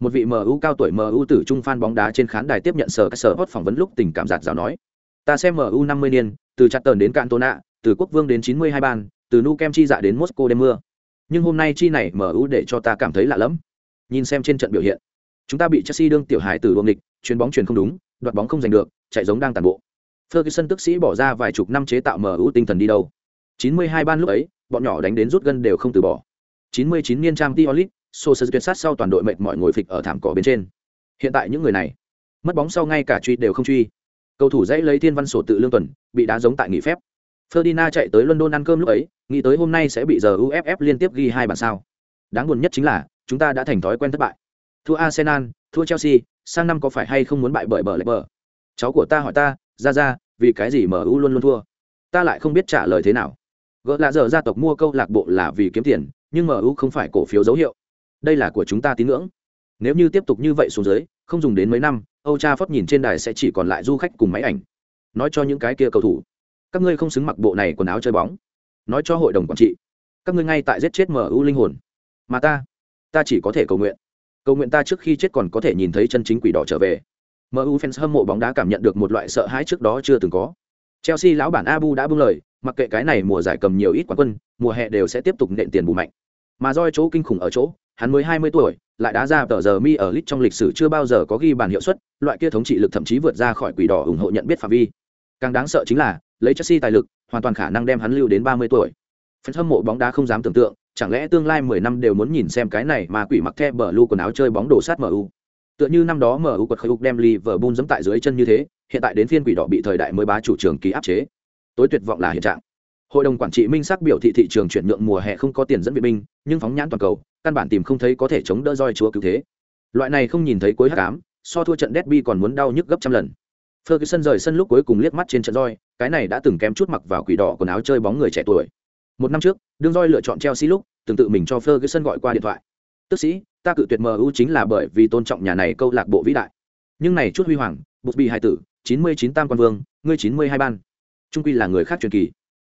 Một vị MU cao tuổi MU tử trung fan bóng đá trên khán đài tiếp nhận sở các sở hot phỏng vấn lúc tình cảm giạt rào nói: "Ta xem MU 50 niên, từ chặt tờn đến Cantona, từ quốc vương đến 92 ban, từ Nu Kem chi dạ đến Moscow đêm mưa. Nhưng hôm nay chi này MU để cho ta cảm thấy lạ lắm. Nhìn xem trên trận biểu hiện, chúng ta bị Chelsea đương tiểu hải tử đuông địch, chuyền bóng chuyền không đúng, đoạt bóng không giành được, chạy giống đang tàn bộ. Ferguson tức sĩ bỏ ra vài chục năm chế tạo MU tinh thần đi đâu? 92 ban lúc ấy, bọn nhỏ đánh đến rút gân đều không từ bỏ. 99 niên trang Tiolit, Sosa tuyệt sát sau toàn đội mệt mỏi ngồi phịch ở thảm cỏ bên trên. Hiện tại những người này, mất bóng sau ngay cả truy đều không truy. Cầu thủ dãy lấy thiên văn sổ tự lương tuần, bị đá giống tại nghỉ phép. Ferdinand chạy tới London ăn cơm lúc ấy, nghĩ tới hôm nay sẽ bị giờ UFF liên tiếp ghi hai bàn sao. Đáng buồn nhất chính là, chúng ta đã thành thói quen thất bại. Thua Arsenal, thua Chelsea, sang năm có phải hay không muốn bại bởi bờ lệ bờ? Cháu của ta hỏi ta, ra ra, vì cái gì MU luôn luôn thua? Ta lại không biết trả lời thế nào gỡ lạ giờ gia tộc mua câu lạc bộ là vì kiếm tiền nhưng mu không phải cổ phiếu dấu hiệu đây là của chúng ta tín ngưỡng nếu như tiếp tục như vậy xuống dưới không dùng đến mấy năm âu cha phất nhìn trên đài sẽ chỉ còn lại du khách cùng máy ảnh nói cho những cái kia cầu thủ các ngươi không xứng mặc bộ này quần áo chơi bóng. Nói cho hội đồng quản trị, các ngươi ngay tại giết chết mu linh hồn. Mà ta ta chỉ có thể cầu nguyện. Cầu nguyện ta trước khi chết còn có thể nhìn thấy chân chính quỷ đỏ trở về. Mu fans hâm mộ bóng đá cảm nhận được một loại sợ hãi trước đó chưa từng có. Chelsea lão bản abu đã bưng lời, mặc kệ cái này mùa giải cầm nhiều ít quán quân, mùa hè đều sẽ tiếp tục nện tiền bù mạnh. Mà roi chỗ kinh khủng ở chỗ, hắn mới hai mươi tuổi, lại đá ra tờ giờ mi ở lit trong lịch sử chưa bao giờ có ghi bàn hiệu suất, loại kia thống trị lực thậm chí vượt ra khỏi quỷ đỏ ủng hộ nhận biết phạm vi. Càng đáng sợ chính là lấy chelsea tài lực, hoàn toàn khả năng đem hắn lưu đến ba mươi tuổi. Phần hâm mộ bóng đá không dám tưởng tượng, chẳng lẽ tương lai mười năm đều muốn nhìn xem cái này mà quỷ mặc the bờ lu quần áo chơi bóng đổ sát mu tựa như năm đó mu quật khởi ục đem liverpool giẫm tại dưới chân như thế, hiện tại đến phiên quỷ đỏ bị thời đại mới bá chủ trường ký áp chế. Tối tuyệt vọng là hiện trạng. Hội đồng quản trị minh xác biểu thị thị trường chuyển nhượng mùa hè không có tiền dẫn viện binh, nhưng phóng nhãn toàn cầu, căn bản tìm không thấy có thể chống đỡ roi chúa cứu thế. Loại này không nhìn thấy cuối hắc ám, so thua trận derby còn muốn đau nhức gấp trăm lần. Ferguson rời sân lúc cuối cùng liếc mắt trên trận roi, cái này đã từng kém chút mặc vào quỷ đỏ quần áo chơi bóng người trẻ tuổi. Một năm trước, đương roi lựa chọn Chelsea lúc, từng tự mình cho Ferguson gọi qua điện thoại. "Tức sĩ, ta cự tuyệt MU chính là bởi vì tôn trọng nhà này câu lạc bộ vĩ đại. Nhưng này chút huy hoàng, bụt bị hại tử, 99 tam quan vương, ngươi 92 ban. Trung quy là người khác truyền kỳ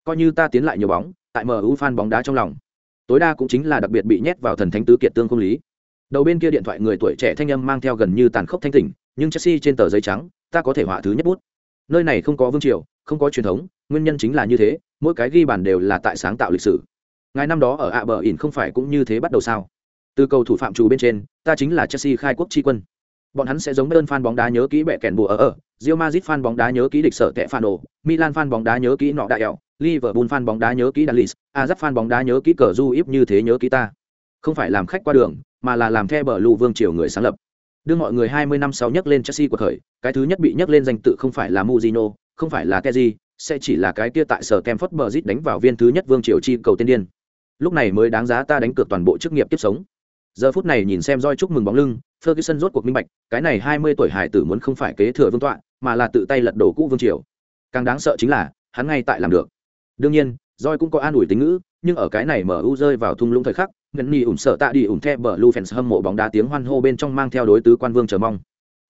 coi như ta tiến lại nhiều bóng tại mu fan bóng đá trong lòng tối đa cũng chính là đặc biệt bị nhét vào thần thánh tứ kiệt tương công lý đầu bên kia điện thoại người tuổi trẻ thanh âm mang theo gần như tàn khốc thanh tỉnh nhưng chelsea trên tờ giấy trắng ta có thể họa thứ nhất bút nơi này không có vương triều không có truyền thống nguyên nhân chính là như thế mỗi cái ghi bàn đều là tại sáng tạo lịch sử ngài năm đó ở ạ bờ ỉn không phải cũng như thế bắt đầu sao từ cầu thủ phạm trù bên trên ta chính là chelsea khai quốc tri quân bọn hắn sẽ giống bên fan bóng đá nhớ kỹ bẻ kèn bùa ở ở Real Madrid fan bóng đá nhớ kỹ địch sở tệ Fano, Milan fan bóng đá nhớ kỹ nọ đại ẻo, Liverpool fan bóng đá nhớ kỹ Dallis, Ajax fan bóng đá nhớ kỹ cờ du íp như thế nhớ kỹ ta. Không phải làm khách qua đường, mà là làm theo bờ lưu vương triều người sáng lập. Đưa mọi người 20 năm sau nhắc lên Chelsea của thời, cái thứ nhất bị nhắc lên danh tự không phải là Mourinho, không phải là Kessié, sẽ chỉ là cái kia tại sở Campfort Bridge đánh vào viên thứ nhất vương triều chi cầu tiên điên. Lúc này mới đáng giá ta đánh cược toàn bộ chức nghiệp tiếp sống. Giờ phút này nhìn xem roi chúc mừng bóng lưng, Ferguson rốt cuộc minh bạch, cái này 20 tuổi hải tử muốn không phải kế thừa vương tọa, mà là tự tay lật đổ cũ vương triều. Càng đáng sợ chính là, hắn ngay tại làm được đương nhiên roi cũng có an ủi tính ngữ nhưng ở cái này mu rơi vào thung lũng thời khắc ngân ni ủn sợ tạ đi ủn theo bờ lu fans hâm mộ bóng đá tiếng hoan hô bên trong mang theo đối tứ quan vương chờ mong.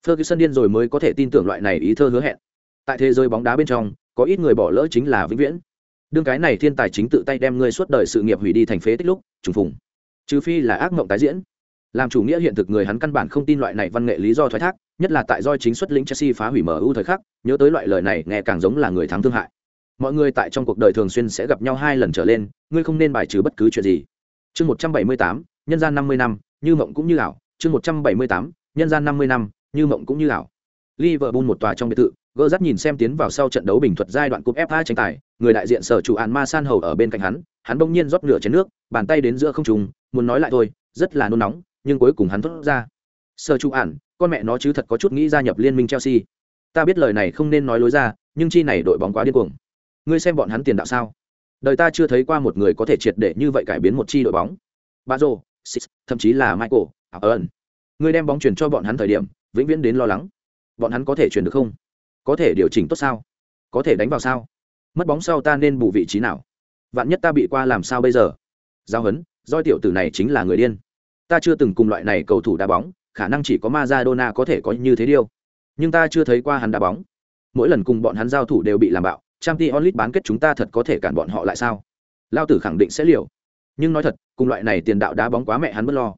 Ferguson điên rồi mới có thể tin tưởng loại này ý thơ hứa hẹn. Tại thế giới bóng đá bên trong, có ít người bỏ lỡ chính là vĩnh viễn. Đương cái này thiên tài chính tự tay đem ngươi suốt đời sự nghiệp hủy đi thành phế tích lúc, trùng phùng. Trừ phi là ác mộng tái diễn. Làm chủ nghĩa hiện thực người hắn căn bản không tin loại này văn nghệ lý do thoái thác, nhất là tại do chính xuất lĩnh chelsea phá hủy mu thời khắc, nhớ tới loại lời này nghe càng giống là người thắng thương hại mọi người tại trong cuộc đời thường xuyên sẽ gặp nhau hai lần trở lên, ngươi không nên bài trừ bất cứ chuyện gì. Chương một trăm bảy mươi tám, nhân gian năm mươi năm, như mộng cũng như ảo. Chương một trăm bảy mươi tám, nhân gian năm mươi năm, như mộng cũng như ảo. Liverpool một tòa trong biệt thự, gỡ dắt nhìn xem tiến vào sau trận đấu bình thuật giai đoạn cúp fa tranh tài. Người đại diện sở chủ án ma san hầu ở bên cạnh hắn hắn bỗng nhiên rót nửa chén nước, bàn tay đến giữa không trùng muốn nói lại thôi, rất là nôn nóng, nhưng cuối cùng hắn thốt ra. Sở chủ án con mẹ nó chứ thật có chút nghĩ gia nhập liên minh chelsea. Ta biết lời này không nên nói lối ra, nhưng chi này đội bóng quá điên cuồng ngươi xem bọn hắn tiền đạo sao? Đời ta chưa thấy qua một người có thể triệt để như vậy cải biến một chi đội bóng. Ba rô thậm chí là michael à, ẩn ngươi đem bóng chuyển cho bọn hắn thời điểm, vĩnh viễn đến lo lắng. Bọn hắn có thể chuyển được không? Có thể điều chỉnh tốt sao? Có thể đánh vào sao? Mất bóng sau ta nên bù vị trí nào? Vạn nhất ta bị qua làm sao bây giờ? Giao hấn doi tiểu tử này chính là người điên. Ta chưa từng cùng loại này cầu thủ đá bóng, khả năng chỉ có Maradona có thể có như thế điều. nhưng ta chưa thấy qua hắn đá bóng. Mỗi lần cùng bọn hắn giao thủ đều bị làm bạo trang t onlit bán kết chúng ta thật có thể cản bọn họ lại sao? Lao tử khẳng định sẽ liều. Nhưng nói thật, cùng loại này tiền đạo đá bóng quá mẹ hắn bất lo.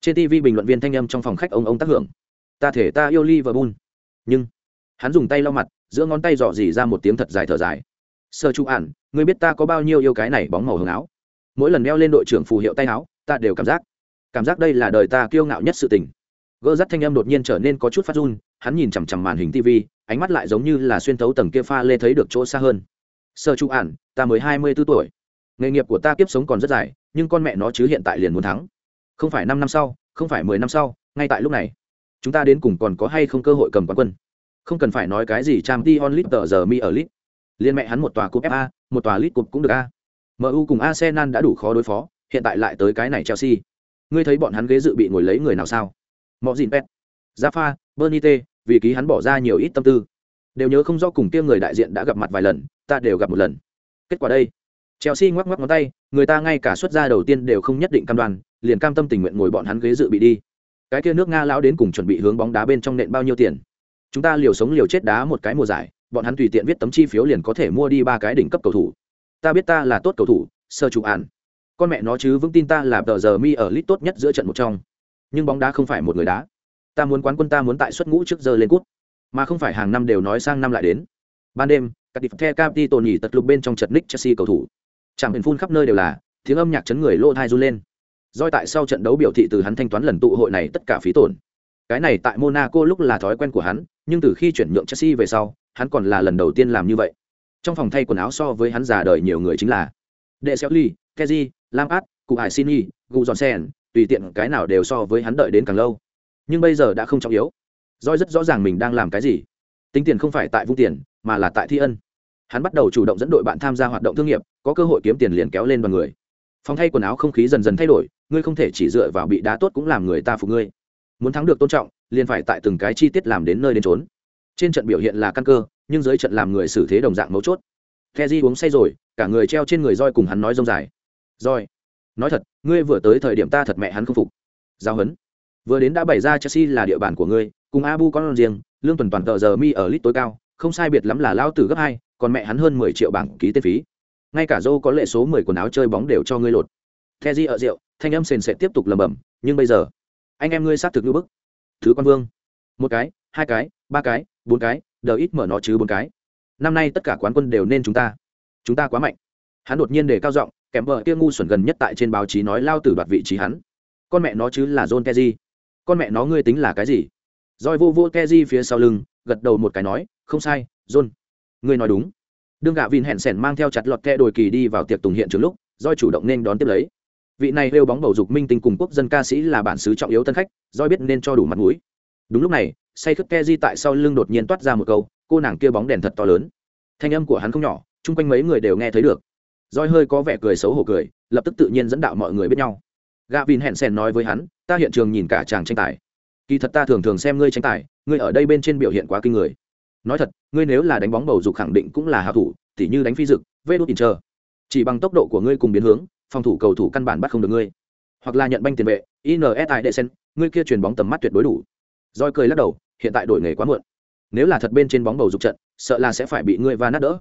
Trên tv bình luận viên thanh âm trong phòng khách ông ông tác hưởng. Ta thể ta yêu liverpool. Nhưng, hắn dùng tay lau mặt, giữa ngón tay dò dỉ ra một tiếng thật dài thở dài. Sơ chú ản người biết ta có bao nhiêu yêu cái này bóng màu hồng áo? Mỗi lần đeo lên đội trưởng phù hiệu tay áo, ta đều cảm giác. Cảm giác đây là đời ta kiêu ngạo nhất sự tình. Gỡ rắt thanh âm đột nhiên trở nên có chút phát run, hắn nhìn chằm chằm màn hình tv ánh mắt lại giống như là xuyên thấu tầng kia pha lê thấy được chỗ xa hơn. Sơ chu ản ta mới hai mươi b ố tuổi. Nghề nghiệp của ta kiếp sống còn rất dài nhưng con mẹ nó chứ hiện tại liền muốn thắng. Không phải năm năm sau không phải mười năm sau ngay tại lúc này. Chúng ta đến cùng còn có hay không cơ hội cầm quán quân? Không cần phải nói cái gì trang t onlit tờ giờ mi ở lit. Liên mẹ hắn một tòa cúp fa một tòa lit cúp cũng được a. Mu cùng arsenal đã đủ khó đối phó hiện tại lại tới cái này chelsea. Ngươi thấy bọn hắn ghế dự bị ngồi lấy người nào sao? Mọi gì pet Jaffa, Bernite, vì ký hắn bỏ ra nhiều ít tâm tư. Đều nhớ không rõ cùng kia người đại diện đã gặp mặt vài lần, ta đều gặp một lần. Kết quả đây, Chelsea ngoắc ngoắc ngón tay, người ta ngay cả xuất gia đầu tiên đều không nhất định cam đoan, liền cam tâm tình nguyện ngồi bọn hắn ghế dự bị đi. Cái kia nước Nga lão đến cùng chuẩn bị hướng bóng đá bên trong nện bao nhiêu tiền. Chúng ta liều sống liều chết đá một cái mùa giải, bọn hắn tùy tiện viết tấm chi phiếu liền có thể mua đi ba cái đỉnh cấp cầu thủ. Ta biết ta là tốt cầu thủ, sơ chủ an Con mẹ nó chứ vững tin ta là tờ giờ mi ở lit tốt nhất giữa trận một trong. Nhưng bóng đá không phải một người đá ta muốn quán quân ta muốn tại xuất ngũ trước giờ lên cút. Mà không phải hàng năm đều nói sang năm lại đến. Ban đêm, các điệp the capi tồn nhỉ tật lục bên trong trận nick chelsea cầu thủ. Chẳng hình phun khắp nơi đều là, tiếng âm nhạc chấn người lô thai run lên. Doi tại sau trận đấu biểu thị từ hắn thanh toán lần tụ hội này tất cả phí tổn. Cái này tại monaco lúc là thói quen của hắn, nhưng từ khi chuyển nhượng chelsea về sau, hắn còn là lần đầu tiên làm như vậy. Trong phòng thay quần áo so với hắn già đời nhiều người chính là đệ xéo ly keji lam át cụ hải sini, gu dọn sen, tùy tiện cái nào đều so với hắn đợi đến càng lâu nhưng bây giờ đã không trọng yếu. Roi rất rõ ràng mình đang làm cái gì. Tính tiền không phải tại vung tiền, mà là tại thi ân. Hắn bắt đầu chủ động dẫn đội bạn tham gia hoạt động thương nghiệp, có cơ hội kiếm tiền liền kéo lên bằng người. Phòng thay quần áo không khí dần dần thay đổi, ngươi không thể chỉ dựa vào bị đá tốt cũng làm người ta phục ngươi. Muốn thắng được tôn trọng, liền phải tại từng cái chi tiết làm đến nơi đến trốn trên trận biểu hiện là căn cơ, nhưng dưới trận làm người xử thế đồng dạng mấu chốt. The di uống say rồi, cả người treo trên người roi cùng hắn nói rông dài. Roi nói thật, ngươi vừa tới thời điểm ta thật mẹ hắn không phục. Giao hấn vừa đến đã bày ra chelsea là địa bàn của ngươi, cùng abu con riêng, lương tuần toàn tờ giờ mi ở lit tối cao, không sai biệt lắm là lao tử gấp hai, còn mẹ hắn hơn mười triệu bảng ký tên phí. Ngay cả dâu có lệ số mười quần áo chơi bóng đều cho ngươi lột. The di ở rượu, thanh âm sền sẽ tiếp tục lầm bầm nhưng bây giờ, anh em ngươi xác thực như bức. Thứ quan vương. Một cái, hai cái, ba cái, bốn cái, đờ ít mở nó chứ bốn cái. Năm nay tất cả quán quân đều nên chúng ta. Chúng ta quá mạnh. Hắn đột nhiên để cao giọng kèm vợ kia ngu xuẩn gần nhất tại trên báo chí nói lao tử đoạt vị trí hắn. Con mẹ nó chứ là john keji con mẹ nó ngươi tính là cái gì? Roi vô vô keji phía sau lưng, gật đầu một cái nói, không sai, john. Ngươi nói đúng. Đương gạ vin hẹn sẻn mang theo chặt lọt kẹ đồi kỳ đi vào tiệc tùng hiện trường lúc roi chủ động nên đón tiếp lấy. Vị này rêu bóng bầu dục minh tinh cùng quốc dân ca sĩ là bản xứ trọng yếu tân khách roi biết nên cho đủ mặt mũi. Đúng lúc này, say khất keji tại sau lưng đột nhiên toát ra một câu, cô nàng kia bóng đèn thật to lớn. Thanh âm của hắn không nhỏ, chung quanh mấy người đều nghe thấy được. Roi hơi có vẻ cười xấu hổ cười, lập tức tự nhiên dẫn đạo mọi người biết nhau gạ vin hẹn sen nói với hắn, ta hiện trường nhìn cả chàng tranh tài. Kỳ thật ta thường thường xem ngươi tranh tài, ngươi ở đây bên trên biểu hiện quá kinh người. Nói thật, ngươi nếu là đánh bóng bầu dục khẳng định cũng là hào thủ, tỉ như đánh phi dực, vê đốt chờ. Chỉ bằng tốc độ của ngươi cùng biến hướng, phòng thủ cầu thủ căn bản bắt không được ngươi. Hoặc là nhận banh tiền vệ insi đệ sen, ngươi kia truyền bóng tầm mắt tuyệt đối đủ. Roi cười lắc đầu, hiện tại đổi nghề quá muộn. Nếu là thật bên trên bóng bầu dục trận, sợ là sẽ phải bị ngươi va nát đỡ.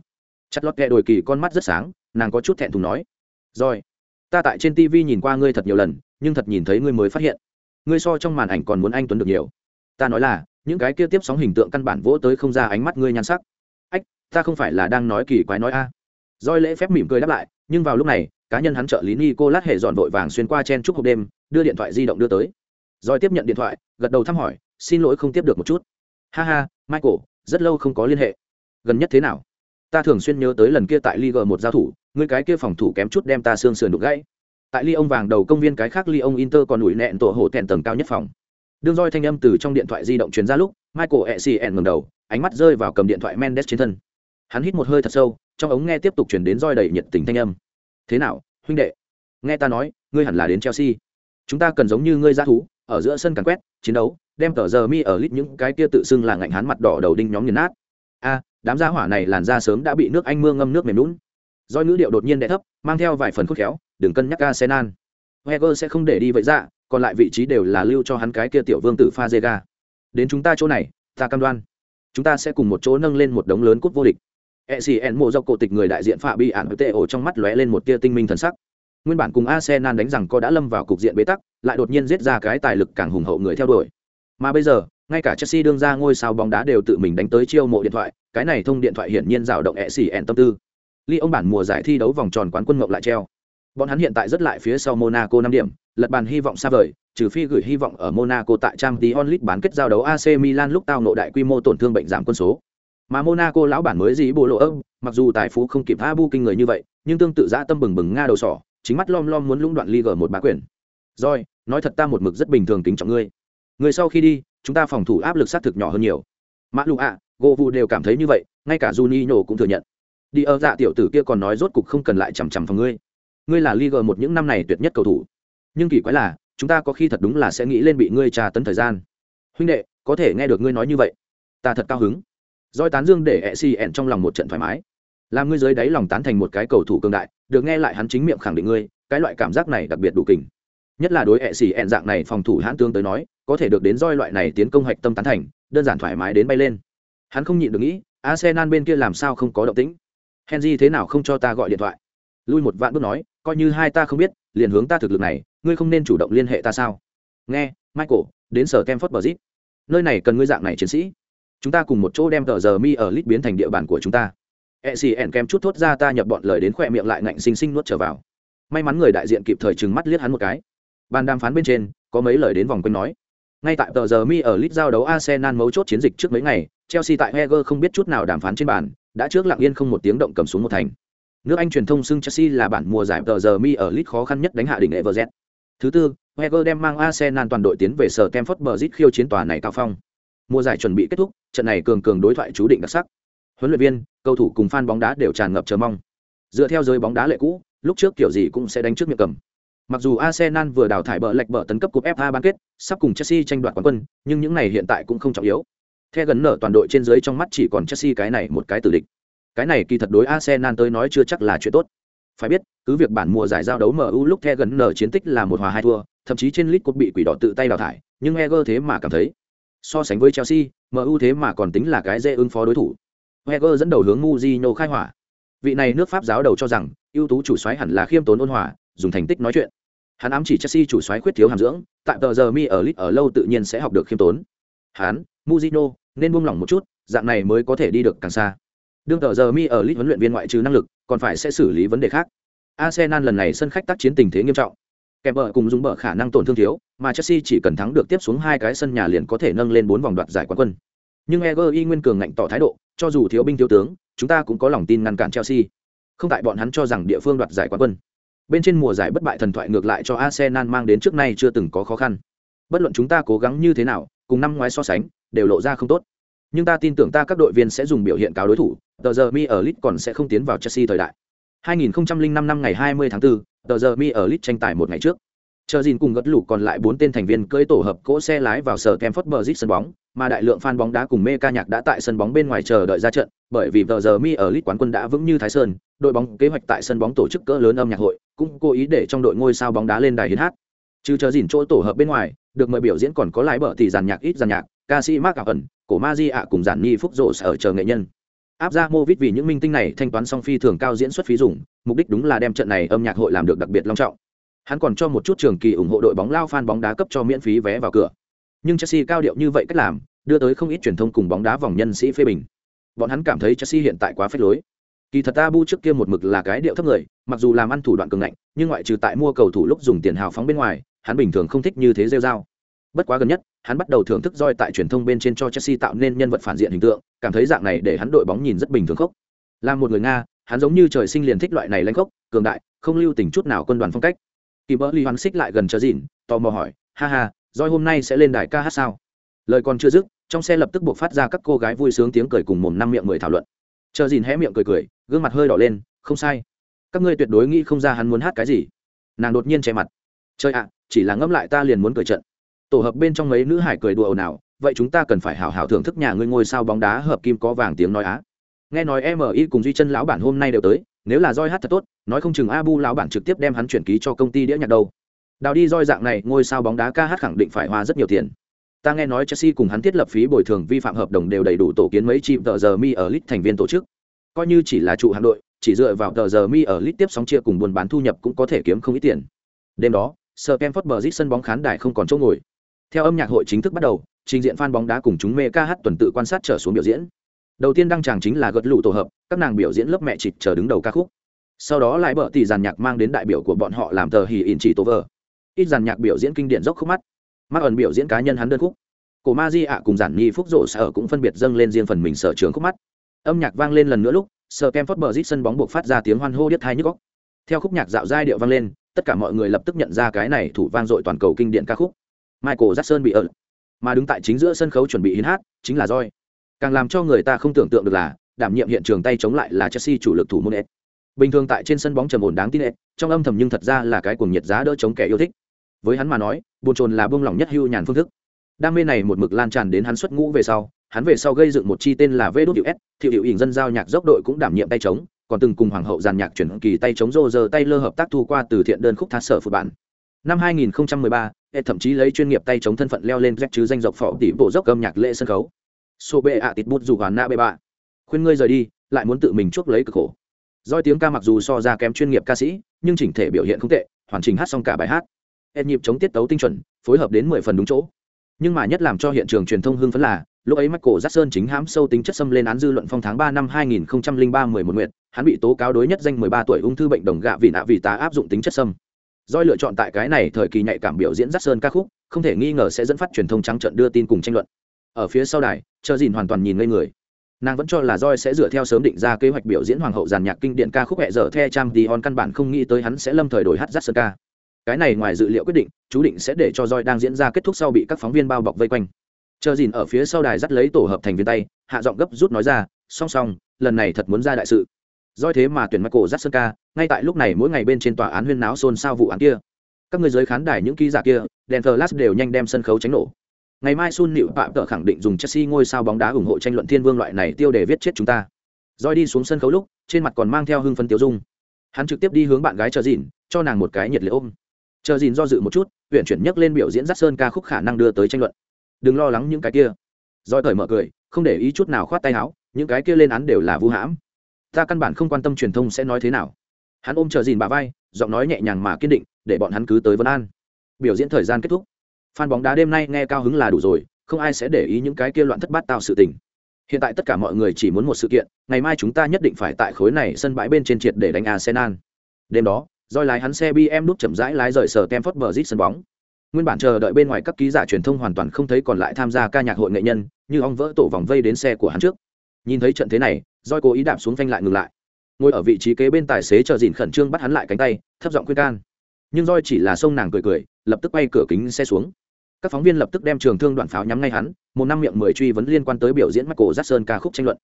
Chặt lót kẹ đồi kỳ con mắt rất sáng, nàng có chút thẹn thùng nói. Rồi ta tại trên tv nhìn qua ngươi thật nhiều lần, nhưng thật nhìn thấy ngươi mới phát hiện. Ngươi so trong màn ảnh còn muốn anh tuấn được nhiều. Ta nói là, những cái kia tiếp sóng hình tượng căn bản vỗ tới không ra ánh mắt ngươi nhan sắc. Ách, ta không phải là đang nói kỳ quái nói a. À. lễ phép mỉm cười đáp lại, nhưng vào lúc này, cá nhân hắn trợ lý nicolas hệ dọn vội vàng xuyên qua chen chúc hộp đêm, đưa điện thoại di động đưa tới. Doi tiếp nhận điện thoại, gật đầu thăm hỏi, xin lỗi không tiếp được một chút. Ha ha, michael, rất lâu không có liên hệ. Gần nhất thế nào? Ta thường xuyên nhớ tới lần kia tại Liga một giao thủ người cái kia phòng thủ kém chút đem ta xương sườn đục gãy. Tại ly ông vàng đầu công viên cái khác ly ông inter còn ủi nẹn tổ hổ thẹn tầng cao nhất phòng. Đương roi thanh âm từ trong điện thoại di động truyền ra lúc, michael e xì ngầm đầu, ánh mắt rơi vào cầm điện thoại mendes trên thân. Hắn hít một hơi thật sâu, trong ống nghe tiếp tục chuyển đến roi đầy nhiệt tình thanh âm. Thế nào, huynh đệ? Nghe ta nói, ngươi hẳn là đến chelsea. Chúng ta cần giống như ngươi ra thú, ở giữa sân càn quét, chiến đấu, đem tờ giờ mi ở lít những cái kia tự xưng là ngạnh hắn mặt đỏ đầu đinh nhóm nghiền nát. A, đám gia hỏa này làn da sớm đã bị nước anh mưa ngâm nước mềm lún Doi ngữ điệu đột nhiên đẻ thấp mang theo vài phần khúc khéo đừng cân nhắc arsenal heger sẽ không để đi vậy ra còn lại vị trí đều là lưu cho hắn cái kia tiểu vương tử pha zega đến chúng ta chỗ này ta cam đoan chúng ta sẽ cùng một chỗ nâng lên một đống lớn cúp vô địch ECN mộ dọc cổ tịch người đại diện Phạm Bi ản tệ ổ trong mắt lóe lên một tia tinh minh thần sắc. Nguyên bản cùng Arsenal đánh rằng có đã lâm vào cục diện bế tắc, lại đột nhiên giết ra cái tài lực càng hùng hậu người theo đuổi. Mà bây giờ, ngay cả Chelsea đương ra ngôi sao bóng đá đều tự mình đánh tới chiêu mộ điện thoại, cái này thông điện thoại hiển nhiên dao động ECN tâm tư. Ly ông bản mùa giải thi đấu vòng tròn quán quân ngọc lại treo. Bọn hắn hiện tại rất lại phía sau Monaco năm điểm, lật bàn hy vọng xa vời, trừ phi gửi hy vọng ở Monaco tại Champions League bán kết giao đấu AC Milan lúc tao nộ đại quy mô tổn thương bệnh giảm quân số. Mà Monaco lão bản mới gì bộ lộ âm, mặc dù tài phú không kịp Abu kinh người như vậy, nhưng tương tự dã tâm bừng bừng nga đầu sỏ, chính mắt lom lom muốn lũng đoạn Liga một bá quyền. Rồi, nói thật ta một mực rất bình thường kính trọng ngươi. Người sau khi đi, chúng ta phòng thủ áp lực sát thực nhỏ hơn nhiều. Mã Lục ạ, vụ đều cảm thấy như vậy, ngay cả Juninho cũng thừa nhận. Đi ở dạ tiểu tử kia còn nói rốt cục không cần lại chằm chằm vào ngươi. Ngươi là Liga một những năm này tuyệt nhất cầu thủ. Nhưng kỳ quái là, chúng ta có khi thật đúng là sẽ nghĩ lên bị ngươi trà tấn thời gian. Huynh đệ, có thể nghe được ngươi nói như vậy, ta thật cao hứng roi tán dương để e xì ẹn trong lòng một trận thoải mái. Làm ngươi dưới đáy lòng tán thành một cái cầu thủ cường đại, được nghe lại hắn chính miệng khẳng định ngươi, cái loại cảm giác này đặc biệt đủ kình. Nhất là đối e xì ẹn dạng này phòng thủ hãn tương tới nói, có thể được đến roi loại này tiến công hạch tâm tán thành, đơn giản thoải mái đến bay lên. Hắn không nhịn được nghĩ, Arsenal bên kia làm sao không có động tĩnh? Henry thế nào không cho ta gọi điện thoại? Lui một vạn bước nói, coi như hai ta không biết, liền hướng ta thực lực này, ngươi không nên chủ động liên hệ ta sao? Nghe, Michael, đến sở Kemford Bridge. Nơi này cần ngươi dạng này chiến sĩ chúng ta cùng một chỗ đem tờ giờ mi ở lit biến thành địa bàn của chúng ta e xì ẻn kem chút thốt ra ta nhập bọn lời đến khỏe miệng lại ngạnh xinh xinh nuốt trở vào may mắn người đại diện kịp thời trừng mắt liếc hắn một cái ban đàm phán bên trên có mấy lời đến vòng quanh nói ngay tại tờ giờ mi ở lit giao đấu arsenal mấu chốt chiến dịch trước mấy ngày chelsea tại Wenger không biết chút nào đàm phán trên bàn, đã trước lặng yên không một tiếng động cầm xuống một thành. Nước anh truyền thông xưng chelsea là bản mùa giải tờ giờ mi ở lit khó khăn nhất đánh hạ đỉnh Everton. thứ tư Wenger đem mang arsenal toàn đội tiến về sở Stamford Bridge khiêu chiến tòa này cao phong. Mùa giải chuẩn bị kết thúc, trận này cường cường đối thoại chú định đặc sắc. Huấn luyện viên, cầu thủ cùng fan bóng đá đều tràn ngập chờ mong. Dựa theo giới bóng đá lệ cũ, lúc trước kiểu gì cũng sẽ đánh trước miệng cầm. Mặc dù arsenal vừa đào thải bờ lệch bờ tấn cấp cúp fa bán kết, sắp cùng chelsea tranh đoạt quán quân, nhưng những này hiện tại cũng không trọng yếu theo gần nở toàn đội trên dưới trong mắt chỉ còn chelsea cái này một cái tử địch cái này kỳ thật đối arsenal tới nói chưa chắc là chuyện tốt phải biết cứ việc bản mùa giải giao đấu mu lúc theo gần nở chiến tích là một hòa hai thua thậm chí trên list cột bị quỷ đỏ tự tay đào thải nhưng eger thế mà cảm thấy So sánh với Chelsea, MU thế mà còn tính là cái dễ ứng phó đối thủ. Wenger dẫn đầu hướng Mourinho khai hỏa. Vị này nước Pháp giáo đầu cho rằng, ưu tú chủ soái hẳn là khiêm tốn ôn hòa, dùng thành tích nói chuyện. Hắn ám chỉ Chelsea chủ soái khuyết thiếu hàm dưỡng, tại tờ giờ mi ở lit ở lâu tự nhiên sẽ học được khiêm tốn. Hắn, Mourinho, nên buông lỏng một chút, dạng này mới có thể đi được càng xa. Đương tờ giờ mi ở lit huấn luyện viên ngoại trừ năng lực, còn phải sẽ xử lý vấn đề khác. Arsenal lần này sân khách tác chiến tình thế nghiêm trọng. Kèm bờ cùng dùng bờ khả năng tổn thương thiếu, mà Chelsea chỉ cần thắng được tiếp xuống hai cái sân nhà liền có thể nâng lên bốn vòng đoạt giải quán quân. Nhưng Eger y nguyên cường ngạnh tỏ thái độ, cho dù thiếu binh thiếu tướng, chúng ta cũng có lòng tin ngăn cản Chelsea. Không tại bọn hắn cho rằng địa phương đoạt giải quán quân. Bên trên mùa giải bất bại thần thoại ngược lại cho Arsenal mang đến trước nay chưa từng có khó khăn. Bất luận chúng ta cố gắng như thế nào, cùng năm ngoái so sánh, đều lộ ra không tốt. Nhưng ta tin tưởng ta các đội viên sẽ dùng biểu hiện cáo đối thủ, tờ giờ mi ở Lit còn sẽ không tiến vào Chelsea thời đại. 2005 năm ngày 20 tháng 4, tờ giờ mi ở Lit tranh tài một ngày trước chờ dìn cùng gật lục còn lại bốn tên thành viên cưỡi tổ hợp cỗ xe lái vào sở kem phất bờ sân bóng mà đại lượng fan bóng đá cùng mê ca nhạc đã tại sân bóng bên ngoài chờ đợi ra trận bởi vì tờ giờ mi ở lit quán quân đã vững như thái sơn đội bóng kế hoạch tại sân bóng tổ chức cỡ lớn âm nhạc hội cũng cố ý để trong đội ngôi sao bóng đá lên đài hiến hát trừ chờ dìn chỗ tổ hợp bên ngoài được mời biểu diễn còn có lái bờ thì giàn nhạc ít giàn nhạc, ca sĩ mark ảo ẩn cổ ma di ạ cùng giản nhi phúc rộ sở chờ nghệ nhân. Áp ra mô vít vì những minh tinh này thanh toán song phi thường cao diễn xuất phí dùng, mục đích đúng là đem trận này âm nhạc hội làm được đặc biệt long trọng. Hắn còn cho một chút trường kỳ ủng hộ đội bóng lao fan bóng đá cấp cho miễn phí vé vào cửa. Nhưng chelsea cao điệu như vậy cách làm, đưa tới không ít truyền thông cùng bóng đá vòng nhân sĩ phê bình. Bọn hắn cảm thấy chelsea hiện tại quá phết lối. Kỳ thật ta bu trước kia một mực là cái điệu thấp người, mặc dù làm ăn thủ đoạn cường ngạnh, nhưng ngoại trừ tại mua cầu thủ lúc dùng tiền hào phóng bên ngoài hắn bình thường không thích như thế rêu dao bất quá gần nhất, hắn bắt đầu thưởng thức roi tại truyền thông bên trên cho chelsea tạo nên nhân vật phản diện hình tượng, cảm thấy dạng này để hắn đội bóng nhìn rất bình thường khốc. Là một người nga, hắn giống như trời sinh liền thích loại này lãnh khốc, cường đại, không lưu tình chút nào quân đoàn phong cách. Kỳ bỡ ly hoán xích lại gần chờ dịn, tò mò hỏi, ha ha, roi hôm nay sẽ lên đài ca hát sao? Lời còn chưa dứt, trong xe lập tức buộc phát ra các cô gái vui sướng tiếng cười cùng mồm năm miệng mười thảo luận. Chờ dìn hé miệng cười cười, gương mặt hơi đỏ lên, không sai. Các ngươi tuyệt đối nghĩ không ra hắn muốn hát cái gì. Nàng đột nhiên che mặt. Chơi ạ chỉ là ngẫm lại ta liền muốn cười trận. Tổ hợp bên trong mấy nữ hải cười đùa ồn ào, vậy chúng ta cần phải hào hào thưởng thức nhà ngươi ngôi sao bóng đá hợp kim có vàng tiếng nói á. Nghe nói mi cùng duy chân lão bản hôm nay đều tới, nếu là roi hát thật tốt, nói không chừng abu lão bản trực tiếp đem hắn chuyển ký cho công ty đĩa nhạc đâu. Đào đi roi dạng này, ngôi sao bóng đá ca hát khẳng định phải hoa rất nhiều tiền. Ta nghe nói chelsea cùng hắn thiết lập phí bồi thường vi phạm hợp đồng đều đầy đủ tổ kiến mấy chim tờ giờ mi ở lit thành viên tổ chức. Coi như chỉ là trụ hạm đội, chỉ dựa vào tờ giờ mi ở lit tiếp sóng chia cùng buôn bán thu nhập cũng có thể kiếm không ít tiền. Đêm đó sir kem phớt sân bóng khán đài không còn chỗ ngồi. Theo âm nhạc hội chính thức bắt đầu, trình diện fan bóng đá cùng chúng mê ca hát tuần tự quan sát trở xuống biểu diễn. Đầu tiên đăng tràng chính là gật lụ tổ hợp, các nàng biểu diễn lớp mẹ chịt chờ đứng đầu ca khúc. Sau đó lại bợ tỷ giàn nhạc mang đến đại biểu của bọn họ làm tờ hì in chỉ tổ vờ. Ít giàn nhạc biểu diễn kinh điển dốc khúc mắt. Mắc ẩn biểu diễn cá nhân hắn đơn khúc. Cổ ma di ạ cùng giản nhi phúc rộ sở cũng phân biệt dâng lên riêng phần mình sở trường khúc mắt. Âm nhạc vang lên lần nữa lúc sở kem phớt bờ rít sân bóng buộc phát ra tiếng hoan hô điếc thai nhức góc theo khúc nhạc dạo giai điệu vang lên tất cả mọi người lập tức nhận ra cái này thủ vang dội toàn cầu kinh điển ca khúc. Michael jackson bị ợt, mà đứng tại chính giữa sân khấu chuẩn bị hiến hát, chính là roi càng làm cho người ta không tưởng tượng được là, đảm nhiệm hiện trường tay chống lại là chelsea chủ lực thủ môn ed. Bình thường tại trên sân bóng trầm ổn đáng tin ed, trong âm thầm nhưng thật ra là cái cuồng nhiệt giá đỡ chống kẻ yêu thích. Với hắn mà nói, buồn trồn là buông lỏng nhất hưu nhàn phương thức. Đam mê này một mực lan tràn đến hắn xuất ngũ về sau, hắn về sau gây dựng một chi tên là vê đốt hiệu s, thiệu hiệu ỉn dân giao nhạc dốc đội cũng đảm nhiệm tay chống còn từng cùng hoàng hậu giàn nhạc chuyển kỳ tay chống rô giờ tay lơ hợp tác thu qua từ thiện đơn khúc thác sở phụ bản. Năm 2013, Ed thậm chí lấy chuyên nghiệp tay chống thân phận leo lên rách chứ danh dọc phỏ tỷ bộ dốc âm nhạc lễ sân khấu. Sô bệ ạ tịt bút dù hoàn na bệ bạ. Khuyên ngươi rời đi lại muốn tự mình chuốc lấy cực khổ. Doi tiếng ca mặc dù so ra kém chuyên nghiệp ca sĩ nhưng chỉnh thể biểu hiện không tệ hoàn chỉnh hát xong cả bài hát. Ed nhịp chống tiết tấu tinh chuẩn phối hợp đến mười phần đúng chỗ. Nhưng mà nhất làm cho hiện trường truyền thông hưng phấn là lúc ấy Michael Jackson chính hãm sâu tính chất xâm lên án dư luận phong tháng ba năm 2003 11 nguyệt, hắn bị tố cáo đối nhất danh 13 tuổi ung thư bệnh đồng gạ vì nạ vì tá áp dụng tính chất xâm. Doi lựa chọn tại cái này thời kỳ nhạy cảm biểu diễn Jackson ca khúc, không thể nghi ngờ sẽ dẫn phát truyền thông trắng trợn đưa tin cùng tranh luận. Ở phía sau đài, Chờ Dìn hoàn toàn nhìn ngây người. Nàng vẫn cho là Doi sẽ dựa theo sớm định ra kế hoạch biểu diễn hoàng hậu giàn nhạc kinh điển ca khúc hệ giờ The Trang Dion căn bản không nghĩ tới hắn sẽ lâm thời đổi hát Jackson ca cái này ngoài dự liệu quyết định chú định sẽ để cho roi đang diễn ra kết thúc sau bị các phóng viên bao bọc vây quanh chờ dìn ở phía sau đài dắt lấy tổ hợp thành viên tay hạ giọng gấp rút nói ra song song lần này thật muốn ra đại sự doi thế mà tuyển michael dắt ca, ngay tại lúc này mỗi ngày bên trên tòa án huyên náo xôn xao vụ án kia. Các người giới khán đài những ký giả kia, đèn flash lát đều nhanh đem sân khấu tránh nổ. Ngày mai sun Liễu phạm tợ khẳng định dùng chelsea ngôi sao bóng đá ủng hộ tranh luận thiên vương loại này tiêu để viết chết chúng ta. Rồi đi xuống sân khấu lúc, trên mặt còn mang theo hưng phấn tiêu dung. Hắn trực tiếp đi hướng bạn gái chờ dìn, cho nàng một cái nhiệt liệt ôm. Chờ dìn do dự một chút huyện chuyển nhấc lên biểu diễn dắt sơn ca khúc khả năng đưa tới tranh luận. Đừng lo lắng những cái kia. Rồi cởi mở cười, không để ý chút nào khoát tay áo, những cái kia lên án đều là vu hãm ta căn bản không quan tâm truyền thông sẽ nói thế nào. Hắn ôm chờ dìn bà vai, giọng nói nhẹ nhàng mà kiên định, để bọn hắn cứ tới vân an. Biểu diễn thời gian kết thúc. Phan bóng đá đêm nay nghe cao hứng là đủ rồi, không ai sẽ để ý những cái kia loạn thất bát tạo sự tình. Hiện tại tất cả mọi người chỉ muốn một sự kiện, ngày mai chúng ta nhất định phải tại khối này sân bãi bên trên triệt để đánh arsenal. Đêm đó, roi lái hắn xe bm đút chậm rãi lái rời sở tem phớt bờ rít sân bóng. Nguyên bản chờ đợi bên ngoài các ký giả truyền thông hoàn toàn không thấy còn lại tham gia ca nhạc hội nghệ nhân, như ong vỡ tổ vòng vây đến xe của hắn trước nhìn thấy trận thế này roi cố ý đạp xuống phanh lại ngừng lại. Ngồi ở vị trí kế bên tài xế chờ dìn khẩn trương bắt hắn lại cánh tay, thấp giọng khuyên can. Nhưng roi chỉ là xông nàng cười cười, lập tức bay cửa kính xe xuống. Các phóng viên lập tức đem trường thương đoạn pháo nhắm ngay hắn, một năm miệng mười truy vấn liên quan tới biểu diễn michael jackson ca khúc tranh luận.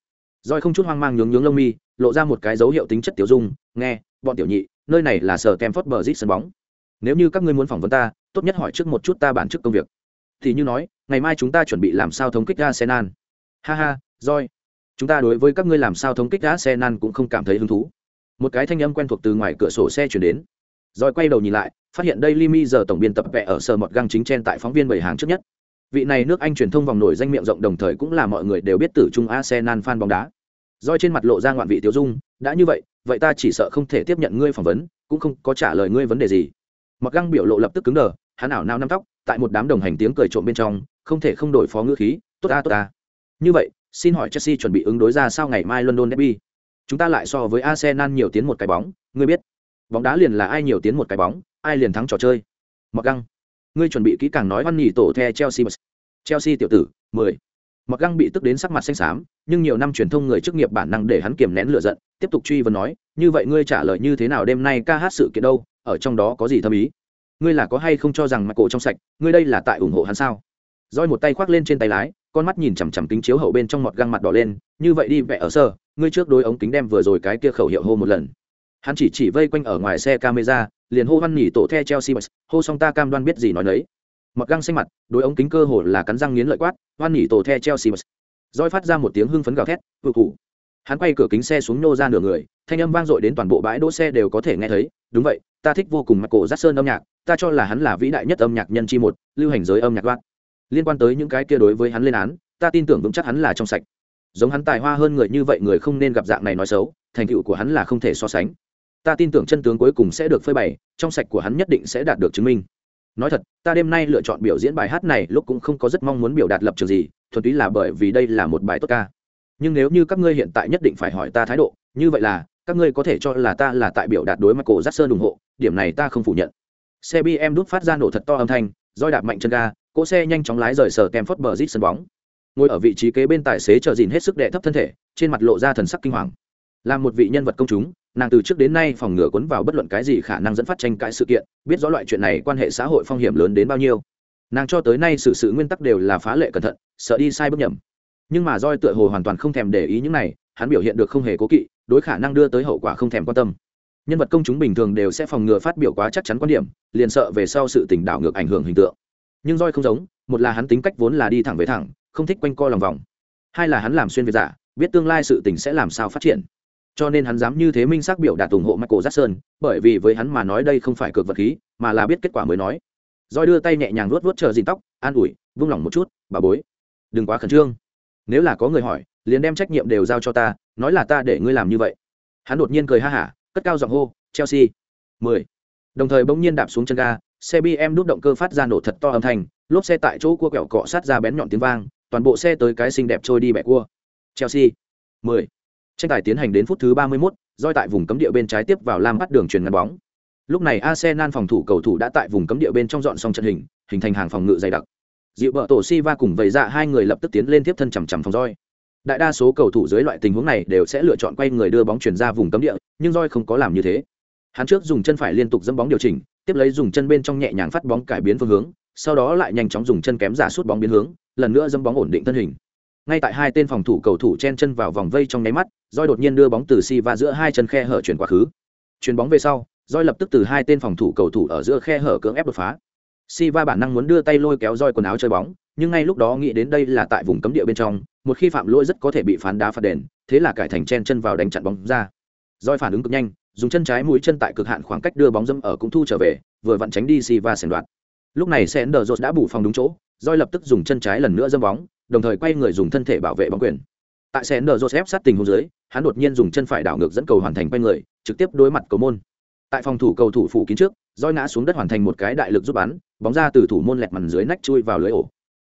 Roi không chút hoang mang nhướng nhướng lông mi, lộ ra một cái dấu hiệu tính chất tiểu dung, nghe, bọn tiểu nhị, nơi này là sở kem phớt bờ rít sân bóng. Nếu như các ngươi muốn phỏng vấn ta, tốt nhất hỏi trước một chút ta bản chức công việc. Thì như nói, ngày mai chúng ta chuẩn bị làm sao thống kích arsenal? Ha ha roi chúng ta đối với các ngươi làm sao thống kích arsenal cũng không cảm thấy hứng thú. Một cái thanh âm quen thuộc từ ngoài cửa sổ xe chuyển đến. Rồi quay đầu nhìn lại, phát hiện đây limi giờ tổng biên tập vẽ ở sờ một găng chính trên tại phóng viên bảy hàng trước nhất. Vị này nước anh truyền thông vòng nổi danh miệng rộng đồng thời cũng là mọi người đều biết tử trung arsenal fan bóng đá. Roi trên mặt lộ ra ngoạn vị tiêu dung, đã như vậy vậy ta chỉ sợ không thể tiếp nhận ngươi phỏng vấn, cũng không có trả lời ngươi vấn đề gì. Mặc găng biểu lộ lập tức cứng đờ, hắn ảo nao nắm tóc, tại một đám đồng hành tiếng cười trộm bên trong, không thể không đổi phó ngữ khí, tốt ta tốt ta. Như vậy xin hỏi chelsea chuẩn bị ứng đối ra sao ngày mai london derby? Chúng ta lại so với arsenal nhiều tiến một cái bóng, ngươi biết. Bóng đá liền là ai nhiều tiến một cái bóng, ai liền thắng trò chơi. Mặc găng, ngươi chuẩn bị kỹ càng nói văn nhỉ tổ the chelsea chelsea tiểu tử, mười. Mặc găng bị tức đến sắc mặt xanh xám, nhưng nhiều năm truyền thông người chức nghiệp bản năng để hắn kiềm nén lửa giận, tiếp tục truy vấn nói, như vậy ngươi trả lời như thế nào đêm nay ca hát sự kiện đâu? Ở trong đó có gì thâm ý? Ngươi là có hay không cho rằng mặt cổ trong sạch? Ngươi đây là tại ủng hộ hắn sao? Roi một tay khoác lên trên tay lái con mắt nhìn chằm chằm kính chiếu hậu bên trong mọt găng mặt đỏ lên, như vậy đi, vẽ ở sơ, ngươi trước đối ống kính đem vừa rồi cái kia khẩu hiệu hô một lần. Hắn chỉ chỉ vây quanh ở ngoài xe camera, liền hô văn nhỉ tổ the chelsea hô xong ta cam đoan biết gì nói nấy. Mọt găng xanh mặt, đối ống kính cơ hồ là cắn răng nghiến lợi quát, hoan nhỉ tổ the chelsea roi phát ra một tiếng hưng phấn gào thét vừa thủ hắn quay cửa kính xe xuống nô ra nửa người, thanh âm vang dội đến toàn bộ bãi đỗ xe đều có thể nghe thấy, đúng vậy, ta thích vô cùng mặt cổ giác sơn âm nhạc, ta cho là hắn là vĩ đại nhất âm nhạc nhân chi một, lưu hành giới âm nhạc đoạn liên quan tới những cái kia đối với hắn lên án, ta tin tưởng vững chắc hắn là trong sạch. Giống hắn tài hoa hơn người như vậy, người không nên gặp dạng này nói xấu, thành tựu của hắn là không thể so sánh. Ta tin tưởng chân tướng cuối cùng sẽ được phơi bày, trong sạch của hắn nhất định sẽ đạt được chứng minh. Nói thật, ta đêm nay lựa chọn biểu diễn bài hát này lúc cũng không có rất mong muốn biểu đạt lập trường gì, thuần túy là bởi vì đây là một bài tốt ca. Nhưng nếu như các ngươi hiện tại nhất định phải hỏi ta thái độ, như vậy là, các ngươi có thể cho là ta là tại biểu đạt đối mặt cổ giác sơn ủng hộ, điểm này ta không phủ nhận. Xe bm đút phát ra nổ thật to âm thanh, roi đạp mạnh chân ga cỗ xe nhanh chóng lái rời sở kem phớt bờ rít sân bóng. Ngồi ở vị trí kế bên tài xế chờ dìn hết sức đệ thấp thân thể, trên mặt lộ ra thần sắc kinh hoàng. Là một vị nhân vật công chúng, nàng từ trước đến nay phòng ngừa cuốn vào bất luận cái gì khả năng dẫn phát tranh cãi sự kiện, biết rõ loại chuyện này quan hệ xã hội phong hiểm lớn đến bao nhiêu. Nàng cho tới nay sự sự nguyên tắc đều là phá lệ cẩn thận, sợ đi sai bước nhầm. Nhưng mà roi tựa hồ hoàn toàn không thèm để ý những này, hắn biểu hiện được không hề cố kỵ, đối khả năng đưa tới hậu quả không thèm quan tâm. Nhân vật công chúng bình thường đều sẽ phòng ngừa phát biểu quá chắc chắn quan điểm, liền sợ về sau sự tình đảo ngược ảnh hưởng hình tượng nhưng roi không giống, một là hắn tính cách vốn là đi thẳng với thẳng, không thích quanh co lòng vòng. Hai là hắn làm xuyên việt giả, biết tương lai sự tình sẽ làm sao phát triển. Cho nên hắn dám như thế minh xác biểu đạt ủng hộ michael jackson, bởi vì với hắn mà nói đây không phải cược vật khí, mà là biết kết quả mới nói. Roi đưa tay nhẹ nhàng luốt vuốt chờ dìn tóc, an ủi, vung lòng một chút, bà bối, đừng quá khẩn trương. Nếu là có người hỏi, liền đem trách nhiệm đều giao cho ta, nói là ta để ngươi làm như vậy. Hắn đột nhiên cười ha hả, cất cao giọng hô, chelsea. Mười. Đồng thời bỗng nhiên đạp xuống chân ga xe bm đút động cơ phát ra nổ thật to âm thanh lốp xe tại chỗ cua kẹo cọ sát ra bén nhọn tiếng vang toàn bộ xe tới cái xinh đẹp trôi đi bẻ cua. Chelsea mười. Tranh tài tiến hành đến phút thứ ba mươi 31, roi tại vùng cấm địa bên trái tiếp vào lam bắt đường truyền ngắn bóng. Lúc này arsenal phòng thủ cầu thủ đã tại vùng cấm địa bên trong dọn xong trận hình hình thành hàng phòng ngự dày đặc. Dịu vợ tổ si va cùng vầy dạ hai người lập tức tiến lên tiếp thân chằm chằm phòng roi. Đại đa số cầu thủ dưới loại tình huống này đều sẽ lựa chọn quay người đưa bóng chuyển ra vùng cấm địa nhưng roi không có làm như thế. Hắn trước dùng chân phải liên tục dẫm bóng điều chỉnh tiếp lấy dùng chân bên trong nhẹ nhàng phát bóng cải biến phương hướng, sau đó lại nhanh chóng dùng chân kém giả suốt bóng biến hướng, lần nữa dâm bóng ổn định thân hình. Ngay tại hai tên phòng thủ cầu thủ chen chân vào vòng vây trong nháy mắt roi đột nhiên đưa bóng từ si và giữa hai chân khe hở chuyển quá khứ. Chuyền bóng về sau roi lập tức từ hai tên phòng thủ cầu thủ ở giữa khe hở cưỡng ép đột phá. Si va bản năng muốn đưa tay lôi kéo roi quần áo chơi bóng, nhưng ngay lúc đó nghĩ đến đây là tại vùng cấm địa bên trong, một khi phạm lỗi rất có thể bị phán đá phạt đền, thế là cải thành chen chân vào đánh chặn bóng ra. Roi phản ứng cực nhanh dùng chân trái mũi chân tại cực hạn khoảng cách đưa bóng dâm ở cũng thu trở về, vừa vặn tránh đi si va sèn đoạt. Lúc này sẽ đờ đã bù phòng đúng chỗ roi lập tức dùng chân trái lần nữa dâm bóng, đồng thời quay người dùng thân thể bảo vệ bóng quyền. Tại sẽ đờ ép sát tình huống dưới, hắn đột nhiên dùng chân phải đảo ngược dẫn cầu hoàn thành quay người, trực tiếp đối mặt cầu môn. Tại phòng thủ cầu thủ phủ kín trước roi ngã xuống đất hoàn thành một cái đại lực giúp bắn, bóng ra từ thủ môn lẹt màn dưới nách chui vào lưới ổ.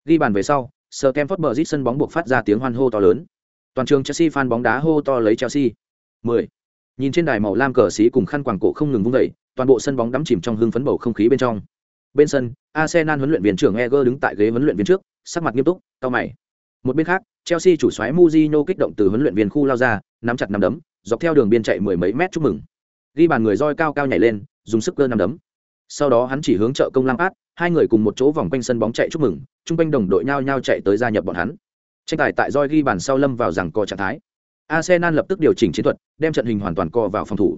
Ghi bàn về sau sờ kem phớt bờ rít sân bóng buộc phát ra tiếng hoan hô to lớn. Toàn trường chelsea fan bóng đá hô to lấy chelsea. 10 nhìn trên đài màu lam cờ xí cùng khăn quàng cổ không ngừng vung vẩy toàn bộ sân bóng đắm chìm trong hưng phấn bầu không khí bên trong. Bên sân, arsenal huấn luyện viên trưởng eger đứng tại ghế huấn luyện viên trước, sắc mặt nghiêm túc cao mày. Một bên khác, chelsea chủ soái muzino kích động từ huấn luyện viên khu lao ra, nắm chặt nắm đấm, dọc theo đường biên chạy mười mấy mét chúc mừng. Ghi bàn người roi cao cao nhảy lên, dùng sức cơ nắm đấm. Sau đó hắn chỉ hướng trợ công lam át hai người cùng một chỗ vòng quanh sân bóng chạy chúc mừng, chung quanh đồng đội nhao nhao chạy tới gia nhập bọn hắn. Tranh tài tại roi ghi bàn sau lâm vào rằng co trạng thái arsenal lập tức điều chỉnh chiến thuật đem trận hình hoàn toàn co vào phòng thủ.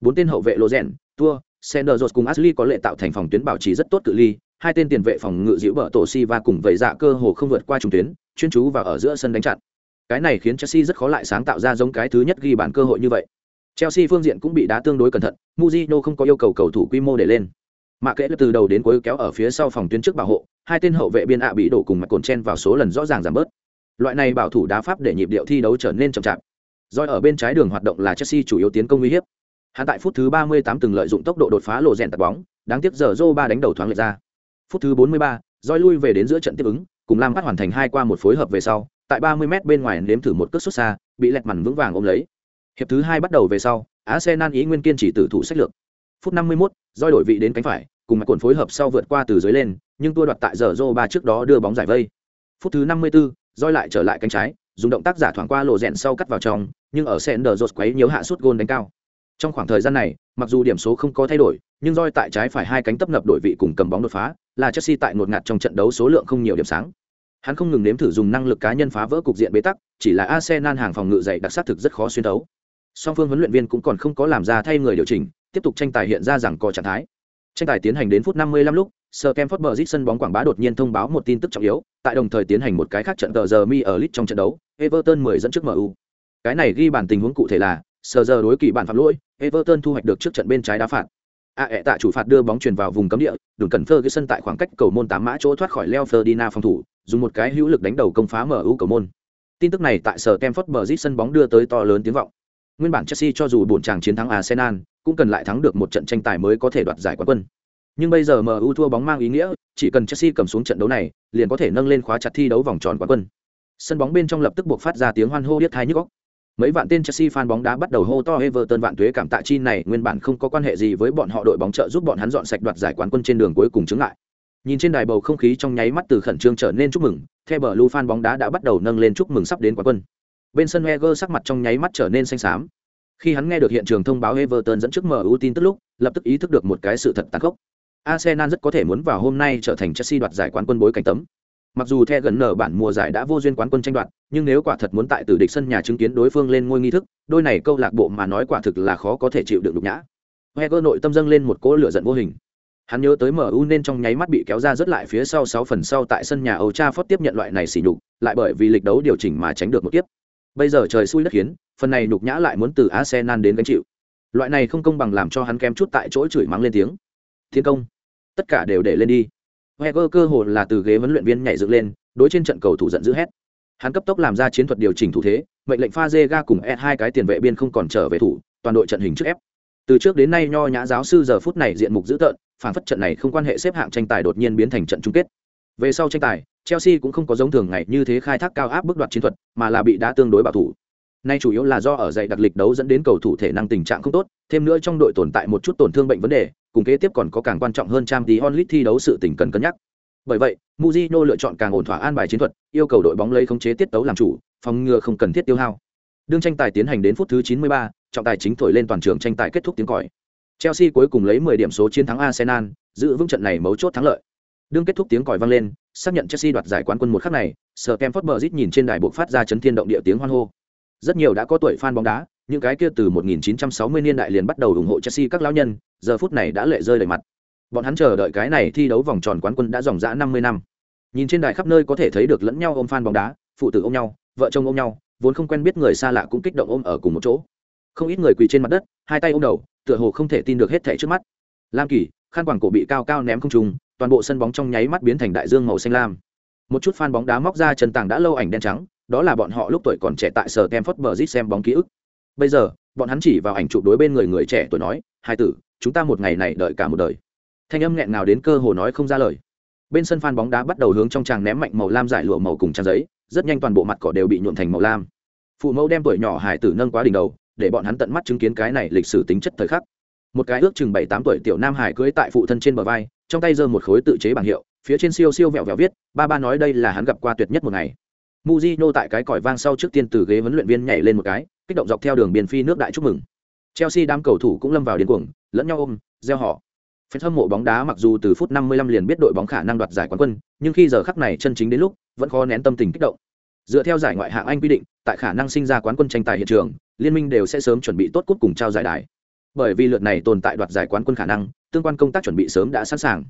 Bốn tên hậu vệ Lozen, tua Senderos cùng ashley có lệ tạo thành phòng tuyến bảo trì rất tốt cự ly. Hai tên tiền vệ phòng ngự giữ bờ tổ si và cùng vậy dạ cơ hồ không vượt qua trung tuyến chuyên chú vào ở giữa sân đánh chặn. Cái này khiến chelsea rất khó lại sáng tạo ra giống cái thứ nhất ghi bàn cơ hội như vậy. Chelsea phương diện cũng bị đá tương đối cẩn thận Mourinho không có yêu cầu cầu thủ quy mô để lên. Mạ kệ từ đầu đến cuối kéo ở phía sau phòng tuyến trước bảo hộ hai tên hậu vệ biên ạ bị đổ cùng mặt cồn chen vào số lần rõ ràng giảm bớt. Loại này bảo thủ đá pháp để nhịp điệu thi đấu trở nên chậm chạp. Doi ở bên trái đường hoạt động là chelsea chủ yếu tiến công uy hiếp. Hắn tại phút thứ 38 từng lợi dụng tốc độ đột phá lộ rèn tạt bóng đáng tiếc giờ Zoba ba đánh đầu thoáng lệch ra. Phút thứ 43, Doi lui về đến giữa trận tiếp ứng cùng lam phát hoàn thành hai qua một phối hợp về sau tại 30 m bên ngoài nếm thử một cước xuất xa bị lẹt màn vững vàng ôm lấy. Hiệp thứ hai bắt đầu về sau arsenal ý nguyên kiên chỉ tử thủ sách lược. Phút 51, Doi đổi vị đến cánh phải cùng mặt cuộn phối hợp sau vượt qua từ dưới lên nhưng tua đoạt tại giờ Zoba ba trước đó đưa bóng giải vây. Phút thứ 54, Doi lại trở lại cánh trái dùng động tác giả thoảng qua lộ rèn sau cắt vào trong, nhưng ở sen đờ rột quấy nhiều hạ suốt gôn đánh cao. Trong khoảng thời gian này, mặc dù điểm số không có thay đổi, nhưng roi tại trái phải hai cánh tấp nập đổi vị cùng cầm bóng đột phá, là chelsea tại ngột ngạt trong trận đấu số lượng không nhiều điểm sáng. Hắn không ngừng nếm thử dùng năng lực cá nhân phá vỡ cục diện bế tắc, chỉ là arsenal hàng phòng ngự dày đặc sắc thực rất khó xuyên đấu song phương huấn luyện viên cũng còn không có làm ra thay người điều chỉnh, tiếp tục tranh tài hiện ra rằng có trạng thái tranh tài tiến hành đến phút 55 lúc Sir Kemford Bridge sân bóng quảng bá đột nhiên thông báo một tin tức trọng yếu, tại đồng thời tiến hành một cái khác trận tờ giờ mi ở lit trong trận đấu, Everton 10 dẫn trước MU. Cái này ghi bản tình huống cụ thể là, Sir giờ đối kỳ bản phạm lỗi, Everton thu hoạch được trước trận bên trái đá phạt. A ẹ tạ chủ phạt đưa bóng truyền vào vùng cấm địa, đừng cần Ferguson tại khoảng cách cầu môn tám mã chỗ thoát khỏi Leo Ferdinand phòng thủ, dùng một cái hữu lực đánh đầu công phá MU cầu môn. Tin tức này tại Sir Kemford Bridge sân bóng đưa tới to lớn tiếng vọng. Nguyên bản Chelsea cho dù buồn chàng chiến thắng Arsenal, cũng cần lại thắng được một trận tranh tài mới có thể đoạt giải quán quân. Nhưng bây giờ MU thua bóng mang ý nghĩa, chỉ cần Chelsea cầm xuống trận đấu này, liền có thể nâng lên khóa chặt thi đấu vòng tròn quán quân. Sân bóng bên trong lập tức buộc phát ra tiếng hoan hô điếc tai nhức óc. Mấy vạn tên Chelsea fan bóng đá bắt đầu hô to Everton vạn tuế cảm tạ chi này nguyên bản không có quan hệ gì với bọn họ đội bóng trợ giúp bọn hắn dọn sạch đoạt giải quán quân trên đường cuối cùng chứng lại. Nhìn trên đài bầu không khí trong nháy mắt từ khẩn trương trở nên chúc mừng, theo bờ lu fan bóng đá đã bắt đầu nâng lên chúc mừng sắp đến quán quân. Bên sân Wenger sắc mặt trong nháy mắt trở nên xanh xám. Khi hắn nghe được hiện trường thông báo Everton dẫn trước MU tin tức lúc, lập tức ý thức được một cái sự thật tàn khốc. Arsenal rất có thể muốn vào hôm nay trở thành Chelsea đoạt giải quán quân bối cảnh tấm. Mặc dù The gần nở bản mùa giải đã vô duyên quán quân tranh đoạt, nhưng nếu quả thật muốn tại tử địch sân nhà chứng kiến đối phương lên ngôi nghi thức, đôi này câu lạc bộ mà nói quả thực là khó có thể chịu đựng nhục nhã. Wenger nội tâm dâng lên một cỗ lửa giận vô hình. Hắn nhớ tới MU nên trong nháy mắt bị kéo ra rất lại phía sau 6 phần sau tại sân nhà Old Trafford tiếp nhận loại này sỉ nhục, lại bởi vì lịch đấu điều chỉnh mà tránh được một kiếp. Bây giờ trời xui đất khiến, phần này nhục nhã lại muốn từ Arsenal đến gánh chịu. Loại này không công bằng làm cho hắn kém chút tại chỗ chửi mắng lên tiếng. Thiên công. Tất cả đều để lên đi. Heger cơ hồ là từ ghế huấn luyện viên nhảy dựng lên đối trên trận cầu thủ giận dữ hét. Hắn cấp tốc làm ra chiến thuật điều chỉnh thủ thế mệnh lệnh pha dê ga cùng e hai cái tiền vệ biên không còn trở về thủ toàn đội trận hình trước ép. Từ trước đến nay nho nhã giáo sư giờ phút này diện mục dữ tợn phản phất trận này không quan hệ xếp hạng tranh tài đột nhiên biến thành trận chung kết. Về sau tranh tài chelsea cũng không có giống thường ngày như thế khai thác cao áp bước đoạt chiến thuật mà là bị đá tương đối bảo thủ nay chủ yếu là do ở dạy đặc lịch đấu dẫn đến cầu thủ thể năng tình trạng không tốt thêm nữa trong đội tồn tại một chút tổn thương bệnh vấn đề cùng kế tiếp còn có càng quan trọng hơn trang League thi đấu sự tình cần cân nhắc. Bởi vậy, Mourinho lựa chọn càng ổn thỏa an bài chiến thuật, yêu cầu đội bóng lấy khống chế tiết tấu làm chủ, phòng ngừa không cần thiết tiêu hao. Đương tranh tài tiến hành đến phút thứ 93, trọng tài chính thổi lên toàn trường tranh tài kết thúc tiếng còi. Chelsea cuối cùng lấy 10 điểm số chiến thắng Arsenal, giữ vững trận này mấu chốt thắng lợi. Đương kết thúc tiếng còi vang lên, xác nhận Chelsea đoạt giải quán quân một khắc này, Sir Stamford Bridge nhìn trên đài buộc phát ra chấn thiên động địa tiếng hoan hô. Rất nhiều đã có tuổi fan bóng đá, những cái kia từ 1960 niên đại liền bắt đầu ủng hộ Chelsea các lão nhân, giờ phút này đã lệ rơi đầy mặt. Bọn hắn chờ đợi cái này thi đấu vòng tròn quán quân đã dòng dã 50 năm. Nhìn trên đài khắp nơi có thể thấy được lẫn nhau ôm fan bóng đá, phụ tử ôm nhau, vợ chồng ôm nhau, vốn không quen biết người xa lạ cũng kích động ôm ở cùng một chỗ. Không ít người quỳ trên mặt đất, hai tay ôm đầu, tựa hồ không thể tin được hết thảy trước mắt. Lam Kỳ, khăn quàng cổ bị cao cao ném không trung, toàn bộ sân bóng trong nháy mắt biến thành đại dương màu xanh lam. Một chút fan bóng đá móc ra chân tảng đã lâu ảnh đen trắng, đó là bọn họ lúc tuổi còn trẻ tại sở Stamford Bridge xem bóng ký ức. Bây giờ bọn hắn chỉ vào ảnh chụp đối bên người người trẻ tuổi nói hai tử chúng ta một ngày này đợi cả một đời. Thanh âm nghẹn nào đến cơ hồ nói không ra lời. Bên sân phan bóng đá bắt đầu hướng trong tràng ném mạnh màu lam giải lụa màu cùng trang giấy rất nhanh toàn bộ mặt cỏ đều bị nhuộm thành màu lam. Phụ mẫu đem tuổi nhỏ hải tử nâng quá đỉnh đầu để bọn hắn tận mắt chứng kiến cái này lịch sử tính chất thời khắc. Một cái ước chừng bảy tám tuổi tiểu nam hải cưới tại phụ thân trên bờ vai trong tay giơ một khối tự chế bảng hiệu phía trên siêu siêu vẹo vẹo viết ba ba nói đây là hắn gặp qua tuyệt nhất một ngày Mujino tại cái còi vang sau trước tiên từ ghế huấn luyện viên nhảy lên một cái, kích động dọc theo đường biên phi nước đại chúc mừng. Chelsea đám cầu thủ cũng lâm vào điên cuồng, lẫn nhau ôm, reo hò. Phần hâm mộ bóng đá mặc dù từ phút 55 liền biết đội bóng khả năng đoạt giải quán quân, nhưng khi giờ khắc này chân chính đến lúc, vẫn khó nén tâm tình kích động. Dựa theo giải ngoại hạng Anh quy định, tại khả năng sinh ra quán quân tranh tài hiện trường, liên minh đều sẽ sớm chuẩn bị tốt cúp cùng trao giải đài. Bởi vì lượt này tồn tại đoạt giải quán quân khả năng, tương quan công tác chuẩn bị sớm đã sẵn sàng.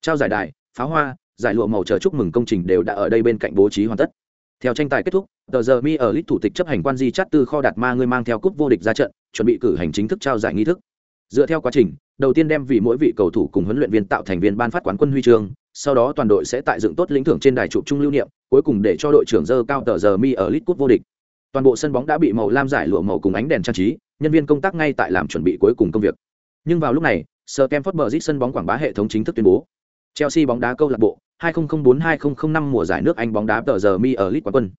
Trao giải đài, pháo hoa, giải lụa màu chờ chúc mừng công trình đều đã ở đây bên cạnh bố trí hoàn tất. Theo tranh tài kết thúc tờ giờ mi ở lít thủ tịch chấp hành quan di chát từ kho đạt ma ngươi mang theo cúp vô địch ra trận chuẩn bị cử hành chính thức trao giải nghi thức. Dựa theo quá trình đầu tiên đem vì mỗi vị cầu thủ cùng huấn luyện viên tạo thành viên ban phát quán quân huy chương sau đó toàn đội sẽ tại dựng tốt lĩnh thưởng trên đài chụp chung lưu niệm cuối cùng để cho đội trưởng dơ cao tờ giờ mi ở lít cúp vô địch. Toàn bộ sân bóng đã bị màu lam giải lụa màu cùng ánh đèn trang trí nhân viên công tác ngay tại làm chuẩn bị cuối cùng công việc. Nhưng vào lúc này sir kem sân bóng quảng bá hệ thống chính thức tuyên bố. Chelsea bóng đá câu lạc bộ 2004-2005 mùa giải nước anh bóng đá tờ giờ mi ở lit quán quân.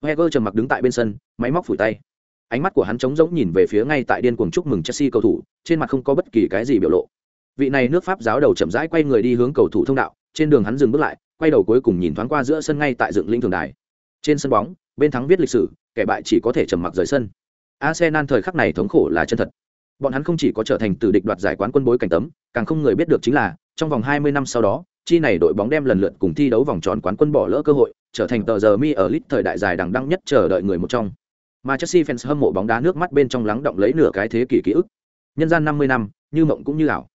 Wenger trầm mặc đứng tại bên sân, máy móc phủi tay. Ánh mắt của hắn trống rỗng nhìn về phía ngay tại điên cuồng chúc mừng Chelsea cầu thủ, trên mặt không có bất kỳ cái gì biểu lộ. Vị này nước Pháp giáo đầu chậm rãi quay người đi hướng cầu thủ thông đạo, trên đường hắn dừng bước lại quay đầu cuối cùng nhìn thoáng qua giữa sân ngay tại dựng linh thường đài. Trên sân bóng bên thắng viết lịch sử kẻ bại chỉ có thể trầm mặc rời sân arsenal thời khắc này thống khổ là chân thật. Bọn hắn không chỉ có trở thành tử địch đoạt giải quán quân bối cảnh tấm, càng không người biết được chính là, trong vòng 20 năm sau đó, chi này đội bóng đem lần lượt cùng thi đấu vòng tròn quán quân bỏ lỡ cơ hội, trở thành tờ giờ mi ở lit thời đại dài đằng đăng nhất chờ đợi người một trong. Mà chelsea fans hâm mộ bóng đá nước mắt bên trong lắng động lấy nửa cái thế kỷ ký ức. Nhân gian 50 năm, như mộng cũng như ảo.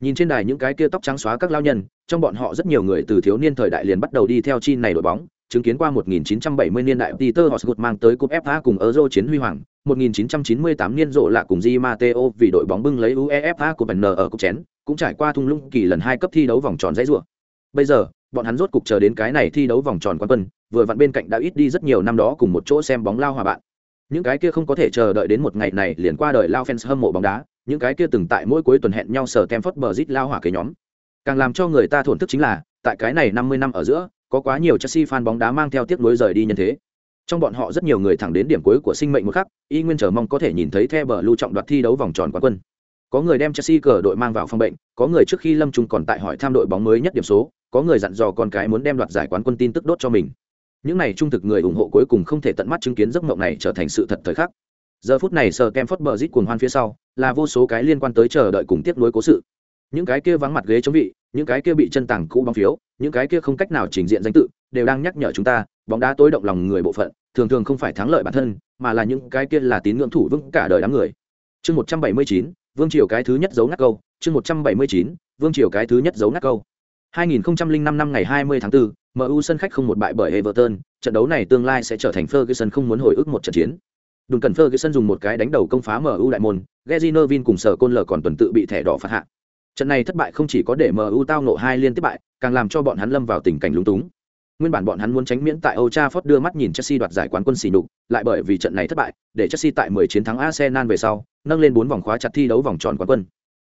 Nhìn trên đài những cái kia tóc trắng xóa các lao nhân, trong bọn họ rất nhiều người từ thiếu niên thời đại liền bắt đầu đi theo chi này đội bóng chứng kiến qua 1970 niên đại Peter Hosgood mang tới cúp FA cùng Euro chiến huy hoàng, 1998 niên rộ lạ cùng Di Matteo vì đội bóng bưng lấy UEFA của N ở cúp chén, cũng trải qua thung lũng kỳ lần hai cấp thi đấu vòng tròn dãy rùa. Bây giờ, bọn hắn rốt cục chờ đến cái này thi đấu vòng tròn quán quân, vừa vặn bên cạnh đã ít đi rất nhiều năm đó cùng một chỗ xem bóng lao hòa bạn. Những cái kia không có thể chờ đợi đến một ngày này liền qua đời lao fans hâm mộ bóng đá, những cái kia từng tại mỗi cuối tuần hẹn nhau sở Stamford Bridge lao hỏa cái nhóm. Càng làm cho người ta thổn thức chính là, tại cái này 50 năm ở giữa, có quá nhiều Chelsea fan bóng đá mang theo tiếc nuối rời đi nhân thế. Trong bọn họ rất nhiều người thẳng đến điểm cuối của sinh mệnh một khắc, y nguyên chờ mong có thể nhìn thấy The Blue trọng đoạt thi đấu vòng tròn quán quân. Có người đem Chelsea cờ đội mang vào phòng bệnh, có người trước khi Lâm Trung còn tại hỏi tham đội bóng mới nhất điểm số, có người dặn dò con cái muốn đem đoạt giải quán quân tin tức đốt cho mình. Những này trung thực người ủng hộ cuối cùng không thể tận mắt chứng kiến giấc mộng này trở thành sự thật thời khắc. Giờ phút này sờ Kemford Bridge cuồng hoan phía sau, là vô số cái liên quan tới chờ đợi cùng tiếc nuối cố sự. Những cái kia vắng mặt ghế chống vị, những cái kia bị chân tàng cũ bóng phiếu, những cái kia không cách nào trình diện danh tự, đều đang nhắc nhở chúng ta, bóng đá tối động lòng người bộ phận, thường thường không phải thắng lợi bản thân, mà là những cái kia là tín ngưỡng thủ vững cả đời đám người. Chương 179, Vương Triều cái thứ nhất giấu ngắt câu, chương 179, Vương Triều cái thứ nhất giấu ngắt câu. 2005 năm ngày 20 tháng 4, MU sân khách không một bại bởi Everton, trận đấu này tương lai sẽ trở thành Ferguson không muốn hồi ức một trận chiến. Đừng cần Ferguson dùng một cái đánh đầu công phá MU đại môn, Gary Neville cùng sở côn lở còn tuần tự bị thẻ đỏ phạt hạ. Trận này thất bại không chỉ có để MU tao ngộ hai liên tiếp bại, càng làm cho bọn hắn lâm vào tình cảnh lúng túng. Nguyên bản bọn hắn muốn tránh miễn tại Old Trafford đưa mắt nhìn Chelsea đoạt giải quán quân xỉ nhục, lại bởi vì trận này thất bại, để Chelsea tại 10 chiến thắng Arsenal về sau, nâng lên 4 vòng khóa chặt thi đấu vòng tròn quán quân.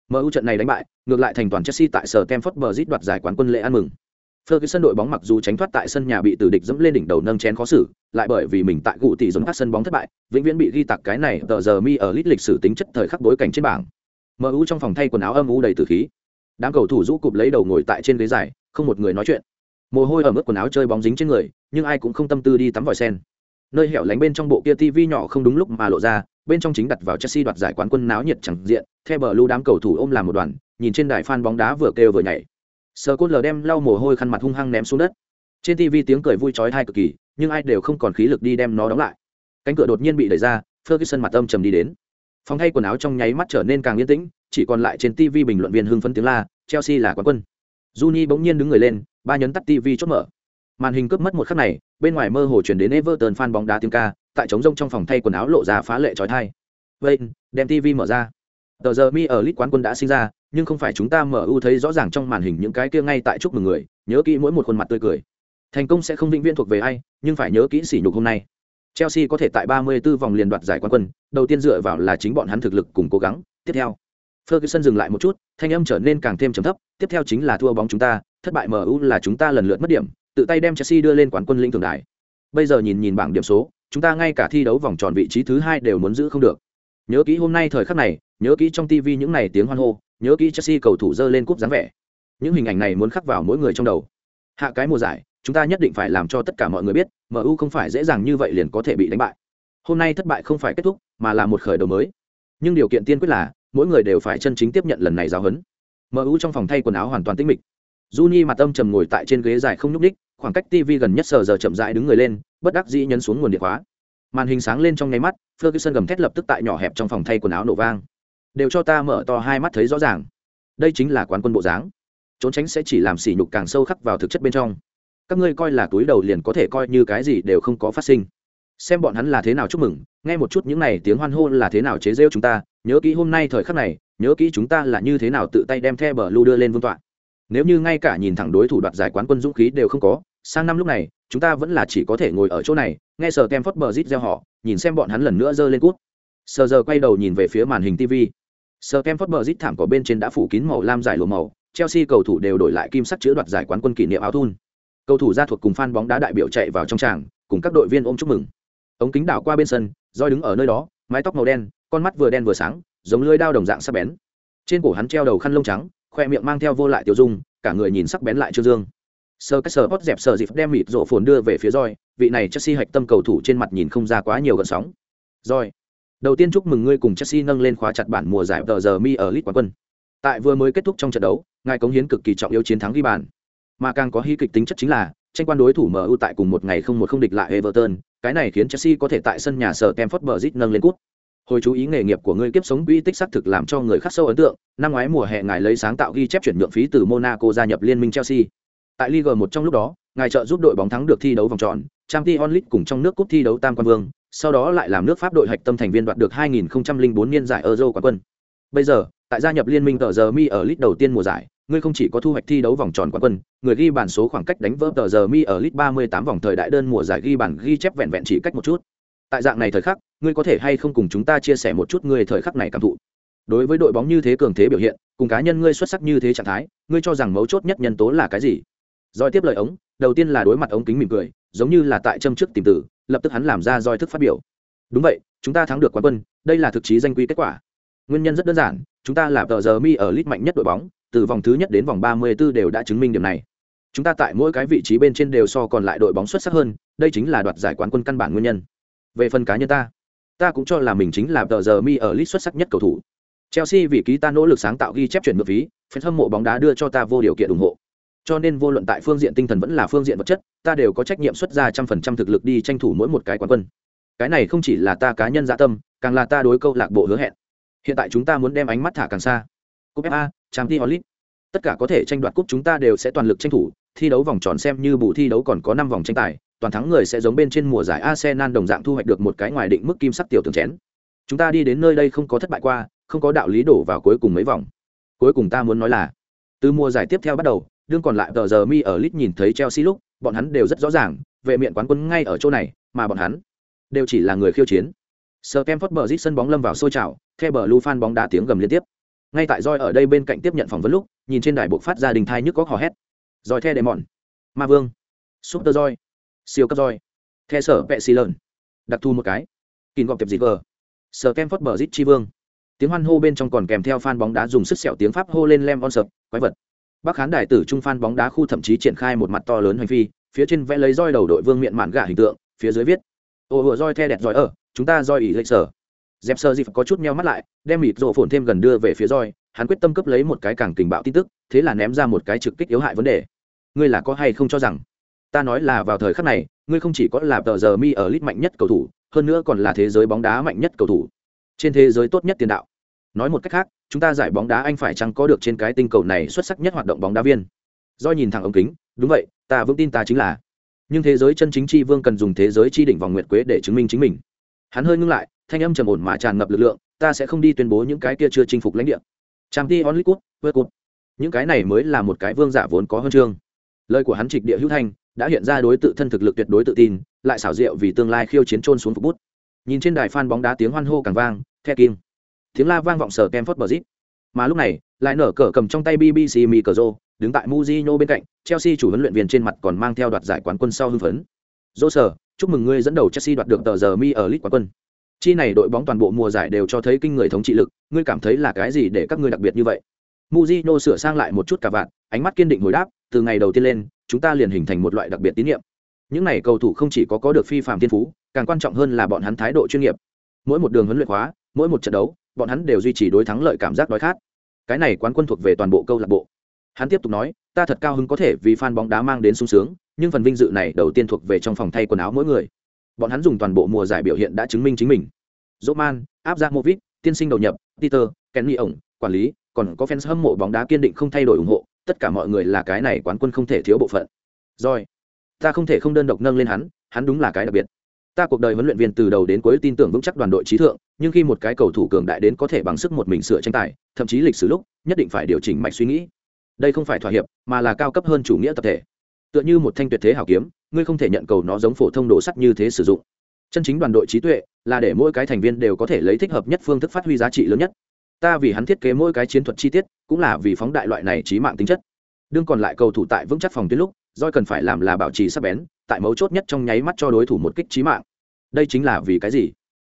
MU trận này đánh bại, ngược lại thành toàn Chelsea tại sở Stamford Bridge đoạt giải quán quân lễ ăn mừng. Ferguson đội bóng mặc dù tránh thoát tại sân nhà bị tử địch dẫm lên đỉnh đầu nâng chén khó xử, lại bởi vì mình tại cụ tỷ giống các sân bóng thất bại, vĩnh viễn bị ghi tạc cái này tờ giờ mi ở lít lịch sử tính chất thời khắc bối cảnh trên bảng. MU trong phòng thay quần áo âm u đầy tử khí. Đám cầu thủ rũ cụp lấy đầu ngồi tại trên ghế dài, không một người nói chuyện. Mồ hôi ở mức quần áo chơi bóng dính trên người, nhưng ai cũng không tâm tư đi tắm vòi sen. Nơi hẻo lánh bên trong bộ kia TV nhỏ không đúng lúc mà lộ ra, bên trong chính đặt vào Chelsea đoạt giải quán quân náo nhiệt chẳng diện, theo bờ lưu đám cầu thủ ôm làm một đoàn, nhìn trên đài fan bóng đá vừa kêu vừa nhảy. Sơ Cốt lờ đem lau mồ hôi khăn mặt hung hăng ném xuống đất. Trên TV tiếng cười vui chói tai cực kỳ, nhưng ai đều không còn khí lực đi đem nó đóng lại. Cánh cửa đột nhiên bị đẩy ra, Ferguson mặt âm trầm đi đến. Phòng thay quần áo trong nháy mắt trở nên càng yên tĩnh, chỉ còn lại trên TV bình luận viên hưng phấn tiếng la, Chelsea là quán quân. Juni bỗng nhiên đứng người lên, ba nhấn tắt TV chốt mở. Màn hình cướp mất một khắc này, bên ngoài mơ hồ truyền đến Everton fan bóng đá tiếng ca, tại trống rông trong phòng thay quần áo lộ ra phá lệ trói thai Wayne, đem TV mở ra. Tờ giờ mi ở Lit quán quân đã sinh ra, nhưng không phải chúng ta mở ưu thấy rõ ràng trong màn hình những cái kia ngay tại chúc mừng người, nhớ kỹ mỗi một khuôn mặt tươi cười. Thành công sẽ không vĩnh viễn thuộc về ai, nhưng phải nhớ kỹ sỉ nhục hôm nay. Chelsea có thể tại 34 vòng liền đoạt giải quán quân, đầu tiên dựa vào là chính bọn hắn thực lực cùng cố gắng, tiếp theo. Ferguson dừng lại một chút, thanh âm trở nên càng thêm trầm thấp, tiếp theo chính là thua bóng chúng ta, thất bại MU là chúng ta lần lượt mất điểm, tự tay đem Chelsea đưa lên quán quân lĩnh thưởng đài. Bây giờ nhìn nhìn bảng điểm số, chúng ta ngay cả thi đấu vòng tròn vị trí thứ hai đều muốn giữ không được. Nhớ kỹ hôm nay thời khắc này, nhớ kỹ trong TV những này tiếng hoan hô, nhớ kỹ Chelsea cầu thủ dơ lên cúp dáng vẻ. Những hình ảnh này muốn khắc vào mỗi người trong đầu. Hạ cái mùa giải, chúng ta nhất định phải làm cho tất cả mọi người biết, MU không phải dễ dàng như vậy liền có thể bị đánh bại. Hôm nay thất bại không phải kết thúc, mà là một khởi đầu mới. Nhưng điều kiện tiên quyết là, mỗi người đều phải chân chính tiếp nhận lần này giáo huấn. MU trong phòng thay quần áo hoàn toàn tĩnh mịch. Juni mặt âm trầm ngồi tại trên ghế dài không nhúc nhích, khoảng cách TV gần nhất sờ giờ chậm rãi đứng người lên, bất đắc dĩ nhấn xuống nguồn điện khóa. Màn hình sáng lên trong nháy mắt, Ferguson gầm thét lập tức tại nhỏ hẹp trong phòng thay quần áo nổ vang. Đều cho ta mở to hai mắt thấy rõ ràng. Đây chính là quán quân bộ dáng. Trốn tránh sẽ chỉ làm sỉ nhục càng sâu khắc vào thực chất bên trong. Các ngươi coi là túi đầu liền có thể coi như cái gì đều không có phát sinh. Xem bọn hắn là thế nào chúc mừng, nghe một chút những này tiếng hoan hô là thế nào chế rêu chúng ta, nhớ kỹ hôm nay thời khắc này, nhớ kỹ chúng ta là như thế nào tự tay đem The Blue đưa lên vương tọa. Nếu như ngay cả nhìn thẳng đối thủ đoạt giải quán quân dũng khí đều không có sang năm lúc này chúng ta vẫn là chỉ có thể ngồi ở chỗ này nghe sờ tem phất bờ rít gieo họ nhìn xem bọn hắn lần nữa giơ lên cút. Sờ giờ quay đầu nhìn về phía màn hình tv sờ tem phất bờ rít thảm có bên trên đã phủ kín màu lam giải lùa màu chelsea cầu thủ đều đổi lại kim sắc chữ đoạt giải quán quân kỷ niệm áo thun cầu thủ ra thuộc cùng fan bóng đá đại biểu chạy vào trong tràng, cùng các đội viên ôm chúc mừng. Ống kính đảo qua bên sân roi đứng ở nơi đó, mái tóc màu đen, con mắt vừa đen vừa sáng, giống lưới đao đồng dạng sắc bén. Trên cổ hắn treo đầu khăn lông trắng, khoe miệng mang theo vô lại tiêu dung, cả người nhìn sắc bén lại trương dương. Sơ cách sơ hót dẹp sờ dịp đem mịt rộ phồn đưa về phía roi vị này chelsea hạch tâm cầu thủ trên mặt nhìn không ra quá nhiều gợn sóng. Roi đầu tiên chúc mừng ngươi cùng chelsea nâng lên khóa chặt bản mùa giải tờ giờ mi ở lit quán quân. Tại vừa mới kết thúc trong trận đấu, ngài cống hiến cực kỳ trọng yếu chiến thắng ghi bàn mà càng có hy kịch tính chất chính là tranh quan đối thủ MU tại cùng một ngày không một không địch lại Everton, cái này khiến Chelsea có thể tại sân nhà sở Stamford Bridge nâng lên cúp. Hồi chú ý nghề nghiệp của ngươi kiếp sống quỹ tích xác thực làm cho người khác sâu ấn tượng, năm ngoái mùa hè ngài lấy sáng tạo ghi chép chuyển nhượng phí từ Monaco gia nhập liên minh Chelsea. Tại Ligue 1 trong lúc đó, ngài trợ giúp đội bóng thắng được thi đấu vòng tròn, Champions League cùng trong nước cúp thi đấu tam quan vương, sau đó lại làm nước Pháp đội hạch tâm thành viên đoạt được 2004 niên giải Euro quán quân. Bây giờ, tại gia nhập liên minh tờ giờ mi ở lit đầu tiên mùa giải, ngươi không chỉ có thu hoạch thi đấu vòng tròn quán quân, người ghi bàn số khoảng cách đánh vỡ tờ giờ mi ở lit 38 vòng thời đại đơn mùa giải ghi bàn ghi chép vẹn vẹn chỉ cách một chút. Tại dạng này thời khắc, ngươi có thể hay không cùng chúng ta chia sẻ một chút ngươi thời khắc này cảm thụ. Đối với đội bóng như thế cường thế biểu hiện, cùng cá nhân ngươi xuất sắc như thế trạng thái, ngươi cho rằng mấu chốt nhất nhân tố là cái gì? Rồi tiếp lời ống, đầu tiên là đối mặt ống kính mỉm cười, giống như là tại châm trước tìm tử, lập tức hắn làm ra roi thức phát biểu. Đúng vậy, chúng ta thắng được quán quân, đây là thực chí danh quy kết quả. Nguyên nhân rất đơn giản, chúng ta là tờ giờ mi ở lit mạnh nhất đội bóng, từ vòng thứ nhất đến vòng 34 đều đã chứng minh điểm này. Chúng ta tại mỗi cái vị trí bên trên đều so còn lại đội bóng xuất sắc hơn, đây chính là đoạt giải quán quân căn bản nguyên nhân. Về phần cá nhân ta, ta cũng cho là mình chính là tờ giờ mi ở list xuất sắc nhất cầu thủ. Chelsea vì ký ta nỗ lực sáng tạo ghi chép chuyển ngược phí, fan hâm mộ bóng đá đưa cho ta vô điều kiện ủng hộ. Cho nên vô luận tại phương diện tinh thần vẫn là phương diện vật chất, ta đều có trách nhiệm xuất ra trăm phần trăm thực lực đi tranh thủ mỗi một cái quán quân. Cái này không chỉ là ta cá nhân dạ tâm, càng là ta đối câu lạc bộ hứa hẹn. Hiện tại chúng ta muốn đem ánh mắt thả càng xa. Cúp FA, Champions League, tất cả có thể tranh đoạt cúp chúng ta đều sẽ toàn lực tranh thủ thi đấu vòng tròn xem như bù thi đấu còn có năm vòng tranh tài toàn thắng người sẽ giống bên trên mùa giải arsenal đồng dạng thu hoạch được một cái ngoài định mức kim sắc tiểu tường chén. Chúng ta đi đến nơi đây không có thất bại qua không có đạo lý đổ vào cuối cùng mấy vòng. Cuối cùng ta muốn nói là từ mùa giải tiếp theo bắt đầu đương còn lại tờ giờ mi ở lit nhìn thấy chelsea lúc bọn hắn đều rất rõ ràng vệ miệng quán quân ngay ở chỗ này mà bọn hắn đều chỉ là người khiêu chiến. Sir Kemford bờ sân bóng lâm vào sôi trào, theo bờ lu fan bóng đá tiếng gầm liên tiếp ngay tại roi ở đây bên cạnh tiếp nhận phỏng vấn lúc, nhìn trên đài buộc phát ra đình thai nhức có hò hét. Roi the đệ mòn ma vương. Super roi siêu cấp roi the sở vệ xì lợn. Đặc thù một cái. Kìm gọp tiệp dị vờ. Sở kem phớt bờ dít chi vương. Tiếng hoan hô bên trong còn kèm theo fan bóng đá dùng sức sẹo tiếng pháp hô lên lem on sập quái vật. Bắc khán đài tử trung fan bóng đá khu thậm chí triển khai một mặt to lớn hành phi, phía trên vẽ lấy roi đầu đội vương miệng mạn gà hình tượng, phía dưới viết, ô vừa roi the đẹp roi ở, chúng ta roi ỉ lệch sở dẹp sơ dịp có chút meo mắt lại, đem mịt rộ phồn thêm gần đưa về phía roi hắn quyết tâm cấp lấy một cái càng tình bạo tin tức, thế là ném ra một cái trực kích yếu hại vấn đề. Ngươi là có hay không cho rằng, ta nói là vào thời khắc này, ngươi không chỉ có là tờ giờ mi ở lit mạnh nhất cầu thủ, hơn nữa còn là thế giới bóng đá mạnh nhất cầu thủ. Trên thế giới tốt nhất tiền đạo. Nói một cách khác, chúng ta giải bóng đá anh phải chăng có được trên cái tinh cầu này xuất sắc nhất hoạt động bóng đá viên? Do nhìn thẳng ống kính, đúng vậy, ta vững tin ta chính là. Nhưng thế giới chân chính tri vương cần dùng thế giới chi đỉnh vòng nguyệt quế để chứng minh chính mình. Hắn hơi ngưng lại thanh âm trầm ổn mà tràn ngập lực lượng ta sẽ không đi tuyên bố những cái kia chưa chinh phục lãnh địa. Trang t onlit quốc, vượt cút những cái này mới là một cái vương giả vốn có hơn chương. Lời của hắn trịch địa hữu thanh đã hiện ra đối tự thân thực lực tuyệt đối tự tin lại xảo diệu vì tương lai khiêu chiến trôn xuống phục bút. Nhìn trên đài phan bóng đá tiếng hoan hô càng vang the kim tiếng la vang vọng sở kem phớt bờ zip mà lúc này lại nở cờ cầm trong tay bbc mi cờ rô đứng tại muzino bên cạnh chelsea chủ huấn luyện viên trên mặt còn mang theo đoạt giải quán quân sau hưng phấn. Dô sở chúc mừng ngươi dẫn đầu chelsea đoạt được tờ giờ mi ở lit quán quân. Chi này đội bóng toàn bộ mùa giải đều cho thấy kinh người thống trị lực, ngươi cảm thấy là cái gì để các ngươi đặc biệt như vậy? muzino sửa sang lại một chút cả vạn, ánh mắt kiên định hồi đáp, từ ngày đầu tiên lên, chúng ta liền hình thành một loại đặc biệt tín nhiệm. Những này cầu thủ không chỉ có có được phi phàm thiên phú, càng quan trọng hơn là bọn hắn thái độ chuyên nghiệp. Mỗi một đường huấn luyện hóa, mỗi một trận đấu, bọn hắn đều duy trì đối thắng lợi cảm giác đói khát. Cái này quán quân thuộc về toàn bộ câu lạc bộ. Hắn tiếp tục nói, ta thật cao hứng có thể vì fan bóng đá mang đến sung sướng, nhưng phần vinh dự này đầu tiên thuộc về trong phòng thay quần áo mỗi người bọn hắn dùng toàn bộ mùa giải biểu hiện đã chứng minh chính mình Roman, Abramovich, tiên sinh đầu nhập, Peter, Kenny ổng, quản lý, còn có fans hâm mộ bóng đá kiên định không thay đổi ủng hộ, tất cả mọi người là cái này quán quân không thể thiếu bộ phận. Rồi, ta không thể không đơn độc nâng lên hắn, hắn đúng là cái đặc biệt. Ta cuộc đời huấn luyện viên từ đầu đến cuối tin tưởng vững chắc đoàn đội trí thượng, nhưng khi một cái cầu thủ cường đại đến có thể bằng sức một mình sửa tranh tài, thậm chí lịch sử lúc, nhất định phải điều chỉnh mạch suy nghĩ. Đây không phải thỏa hiệp, mà là cao cấp hơn chủ nghĩa tập thể. Tựa như một thanh tuyệt thế hảo kiếm, ngươi không thể nhận cầu nó giống phổ thông đồ sắt như thế sử dụng. Chân chính đoàn đội trí tuệ là để mỗi cái thành viên đều có thể lấy thích hợp nhất phương thức phát huy giá trị lớn nhất. Ta vì hắn thiết kế mỗi cái chiến thuật chi tiết cũng là vì phóng đại loại này trí mạng tính chất. Đương còn lại cầu thủ tại vững chắc phòng tuyến lúc doi cần phải làm là bảo trì sắc bén tại mấu chốt nhất trong nháy mắt cho đối thủ một kích trí mạng. Đây chính là vì cái gì?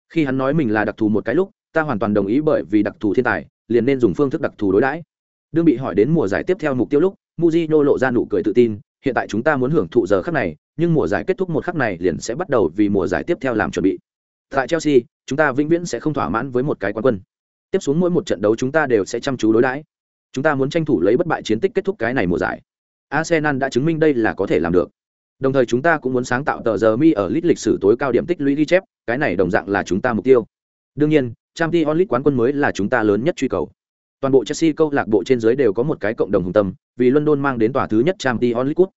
Khi hắn nói mình là đặc thù một cái lúc ta hoàn toàn đồng ý bởi vì đặc thù thiên tài liền nên dùng phương thức đặc thù đối đãi. Đương bị hỏi đến mùa giải tiếp theo mục tiêu lúc Mujino lộ ra nụ cười tự tin, hiện tại chúng ta muốn hưởng thụ giờ khắc này, nhưng mùa giải kết thúc một khắc này liền sẽ bắt đầu vì mùa giải tiếp theo làm chuẩn bị. Tại chelsea, chúng ta vĩnh viễn sẽ không thỏa mãn với một cái quán quân. Tiếp xuống mỗi một trận đấu chúng ta đều sẽ chăm chú đối đãi. Chúng ta muốn tranh thủ lấy bất bại chiến tích kết thúc cái này mùa giải. Arsenal đã chứng minh đây là có thể làm được. Đồng thời chúng ta cũng muốn sáng tạo tờ giờ mi ở lít lịch sử tối cao điểm tích lũy ghi chép, cái này đồng dạng là chúng ta mục tiêu. Đương nhiên trang t onlit quán quân mới là chúng ta lớn nhất truy cầu toàn bộ chelsea câu lạc bộ trên dưới đều có một cái cộng đồng hùng tâm, vì london mang đến tòa thứ nhất trang League. cup.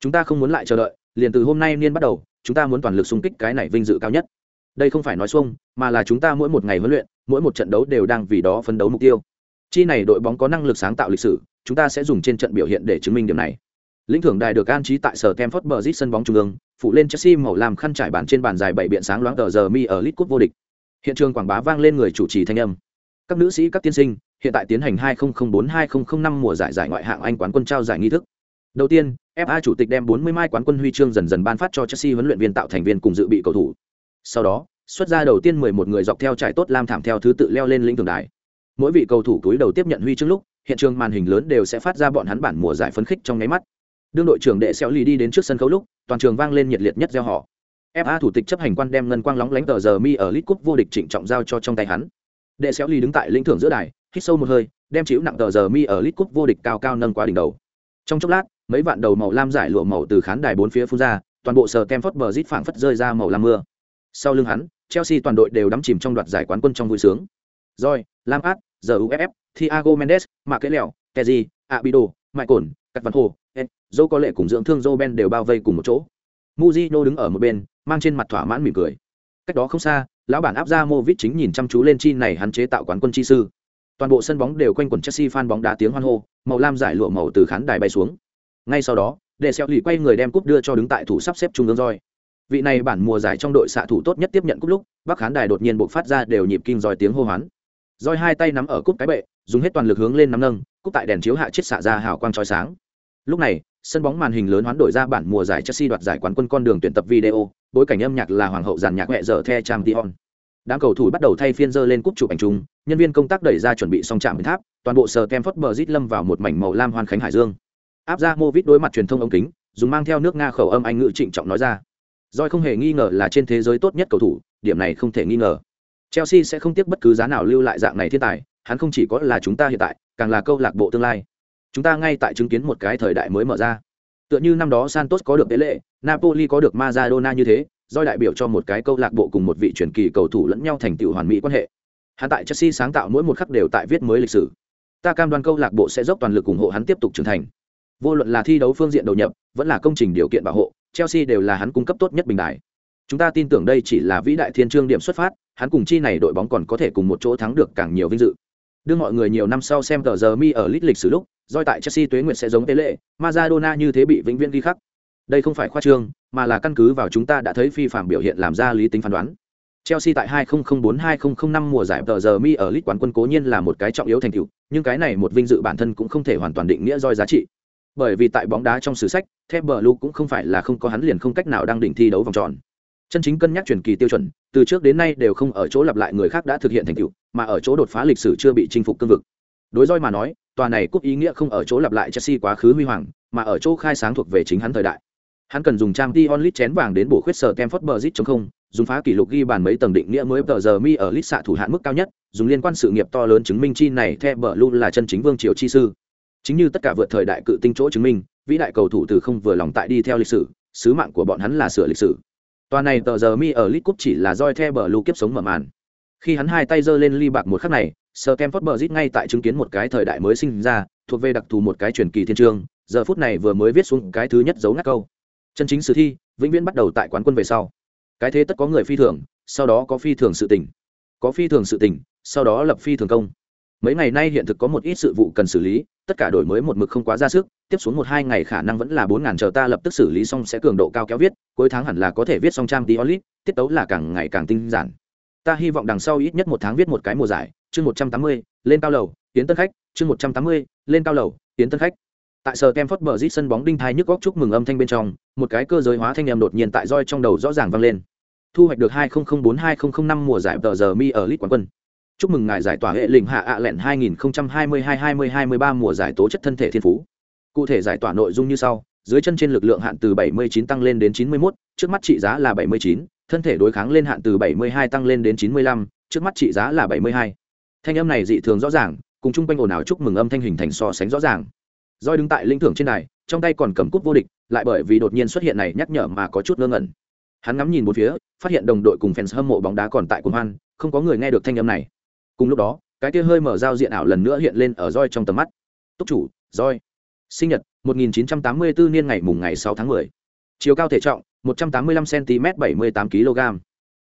Chúng ta không muốn lại chờ đợi, liền từ hôm nay niên bắt đầu, chúng ta muốn toàn lực xung kích cái này vinh dự cao nhất. Đây không phải nói xuông, mà là chúng ta mỗi một ngày huấn luyện, mỗi một trận đấu đều đang vì đó phấn đấu mục tiêu. Chi này đội bóng có năng lực sáng tạo lịch sử, chúng ta sẽ dùng trên trận biểu hiện để chứng minh điểm này. Lĩnh thưởng đài được an trí tại sở Kemford Bridge sân bóng trung ương, phụ lên chelsea màu làm khăn trải bàn trên bàn dài bảy biện sáng loáng tờ giờ mi ở League cup vô địch. Hiện trường quảng bá vang lên người chủ trì thanh âm. Các nữ sĩ, các tiên sinh hiện tại tiến hành 2004-2005 mùa giải giải ngoại hạng anh quán quân trao giải nghi thức. Đầu tiên fa chủ tịch đem 40 mai quán quân huy chương dần dần ban phát cho chelsea huấn luyện viên tạo thành viên cùng dự bị cầu thủ. Sau đó, xuất ra đầu tiên 11 người dọc theo trải tốt lam thảm theo thứ tự leo lên lĩnh thưởng đài. Mỗi vị cầu thủ túi đầu tiếp nhận huy chương lúc, hiện trường màn hình lớn đều sẽ phát ra bọn hắn bản mùa giải phấn khích trong ngáy mắt. Đương đội trưởng đệ xéo ly đi đến trước sân khấu lúc, toàn trường vang lên nhiệt liệt nhất reo họ. Fa thủ tịch chấp hành quan đem ngân quang lóng lánh tờ giờ mi ở lit cup vô địch trịnh trọng giao cho trong tay hắn đệ xéo ly đứng tại lĩnh thưởng giữa đài hít sâu một hơi đem chịu nặng tờ giờ mi ở lit cúp vô địch cao cao nâng qua đỉnh đầu. Trong chốc lát mấy vạn đầu màu lam giải lụa màu từ khán đài bốn phía phun ra toàn bộ sờ kem phớt bờ rít phảng phất rơi ra màu lam mưa. Sau lưng hắn chelsea toàn đội đều đắm chìm trong đoạt giải quán quân trong vui sướng. Rồi, lam át giờ uff thiago mendes mạ kế lẹo kezi abido mại cồn cắt văn hồ dâu có lệ cùng dưỡng thương dô ben đều bao vây cùng một chỗ. Muzino đứng ở một bên mang trên mặt thỏa mãn mỉm cười cách đó không xa, lão bản áp ra mô vít chính nhìn chăm chú lên chi này hắn chế tạo quán quân chi sư. Toàn bộ sân bóng đều quanh quẩn chelsea fan bóng đá tiếng hoan hô, màu lam giải lụa màu từ khán đài bay xuống. Ngay sau đó, để xeo lì quay người đem cúp đưa cho đứng tại thủ sắp xếp trung ương roi vị này bản mùa giải trong đội xạ thủ tốt nhất tiếp nhận cúp lúc, bắc khán đài đột nhiên buộc phát ra đều nhịp kinh roi tiếng hô hoán. Roi hai tay nắm ở cúp cái bệ, dùng hết toàn lực hướng lên nắm nâng, cúp tại đèn chiếu hạ chiết xạ ra hào quang chói sáng. Lúc này sân bóng màn hình lớn hoán đổi ra bản mùa giải Chelsea đoạt giải quán quân con đường tuyển tập video, bối cảnh âm nhạc là hoàng hậu giàn nhạc mẹ giờ The Champion. Đám cầu thủ bắt đầu thay phiên dơ lên cúp chụp ảnh chung, nhân viên công tác đẩy ra chuẩn bị xong chạm tháp, toàn bộ sở Kemford Bridge lâm vào một mảnh màu lam hoan khánh hải dương. Áp ra Movit đối mặt truyền thông ống kính, dùng mang theo nước Nga khẩu âm anh ngữ trịnh trọng nói ra. Rồi không hề nghi ngờ là trên thế giới tốt nhất cầu thủ, điểm này không thể nghi ngờ. Chelsea sẽ không tiếc bất cứ giá nào lưu lại dạng này thiên tài, hắn không chỉ có là chúng ta hiện tại, càng là câu lạc bộ tương lai. Chúng ta ngay tại chứng kiến một cái thời đại mới mở ra. Tựa như năm đó Santos có được Pele, Napoli có được Maradona như thế, do đại biểu cho một cái câu lạc bộ cùng một vị truyền kỳ cầu thủ lẫn nhau thành tựu hoàn mỹ quan hệ. Hắn tại Chelsea sáng tạo mỗi một khắc đều tại viết mới lịch sử. Ta cam đoan câu lạc bộ sẽ dốc toàn lực ủng hộ hắn tiếp tục trưởng thành. Vô luận là thi đấu phương diện đầu nhập, vẫn là công trình điều kiện bảo hộ, Chelsea đều là hắn cung cấp tốt nhất bình đại. Chúng ta tin tưởng đây chỉ là vĩ đại thiên chương điểm xuất phát, hắn cùng chi này đội bóng còn có thể cùng một chỗ thắng được càng nhiều vinh dự. Đưa mọi người nhiều năm sau xem tờ giờ mi ở lít lịch sử lúc, doi tại Chelsea tuế nguyệt sẽ giống tế lệ, Maradona như thế bị vĩnh viễn ghi khắc. Đây không phải khoa trương, mà là căn cứ vào chúng ta đã thấy phi phạm biểu hiện làm ra lý tính phán đoán. Chelsea tại 2004-2005 mùa giải tờ giờ mi ở League quán quân cố nhiên là một cái trọng yếu thành tựu, nhưng cái này một vinh dự bản thân cũng không thể hoàn toàn định nghĩa roi giá trị. Bởi vì tại bóng đá trong sử sách, Thép Blue cũng không phải là không có hắn liền không cách nào đang đỉnh thi đấu vòng tròn. Chân chính cân nhắc truyền kỳ tiêu chuẩn, từ trước đến nay đều không ở chỗ lặp lại người khác đã thực hiện thành tựu, mà ở chỗ đột phá lịch sử chưa bị chinh phục cương vực. Đối roi mà nói, tòa này cúp ý nghĩa không ở chỗ lặp lại Chelsea quá khứ huy hoàng, mà ở chỗ khai sáng thuộc về chính hắn thời đại. Hắn cần dùng trang Dion Lit chén vàng đến bổ khuyết sở Kemford Bridge chống không, dùng phá kỷ lục ghi bàn mấy tầng định nghĩa mới tờ giờ mi ở Lit xạ thủ hạn mức cao nhất, dùng liên quan sự nghiệp to lớn chứng minh chi này The luôn là chân chính vương triều chi sư. Chính như tất cả vượt thời đại cự tinh chỗ chứng minh, vĩ đại cầu thủ từ không vừa lòng tại đi theo lịch sử, sứ mạng của bọn hắn là sửa lịch sử. Toàn này tờ giờ mi ở Lit Cup chỉ là roi The Blue kiếp sống mở màn. Khi hắn hai tay giơ lên ly bạc một khắc này, giờ phút bờ rít ngay tại chứng kiến một cái thời đại mới sinh ra, thuộc về đặc thù một cái truyền kỳ thiên trường, giờ phút này vừa mới viết xuống cái thứ nhất dấu ngắt câu. Chân chính sử thi vĩnh viễn bắt đầu tại quán quân về sau. Cái thế tất có người phi thường sau đó có phi thường sự tình. Có phi thường sự tình sau đó lập phi thường công. Mấy ngày nay hiện thực có một ít sự vụ cần xử lý tất cả đổi mới một mực không quá ra sức tiếp xuống một hai ngày khả năng vẫn là bốn ngàn chờ ta lập tức xử lý xong sẽ cường độ cao kéo viết cuối tháng hẳn là có thể viết xong trang tí olit tiết tấu là càng ngày càng tinh giản ta hy vọng đằng sau ít nhất một tháng viết một cái mùa giải chương một trăm tám mươi lên cao lầu tiến tân khách chương một trăm tám mươi lên cao lầu tiến tân khách. Tại sở kem phất bờ rít sân bóng đinh thai nhức góc chúc mừng âm thanh bên trong một cái cơ giới hóa thanh em đột nhiên tại roi trong đầu rõ ràng vang lên. Thu hoạch được 2004-2005 mùa giải tờ giờ mi ở lit quán quân. Chúc mừng ngài giải tỏa hệ lình hạ ạ à lẹn 2022-2023 mùa giải tố chất thân thể thiên phú. Cụ thể giải tỏa nội dung như sau dưới chân trên lực lượng hạn từ 79 tăng lên đến 91, trước mắt trị giá là 79, thân thể đối kháng lên hạn từ 72 tăng lên đến 95, trước mắt trị giá là 72. Thanh âm này dị thường rõ ràng, cùng chung quanh ồn ào chúc mừng âm thanh hình thành so sánh rõ ràng. Doi đứng tại linh thưởng trên đài, trong tay còn cầm cúp vô địch, lại bởi vì đột nhiên xuất hiện này nhắc nhở mà có chút ngơ ngẩn. Hắn ngắm nhìn bốn phía, phát hiện đồng đội cùng fans hâm mộ bóng đá còn tại cuồng hoan, không có người nghe được thanh âm này. Cùng lúc đó, cái kia hơi mở giao diện ảo lần nữa hiện lên ở Doi trong tầm mắt. Túc chủ, Doi. Sinh nhật, 1984 niên ngày mùng ngày 6 tháng 10. Chiều cao thể trọng, 185 cm 78 kg.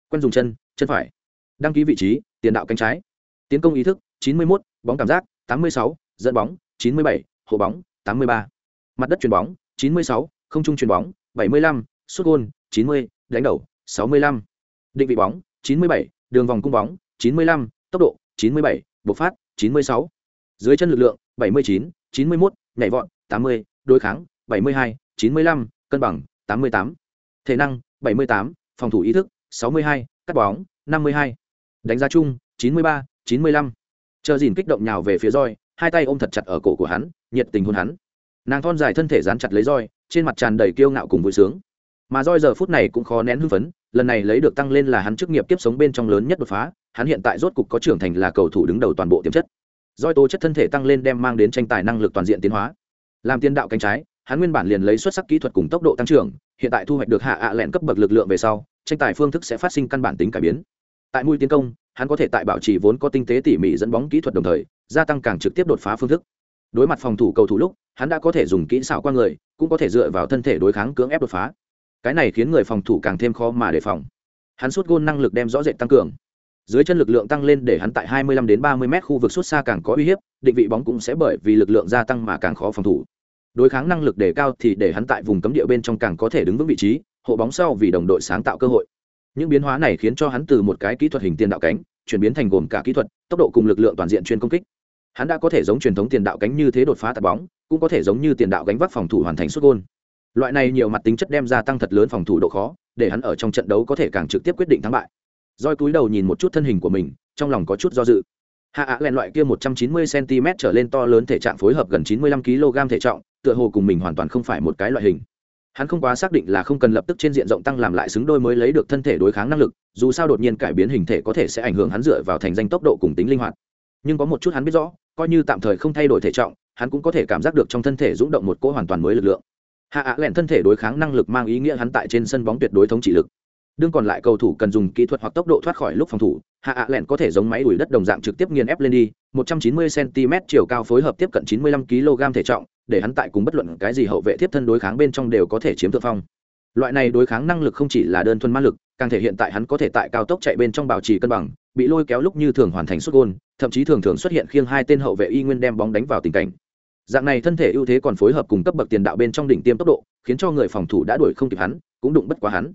Quen dùng chân, chân phải. Đăng ký vị trí, tiền đạo cánh trái. Tiến công ý thức, 91, bóng cảm giác, 86, dẫn bóng, 97, hộ bóng, 83. Mặt đất chuyền bóng, 96, không trung chuyền bóng, 75, sút gôn, 90, đánh đầu, 65. Định vị bóng, 97, đường vòng cung bóng, 95, tốc độ, 97, bộc phát, 96. Dưới chân lực lượng, 79, 91, nhảy vọt, 80, đối kháng, 72, 95, cân bằng, 88. Thể năng, 78, phòng thủ ý thức, 62, cắt bóng, 52. Đánh giá chung, 93, 95. Chờ dìn kích động nhào về phía roi, hai tay ôm thật chặt ở cổ của hắn, nhiệt tình hôn hắn. Nàng thon dài thân thể dán chặt lấy roi, trên mặt tràn đầy kiêu ngạo cùng vui sướng. Mà roi giờ phút này cũng khó nén hưng phấn, lần này lấy được tăng lên là hắn chức nghiệp tiếp sống bên trong lớn nhất đột phá, hắn hiện tại rốt cục có trưởng thành là cầu thủ đứng đầu toàn bộ tiềm chất. Roi tố chất thân thể tăng lên đem mang đến tranh tài năng lực toàn diện tiến hóa làm tiền đạo cánh trái hắn nguyên bản liền lấy xuất sắc kỹ thuật cùng tốc độ tăng trưởng hiện tại thu hoạch được hạ ạ lẹn cấp bậc lực lượng về sau tranh tài phương thức sẽ phát sinh căn bản tính cải biến. Tại mũi tiến công hắn có thể tại bảo trì vốn có tinh tế tỉ mỉ dẫn bóng kỹ thuật đồng thời gia tăng càng trực tiếp đột phá phương thức. Đối mặt phòng thủ cầu thủ lúc hắn đã có thể dùng kỹ xảo qua người cũng có thể dựa vào thân thể đối kháng cưỡng ép đột phá. Cái này khiến người phòng thủ càng thêm khó mà đề phòng. Hắn sút gôn năng lực đem rõ rệt tăng cường. Dưới chân lực lượng tăng lên để hắn tại 25 đến 30 mét khu vực sút xa càng có uy hiếp, định vị bóng cũng sẽ bởi vì lực lượng gia tăng mà càng khó phòng thủ. Đối kháng năng lực đề cao thì để hắn tại vùng cấm địa bên trong càng có thể đứng vững vị trí, hộ bóng sau vì đồng đội sáng tạo cơ hội. Những biến hóa này khiến cho hắn từ một cái kỹ thuật hình tiền đạo cánh, chuyển biến thành gồm cả kỹ thuật, tốc độ cùng lực lượng toàn diện chuyên công kích. Hắn đã có thể giống truyền thống tiền đạo cánh như thế đột phá tạt bóng, cũng có thể giống như tiền đạo gánh vác phòng thủ hoàn thành xuất gol. Loại này nhiều mặt tính chất đem ra tăng thật lớn phòng thủ độ khó, để hắn ở trong trận đấu có thể càng trực tiếp quyết định thắng bại roi cúi đầu nhìn một chút thân hình của mình trong lòng có chút do dự hạ ạ lẹn loại kia một trăm chín mươi cm trở lên to lớn thể trạng phối hợp gần chín mươi lăm kg thể trọng, tựa hồ cùng mình hoàn toàn không phải một cái loại hình. Hắn không quá xác định là không cần lập tức trên diện rộng tăng làm lại xứng đôi mới lấy được thân thể đối kháng năng lực, dù sao đột nhiên cải biến hình thể có thể sẽ ảnh hưởng hắn dựa vào thành danh tốc độ cùng tính linh hoạt. Nhưng có một chút hắn biết rõ, coi như tạm thời không thay đổi thể trọng, hắn cũng có thể cảm giác được trong thân thể rúng động một cỗ hoàn toàn mới lực lượng. Hạ ạ lẹn thân thể đối kháng năng lực mang ý nghĩa hắn tại trên sân bóng tuyệt đối thống trị lực đương còn lại cầu thủ cần dùng kỹ thuật hoặc tốc độ thoát khỏi lúc phòng thủ, hạ ạ lẹn có thể giống máy đuổi đất đồng dạng trực tiếp nghiền ép lên đi 190 cm chiều cao phối hợp tiếp cận 95 kg thể trọng, để hắn tại cùng bất luận cái gì hậu vệ tiếp thân đối kháng bên trong đều có thể chiếm thượng phong. Loại này đối kháng năng lực không chỉ là đơn thuần ma lực, càng thể hiện tại hắn có thể tại cao tốc chạy bên trong bảo trì cân bằng, bị lôi kéo lúc như thường hoàn thành xuất gôn, thậm chí thường thường xuất hiện khiêng hai tên hậu vệ y nguyên đem bóng đánh vào tình cảnh. Dạng này thân thể ưu thế còn phối hợp cùng cấp bậc tiền đạo bên trong đỉnh tiêm tốc độ, khiến cho người phòng thủ đã đuổi không kịp hắn, cũng đụng bất quá hắn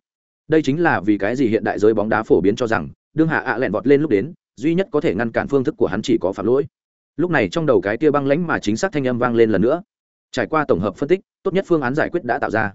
đây chính là vì cái gì hiện đại giới bóng đá phổ biến cho rằng, đương hạ ạ lẹn vọt lên lúc đến, duy nhất có thể ngăn cản phương thức của hắn chỉ có phạm lỗi. Lúc này trong đầu cái tia băng lãnh mà chính xác thanh âm vang lên lần nữa. Trải qua tổng hợp phân tích, tốt nhất phương án giải quyết đã tạo ra.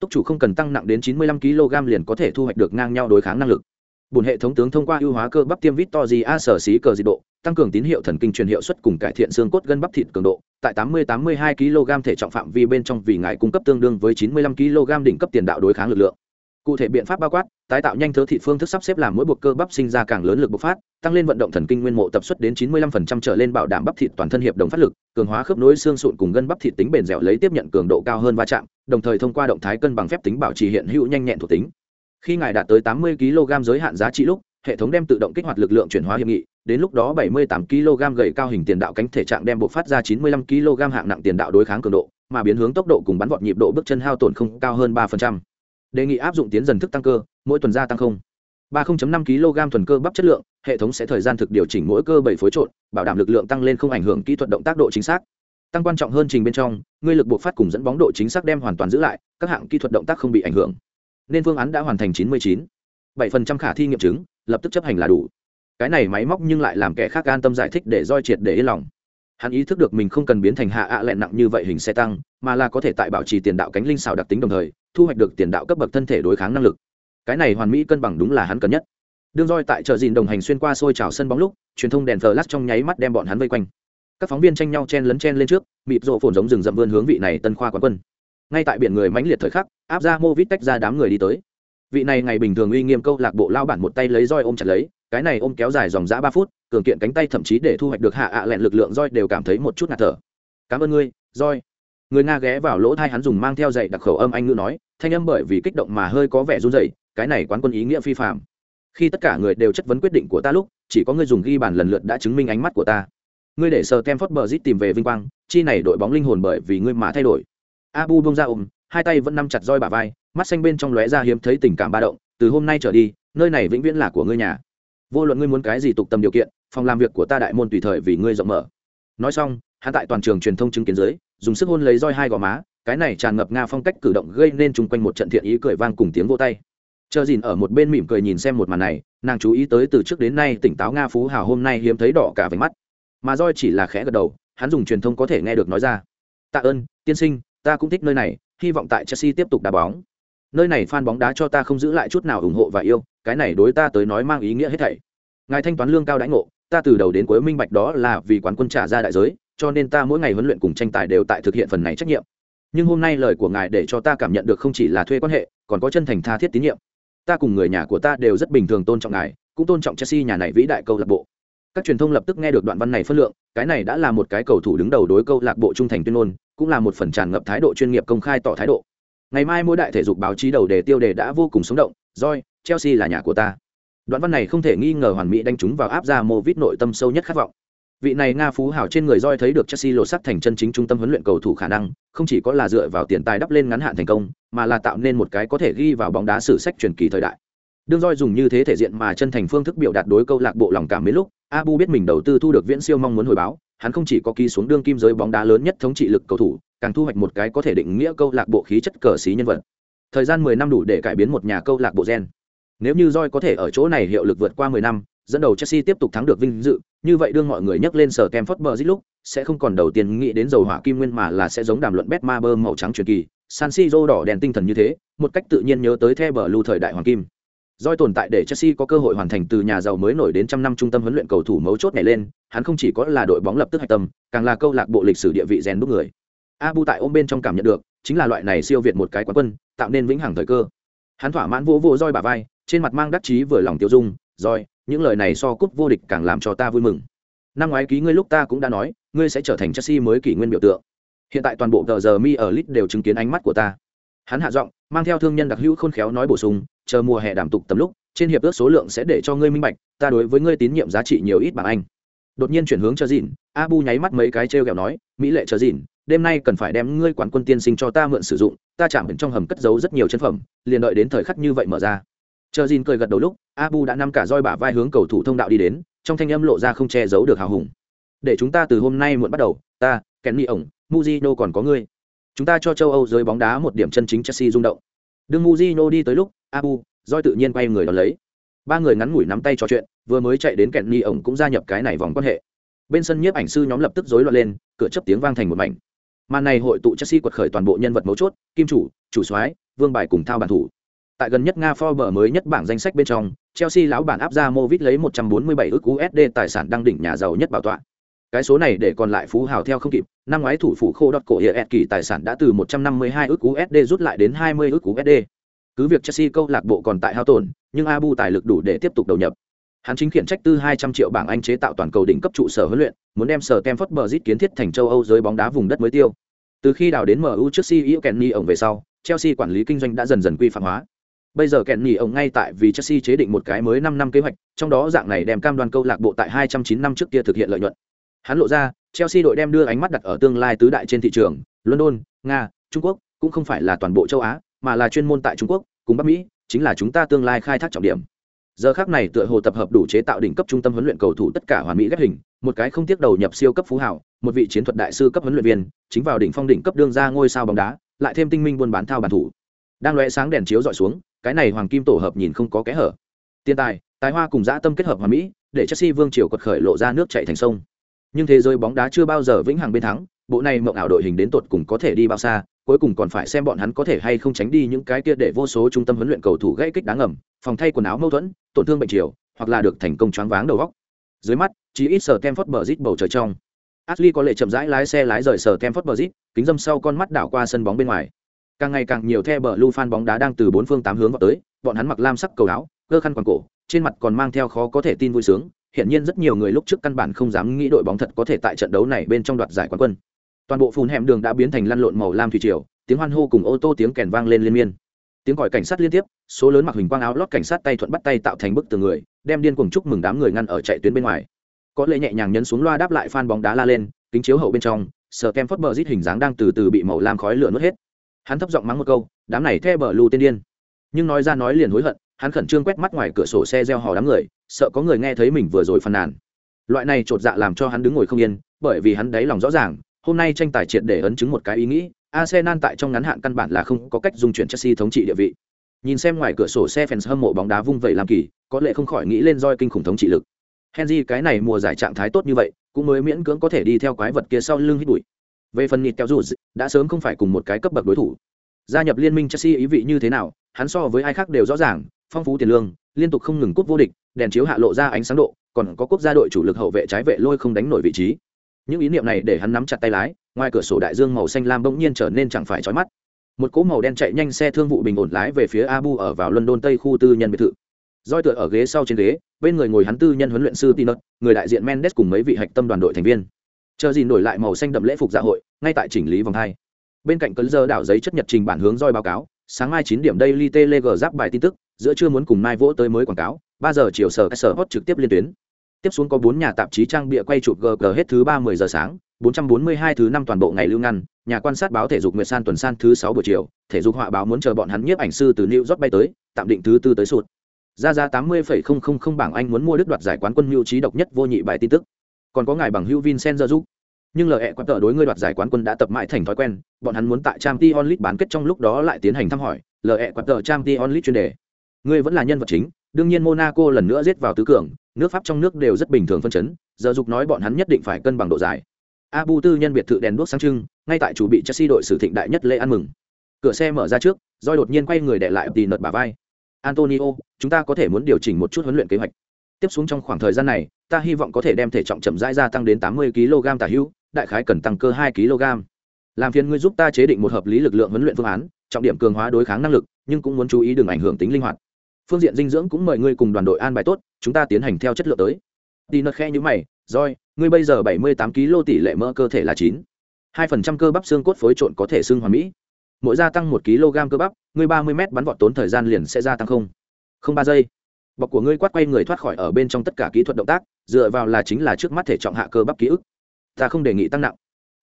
Túc chủ không cần tăng nặng đến 95 kg liền có thể thu hoạch được ngang nhau đối kháng năng lực. Bùn hệ thống tướng thông qua ưu hóa cơ bắp tiêm vít to gì a sở xí cờ dị độ, tăng cường tín hiệu thần kinh truyền hiệu suất cùng cải thiện xương cốt gân bắp thịt cường độ. Tại 80-82 kg thể trọng phạm vi bên trong vì ngài cung cấp tương đương với 95 kg đỉnh cấp tiền đạo đối kháng lực lượng cụ thể biện pháp bao quát, tái tạo nhanh thớ thị phương thức sắp xếp làm mỗi buộc cơ bắp sinh ra càng lớn lực bộc phát, tăng lên vận động thần kinh nguyên mộ tập suất đến 95% trở lên bảo đảm bắp thịt toàn thân hiệp đồng phát lực, cường hóa khớp nối xương sụn cùng gân bắp thịt tính bền dẻo lấy tiếp nhận cường độ cao hơn va chạm, đồng thời thông qua động thái cân bằng phép tính bảo trì hiện hữu nhanh nhẹn thuộc tính. Khi ngài đạt tới 80 kg giới hạn giá trị lúc, hệ thống đem tự động kích hoạt lực lượng chuyển hóa hiệp nghị, đến lúc đó 78 kg gầy cao hình tiền đạo cánh thể trạng đem bộc phát ra 95 kg hạng nặng tiền đạo đối kháng cường độ, mà biến hướng tốc độ cùng bắn vọt nhịp độ bước chân hao tổn không cao hơn 3% đề nghị áp dụng tiến dần thức tăng cơ, mỗi tuần gia tăng không. Ba năm kg thuần cơ bắp chất lượng, hệ thống sẽ thời gian thực điều chỉnh mỗi cơ bảy phối trộn, bảo đảm lực lượng tăng lên không ảnh hưởng kỹ thuật động tác độ chính xác. Tăng quan trọng hơn trình bên trong, ngươi lực buộc phát cùng dẫn bóng độ chính xác đem hoàn toàn giữ lại, các hạng kỹ thuật động tác không bị ảnh hưởng. Nên phương án đã hoàn thành chín mươi chín. Bảy phần trăm khả thi nghiệm chứng, lập tức chấp hành là đủ. Cái này máy móc nhưng lại làm kẻ khác an tâm giải thích để roi triệt để yên lòng. Hắn ý thức được mình không cần biến thành hạ ạ à lẹn nặng như vậy hình xe tăng, mà là có thể tại bảo trì tiền đạo cánh linh xào đặc tính đồng thời thu hoạch được tiền đạo cấp bậc thân thể đối kháng năng lực. Cái này hoàn mỹ cân bằng đúng là hắn cần nhất. Đương roi tại chợ dìn đồng hành xuyên qua xôi trào sân bóng lúc, truyền thông đèn flash trong nháy mắt đem bọn hắn vây quanh. Các phóng viên tranh nhau chen lấn chen lên trước, mịp rộ phồn giống rừng rậm vươn hướng vị này tân khoa quán quân. Ngay tại biển người mãnh liệt thời khắc, áp ra mô vít tách ra đám người đi tới. Vị này ngày bình thường uy nghiêm câu lạc bộ lao bản một tay lấy roi ôm chặt lấy, cái này ôm kéo dài dòng dã ba phút, cường kiện cánh tay thậm chí để thu hoạch được hạ ạ lẹn lực lượng roi đều cảm thấy một chút ngạt thở. Cảm ơn ngươi roi người nga ghé vào lỗ thai hắn dùng mang theo dạy đặc khẩu âm anh ngữ nói, thanh âm bởi vì kích động mà hơi có vẻ run dậy cái này quán quân ý nghĩa phi phạm khi tất cả người đều chất vấn quyết định của ta lúc, chỉ có ngươi dùng ghi bàn lần lượt đã chứng minh ánh mắt của ta. Ngươi để sờ tem phớt bờ rít tìm về vinh quang, chi này đội bóng linh hồn bởi vì ngươi mà thay đổi. Abu bông ra ôm hai tay vẫn nắm chặt roi bà vai, mắt xanh bên trong lóe ra hiếm thấy tình cảm ba động, từ hôm nay trở đi, nơi này vĩnh viễn là của ngươi nhà. Vô luận ngươi muốn cái gì tục tầm điều kiện, phòng làm việc của ta đại môn tùy thời vì ngươi rộng mở. Nói xong, hắn tại toàn trường truyền thông chứng kiến dưới dùng sức hôn lấy roi hai gò má, cái này tràn ngập nga phong cách cử động gây nên chung quanh một trận thiện ý cười vang cùng tiếng vô tay. Chờ dìn ở một bên mỉm cười nhìn xem một màn này, nàng chú ý tới từ trước đến nay tỉnh táo nga phú hào hôm nay hiếm thấy đỏ cả váy mắt. Mà roi chỉ là khẽ gật đầu, hắn dùng truyền thông có thể nghe được nói ra. Tạ ơn, tiên sinh, ta cũng thích nơi này, hy vọng tại chelsea tiếp tục đá bóng. Nơi này fan bóng đá cho ta không giữ lại chút nào ủng hộ và yêu, cái này đối ta tới nói mang ý nghĩa hết thảy. Ngài thanh toán lương cao đãi ngộ, ta từ đầu đến cuối minh bạch đó là vì quán quân trả ra đại giới cho nên ta mỗi ngày huấn luyện cùng tranh tài đều tại thực hiện phần này trách nhiệm. Nhưng hôm nay lời của ngài để cho ta cảm nhận được không chỉ là thuê quan hệ, còn có chân thành tha thiết tín nhiệm. Ta cùng người nhà của ta đều rất bình thường tôn trọng ngài, cũng tôn trọng chelsea nhà này vĩ đại câu lạc bộ. Các truyền thông lập tức nghe được đoạn văn này phân lượng, cái này đã là một cái cầu thủ đứng đầu đối câu lạc bộ trung thành tuyên ngôn, cũng là một phần tràn ngập thái độ chuyên nghiệp công khai tỏ thái độ. Ngày mai mỗi đại thể dục báo chí đầu đề tiêu đề đã vô cùng sống động roi chelsea là nhà của ta. Đoạn văn này không thể nghi ngờ hoàn mỹ đánh trúng vào áp ra mô vít nội tâm sâu nhất khát vọng vị này nga phú hảo trên người roi thấy được chelsea lột sắc thành chân chính trung tâm huấn luyện cầu thủ khả năng, không chỉ có là dựa vào tiền tài đắp lên ngắn hạn thành công, mà là tạo nên một cái có thể ghi vào bóng đá sử sách truyền kỳ thời đại. Đương roi dùng như thế thể diện mà chân thành phương thức biểu đạt đối câu lạc bộ lòng cảm mấy lúc, abu biết mình đầu tư thu được viễn siêu mong muốn hồi báo, hắn không chỉ có ký xuống đương kim giới bóng đá lớn nhất thống trị lực cầu thủ, càng thu hoạch một cái có thể định nghĩa câu lạc bộ khí chất cờ xí nhân vật. Thời gian mười năm đủ để cải biến một nhà câu lạc bộ gen. Nếu như roi có thể ở chỗ này hiệu lực vượt qua mười năm dẫn đầu chelsea tiếp tục thắng được vinh dự như vậy đương mọi người nhắc lên sở kem phớt bờ lúc sẽ không còn đầu tiên nghĩ đến dầu hỏa kim nguyên mà là sẽ giống đàm luận bet bơ màu trắng truyền kỳ san siro đỏ đèn tinh thần như thế một cách tự nhiên nhớ tới the Blue thời đại hoàng kim Doi tồn tại để Chelsea có cơ hội hoàn thành từ nhà giàu mới nổi đến trăm năm trung tâm huấn luyện cầu thủ mấu chốt này lên, hắn không chỉ có là đội bóng lập tức hạch tâm, càng là câu lạc bộ lịch sử địa vị rèn đúc người. Abu tại ôm bên trong cảm nhận được, chính là loại này siêu việt một cái quán quân, tạo nên vĩnh hằng thời cơ. Hắn thỏa mãn vỗ vỗ Doi bả vai, trên mặt mang đắc chí vừa lòng tiêu dung, "Doi, những lời này so cúp vô địch càng làm cho ta vui mừng. Năm ngoái ký ngươi lúc ta cũng đã nói, ngươi sẽ trở thành Chelsea mới kỷ nguyên biểu tượng. Hiện tại toàn bộ tờ giờ mi ở lit đều chứng kiến ánh mắt của ta." Hắn hạ giọng, mang theo thương nhân đặc hữu khôn khéo nói bổ sung, chờ mùa hè đảm tục tầm lúc trên hiệp ước số lượng sẽ để cho ngươi minh bạch ta đối với ngươi tín nhiệm giá trị nhiều ít bằng anh đột nhiên chuyển hướng cho dìn abu nháy mắt mấy cái t r e o nói mỹ lệ chờ dìn đêm nay cần phải đem ngươi quán quân tiên sinh cho ta mượn sử dụng ta chạm bên trong hầm cất giấu rất nhiều chân phẩm liền đợi đến thời khắc như vậy mở ra chờ dìn cười gật đầu lúc abu đã nắm cả roi bả vai hướng cầu thủ thông đạo đi đến, trong thanh âm lộ ra không che giấu được hào hùng. Để chúng ta từ hôm nay muộn bắt đầu, ta, kenny ổng muzino còn có ngươi. Chúng ta cho châu âu giới bóng đá một điểm chân chính chelsea rung động. Đương muzino đi tới lúc, abu, roi tự nhiên quay người đón lấy. Ba người ngắn ngủi nắm tay trò chuyện, vừa mới chạy đến kẹn ổng cũng gia nhập cái này vòng quan hệ. Bên sân nhiếp ảnh sư nhóm lập tức rối loạn lên, cửa chấp tiếng vang thành một mảnh. Màn này hội tụ chelsea quật khởi toàn bộ nhân vật mấu chốt, kim chủ chủ soái, vương bài cùng thao bản thủ. Tại gần nhất nga forbes mới nhất bảng danh sách bên trong chelsea lão bản áp ra movit lấy 147 ức usd tài sản đăng đỉnh nhà giàu nhất bảo tọa cái số này để còn lại phú hào theo không kịp năm ngoái thủ phủ khô đọt cổ hiệp kỳ tài sản đã từ 152 ức usd rút lại đến 20 ức usd cứ việc Chelsea câu lạc bộ còn tại hao tổn, nhưng Abu tài lực đủ để tiếp tục đầu nhập. Hắn chính khiển trách tư 200 triệu bảng Anh chế tạo toàn cầu đỉnh cấp trụ sở huấn luyện, muốn đem sở Stamford Bridge kiến thiết thành châu Âu giới bóng đá vùng đất mới tiêu. Từ khi đào đến MU trước CEO Kenny ổng về sau, Chelsea quản lý kinh doanh đã dần dần quy phạm hóa. Bây giờ kèn nhì ông ngay tại vì Chelsea chế định một cái mới 5 năm kế hoạch, trong đó dạng này đem cam đoan câu lạc bộ tại 209 năm trước kia thực hiện lợi nhuận. Hắn lộ ra, Chelsea đội đem đưa ánh mắt đặt ở tương lai tứ đại trên thị trường, London, Nga, Trung Quốc, cũng không phải là toàn bộ châu Á, mà là chuyên môn tại Trung Quốc, cùng Bắc Mỹ, chính là chúng ta tương lai khai thác trọng điểm. Giờ khắc này tựa hồ tập hợp đủ chế tạo đỉnh cấp trung tâm huấn luyện cầu thủ tất cả hoàn mỹ ghép hình, một cái không tiếc đầu nhập siêu cấp phú hảo, một vị chiến thuật đại sư cấp huấn luyện viên, chính vào đỉnh phong đỉnh cấp đương ra ngôi sao bóng đá, lại thêm tinh minh buôn bán thao bản thủ. Đang lóe sáng đèn chiếu dọi xuống, cái này hoàng kim tổ hợp nhìn không có kẽ hở. tiền tài, tài hoa cùng dã tâm kết hợp hòa mỹ, để Chelsea vương triều quật khởi lộ ra nước chảy thành sông. Nhưng thế giới bóng đá chưa bao giờ vĩnh hằng bên thắng, bộ này mộng ảo đội hình đến tột cùng có thể đi bao xa, cuối cùng còn phải xem bọn hắn có thể hay không tránh đi những cái kia để vô số trung tâm huấn luyện cầu thủ gãy kích đáng ngầm, phòng thay quần áo mâu thuẫn, tổn thương bệnh chiều, hoặc là được thành công choáng váng đầu góc Dưới mắt, chỉ ít sở temford bờ rít bầu trời trong. Ashley có lệ chậm rãi lái xe lái rời sở Kemford Bridge, kính dâm sau con mắt đảo qua sân bóng bên ngoài càng ngày càng nhiều the bờ lu fan bóng đá đang từ bốn phương tám hướng vào tới, bọn hắn mặc lam sắc cầu áo, cơ khăn quàng cổ, trên mặt còn mang theo khó có thể tin vui sướng hiện nhiên rất nhiều người lúc trước căn bản không dám nghĩ đội bóng thật có thể tại trận đấu này bên trong đoạt giải quán quân. Toàn bộ phun hẻm đường đã biến thành lăn lộn màu lam thủy triều, tiếng hoan hô cùng ô tô tiếng kèn vang lên liên miên. Tiếng còi cảnh sát liên tiếp, số lớn mặc hình quang áo lót cảnh sát tay thuận bắt tay tạo thành bức tường người, đem điên cuồng chúc mừng đám người ngăn ở chạy tuyến bên ngoài. Có lệ nhẹ nhàng nhấn xuống loa đáp lại phan bóng đá la lên, kính chiếu hậu bên trong sờ kem phớt bờ rít hình dáng đang từ từ bị màu lam khói lửa nuốt hết hắn thấp giọng mắng một câu, đám này the bờ lù tên điên. Nhưng nói ra nói liền hối hận, hắn khẩn trương quét mắt ngoài cửa sổ xe gieo hò đám người, sợ có người nghe thấy mình vừa rồi phàn nàn. Loại này chột dạ làm cho hắn đứng ngồi không yên, bởi vì hắn đáy lòng rõ ràng, hôm nay tranh tài triệt để ấn chứng một cái ý nghĩ, arsenal tại trong ngắn hạn căn bản là không có cách dung chuyển chelsea thống trị địa vị. Nhìn xem ngoài cửa sổ xe fans hâm mộ bóng đá vung vẩy làm kỳ, có lẽ không khỏi nghĩ lên roi kinh khủng thống trị lực. Henry, cái này mùa giải trạng thái tốt như vậy, cũng mới miễn cưỡng có thể đi theo quái vật kia sau lưng hít bụi về phần nịt kéo dù đã sớm không phải cùng một cái cấp bậc đối thủ. Gia nhập liên minh chelsea ý vị như thế nào hắn so với ai khác đều rõ ràng phong phú tiền lương liên tục không ngừng cúp vô địch đèn chiếu hạ lộ ra ánh sáng độ còn có quốc gia đội chủ lực hậu vệ trái vệ lôi không đánh nổi vị trí. Những ý niệm này để hắn nắm chặt tay lái ngoài cửa sổ đại dương màu xanh lam bỗng nhiên trở nên chẳng phải trói mắt. Một cỗ màu đen chạy nhanh xe thương vụ bình ổn lái về phía abu ở vào london tây khu tư nhân biệt thự. Roi tựa ở ghế sau trên ghế bên người ngồi hắn tư nhân huấn luyện sư Tino, người đại diện mendes cùng mấy vị hạch tâm đoàn đội thành viên chờ gì nổi lại màu xanh đậm lễ phục dạ hội ngay tại chỉnh lý vòng hai bên cạnh cấn giờ đảo giấy chất nhật trình bản hướng roi báo cáo sáng mai chín điểm đây li tê lê g giáp bài tin tức giữa trưa muốn cùng mai vỗ tới mới quảng cáo ba giờ chiều sở sở hot trực tiếp liên tuyến tiếp xuống có bốn nhà tạp chí trang bịa quay chụp gg hết thứ ba mươi giờ sáng 442 thứ năm toàn bộ ngày lưu ngăn, nhà quan sát báo thể dục Nguyệt San tuần san thứ sáu buổi chiều, thể dục họa báo muốn chờ bọn hắn nhiếp ảnh sư từ New York bay tới, tạm định thứ tư tới sụt. Ra ra 80,000 bảng Anh muốn mua đức đoạt giải quán quân mưu trí độc nhất vô nhị bài tin tức. Còn có ngài bằng hữu Vincent giúp. Nhưng lời e quán tờ đối ngươi đoạt giải quán quân đã tập mãi thành thói quen, bọn hắn muốn tại Champions League bán kết trong lúc đó lại tiến hành thăm hỏi, lời e quán tờ Champions League chuyên đề. Ngươi vẫn là nhân vật chính, đương nhiên Monaco lần nữa giết vào tứ cường, nước Pháp trong nước đều rất bình thường phân chấn, giờ dục nói bọn hắn nhất định phải cân bằng độ dài. Abu tư nhân biệt thự đèn đuốc sáng trưng, ngay tại chủ bị Chelsea đội sử thịnh đại nhất lễ ăn mừng. Cửa xe mở ra trước, Joy đột nhiên quay người để lại tì nợt bà vai. Antonio, chúng ta có thể muốn điều chỉnh một chút huấn luyện kế hoạch. Tiếp xuống trong khoảng thời gian này, ta hy vọng có thể đem thể trọng chậm rãi gia tăng đến 80 kg tả hữu, đại khái cần tăng cơ 2 kg. Làm phiền ngươi giúp ta chế định một hợp lý lực lượng huấn luyện phương án, trọng điểm cường hóa đối kháng năng lực, nhưng cũng muốn chú ý đừng ảnh hưởng tính linh hoạt. Phương diện dinh dưỡng cũng mời ngươi cùng đoàn đội an bài tốt, chúng ta tiến hành theo chất lượng tới. đi nợt khe như mày, roi ngươi bây giờ 78 kg tỷ lệ mỡ cơ thể là 9. 2% cơ bắp xương cốt phối trộn có thể xương hoàn mỹ. Mỗi gia tăng 1 kg cơ bắp, ngươi 30 m bắn vọt tốn thời gian liền sẽ gia tăng không. Không ba giây. Bọc của ngươi quát quay người thoát khỏi ở bên trong tất cả kỹ thuật động tác, dựa vào là chính là trước mắt thể trọng hạ cơ bắp ký ức. Ta không đề nghị tăng nặng.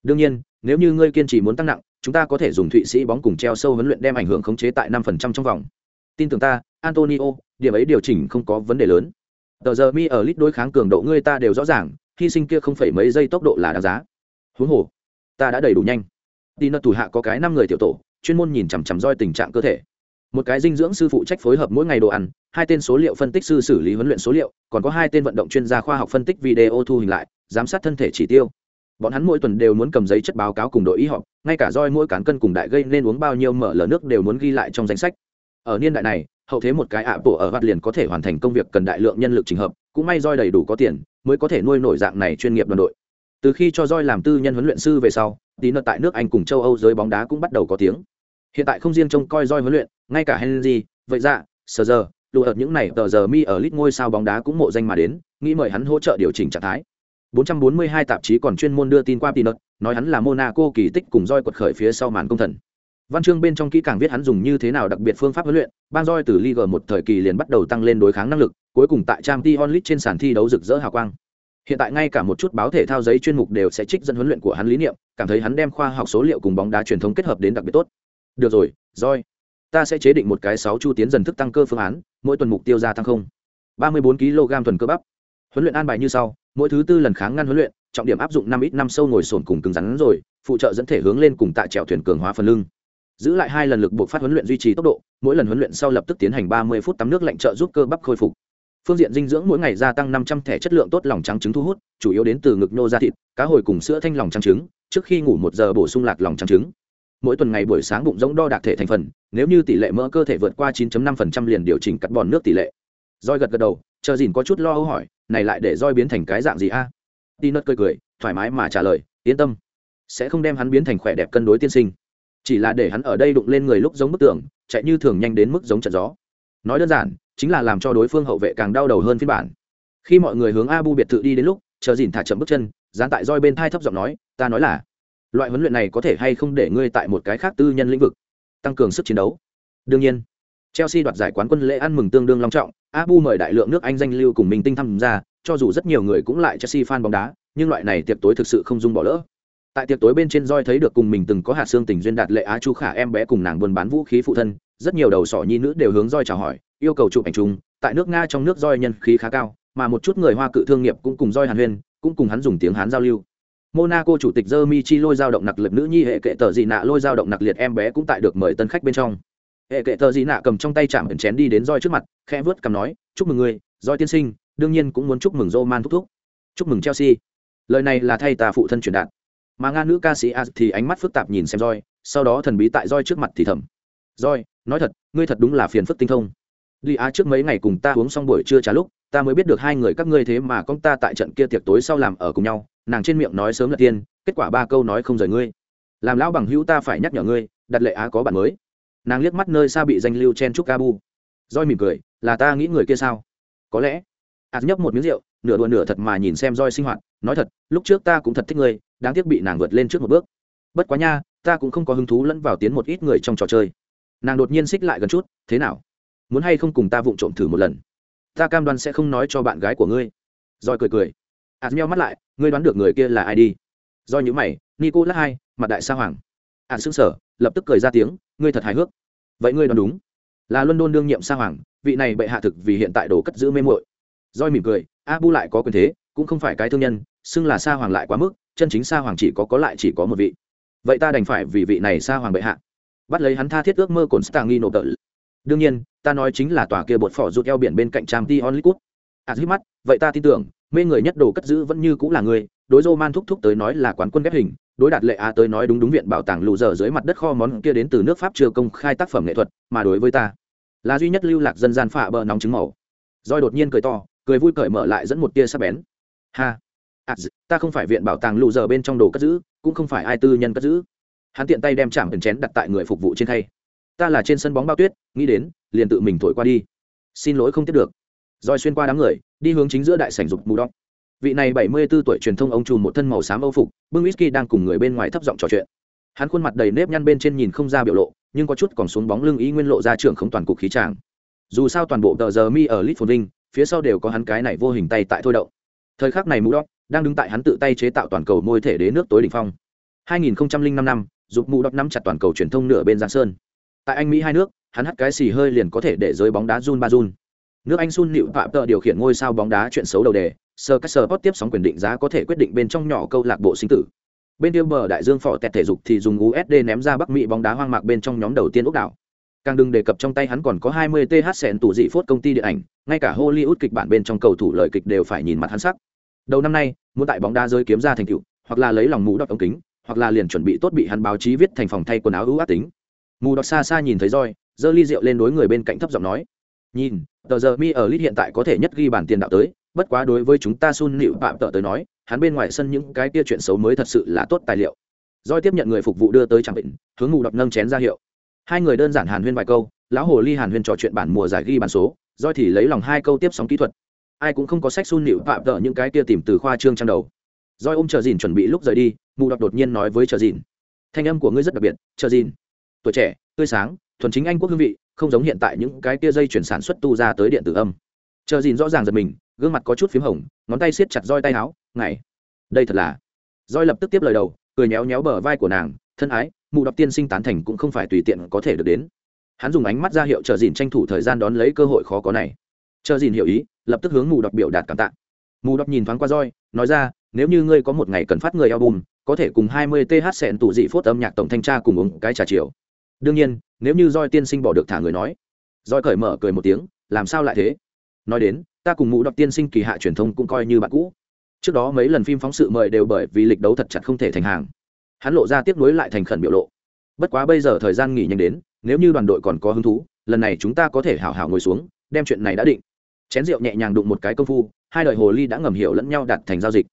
Đương nhiên, nếu như ngươi kiên trì muốn tăng nặng, chúng ta có thể dùng thụy sĩ bóng cùng treo sâu huấn luyện đem ảnh hưởng khống chế tại năm phần trăm trong vòng. Tin tưởng ta, Antonio, điểm ấy điều chỉnh không có vấn đề lớn. Tờ giờ mi ở lít đối kháng cường độ ngươi ta đều rõ ràng, hy sinh kia không phải mấy giây tốc độ là đáng giá huống hồ ta đã đầy đủ nhanh tin nợ thủ hạ có cái năm người tiểu tổ chuyên môn nhìn chằm chằm roi tình trạng cơ thể một cái dinh dưỡng sư phụ trách phối hợp mỗi ngày đồ ăn, hai tên số liệu phân tích sư xử lý huấn luyện số liệu, còn có hai tên vận động chuyên gia khoa học phân tích video thu hình lại, giám sát thân thể chỉ tiêu. Bọn hắn mỗi tuần đều muốn cầm giấy chất báo cáo cùng đội y họp ngay cả roi mỗi cán cân cùng đại gây nên uống bao nhiêu mở lở nước đều muốn ghi lại trong danh sách. Ở niên đại này, hậu thế một cái ạ bộ ở vặt liền có thể hoàn thành công việc cần đại lượng nhân lực trình hợp, cũng may roi đầy đủ có tiền, mới có thể nuôi nổi dạng này chuyên nghiệp đoàn đội. Từ khi cho roi làm tư nhân huấn luyện sư về sau, tí nợ tại nước anh cùng châu âu giới bóng đá cũng bắt đầu có tiếng. Hiện tại không riêng trông coi roi huấn luyện ngay cả henry vậy ra dạ, sờ giờ lụ ợt những này tờ giờ mi ở lít ngôi sao bóng đá cũng mộ danh mà đến nghĩ mời hắn hỗ trợ điều chỉnh trạng thái 442 tạp chí còn chuyên môn đưa tin qua Pinot, nói hắn là Monaco kỳ tích cùng roi quật khởi phía sau màn công thần. Văn chương bên trong kỹ càng viết hắn dùng như thế nào đặc biệt phương pháp huấn luyện, ban roi từ Liga một thời kỳ liền bắt đầu tăng lên đối kháng năng lực, cuối cùng tại Champions League trên sàn thi đấu rực rỡ hào quang. Hiện tại ngay cả một chút báo thể thao giấy chuyên mục đều sẽ trích dẫn huấn luyện của hắn lý niệm, cảm thấy hắn đem khoa học số liệu cùng bóng đá truyền thống kết hợp đến đặc biệt tốt. Được rồi, roi, ta sẽ chế định một cái sáu chu tiến dần thức tăng cơ phương án, mỗi tuần mục tiêu gia tăng không. 34 kg tuần cơ bắp. Huấn luyện an bài như sau, mỗi thứ tư lần kháng ngăn huấn luyện, trọng điểm áp dụng năm ít năm sâu ngồi sồn cùng cứng rắn rồi, phụ trợ dẫn thể hướng lên cùng tạ trèo thuyền cường hóa phần lưng giữ lại hai lần lực buộc phát huấn luyện duy trì tốc độ mỗi lần huấn luyện sau lập tức tiến hành ba mươi phút tắm nước lạnh trợ giúp cơ bắp khôi phục phương diện dinh dưỡng mỗi ngày gia tăng năm trăm thẻ chất lượng tốt lòng trắng trứng thu hút chủ yếu đến từ ngực nô da thịt cá hồi cùng sữa thanh lòng trắng trứng trước khi ngủ một giờ bổ sung lạc lòng trắng trứng mỗi tuần ngày buổi sáng bụng giống đo đạc thể thành phần, nếu như tỷ lệ mỡ cơ thể vượt qua 9.5% liền điều chỉnh cắt bòn nước tỷ lệ. Roi gật gật đầu, chờ dìn có chút lo âu hỏi, này lại để roi biến thành cái dạng gì a? À? tin nớt cười cười, thoải mái mà trả lời, yên tâm, sẽ không đem hắn biến thành khỏe đẹp cân đối tiên sinh. Chỉ là để hắn ở đây đụng lên người lúc giống bức tường, chạy như thường nhanh đến mức giống trận gió. Nói đơn giản, chính là làm cho đối phương hậu vệ càng đau đầu hơn phiên bản. Khi mọi người hướng abu biệt thự đi đến lúc, chờ dìn thả chậm bước chân, dán tại roi bên thai thấp giọng nói, ta nói là loại huấn luyện này có thể hay không để ngươi tại một cái khác tư nhân lĩnh vực tăng cường sức chiến đấu? Đương nhiên, chelsea đoạt giải quán quân lễ ăn mừng tương đương long trọng, abu mời đại lượng nước anh danh lưu cùng mình tinh tham gia, cho dù rất nhiều người cũng lại chelsea fan bóng đá, nhưng loại này tiệc tối thực sự không dung bỏ lỡ. Tại tiệc tối bên trên roi thấy được cùng mình từng có hạt xương tình duyên đạt lệ á chu khả em bé cùng nàng buôn bán vũ khí phụ thân, rất nhiều đầu sỏ nhi nữ đều hướng roi chào hỏi, yêu cầu chụp ảnh chung. Tại nước nga trong nước roi nhân khí khá cao, mà một chút người hoa cự thương nghiệp cũng cùng roi hàn huyên, cũng cùng hắn dùng tiếng hán giao lưu monaco chủ tịch Jeremy chi lôi dao động nặc lực nữ nhi hệ kệ tờ dị nạ lôi dao động nặc liệt em bé cũng tại được mời tân khách bên trong. Hệ kệ tờ dị nạ cầm trong tay chạm ẩn chén đi đến roi trước mặt, khẽ vớt cầm nói, chúc mừng người, roi tiên sinh, đương nhiên cũng muốn chúc mừng roman thúc thúc. Chúc mừng chelsea. Lời này là thay ta phụ thân truyền đạt. Mà nga nữ ca sĩ a thì ánh mắt phức tạp nhìn xem roi, sau đó thần bí tại roi trước mặt thì thầm. Roi, nói thật, ngươi thật đúng là phiền phức tinh thông. Li á trước mấy ngày cùng ta uống xong buổi trưa trà lúc ta mới biết được hai người các ngươi thế mà con ta tại trận kia tiệc tối sau làm ở cùng nhau, nàng trên miệng nói sớm là tiên, kết quả ba câu nói không rời ngươi. Làm lão bằng hữu ta phải nhắc nhở ngươi, đặt lệ á có bạn mới. Nàng liếc mắt nơi xa bị danh lưu chen trúc gabu roi mỉm cười, là ta nghĩ người kia sao? Có lẽ. Ạt nhấp một miếng rượu, nửa đùa nửa thật mà nhìn xem roi sinh hoạt, nói thật, lúc trước ta cũng thật thích ngươi, đáng tiếc bị nàng vượt lên trước một bước. Bất quá nha, ta cũng không có hứng thú lẫn vào tiến một ít người trong trò chơi. Nàng đột nhiên xích lại gần chút, thế nào? Muốn hay không cùng ta vụng trộm thử một lần? Ta cam đoan sẽ không nói cho bạn gái của ngươi. Rồi cười cười. Ạt meo mắt lại, ngươi đoán được người kia là ai đi? Do những mày nico lắc hai, mặt đại sa hoàng. Ạt xứng sở lập tức cười ra tiếng, ngươi thật hài hước. Vậy ngươi đoán đúng. Là Luân Đôn đương nhiệm sa hoàng, vị này bệ hạ thực vì hiện tại đồ cất giữ mê muội. Roi mỉm cười, abu lại có quyền thế, cũng không phải cái thương nhân, xưng là sa hoàng lại quá mức, chân chính sa hoàng chỉ có có lại chỉ có một vị. Vậy ta đành phải vì vị này sa hoàng bệ hạ. Bắt lấy hắn tha thiết ước mơ cồn stang nghi nộp tợ đương nhiên ta nói chính là tòa kia bột phỏ rút eo biển bên cạnh trang t onlit à hít mắt vậy ta tin tưởng mê người nhất đồ cất giữ vẫn như cũng là người. Đối dô man thúc thúc tới nói là quán quân ghép hình đối đạt lệ a tới nói đúng đúng viện bảo tàng lù dở dưới mặt đất kho món kia đến từ nước pháp chưa công khai tác phẩm nghệ thuật mà đối với ta là duy nhất lưu lạc dân gian phạ bờ nóng trứng màu. Roi đột nhiên cười to cười vui cởi mở lại dẫn một tia sắc bén. Ha à, ta không phải viện bảo tàng lù dở bên trong đồ cất giữ cũng không phải ai tư nhân cất giữ. Hắn tiện tay đem chạm cần chén đặt tại người phục vụ trên thay ta là trên sân bóng bao tuyết nghĩ đến liền tự mình thổi qua đi. Xin lỗi không tiếp được. Rồi xuyên qua đám người đi hướng chính giữa đại sảnh dục mù đọc vị này bảy mươi 74 tuổi truyền thông ông trùm một thân màu xám âu phục bưng whisky đang cùng người bên ngoài thấp giọng trò chuyện. Hắn khuôn mặt đầy nếp nhăn bên trên nhìn không ra biểu lộ nhưng có chút còn xuống bóng lưng ý nguyên lộ ra trưởng không toàn cục khí tràng. Dù sao toàn bộ tờ giờ mi ở lit linh phía sau đều có hắn cái này vô hình tay tại thôi động. Thời khắc này mũ đọc đang đứng tại hắn tự tay chế tạo toàn cầu môi thể đế nước tối đỉnh phong. 2005 năm năm, dục mũ đọc nắm chặt toàn cầu truyền thông nửa bên giang sơn tại anh mỹ hai nước, hắn hắt cái xì hơi liền có thể để giới bóng đá run ba run. Nước anh sun nịu phạm tợ điều khiển ngôi sao bóng đá chuyện xấu đầu đề sơ các sơ post tiếp sóng quyền định giá có thể quyết định bên trong nhỏ câu lạc bộ sinh tử. Bên tiêu bờ đại dương phò tẹt thể dục thì dùng usd ném ra bắc mỹ bóng đá hoang mạc bên trong nhóm đầu tiên ốc đảo. Càng đừng đề cập trong tay hắn còn có 20 th sẹn tủ dị phốt công ty điện ảnh, ngay cả hollywood kịch bản bên trong cầu thủ lời kịch đều phải nhìn mặt hắn sắc. Đầu năm nay, muốn tại bóng đá rơi kiếm ra thành tựu, hoặc là lấy lòng mũ đọc ống kính, hoặc là liền chuẩn bị tốt bị hắn báo chí viết thành phòng thay quần áo ưu ác tính mù đọc xa xa nhìn thấy roi, giơ ly rượu lên đối người bên cạnh thấp giọng nói, nhìn, tờ giờ mi ở lit hiện tại có thể nhất ghi bản tiền đạo tới, bất quá đối với chúng ta sun nịu phạm tợ tới nói, hắn bên ngoài sân những cái kia chuyện xấu mới thật sự là tốt tài liệu. Roi tiếp nhận người phục vụ đưa tới trạm bệnh, hướng mù đọc nâng chén ra hiệu. Hai người đơn giản hàn huyên vài câu, lão hồ ly hàn huyên trò chuyện bản mùa giải ghi bản số, roi thì lấy lòng hai câu tiếp sóng kỹ thuật. Ai cũng không có sách sun nịu phạm tợ những cái kia tìm từ khoa trương trang đầu. Roi ôm chờ dìn chuẩn bị lúc rời đi, mù đọc đột nhiên nói với chờ dìn, thanh âm của ngươi rất đặc biệt, chờ dìn tuổi trẻ, tươi sáng, thuần chính anh quốc hương vị, không giống hiện tại những cái kia dây chuyển sản xuất tu ra tới điện tử âm. Chờ dìn rõ ràng giật mình, gương mặt có chút p h í m hồng, ngón tay siết chặt roi tay áo ngày đây thật là. Roi lập tức tiếp lời đầu, cười nhéo nhéo bờ vai của nàng, thân ái, mụ đọc tiên sinh tán thành cũng không phải tùy tiện có thể được đến. Hắn dùng ánh mắt ra hiệu chờ dìn tranh thủ thời gian đón lấy cơ hội khó có này. Chờ dìn hiểu ý, lập tức hướng mù đọc biểu đạt cảm tạ. Mù đọc nhìn thoáng qua roi, nói ra, nếu như ngươi có một ngày cần phát người album, có thể cùng 20 th sẹn tủ dị phốt âm nhạc tổng thanh tra cùng uống cái trà chiều đương nhiên nếu như roi tiên sinh bỏ được thả người nói roi cởi mở cười một tiếng làm sao lại thế? Nói đến ta cùng mũ đọc tiên sinh kỳ hạ truyền thông cũng coi như bạn cũ. Trước đó mấy lần phim phóng sự mời đều bởi vì lịch đấu thật chặt không thể thành hàng. Hắn lộ ra tiếp nối lại thành khẩn biểu lộ. Bất quá bây giờ thời gian nghỉ nhanh đến nếu như đoàn đội còn có hứng thú lần này chúng ta có thể hảo hảo ngồi xuống đem chuyện này đã định. Chén rượu nhẹ nhàng đụng một cái công phu hai đời hồ ly đã ngầm hiểu lẫn nhau đặt thành giao dịch.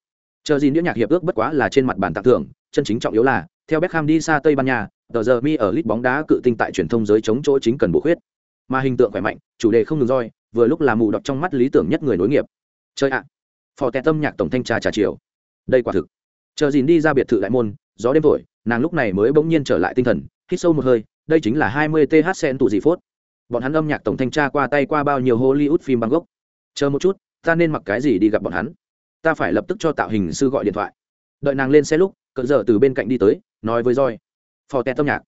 Chờ gì nữa nhạc hiệp ước bất quá là trên mặt bàn tặng thưởng chân chính trọng yếu là theo Beckham đi xa Tây Ban Nha, tờ giờ mi ở lit bóng đá cự tinh tại truyền thông giới chống chỗ chính cần bổ khuyết. Mà hình tượng khỏe mạnh, chủ đề không ngừng roi, vừa lúc là mù đọc trong mắt lý tưởng nhất người nối nghiệp. Chơi ạ. Phò tè tâm nhạc tổng thanh tra trà chiều. Đây quả thực. Chờ dìn đi ra biệt thự đại môn, gió đêm thổi, nàng lúc này mới bỗng nhiên trở lại tinh thần, hít sâu một hơi, đây chính là hai mươi th sen tụ dị phốt. Bọn hắn âm nhạc tổng thanh tra qua tay qua bao nhiêu hollywood phim bangkok. Chờ một chút, ta nên mặc cái gì đi gặp bọn hắn? Ta phải lập tức cho tạo hình sư gọi điện thoại. Đợi nàng lên xe lúc, cỡ giờ từ bên cạnh đi tới, nói với roi phò tẹt âm nhạc.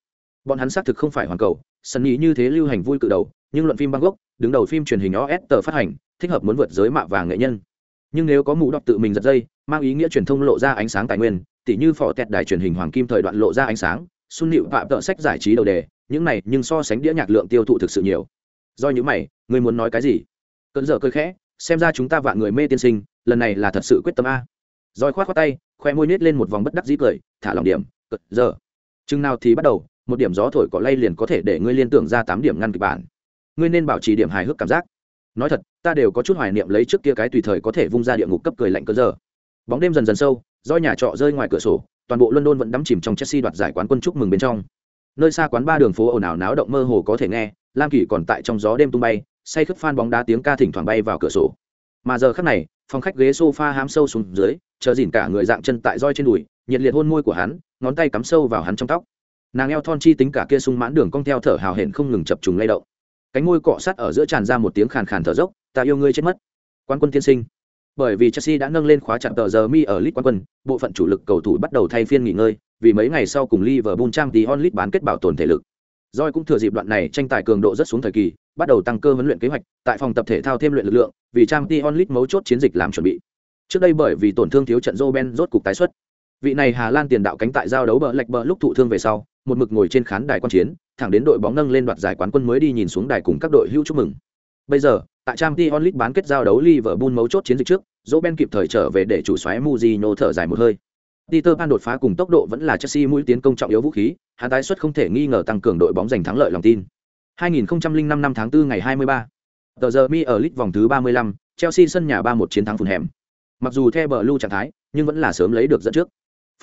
Bọn hắn xác thực không phải hoàn cầu, sân nghĩ như thế lưu hành vui cự đầu, nhưng luận phim bangkok, đứng đầu phim truyền hình os tờ phát hành, thích hợp muốn vượt giới mạ vàng nghệ nhân. Nhưng nếu có mũ đọc tự mình giật dây, mang ý nghĩa truyền thông lộ ra ánh sáng tài nguyên, tỉ như phò tẹt đài truyền hình hoàng kim thời đoạn lộ ra ánh sáng xuân nịu phạm tợ sách giải trí đầu đề, những này nhưng so sánh đĩa nhạc lượng tiêu thụ thực sự nhiều. Do những mày, người muốn nói cái gì? Cơn dở cơi khẽ, xem ra chúng ta vạn người mê tiên sinh, lần này là thật sự quyết tâm a. Roi khoát khoát tay, khoe môi nết lên một vòng bất đắc dĩ cười, thả lòng điểm cợt giờ chừng nào thì bắt đầu, một điểm gió thổi cỏ lay liền có thể để ngươi liên tưởng ra tám điểm ngăn kịch bản. Ngươi nên bảo trì điểm hài hước cảm giác. Nói thật, ta đều có chút hoài niệm lấy trước kia cái tùy thời có thể vung ra địa ngục cấp cười lạnh cơ giờ. Bóng đêm dần dần sâu, do nhà trọ rơi ngoài cửa sổ, toàn bộ london vẫn đắm chìm trong chelsea đoạt giải quán quân chúc mừng bên trong. Nơi xa quán ba đường phố ồn ào náo động mơ hồ có thể nghe, lam kỳ còn tại trong gió đêm tung bay, say khướp phan bóng đá tiếng ca thỉnh thoảng bay vào cửa sổ. Mà giờ khắc này, phòng khách ghế sofa hám sâu xuống dưới, chờ dìn cả người dạng chân tại roi trên đùi nhiệt liệt hôn môi của hắn ngón tay cắm sâu vào hắn trong tóc. Nàng eo thon chi tính cả kia sung mãn đường cong theo thở hào hển không ngừng chập trùng lay động. Cánh môi cọ sát ở giữa tràn ra một tiếng khàn khàn thở dốc ta yêu ngươi chết mất. Quan quân tiên sinh. Bởi vì chelsea đã nâng lên khóa chặn tờ giờ mi ở lit quan quân bộ phận chủ lực cầu thủ bắt đầu thay phiên nghỉ ngơi vì mấy ngày sau cùng liverpool trang tí onlit bán kết bảo tồn thể lực. Doi cũng thừa dịp đoạn này tranh tài cường độ rất xuống thời kỳ, bắt đầu tăng cơ huấn luyện kế hoạch, tại phòng tập thể thao thêm luyện lực lượng, vì trang Champions League mấu chốt chiến dịch làm chuẩn bị. Trước đây bởi vì tổn thương thiếu trận Roben rốt cục tái xuất. Vị này Hà Lan tiền đạo cánh tại giao đấu bờ lệch bờ lúc thụ thương về sau, một mực ngồi trên khán đài quan chiến, thẳng đến đội bóng nâng lên đoạt giải quán quân mới đi nhìn xuống đài cùng các đội hữu chúc mừng. Bây giờ, tại Champions League bán kết giao đấu Liverpool mấu chốt chiến dịch trước, Roben kịp thời trở về để chủ soái Mujinho thở dài một hơi. Peter Pan đột phá cùng tốc độ vẫn là Chelsea mũi tiến công trọng yếu vũ khí, hắn tái xuất không thể nghi ngờ tăng cường đội bóng giành thắng lợi lòng tin. 2005 năm tháng 4 ngày 23. Tờ giờ mi ở League vòng thứ 35, Chelsea sân nhà 3-1 chiến thắng Fulham. Mặc dù theo bờ lưu trạng thái, nhưng vẫn là sớm lấy được dẫn trước.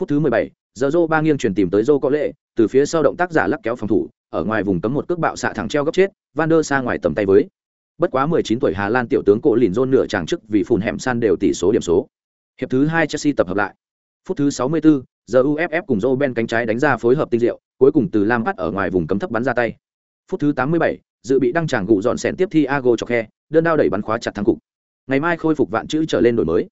Phút thứ 17, giờ Zô ba nghiêng chuyển tìm tới Zô có lệ, từ phía sau động tác giả lắc kéo phòng thủ, ở ngoài vùng cấm một cước bạo xạ thẳng treo góc chết, Van der Sa ngoài tầm tay với. Bất quá 19 tuổi Hà Lan tiểu tướng cổ lìn Zôn nửa chàng trước vì hẻm san đều tỷ số điểm số. Hiệp thứ 2 Chelsea tập hợp lại phút thứ 64, giờ uff cùng joe ben cánh trái đánh ra phối hợp tinh diệu cuối cùng từ lam bắt ở ngoài vùng cấm thấp bắn ra tay phút thứ 87, dự bị đăng tràng gụ dọn sẹn tiếp Thiago Choke, cho khe đơn đao đẩy bắn khóa chặt thắng cục ngày mai khôi phục vạn chữ trở lên đổi mới